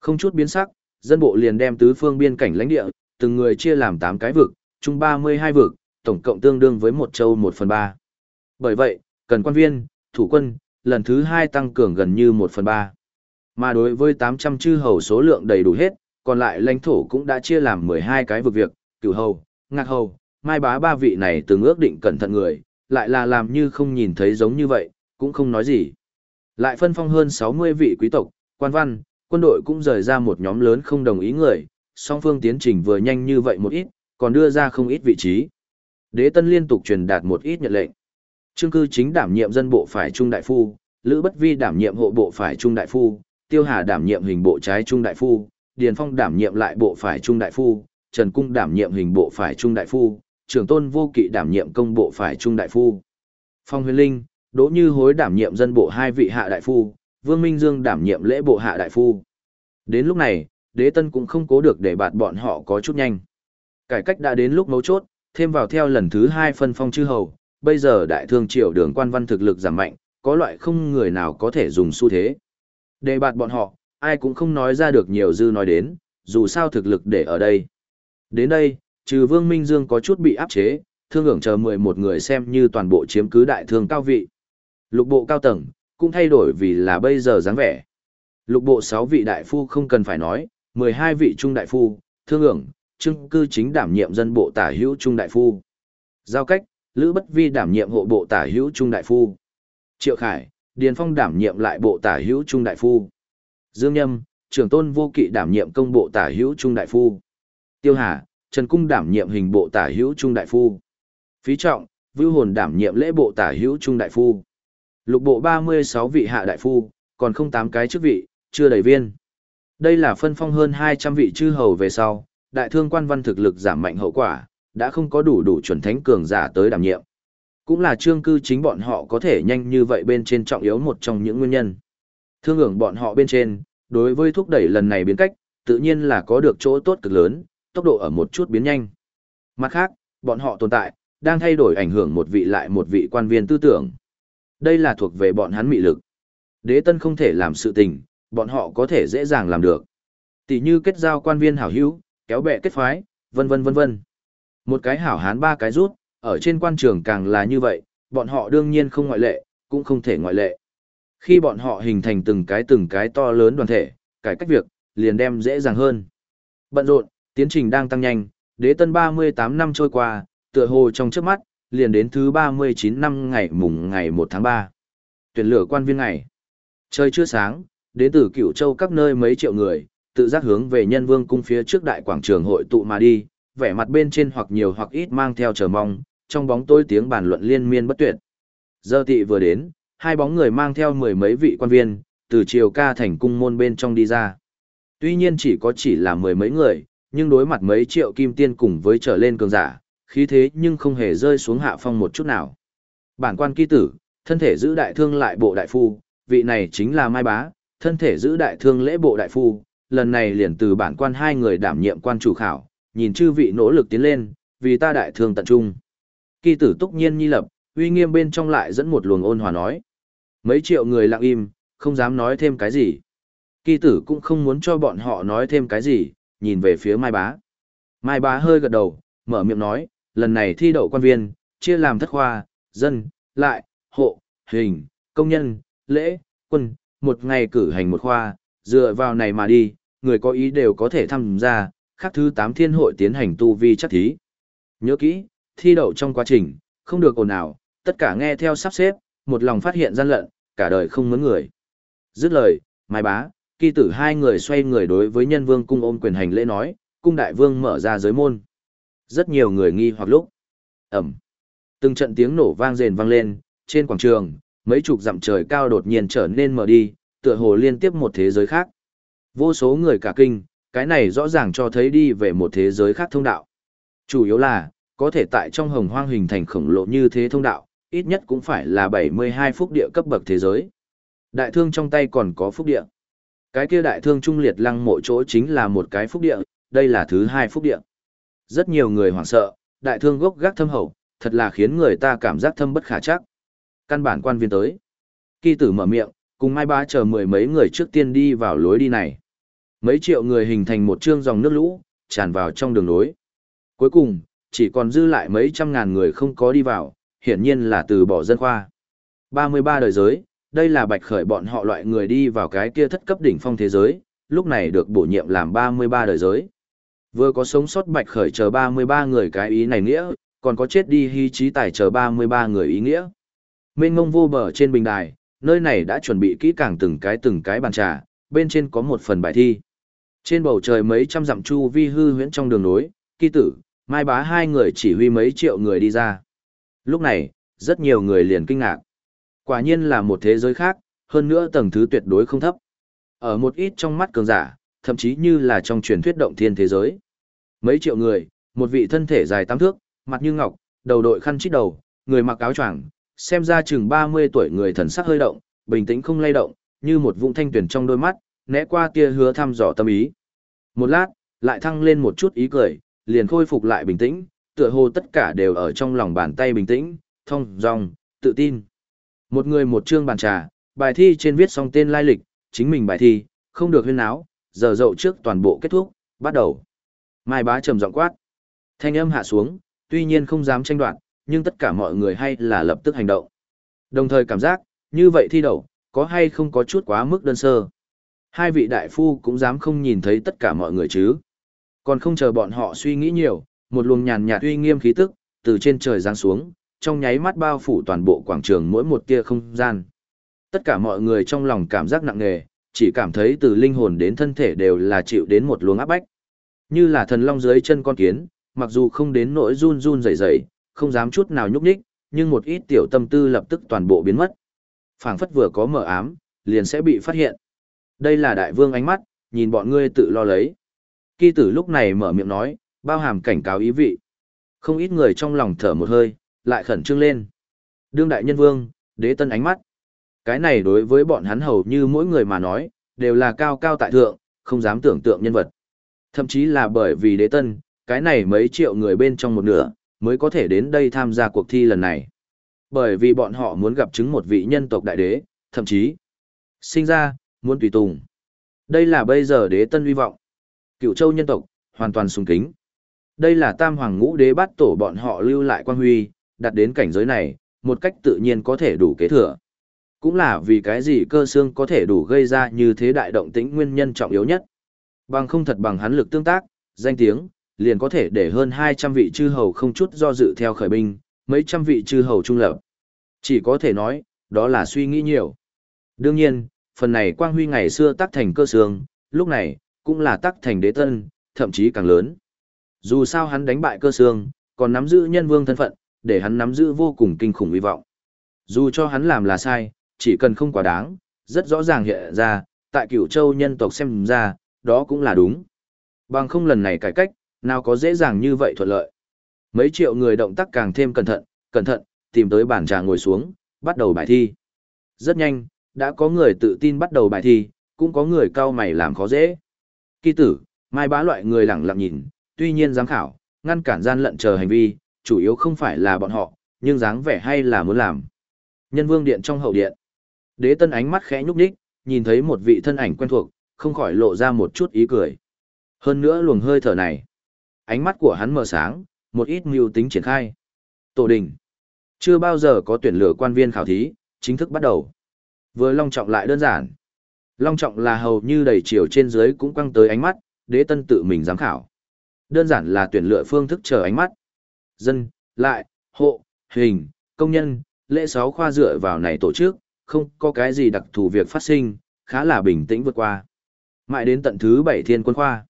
Không chút biến sắc, dân bộ liền đem tứ phương biên cảnh lãnh địa, từng người chia làm 8 cái vực, chung 32 vực, tổng cộng tương đương với một châu 1 phần 3. Bởi vậy, cần quan viên, thủ quân, lần thứ 2 tăng cường gần như 1 phần 3. Mà đối với 800 chư hầu số lượng đầy đủ hết, còn lại lãnh thổ cũng đã chia làm 12 cái vực việc, cửu hầu, ngạc hầu, mai bá ba vị này từng ước định cẩn thận người, lại là làm như không nhìn thấy giống như vậy, cũng không nói gì. Lại phân phong hơn 60 vị quý tộc, quan văn, quân đội cũng rời ra một nhóm lớn không đồng ý người, song phương tiến trình vừa nhanh như vậy một ít, còn đưa ra không ít vị trí. Đế tân liên tục truyền đạt một ít nhận lệnh. Trương cư chính đảm nhiệm dân bộ phải trung đại phu, Lữ Bất Vi đảm nhiệm hộ bộ phải trung đại phu, Tiêu Hà đảm nhiệm hình bộ trái trung đại phu, Điền Phong đảm nhiệm lại bộ phải trung đại phu, Trần Cung đảm nhiệm hình bộ phải trung đại phu, Trưởng Tôn Vô Kỵ đảm nhiệm công bộ phải trung đại phu. Phong Huyền Linh, Đỗ Như Hối đảm nhiệm dân bộ hai vị hạ đại phu, Vương Minh Dương đảm nhiệm lễ bộ hạ đại phu. Đến lúc này, đế tân cũng không cố được để bạt bọn họ có chút nhanh. Cải cách đã đến lúc mấu chốt, thêm vào theo lần thứ hai phân phong chư hầu, bây giờ đại thương triều đường quan văn thực lực giảm mạnh, có loại không người nào có thể dùng xu thế. Để bạt bọn họ, ai cũng không nói ra được nhiều dư nói đến, dù sao thực lực để ở đây. Đến đây, trừ Vương Minh Dương có chút bị áp chế, thương hưởng chờ 11 người xem như toàn bộ chiếm cứ đại thương cao vị. Lục bộ cao tầng, cũng thay đổi vì là bây giờ dáng vẻ. Lục bộ 6 vị đại phu không cần phải nói, 12 vị trung đại phu, thương ưởng, trưng cư chính đảm nhiệm dân bộ tả hữu trung đại phu. Giao cách, Lữ Bất Vi đảm nhiệm hộ bộ tả hữu trung đại phu. Triệu Khải, Điền Phong đảm nhiệm lại bộ tả hữu trung đại phu. Dương Nhâm, trưởng tôn vô kỵ đảm nhiệm công bộ tả hữu trung đại phu. Tiêu Hà, Trần Cung đảm nhiệm hình bộ tả hữu trung đại phu. Phí Trọng, Vưu Hồn đảm nhiệm lễ bộ tả hữu trung đại phu. Lục bộ 36 vị hạ đại phu, còn không tám cái chức vị, chưa đầy viên. Đây là phân phong hơn 200 vị chư hầu về sau, đại thương quan văn thực lực giảm mạnh hậu quả, đã không có đủ đủ chuẩn thánh cường giả tới đảm nhiệm. Cũng là trương cư chính bọn họ có thể nhanh như vậy bên trên trọng yếu một trong những nguyên nhân. Thương hưởng bọn họ bên trên, đối với thúc đẩy lần này biến cách, tự nhiên là có được chỗ tốt cực lớn, tốc độ ở một chút biến nhanh. Mặt khác, bọn họ tồn tại, đang thay đổi ảnh hưởng một vị lại một vị quan viên tư tưởng. Đây là thuộc về bọn hắn mị lực. Đế tân không thể làm sự tình, bọn họ có thể dễ dàng làm được. Tỷ như kết giao quan viên hảo hữu, kéo bè kết phái, vân vân vân vân. Một cái hảo hán ba cái rút, ở trên quan trường càng là như vậy, bọn họ đương nhiên không ngoại lệ, cũng không thể ngoại lệ. Khi bọn họ hình thành từng cái từng cái to lớn đoàn thể, cải cách việc, liền đem dễ dàng hơn. Bận rộn, tiến trình đang tăng nhanh, đế tân 38 năm trôi qua, tựa hồ trong trước mắt, liền đến thứ 39 năm ngày mùng ngày 1 tháng 3. Tuyển lửa quan viên ngày. Trời chưa sáng, đến từ cửu châu các nơi mấy triệu người, tự giác hướng về nhân vương cung phía trước đại quảng trường hội tụ mà đi, vẻ mặt bên trên hoặc nhiều hoặc ít mang theo chờ mong, trong bóng tối tiếng bàn luận liên miên bất tuyệt. Giờ tị vừa đến, hai bóng người mang theo mười mấy vị quan viên, từ triều ca thành cung môn bên trong đi ra. Tuy nhiên chỉ có chỉ là mười mấy người, nhưng đối mặt mấy triệu kim tiên cùng với trở lên cường giả, khí thế nhưng không hề rơi xuống hạ phong một chút nào. Bản quan ký tử, thân thể giữ đại thương lại bộ đại phu, vị này chính là Mai Bá, thân thể giữ đại thương lễ bộ đại phu, lần này liền từ bản quan hai người đảm nhiệm quan chủ khảo, nhìn chư vị nỗ lực tiến lên, vì ta đại thương tận trung. Kỳ tử túc nhiên nhi lập, uy nghiêm bên trong lại dẫn một luồng ôn hòa nói. Mấy triệu người lặng im, không dám nói thêm cái gì. Kỳ tử cũng không muốn cho bọn họ nói thêm cái gì, nhìn về phía Mai Bá. Mai Bá hơi gật đầu, mở miệng nói, lần này thi đậu quan viên, chia làm thất khoa, dân, lại, hộ, hình, công nhân, lễ, quân, một ngày cử hành một khoa, dựa vào này mà đi, người có ý đều có thể tham gia, khác thứ 8 thiên hội tiến hành tu vi chắc thí. Nhớ kỹ, thi đậu trong quá trình, không được ồn ào, tất cả nghe theo sắp xếp, một lòng phát hiện gian lận, cả đời không mướn người. Dứt lời, Mai Bá, kỳ tử hai người xoay người đối với nhân vương cung ôm quyền hành lễ nói, cung đại vương mở ra giới môn. Rất nhiều người nghi hoặc lúc. Ẩm. Từng trận tiếng nổ vang rền vang lên, trên quảng trường, mấy chục dặm trời cao đột nhiên trở nên mở đi, tựa hồ liên tiếp một thế giới khác. Vô số người cả kinh, cái này rõ ràng cho thấy đi về một thế giới khác thông đạo. Chủ yếu là, Có thể tại trong hồng hoang hình thành khổng lồ như thế thông đạo, ít nhất cũng phải là 72 phúc địa cấp bậc thế giới. Đại thương trong tay còn có phúc địa. Cái kia đại thương trung liệt lăng mộ chỗ chính là một cái phúc địa, đây là thứ hai phúc địa. Rất nhiều người hoảng sợ, đại thương gốc gác thâm hậu, thật là khiến người ta cảm giác thâm bất khả chắc. Căn bản quan viên tới. Kỳ tử mở miệng, cùng Mai ba chờ mười mấy người trước tiên đi vào lối đi này. Mấy triệu người hình thành một chương dòng nước lũ, tràn vào trong đường lối. Cuối cùng, chỉ còn dư lại mấy trăm ngàn người không có đi vào, hiển nhiên là từ bỏ dân khoa. 33 đời giới, đây là bạch khởi bọn họ loại người đi vào cái kia thất cấp đỉnh phong thế giới, lúc này được bổ nhiệm làm 33 đời giới. Vừa có sống sót bạch khởi chờ 33 người cái ý này nghĩa, còn có chết đi hy trí tài chờ 33 người ý nghĩa. Mênh ngông vô bờ trên bình đài, nơi này đã chuẩn bị kỹ càng từng cái từng cái bàn trà, bên trên có một phần bài thi. Trên bầu trời mấy trăm dặm chu vi hư huyễn trong đường nối, kỳ tử, mai bá hai người chỉ huy mấy triệu người đi ra. Lúc này, rất nhiều người liền kinh ngạc. Quả nhiên là một thế giới khác, hơn nữa tầng thứ tuyệt đối không thấp. Ở một ít trong mắt cường giả, thậm chí như là trong truyền thuyết động thiên thế giới. Mấy triệu người, một vị thân thể dài tám thước, mặt như ngọc, đầu đội khăn chít đầu, người mặc áo choàng, xem ra chừng 30 tuổi người thần sắc hơi động, bình tĩnh không lay động, như một vũng thanh tuyển trong đôi mắt, né qua tia hứa thăm dò tâm ý. Một lát, lại thăng lên một chút ý cười, liền khôi phục lại bình tĩnh, tựa hồ tất cả đều ở trong lòng bàn tay bình tĩnh, thông, dòng, tự tin. Một người một chương bàn trà, bài thi trên viết xong tên lai lịch, chính mình bài thi, không được huyên áo, giờ dậu trước toàn bộ kết thúc, bắt đầu. Mai bá trầm giọng quát. Thanh âm hạ xuống, tuy nhiên không dám tranh đoạt, nhưng tất cả mọi người hay là lập tức hành động. Đồng thời cảm giác, như vậy thi đấu có hay không có chút quá mức đơn sơ. Hai vị đại phu cũng dám không nhìn thấy tất cả mọi người chứ. Còn không chờ bọn họ suy nghĩ nhiều, một luồng nhàn nhạt uy nghiêm khí tức, từ trên trời giáng xuống, trong nháy mắt bao phủ toàn bộ quảng trường mỗi một tia không gian. Tất cả mọi người trong lòng cảm giác nặng nề, chỉ cảm thấy từ linh hồn đến thân thể đều là chịu đến một luồng áp bách. Như là thần long dưới chân con kiến, mặc dù không đến nỗi run run rẩy rẩy, không dám chút nào nhúc nhích, nhưng một ít tiểu tâm tư lập tức toàn bộ biến mất. Phảng phất vừa có mở ám, liền sẽ bị phát hiện. Đây là đại vương ánh mắt, nhìn bọn ngươi tự lo lấy. Kỳ tử lúc này mở miệng nói, bao hàm cảnh cáo ý vị. Không ít người trong lòng thở một hơi, lại khẩn trương lên. Đương đại nhân vương, đế tân ánh mắt. Cái này đối với bọn hắn hầu như mỗi người mà nói, đều là cao cao tại thượng, không dám tưởng tượng nhân vật. Thậm chí là bởi vì đế tân, cái này mấy triệu người bên trong một nửa, mới có thể đến đây tham gia cuộc thi lần này. Bởi vì bọn họ muốn gặp chứng một vị nhân tộc đại đế, thậm chí sinh ra, muốn tùy tùng. Đây là bây giờ đế tân uy vọng. Cựu châu nhân tộc, hoàn toàn sùng kính. Đây là tam hoàng ngũ đế bắt tổ bọn họ lưu lại quan huy, đặt đến cảnh giới này, một cách tự nhiên có thể đủ kế thừa. Cũng là vì cái gì cơ xương có thể đủ gây ra như thế đại động tĩnh nguyên nhân trọng yếu nhất. Bằng không thật bằng hắn lực tương tác, danh tiếng, liền có thể để hơn 200 vị chư hầu không chút do dự theo khởi binh, mấy trăm vị chư hầu trung lập. Chỉ có thể nói, đó là suy nghĩ nhiều. Đương nhiên, phần này quang huy ngày xưa tắc thành cơ xương, lúc này, cũng là tắc thành đế tân, thậm chí càng lớn. Dù sao hắn đánh bại cơ xương, còn nắm giữ nhân vương thân phận, để hắn nắm giữ vô cùng kinh khủng hy vọng. Dù cho hắn làm là sai, chỉ cần không quá đáng, rất rõ ràng hiện ra, tại cửu châu nhân tộc xem ra, đó cũng là đúng. Bằng không lần này cải cách, nào có dễ dàng như vậy thuận lợi. Mấy triệu người động tác càng thêm cẩn thận, cẩn thận, tìm tới bàn trà ngồi xuống, bắt đầu bài thi. Rất nhanh, đã có người tự tin bắt đầu bài thi, cũng có người cao mày làm khó dễ. Kỳ tử, mai bá loại người lẳng lặng nhìn, tuy nhiên giám khảo, ngăn cản gian lận chờ hành vi, chủ yếu không phải là bọn họ, nhưng dáng vẻ hay là muốn làm. Nhân vương điện trong hậu điện. Đế tân ánh mắt khẽ nhúc nhích, nhìn thấy một vị thân ảnh quen thuộc, không khỏi lộ ra một chút ý cười. Hơn nữa luồng hơi thở này. Ánh mắt của hắn mở sáng, một ít mưu tính triển khai. Tổ đình. Chưa bao giờ có tuyển lựa quan viên khảo thí, chính thức bắt đầu. Vừa long trọng lại đơn giản. Long trọng là hầu như đầy chiều trên dưới cũng quăng tới ánh mắt, đế tân tự mình giám khảo. Đơn giản là tuyển lựa phương thức chờ ánh mắt. Dân, lại, hộ, hình, công nhân, lễ sáu khoa dựa vào này tổ chức, không có cái gì đặc thù việc phát sinh, khá là bình tĩnh vượt qua. Mãi đến tận thứ bảy thiên quân khoa.